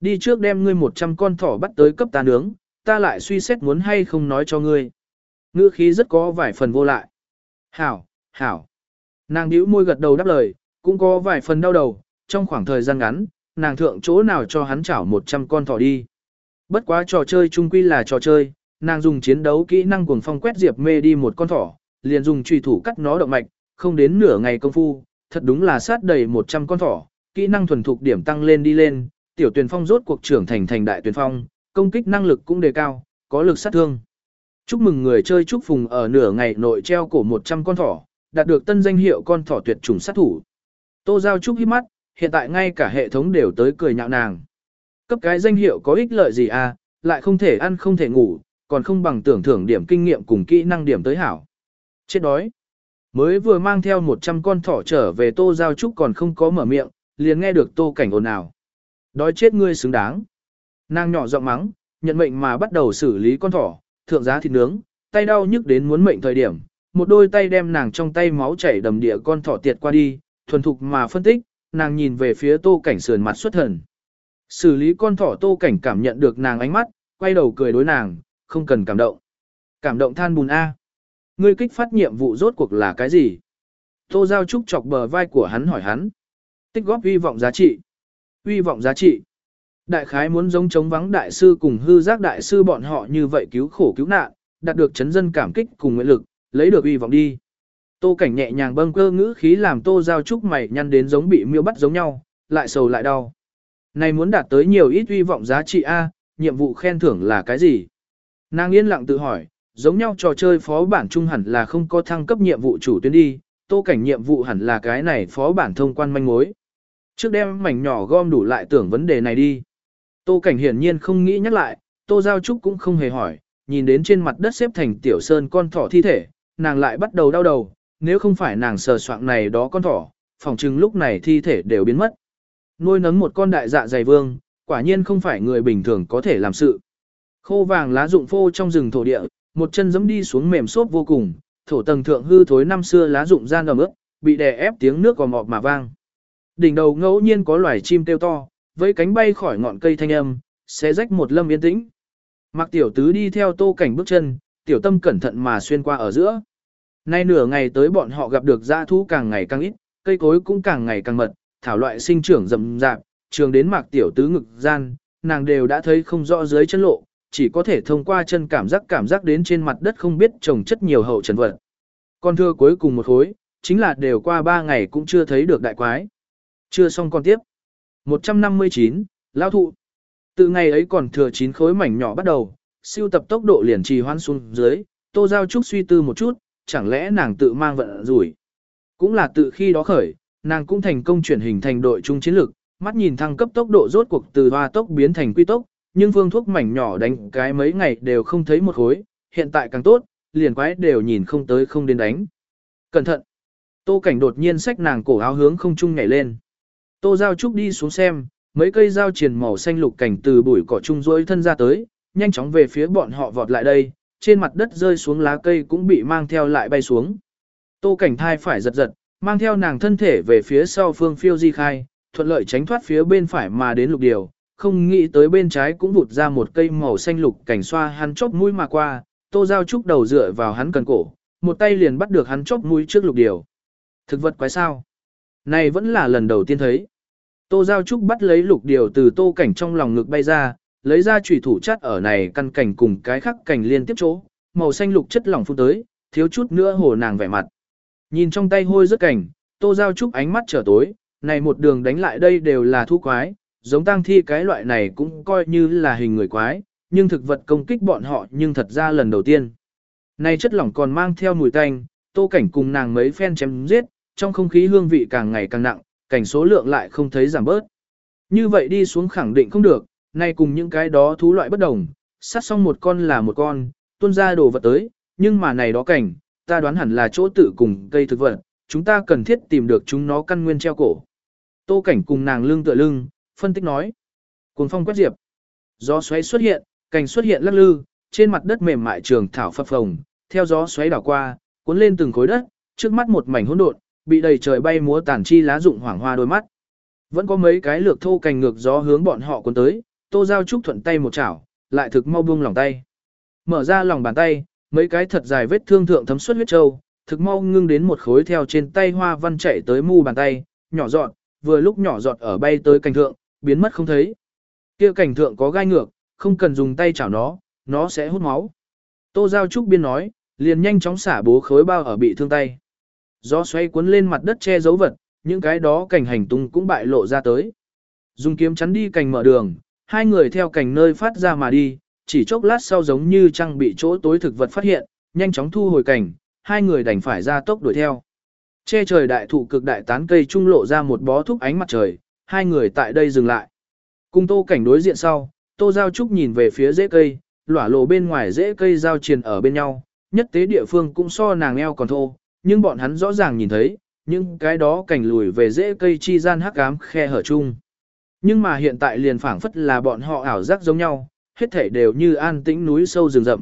Đi trước đem ngươi 100 con thỏ bắt tới cấp ta nướng, ta lại suy xét muốn hay không nói cho ngươi. Ngữ khí rất có vài phần vô lại. Hảo, hảo. Nàng nhíu môi gật đầu đáp lời, cũng có vài phần đau đầu, trong khoảng thời gian ngắn, nàng thượng chỗ nào cho hắn chảo 100 con thỏ đi. Bất quá trò chơi chung quy là trò chơi, nàng dùng chiến đấu kỹ năng cuồng phong quét diệp mê đi một con thỏ, liền dùng trùy thủ cắt nó động mạch, không đến nửa ngày công phu, thật đúng là sát đầy 100 con thỏ, kỹ năng thuần thục điểm tăng lên đi lên, tiểu tuyển phong rốt cuộc trưởng thành thành đại tuyển phong, công kích năng lực cũng đề cao, có lực sát thương. Chúc mừng người chơi chúc phùng ở nửa ngày nội treo cổ 100 con thỏ, đạt được tân danh hiệu con thỏ tuyệt chủng sát thủ. Tô Giao Trúc hít mắt, hiện tại ngay cả hệ thống đều tới cười nhạo nàng. Cấp cái danh hiệu có ích lợi gì à, lại không thể ăn không thể ngủ, còn không bằng tưởng thưởng điểm kinh nghiệm cùng kỹ năng điểm tới hảo. Chết đói. Mới vừa mang theo 100 con thỏ trở về Tô Giao Trúc còn không có mở miệng, liền nghe được Tô Cảnh ồn ào. Đói chết ngươi xứng đáng. Nàng nhỏ giọng mắng, nhận mệnh mà bắt đầu xử lý con thỏ, thượng giá thịt nướng, tay đau nhức đến muốn mệnh thời điểm, một đôi tay đem nàng trong tay máu chảy đầm địa con thỏ tiệt qua đi, thuần thục mà phân tích, nàng nhìn về phía tô cảnh sườn mặt xuất thần. Xử lý con thỏ tô cảnh cảm nhận được nàng ánh mắt, quay đầu cười đối nàng, không cần cảm động. Cảm động than bùn A. Ngươi kích phát nhiệm vụ rốt cuộc là cái gì? Tô Giao Trúc chọc bờ vai của hắn hỏi hắn. Tích góp uy vọng giá trị. Uy vọng giá trị. Đại khái muốn giống chống vắng đại sư cùng hư giác đại sư bọn họ như vậy cứu khổ cứu nạn, đạt được chấn dân cảm kích cùng nguyện lực, lấy được uy vọng đi. Tô cảnh nhẹ nhàng bâng cơ ngữ khí làm tô giao trúc mày nhăn đến giống bị miêu bắt giống nhau, lại sầu lại đau. Này muốn đạt tới nhiều ít uy vọng giá trị A, nhiệm vụ khen thưởng là cái gì? Nàng yên lặng tự hỏi, giống nhau trò chơi phó bản trung hẳn là không có thăng cấp nhiệm vụ chủ tuyến đi, tô cảnh nhiệm vụ hẳn là cái này phó bản thông quan manh mối. Trước đem mảnh nhỏ gom đủ lại tưởng vấn đề này đi. Tô cảnh hiển nhiên không nghĩ nhắc lại, tô giao trúc cũng không hề hỏi, nhìn đến trên mặt đất xếp thành tiểu sơn con thỏ thi thể, nàng lại bắt đầu đau đầu, nếu không phải nàng sờ soạn này đó con thỏ, phòng chừng lúc này thi thể đều biến mất. Nuôi nấng một con đại dạ dày vương, quả nhiên không phải người bình thường có thể làm sự. Khô vàng lá rụng phô trong rừng thổ địa, một chân giẫm đi xuống mềm xốp vô cùng, thổ tầng thượng hư thối năm xưa lá rụng gian ẩm ướt, bị đè ép tiếng nước còn mọt mà vang. Đỉnh đầu ngẫu nhiên có loài chim kêu to, với cánh bay khỏi ngọn cây thanh âm, sẽ rách một lâm yên tĩnh. Mặc tiểu tứ đi theo tô cảnh bước chân, tiểu tâm cẩn thận mà xuyên qua ở giữa. Nay nửa ngày tới bọn họ gặp được dã thú càng ngày càng ít, cây cối cũng càng ngày càng mật, thảo loại sinh trưởng rậm rạp, trường đến mạc tiểu tứ ngực gian, nàng đều đã thấy không rõ dưới chân lộ, chỉ có thể thông qua chân cảm giác cảm giác đến trên mặt đất không biết trồng chất nhiều hậu trần vật. Con thưa cuối cùng một khối, chính là đều qua ba ngày cũng chưa thấy được đại quái. Chưa xong còn tiếp. 159, lao thụ. Từ ngày ấy còn thừa 9 khối mảnh nhỏ bắt đầu, siêu tập tốc độ liền trì hoãn xuống dưới, Tô Giao Trúc suy tư một chút, chẳng lẽ nàng tự mang vận rủi. Cũng là tự khi đó khởi, nàng cũng thành công chuyển hình thành đội trung chiến lược, mắt nhìn thăng cấp tốc độ rốt cuộc từ hoa tốc biến thành quy tốc, nhưng phương thuốc mảnh nhỏ đánh cái mấy ngày đều không thấy một khối, hiện tại càng tốt, liền quái đều nhìn không tới không đến đánh. Cẩn thận! Tô cảnh đột nhiên xách nàng cổ áo hướng không trung nhảy lên. Tô Giao Trúc đi xuống xem, mấy cây dao triền màu xanh lục cảnh từ bụi cỏ trung rỗi thân ra tới, nhanh chóng về phía bọn họ vọt lại đây, trên mặt đất rơi xuống lá cây cũng bị mang theo lại bay xuống. Tô cảnh thai phải giật giật, mang theo nàng thân thể về phía sau phương phiêu di khai, thuận lợi tránh thoát phía bên phải mà đến lục điều, không nghĩ tới bên trái cũng vụt ra một cây màu xanh lục cảnh xoa hắn chóp mũi mà qua, Tô Giao Trúc đầu dựa vào hắn cần cổ, một tay liền bắt được hắn chóp mũi trước lục điều. Thực vật quái sao? Này vẫn là lần đầu tiên thấy. Tô Giao Trúc bắt lấy lục điều từ tô cảnh trong lòng ngực bay ra, lấy ra chủy thủ chắt ở này căn cảnh cùng cái khắc cảnh liên tiếp chỗ, màu xanh lục chất lỏng phun tới, thiếu chút nữa hồ nàng vẻ mặt. Nhìn trong tay hôi rất cảnh, Tô Giao Trúc ánh mắt trở tối, này một đường đánh lại đây đều là thu quái, giống tang thi cái loại này cũng coi như là hình người quái, nhưng thực vật công kích bọn họ nhưng thật ra lần đầu tiên. Này chất lỏng còn mang theo mùi tanh, tô cảnh cùng nàng mấy phen chém giết, trong không khí hương vị càng ngày càng nặng, cảnh số lượng lại không thấy giảm bớt. Như vậy đi xuống khẳng định không được, nay cùng những cái đó thú loại bất đồng, sát xong một con là một con, tuôn ra đồ vật tới, nhưng mà này đó cảnh, ta đoán hẳn là chỗ tự cùng cây thực vật, chúng ta cần thiết tìm được chúng nó căn nguyên treo cổ. Tô cảnh cùng nàng lưng tựa lưng, phân tích nói. Cuồng phong quét diệp. Gió xoáy xuất hiện, cành xuất hiện lắc lư, trên mặt đất mềm mại trường thảo phập phồng, theo gió xoáy đảo qua, cuốn lên từng khối đất, trước mắt một mảnh hỗn độn, bị đầy trời bay múa tàn chi lá rụng hoảng hoa đôi mắt. Vẫn có mấy cái lược thô cành ngược gió hướng bọn họ cuốn tới, Tô Giao Trúc thuận tay một chảo, lại thực mau buông lòng tay. Mở ra lòng bàn tay, mấy cái thật dài vết thương thượng thấm suốt huyết châu, thực mau ngưng đến một khối theo trên tay hoa văn chạy tới mu bàn tay, nhỏ giọt, vừa lúc nhỏ giọt ở bay tới cành thượng, biến mất không thấy. Kia cành thượng có gai ngược, không cần dùng tay chảo nó, nó sẽ hút máu. Tô Giao Trúc biên nói, liền nhanh chóng xả bố khối bao ở bị thương tay. Gió xoay cuốn lên mặt đất che giấu vật, những cái đó cảnh hành tung cũng bại lộ ra tới. Dùng kiếm chắn đi cành mở đường, hai người theo cành nơi phát ra mà đi, chỉ chốc lát sau giống như trang bị chỗ tối thực vật phát hiện, nhanh chóng thu hồi cảnh, hai người đành phải ra tốc đuổi theo. Che trời đại thụ cực đại tán cây trung lộ ra một bó thúc ánh mặt trời, hai người tại đây dừng lại. Cùng tô cảnh đối diện sau, tô giao trúc nhìn về phía rễ cây, lỏa lộ bên ngoài rễ cây giao triền ở bên nhau, nhất tế địa phương cũng so nàng eo còn thô, nhưng bọn hắn rõ ràng nhìn thấy, những cái đó cảnh lùi về rễ cây chi gian hắc ám khe hở chung. Nhưng mà hiện tại liền phảng phất là bọn họ ảo giác giống nhau, hết thể đều như an tĩnh núi sâu rừng rậm.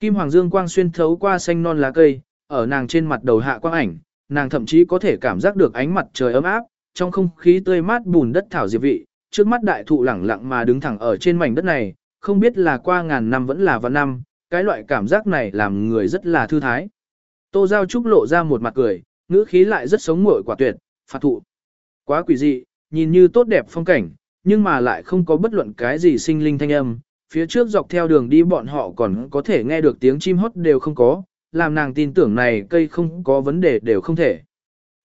Kim Hoàng Dương quang xuyên thấu qua xanh non lá cây, ở nàng trên mặt đầu hạ quang ảnh, nàng thậm chí có thể cảm giác được ánh mặt trời ấm áp, trong không khí tươi mát bùn đất thảo diệp vị, trước mắt đại thụ lẳng lặng mà đứng thẳng ở trên mảnh đất này, không biết là qua ngàn năm vẫn là vạn năm, cái loại cảm giác này làm người rất là thư thái. Tô Giao Trúc lộ ra một mặt cười, ngữ khí lại rất sống mội quả tuyệt, phạt thụ. Quá quỷ dị, nhìn như tốt đẹp phong cảnh, nhưng mà lại không có bất luận cái gì sinh linh thanh âm. Phía trước dọc theo đường đi bọn họ còn có thể nghe được tiếng chim hót đều không có, làm nàng tin tưởng này cây không có vấn đề đều không thể.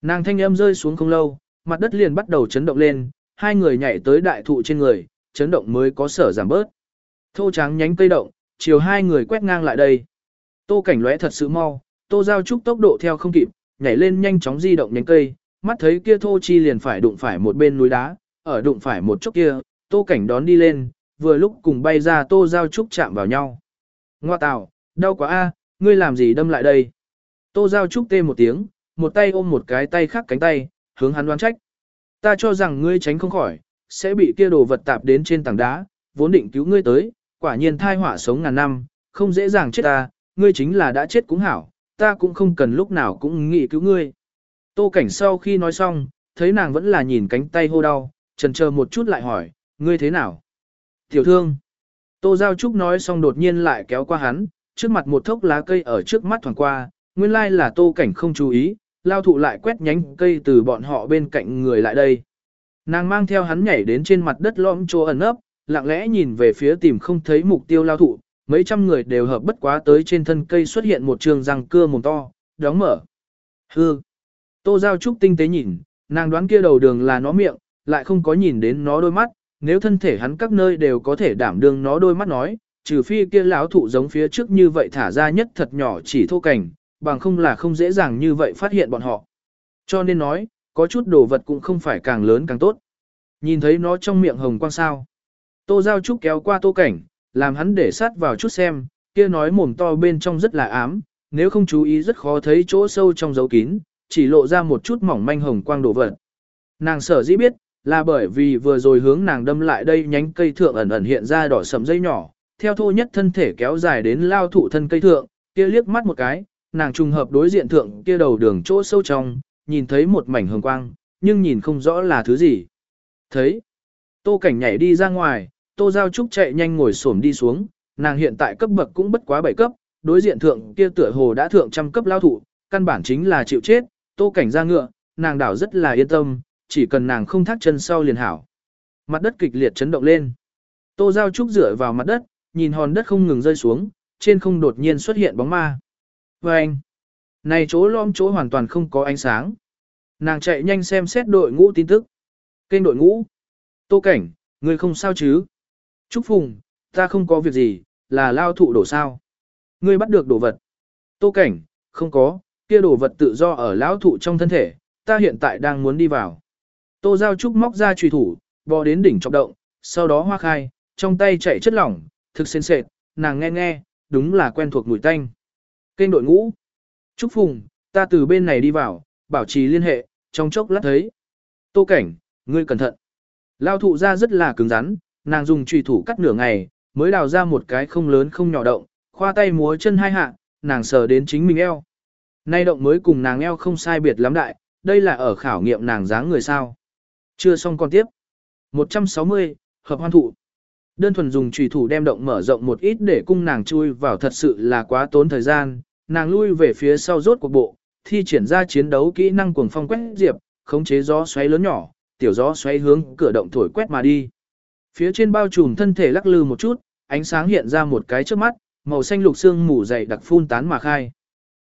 Nàng thanh âm rơi xuống không lâu, mặt đất liền bắt đầu chấn động lên, hai người nhảy tới đại thụ trên người, chấn động mới có sở giảm bớt. Thô trắng nhánh cây động, chiều hai người quét ngang lại đây. Tô cảnh lóe thật sự mau, tô giao trúc tốc độ theo không kịp, nhảy lên nhanh chóng di động nhánh cây, mắt thấy kia thô chi liền phải đụng phải một bên núi đá, ở đụng phải một chốc kia, tô cảnh đón đi lên, vừa lúc cùng bay ra tô giao trúc chạm vào nhau. Ngoa tạo, đau quá a, ngươi làm gì đâm lại đây? Tô giao trúc tê một tiếng, một tay ôm một cái tay khác cánh tay, hướng hắn đoán trách. Ta cho rằng ngươi tránh không khỏi, sẽ bị kia đồ vật tạp đến trên tảng đá, vốn định cứu ngươi tới, quả nhiên thai họa sống ngàn năm, không dễ dàng chết ta, ngươi chính là đã chết cũng hảo, ta cũng không cần lúc nào cũng nghĩ cứu ngươi. Tô cảnh sau khi nói xong, thấy nàng vẫn là nhìn cánh tay hô đau, trần chờ một chút lại hỏi, ngươi thế nào? Tiểu thương. Tô Giao Trúc nói xong đột nhiên lại kéo qua hắn, trước mặt một thốc lá cây ở trước mắt thoảng qua, nguyên lai là tô cảnh không chú ý, lao thụ lại quét nhánh cây từ bọn họ bên cạnh người lại đây. Nàng mang theo hắn nhảy đến trên mặt đất lõm chỗ ẩn ấp, lặng lẽ nhìn về phía tìm không thấy mục tiêu lao thụ, mấy trăm người đều hợp bất quá tới trên thân cây xuất hiện một trường răng cưa mồm to, đóng mở. Hư! Tô Giao Trúc tinh tế nhìn, nàng đoán kia đầu đường là nó miệng, lại không có nhìn đến nó đôi mắt, nếu thân thể hắn các nơi đều có thể đảm đương nó đôi mắt nói, trừ phi kia lão thụ giống phía trước như vậy thả ra nhất thật nhỏ chỉ thô cảnh, bằng không là không dễ dàng như vậy phát hiện bọn họ. Cho nên nói, có chút đồ vật cũng không phải càng lớn càng tốt. Nhìn thấy nó trong miệng hồng quang sao. Tô Giao Trúc kéo qua tô cảnh, làm hắn để sát vào chút xem, kia nói mồm to bên trong rất là ám, nếu không chú ý rất khó thấy chỗ sâu trong dấu kín, chỉ lộ ra một chút mỏng manh hồng quang đổ vật. Nàng sở dĩ biết, là bởi vì vừa rồi hướng nàng đâm lại đây nhánh cây thượng ẩn ẩn hiện ra đỏ sầm dây nhỏ, theo thô nhất thân thể kéo dài đến lao thụ thân cây thượng, kia liếc mắt một cái, nàng trùng hợp đối diện thượng kia đầu đường chỗ sâu trong, nhìn thấy một mảnh hồng quang, nhưng nhìn không rõ là thứ gì. Thấy, tô cảnh nhảy đi ra ngoài, tô giao trúc chạy nhanh ngồi xổm đi xuống, nàng hiện tại cấp bậc cũng bất quá 7 cấp, đối diện thượng kia tựa hồ đã thượng trăm cấp lao thủ, căn bản chính là chịu chết, tô cảnh ra ngựa, nàng đảo rất là yên tâm, chỉ cần nàng không thắt chân sau liền hảo. Mặt đất kịch liệt chấn động lên. Tô Giao Trúc dựa vào mặt đất, nhìn hòn đất không ngừng rơi xuống, trên không đột nhiên xuất hiện bóng ma. Và anh, này chỗ lom chỗ hoàn toàn không có ánh sáng. Nàng chạy nhanh xem xét đội ngũ tin tức. Kênh đội ngũ. Tô Cảnh, người không sao chứ? Trúc Phùng, ta không có việc gì, là lao thụ đổ sao. Ngươi bắt được đồ vật. Tô Cảnh, không có, kia đồ vật tự do ở lão thụ trong thân thể, ta hiện tại đang muốn đi vào. Tô Giao Trúc móc ra trùy thủ, bò đến đỉnh trọng động, sau đó hoa khai, trong tay chạy chất lỏng, thực sên sệt, nàng nghe nghe, đúng là quen thuộc mùi tanh. Kênh đội ngũ. Trúc Phùng, ta từ bên này đi vào, bảo trì liên hệ, trong chốc lát thấy. Tô Cảnh, ngươi cẩn thận. Lao thụ ra rất là cứng rắn, nàng dùng trùy thủ cắt nửa ngày, mới đào ra một cái không lớn không nhỏ động, khoa tay múa chân hai hạ, nàng sờ đến chính mình eo. Nay động mới cùng nàng eo không sai biệt lắm đại, đây là ở khảo nghiệm nàng dáng người sao. Chưa xong còn tiếp. 160, hợp hoan thụ. Đơn thuần dùng trùy thủ đem động mở rộng một ít để cung nàng chui vào thật sự là quá tốn thời gian, nàng lui về phía sau rốt cuộc bộ, thi triển ra chiến đấu kỹ năng cuồng phong quét diệp, khống chế gió xoáy lớn nhỏ, tiểu gió xoáy hướng cửa động thổi quét mà đi. Phía trên bao trùm thân thể lắc lư một chút, ánh sáng hiện ra một cái trước mắt, màu xanh lục xương mù dày đặc phun tán mà khai.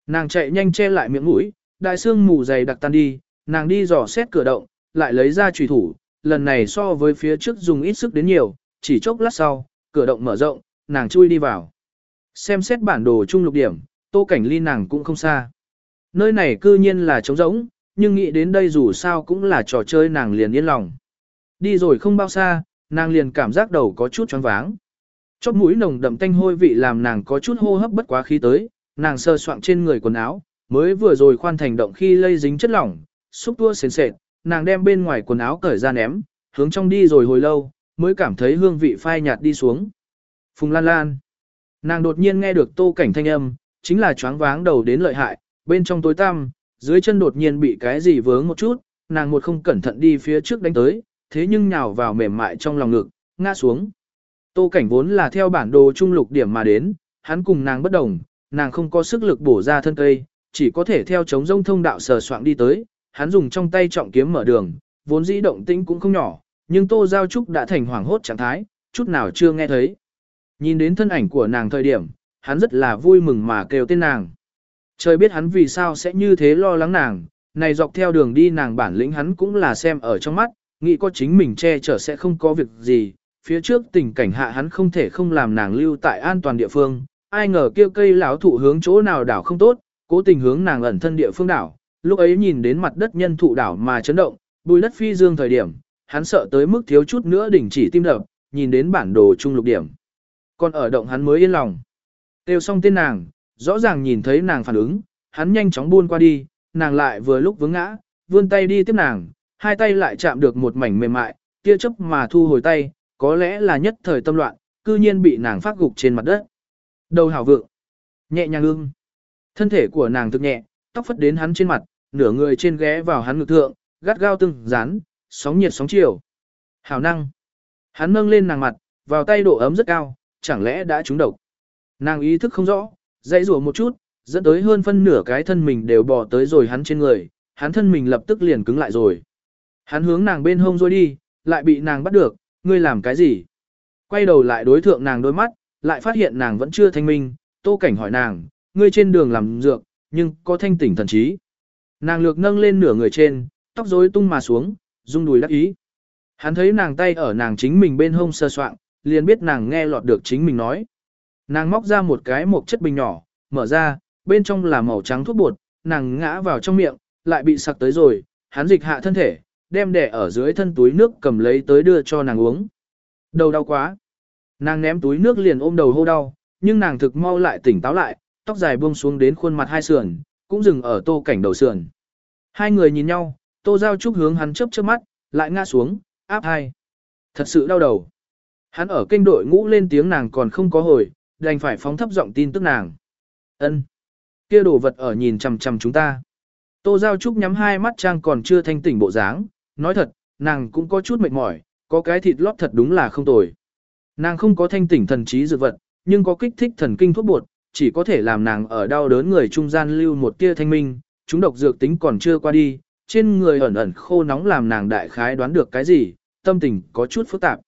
Nàng chạy nhanh che lại miệng mũi, đại xương mù dày đặc tan đi, nàng đi dò xét cửa động, lại lấy ra trùy thủ, lần này so với phía trước dùng ít sức đến nhiều, chỉ chốc lát sau, cửa động mở rộng, nàng chui đi vào. Xem xét bản đồ chung lục điểm, tô cảnh ly nàng cũng không xa. Nơi này cư nhiên là trống rỗng, nhưng nghĩ đến đây dù sao cũng là trò chơi nàng liền yên lòng. Đi rồi không bao xa, nàng liền cảm giác đầu có chút choáng váng. Chóp mũi nồng đậm tanh hôi vị làm nàng có chút hô hấp bất quá khí tới, nàng sơ soạn trên người quần áo, mới vừa rồi khoan thành động khi lây dính chất lỏng, xúc tua sền sệt, nàng đem bên ngoài quần áo cởi ra ném, hướng trong đi rồi hồi lâu, mới cảm thấy hương vị phai nhạt đi xuống. Phùng Lan Lan. Nàng đột nhiên nghe được tô cảnh thanh âm, chính là choáng váng đầu đến lợi hại, bên trong tối tăm, dưới chân đột nhiên bị cái gì vướng một chút, nàng một không cẩn thận đi phía trước đánh tới, thế nhưng nhào vào mềm mại trong lòng ngực, ngã xuống. Tô cảnh vốn là theo bản đồ trung lục điểm mà đến, hắn cùng nàng bất đồng, nàng không có sức lực bổ ra thân cây, chỉ có thể theo chống rông thông đạo sờ soạng đi tới, hắn dùng trong tay trọng kiếm mở đường, vốn dĩ động tĩnh cũng không nhỏ, nhưng Tô Giao Trúc đã thành hoảng hốt trạng thái, chút nào chưa nghe thấy. Nhìn đến thân ảnh của nàng thời điểm, hắn rất là vui mừng mà kêu tên nàng. Trời biết hắn vì sao sẽ như thế lo lắng nàng, này dọc theo đường đi nàng bản lĩnh hắn cũng là xem ở trong mắt, nghĩ có chính mình che chở sẽ không có việc gì, phía trước tình cảnh hạ hắn không thể không làm nàng lưu tại an toàn địa phương, ai ngờ kia cây lão thụ hướng chỗ nào đảo không tốt, cố tình hướng nàng ẩn thân địa phương đảo, lúc ấy nhìn đến mặt đất nhân thụ đảo mà chấn động, bùi đất phi dương thời điểm, hắn sợ tới mức thiếu chút nữa đỉnh chỉ tim đập, nhìn đến bản đồ trung lục điểm. Còn ở động hắn mới yên lòng. Tiêu xong tên nàng, rõ ràng nhìn thấy nàng phản ứng, hắn nhanh chóng buôn qua đi, nàng lại vừa lúc vướng ngã, vươn tay đi tiếp nàng, hai tay lại chạm được một mảnh mềm mại, tia chớp mà thu hồi tay, có lẽ là nhất thời tâm loạn, cư nhiên bị nàng phát gục trên mặt đất. Đầu hảo vượng, nhẹ nhàng ưng. Thân thể của nàng thực nhẹ, tóc phất đến hắn trên mặt, nửa người trên ghé vào hắn ngực thượng, gắt gao từng dán, sóng nhiệt sóng chiều. Hảo năng. Hắn nâng lên nàng mặt, vào tay độ ấm rất cao, chẳng lẽ đã trúng độc. Nàng ý thức không rõ, dãy rủa một chút, dẫn tới hơn phân nửa cái thân mình đều bò tới rồi hắn trên người, hắn thân mình lập tức liền cứng lại rồi. Hắn hướng nàng bên hông rồi đi, lại bị nàng bắt được, ngươi làm cái gì? Quay đầu lại đối thượng nàng đôi mắt, lại phát hiện nàng vẫn chưa thanh minh, tô cảnh hỏi nàng, ngươi trên đường làm dược, nhưng có thanh tỉnh thần trí. Nàng lược nâng lên nửa người trên, tóc rối tung mà xuống, rung đùi đắc ý. Hắn thấy nàng tay ở nàng chính mình bên hông sơ soạn, liền biết nàng nghe lọt được chính mình nói. Nàng móc ra một cái một chất bình nhỏ, mở ra, bên trong là màu trắng thuốc bột, nàng ngã vào trong miệng, lại bị sặc tới rồi, hắn dịch hạ thân thể, đem đẻ ở dưới thân túi nước cầm lấy tới đưa cho nàng uống. Đầu đau quá. Nàng ném túi nước liền ôm đầu hô đau, nhưng nàng thực mau lại tỉnh táo lại, tóc dài buông xuống đến khuôn mặt hai sườn, cũng dừng ở tô cảnh đầu sườn. Hai người nhìn nhau, tô giao trúc hướng hắn chớp chớp mắt, lại ngã xuống, áp hai. Thật sự đau đầu. Hắn ở kênh đội ngũ lên tiếng nàng còn không có hồi, đành phải phóng thấp giọng tin tức nàng. Ân, Kia đồ vật ở nhìn chằm chằm chúng ta. Tô Giao Trúc nhắm hai mắt trang còn chưa thanh tỉnh bộ dáng, nói thật, nàng cũng có chút mệt mỏi, có cái thịt lót thật đúng là không tồi. Nàng không có thanh tỉnh thần trí dược vật, nhưng có kích thích thần kinh thuốc bột, chỉ có thể làm nàng ở đau đớn người trung gian lưu một tia thanh minh, chúng độc dược tính còn chưa qua đi, trên người ẩn ẩn khô nóng làm nàng đại khái đoán được cái gì, tâm tình có chút phức tạp.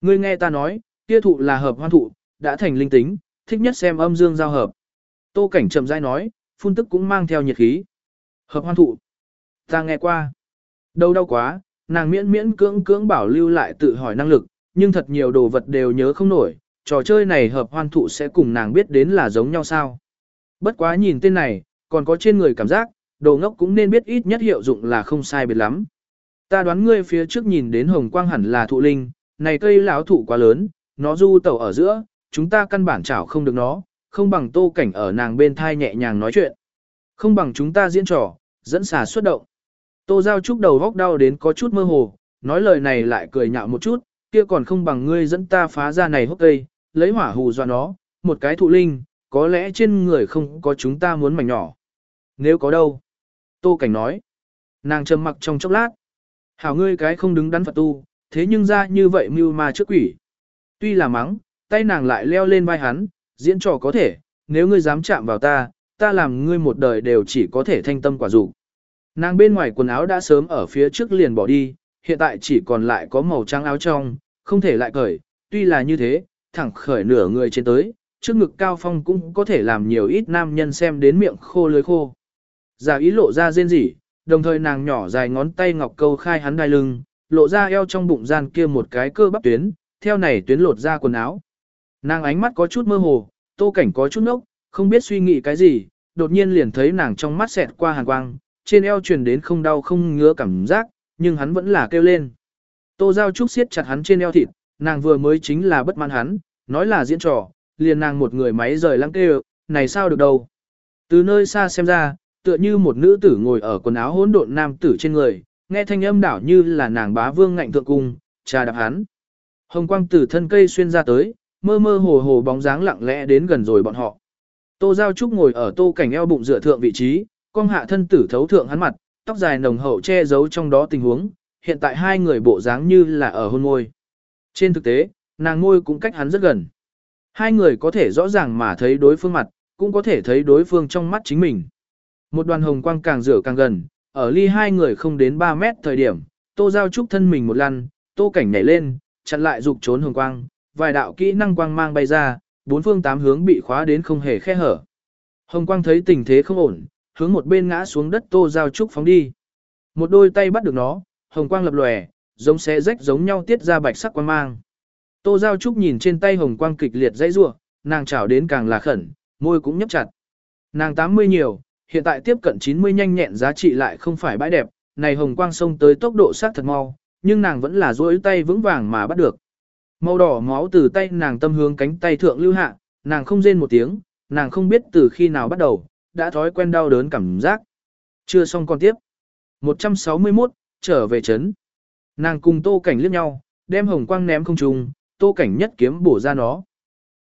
Ngươi nghe ta nói, kia thụ là hợp hoan thụ, đã thành linh tính, thích nhất xem âm dương giao hợp. Tô Cảnh chậm rãi nói, phun tức cũng mang theo nhiệt khí. Hợp hoan thụ. Ta nghe qua. Đâu đau quá, nàng miễn miễn cưỡng cưỡng bảo lưu lại tự hỏi năng lực, nhưng thật nhiều đồ vật đều nhớ không nổi, trò chơi này hợp hoan thụ sẽ cùng nàng biết đến là giống nhau sao. Bất quá nhìn tên này, còn có trên người cảm giác, đồ ngốc cũng nên biết ít nhất hiệu dụng là không sai biệt lắm. Ta đoán ngươi phía trước nhìn đến hồng quang hẳn là thụ linh, này cây lão thụ quá lớn, nó du tẩu ở giữa, chúng ta căn bản chảo không được nó, không bằng tô cảnh ở nàng bên thai nhẹ nhàng nói chuyện. Không bằng chúng ta diễn trò, dẫn xà xuất động. Tô Giao Trúc đầu góc đau đến có chút mơ hồ, nói lời này lại cười nhạo một chút, kia còn không bằng ngươi dẫn ta phá ra này hốc cây, lấy hỏa hù dọa nó, một cái thụ linh, có lẽ trên người không có chúng ta muốn mảnh nhỏ. Nếu có đâu? Tô Cảnh nói. Nàng trầm mặc trong chốc lát. Hảo ngươi cái không đứng đắn Phật tu, thế nhưng ra như vậy mưu mà trước quỷ. Tuy là mắng, tay nàng lại leo lên vai hắn, diễn trò có thể, nếu ngươi dám chạm vào ta, ta làm ngươi một đời đều chỉ có thể thanh tâm quả dục. Nàng bên ngoài quần áo đã sớm ở phía trước liền bỏ đi, hiện tại chỉ còn lại có màu trắng áo trong, không thể lại cởi, tuy là như thế, thẳng khởi nửa người trên tới, trước ngực cao phong cũng có thể làm nhiều ít nam nhân xem đến miệng khô lưới khô. Giả ý lộ ra rên rỉ, đồng thời nàng nhỏ dài ngón tay ngọc câu khai hắn đai lưng, lộ ra eo trong bụng gian kia một cái cơ bắp tuyến, theo này tuyến lột ra quần áo. Nàng ánh mắt có chút mơ hồ, tô cảnh có chút nốc, không biết suy nghĩ cái gì, đột nhiên liền thấy nàng trong mắt xẹt qua hàn quang, trên eo truyền đến không đau không ngứa cảm giác, nhưng hắn vẫn là kêu lên. Tô Giao Trúc siết chặt hắn trên eo thịt, nàng vừa mới chính là bất mãn hắn, nói là diễn trò, liền nàng một người máy rời lăng kêu, này sao được đâu. Từ nơi xa xem ra, tựa như một nữ tử ngồi ở quần áo hỗn độn nam tử trên người, nghe thanh âm đảo như là nàng bá vương ngạnh thượng cung, trà đạp hắn. Hồng quang từ thân cây xuyên ra tới, mơ mơ hồ hồ bóng dáng lặng lẽ đến gần rồi bọn họ. Tô Giao Trúc ngồi ở tô cảnh eo bụng dựa thượng vị trí, con hạ thân tử thấu thượng hắn mặt, tóc dài nồng hậu che giấu trong đó tình huống, hiện tại hai người bộ dáng như là ở hôn môi. Trên thực tế, nàng ngôi cũng cách hắn rất gần. Hai người có thể rõ ràng mà thấy đối phương mặt, cũng có thể thấy đối phương trong mắt chính mình. Một đoàn hồng quang càng rửa càng gần, ở ly hai người không đến 3 mét thời điểm, tô giao trúc thân mình một lần, tô cảnh nhảy lên, chặn lại dục trốn hồng quang, vài đạo kỹ năng quang mang bay ra, bốn phương tám hướng bị khóa đến không hề khe hở. Hồng quang thấy tình thế không ổn, hướng một bên ngã xuống đất tô giao trúc phóng đi. Một đôi tay bắt được nó, hồng quang lập lòe, giống xé rách giống nhau tiết ra bạch sắc quang mang. Tô giao trúc nhìn trên tay hồng quang kịch liệt dãy rủa, nàng chảo đến càng là khẩn, môi cũng nhấp chặt. Nàng 80 nhiều, hiện tại tiếp cận 90 nhanh nhẹn giá trị lại không phải bãi đẹp, này hồng quang sông tới tốc độ sát thật mau, nhưng nàng vẫn là duỗi tay vững vàng mà bắt được. Màu đỏ máu từ tay nàng tâm hướng cánh tay thượng lưu hạ, nàng không rên một tiếng, nàng không biết từ khi nào bắt đầu, đã thói quen đau đớn cảm giác. Chưa xong còn tiếp. 161, trở về trấn. Nàng cùng tô cảnh liếc nhau, đem hồng quang ném không trùng, tô cảnh nhất kiếm bổ ra nó.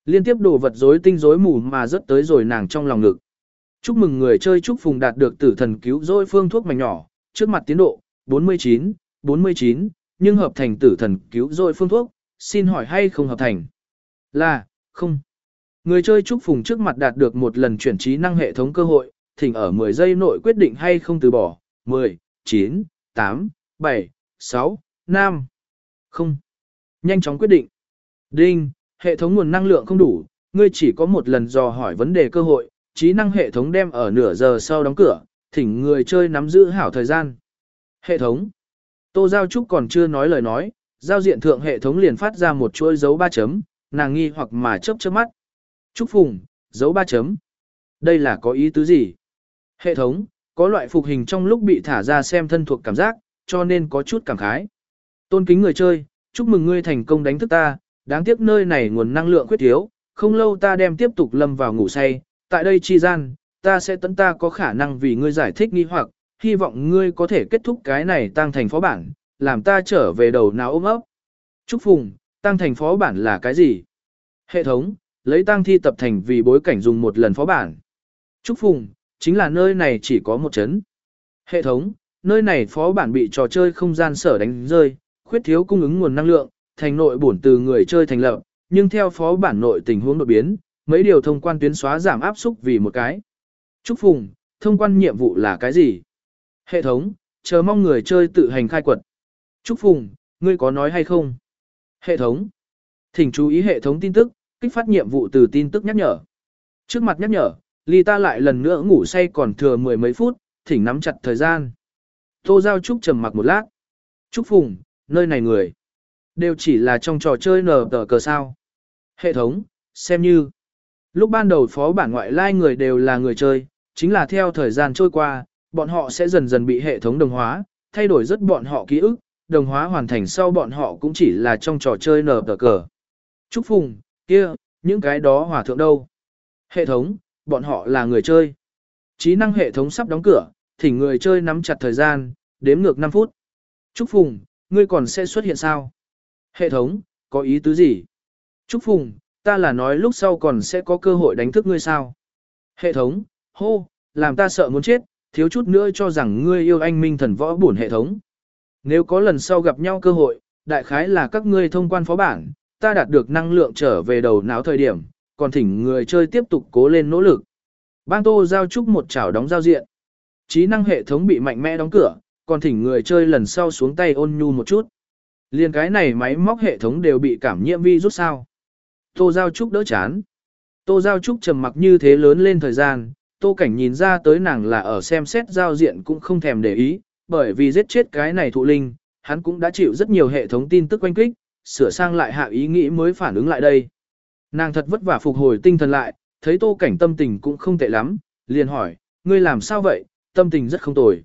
Liên tiếp đồ vật rối tinh rối mù mà rớt tới rồi nàng trong lòng ngực. Chúc mừng người chơi chúc phùng đạt được tử thần cứu rỗi phương thuốc mảnh nhỏ, trước mặt tiến độ, 49, 49, nhưng hợp thành tử thần cứu rỗi phương thuốc, xin hỏi hay không hợp thành? Là, không. Người chơi chúc phùng trước mặt đạt được một lần chuyển trí năng hệ thống cơ hội, thỉnh ở 10 giây nội quyết định hay không từ bỏ. 10, 9, 8, 7, 6, 5, 0. Nhanh chóng quyết định. Đinh, hệ thống nguồn năng lượng không đủ, ngươi chỉ có một lần dò hỏi vấn đề cơ hội, trí năng hệ thống đem ở nửa giờ sau đóng cửa, thỉnh người chơi nắm giữ hảo thời gian. Hệ thống. Tô Giao Trúc còn chưa nói lời nói, giao diện thượng hệ thống liền phát ra một chuỗi dấu ba chấm, nàng nghi hoặc mà chớp chớp mắt. Trúc Phùng, dấu ba chấm. Đây là có ý tứ gì? Hệ thống, có loại phục hình trong lúc bị thả ra xem thân thuộc cảm giác, cho nên có chút cảm khái. Tôn kính người chơi, chúc mừng ngươi thành công đánh thức ta, đáng tiếc nơi này nguồn năng lượng khuyết thiếu, không lâu ta đem tiếp tục lâm vào ngủ say, tại đây chi gian, ta sẽ tấn ta có khả năng vì ngươi giải thích nghi hoặc, hy vọng ngươi có thể kết thúc cái này tăng thành phó bản, làm ta trở về đầu nào ôm ấp. Trúc Phùng, tăng thành phó bản là cái gì? Hệ thống, lấy tang thi tập thành vì bối cảnh dùng một lần phó bản. Trúc Phùng, chính là nơi này chỉ có một chấn. Hệ thống, nơi này phó bản bị trò chơi không gian sở đánh rơi, khuyết thiếu cung ứng nguồn năng lượng, thành nội bổn từ người chơi thành lập, nhưng theo phó bản nội tình huống đột biến, mấy điều thông quan tuyến xóa giảm áp xúc vì một cái. Trúc Phùng, thông quan nhiệm vụ là cái gì? Hệ thống, chờ mong người chơi tự hành khai quật. Trúc Phùng, ngươi có nói hay không? Hệ thống. Thỉnh chú ý hệ thống tin tức, kích phát nhiệm vụ từ tin tức nhắc nhở. Trước mặt nhắc nhở, ly ta lại lần nữa ngủ say còn thừa mười mấy phút, thỉnh nắm chặt thời gian. Tô Giao Trúc trầm mặc một lát. Trúc Phùng, nơi này người. Đều chỉ là trong trò chơi nở tờ cờ sao. Hệ thống, xem như. Lúc ban đầu phó bản ngoại lai người đều là người chơi, chính là theo thời gian trôi qua, bọn họ sẽ dần dần bị hệ thống đồng hóa, thay đổi rất bọn họ ký ức, đồng hóa hoàn thành sau bọn họ cũng chỉ là trong trò chơi nở tờ cờ. Trúc Phùng, kia, những cái đó hòa thượng đâu? Hệ thống, bọn họ là người chơi. Trí năng hệ thống sắp đóng cửa, thỉnh người chơi nắm chặt thời gian, đếm ngược 5 phút. Trúc Phùng, ngươi còn sẽ xuất hiện sao? Hệ thống, có ý tứ gì? Trúc Phùng, ta là nói lúc sau còn sẽ có cơ hội đánh thức ngươi sao? Hệ thống, hô, làm ta sợ muốn chết, thiếu chút nữa cho rằng ngươi yêu anh minh thần võ bổn hệ thống. Nếu có lần sau gặp nhau cơ hội, đại khái là các ngươi thông quan phó bản, ta đạt được năng lượng trở về đầu não thời điểm, còn thỉnh người chơi tiếp tục cố lên nỗ lực. Bang Tô giao chúc một chảo đóng giao diện. Trí năng hệ thống bị mạnh mẽ đóng cửa, còn thỉnh người chơi lần sau xuống tay ôn nhu một chút. Liên cái này máy móc hệ thống đều bị cảm nhiễm vi rút sao. Tô Giao Trúc đỡ chán. Tô Giao Trúc trầm mặc như thế lớn lên thời gian, Tô Cảnh nhìn ra tới nàng là ở xem xét giao diện cũng không thèm để ý, bởi vì giết chết cái này thụ linh, hắn cũng đã chịu rất nhiều hệ thống tin tức quanh kích, sửa sang lại hạ ý nghĩ mới phản ứng lại đây. Nàng thật vất vả phục hồi tinh thần lại, thấy Tô Cảnh tâm tình cũng không tệ lắm, liền hỏi, ngươi làm sao vậy, tâm tình rất không tồi.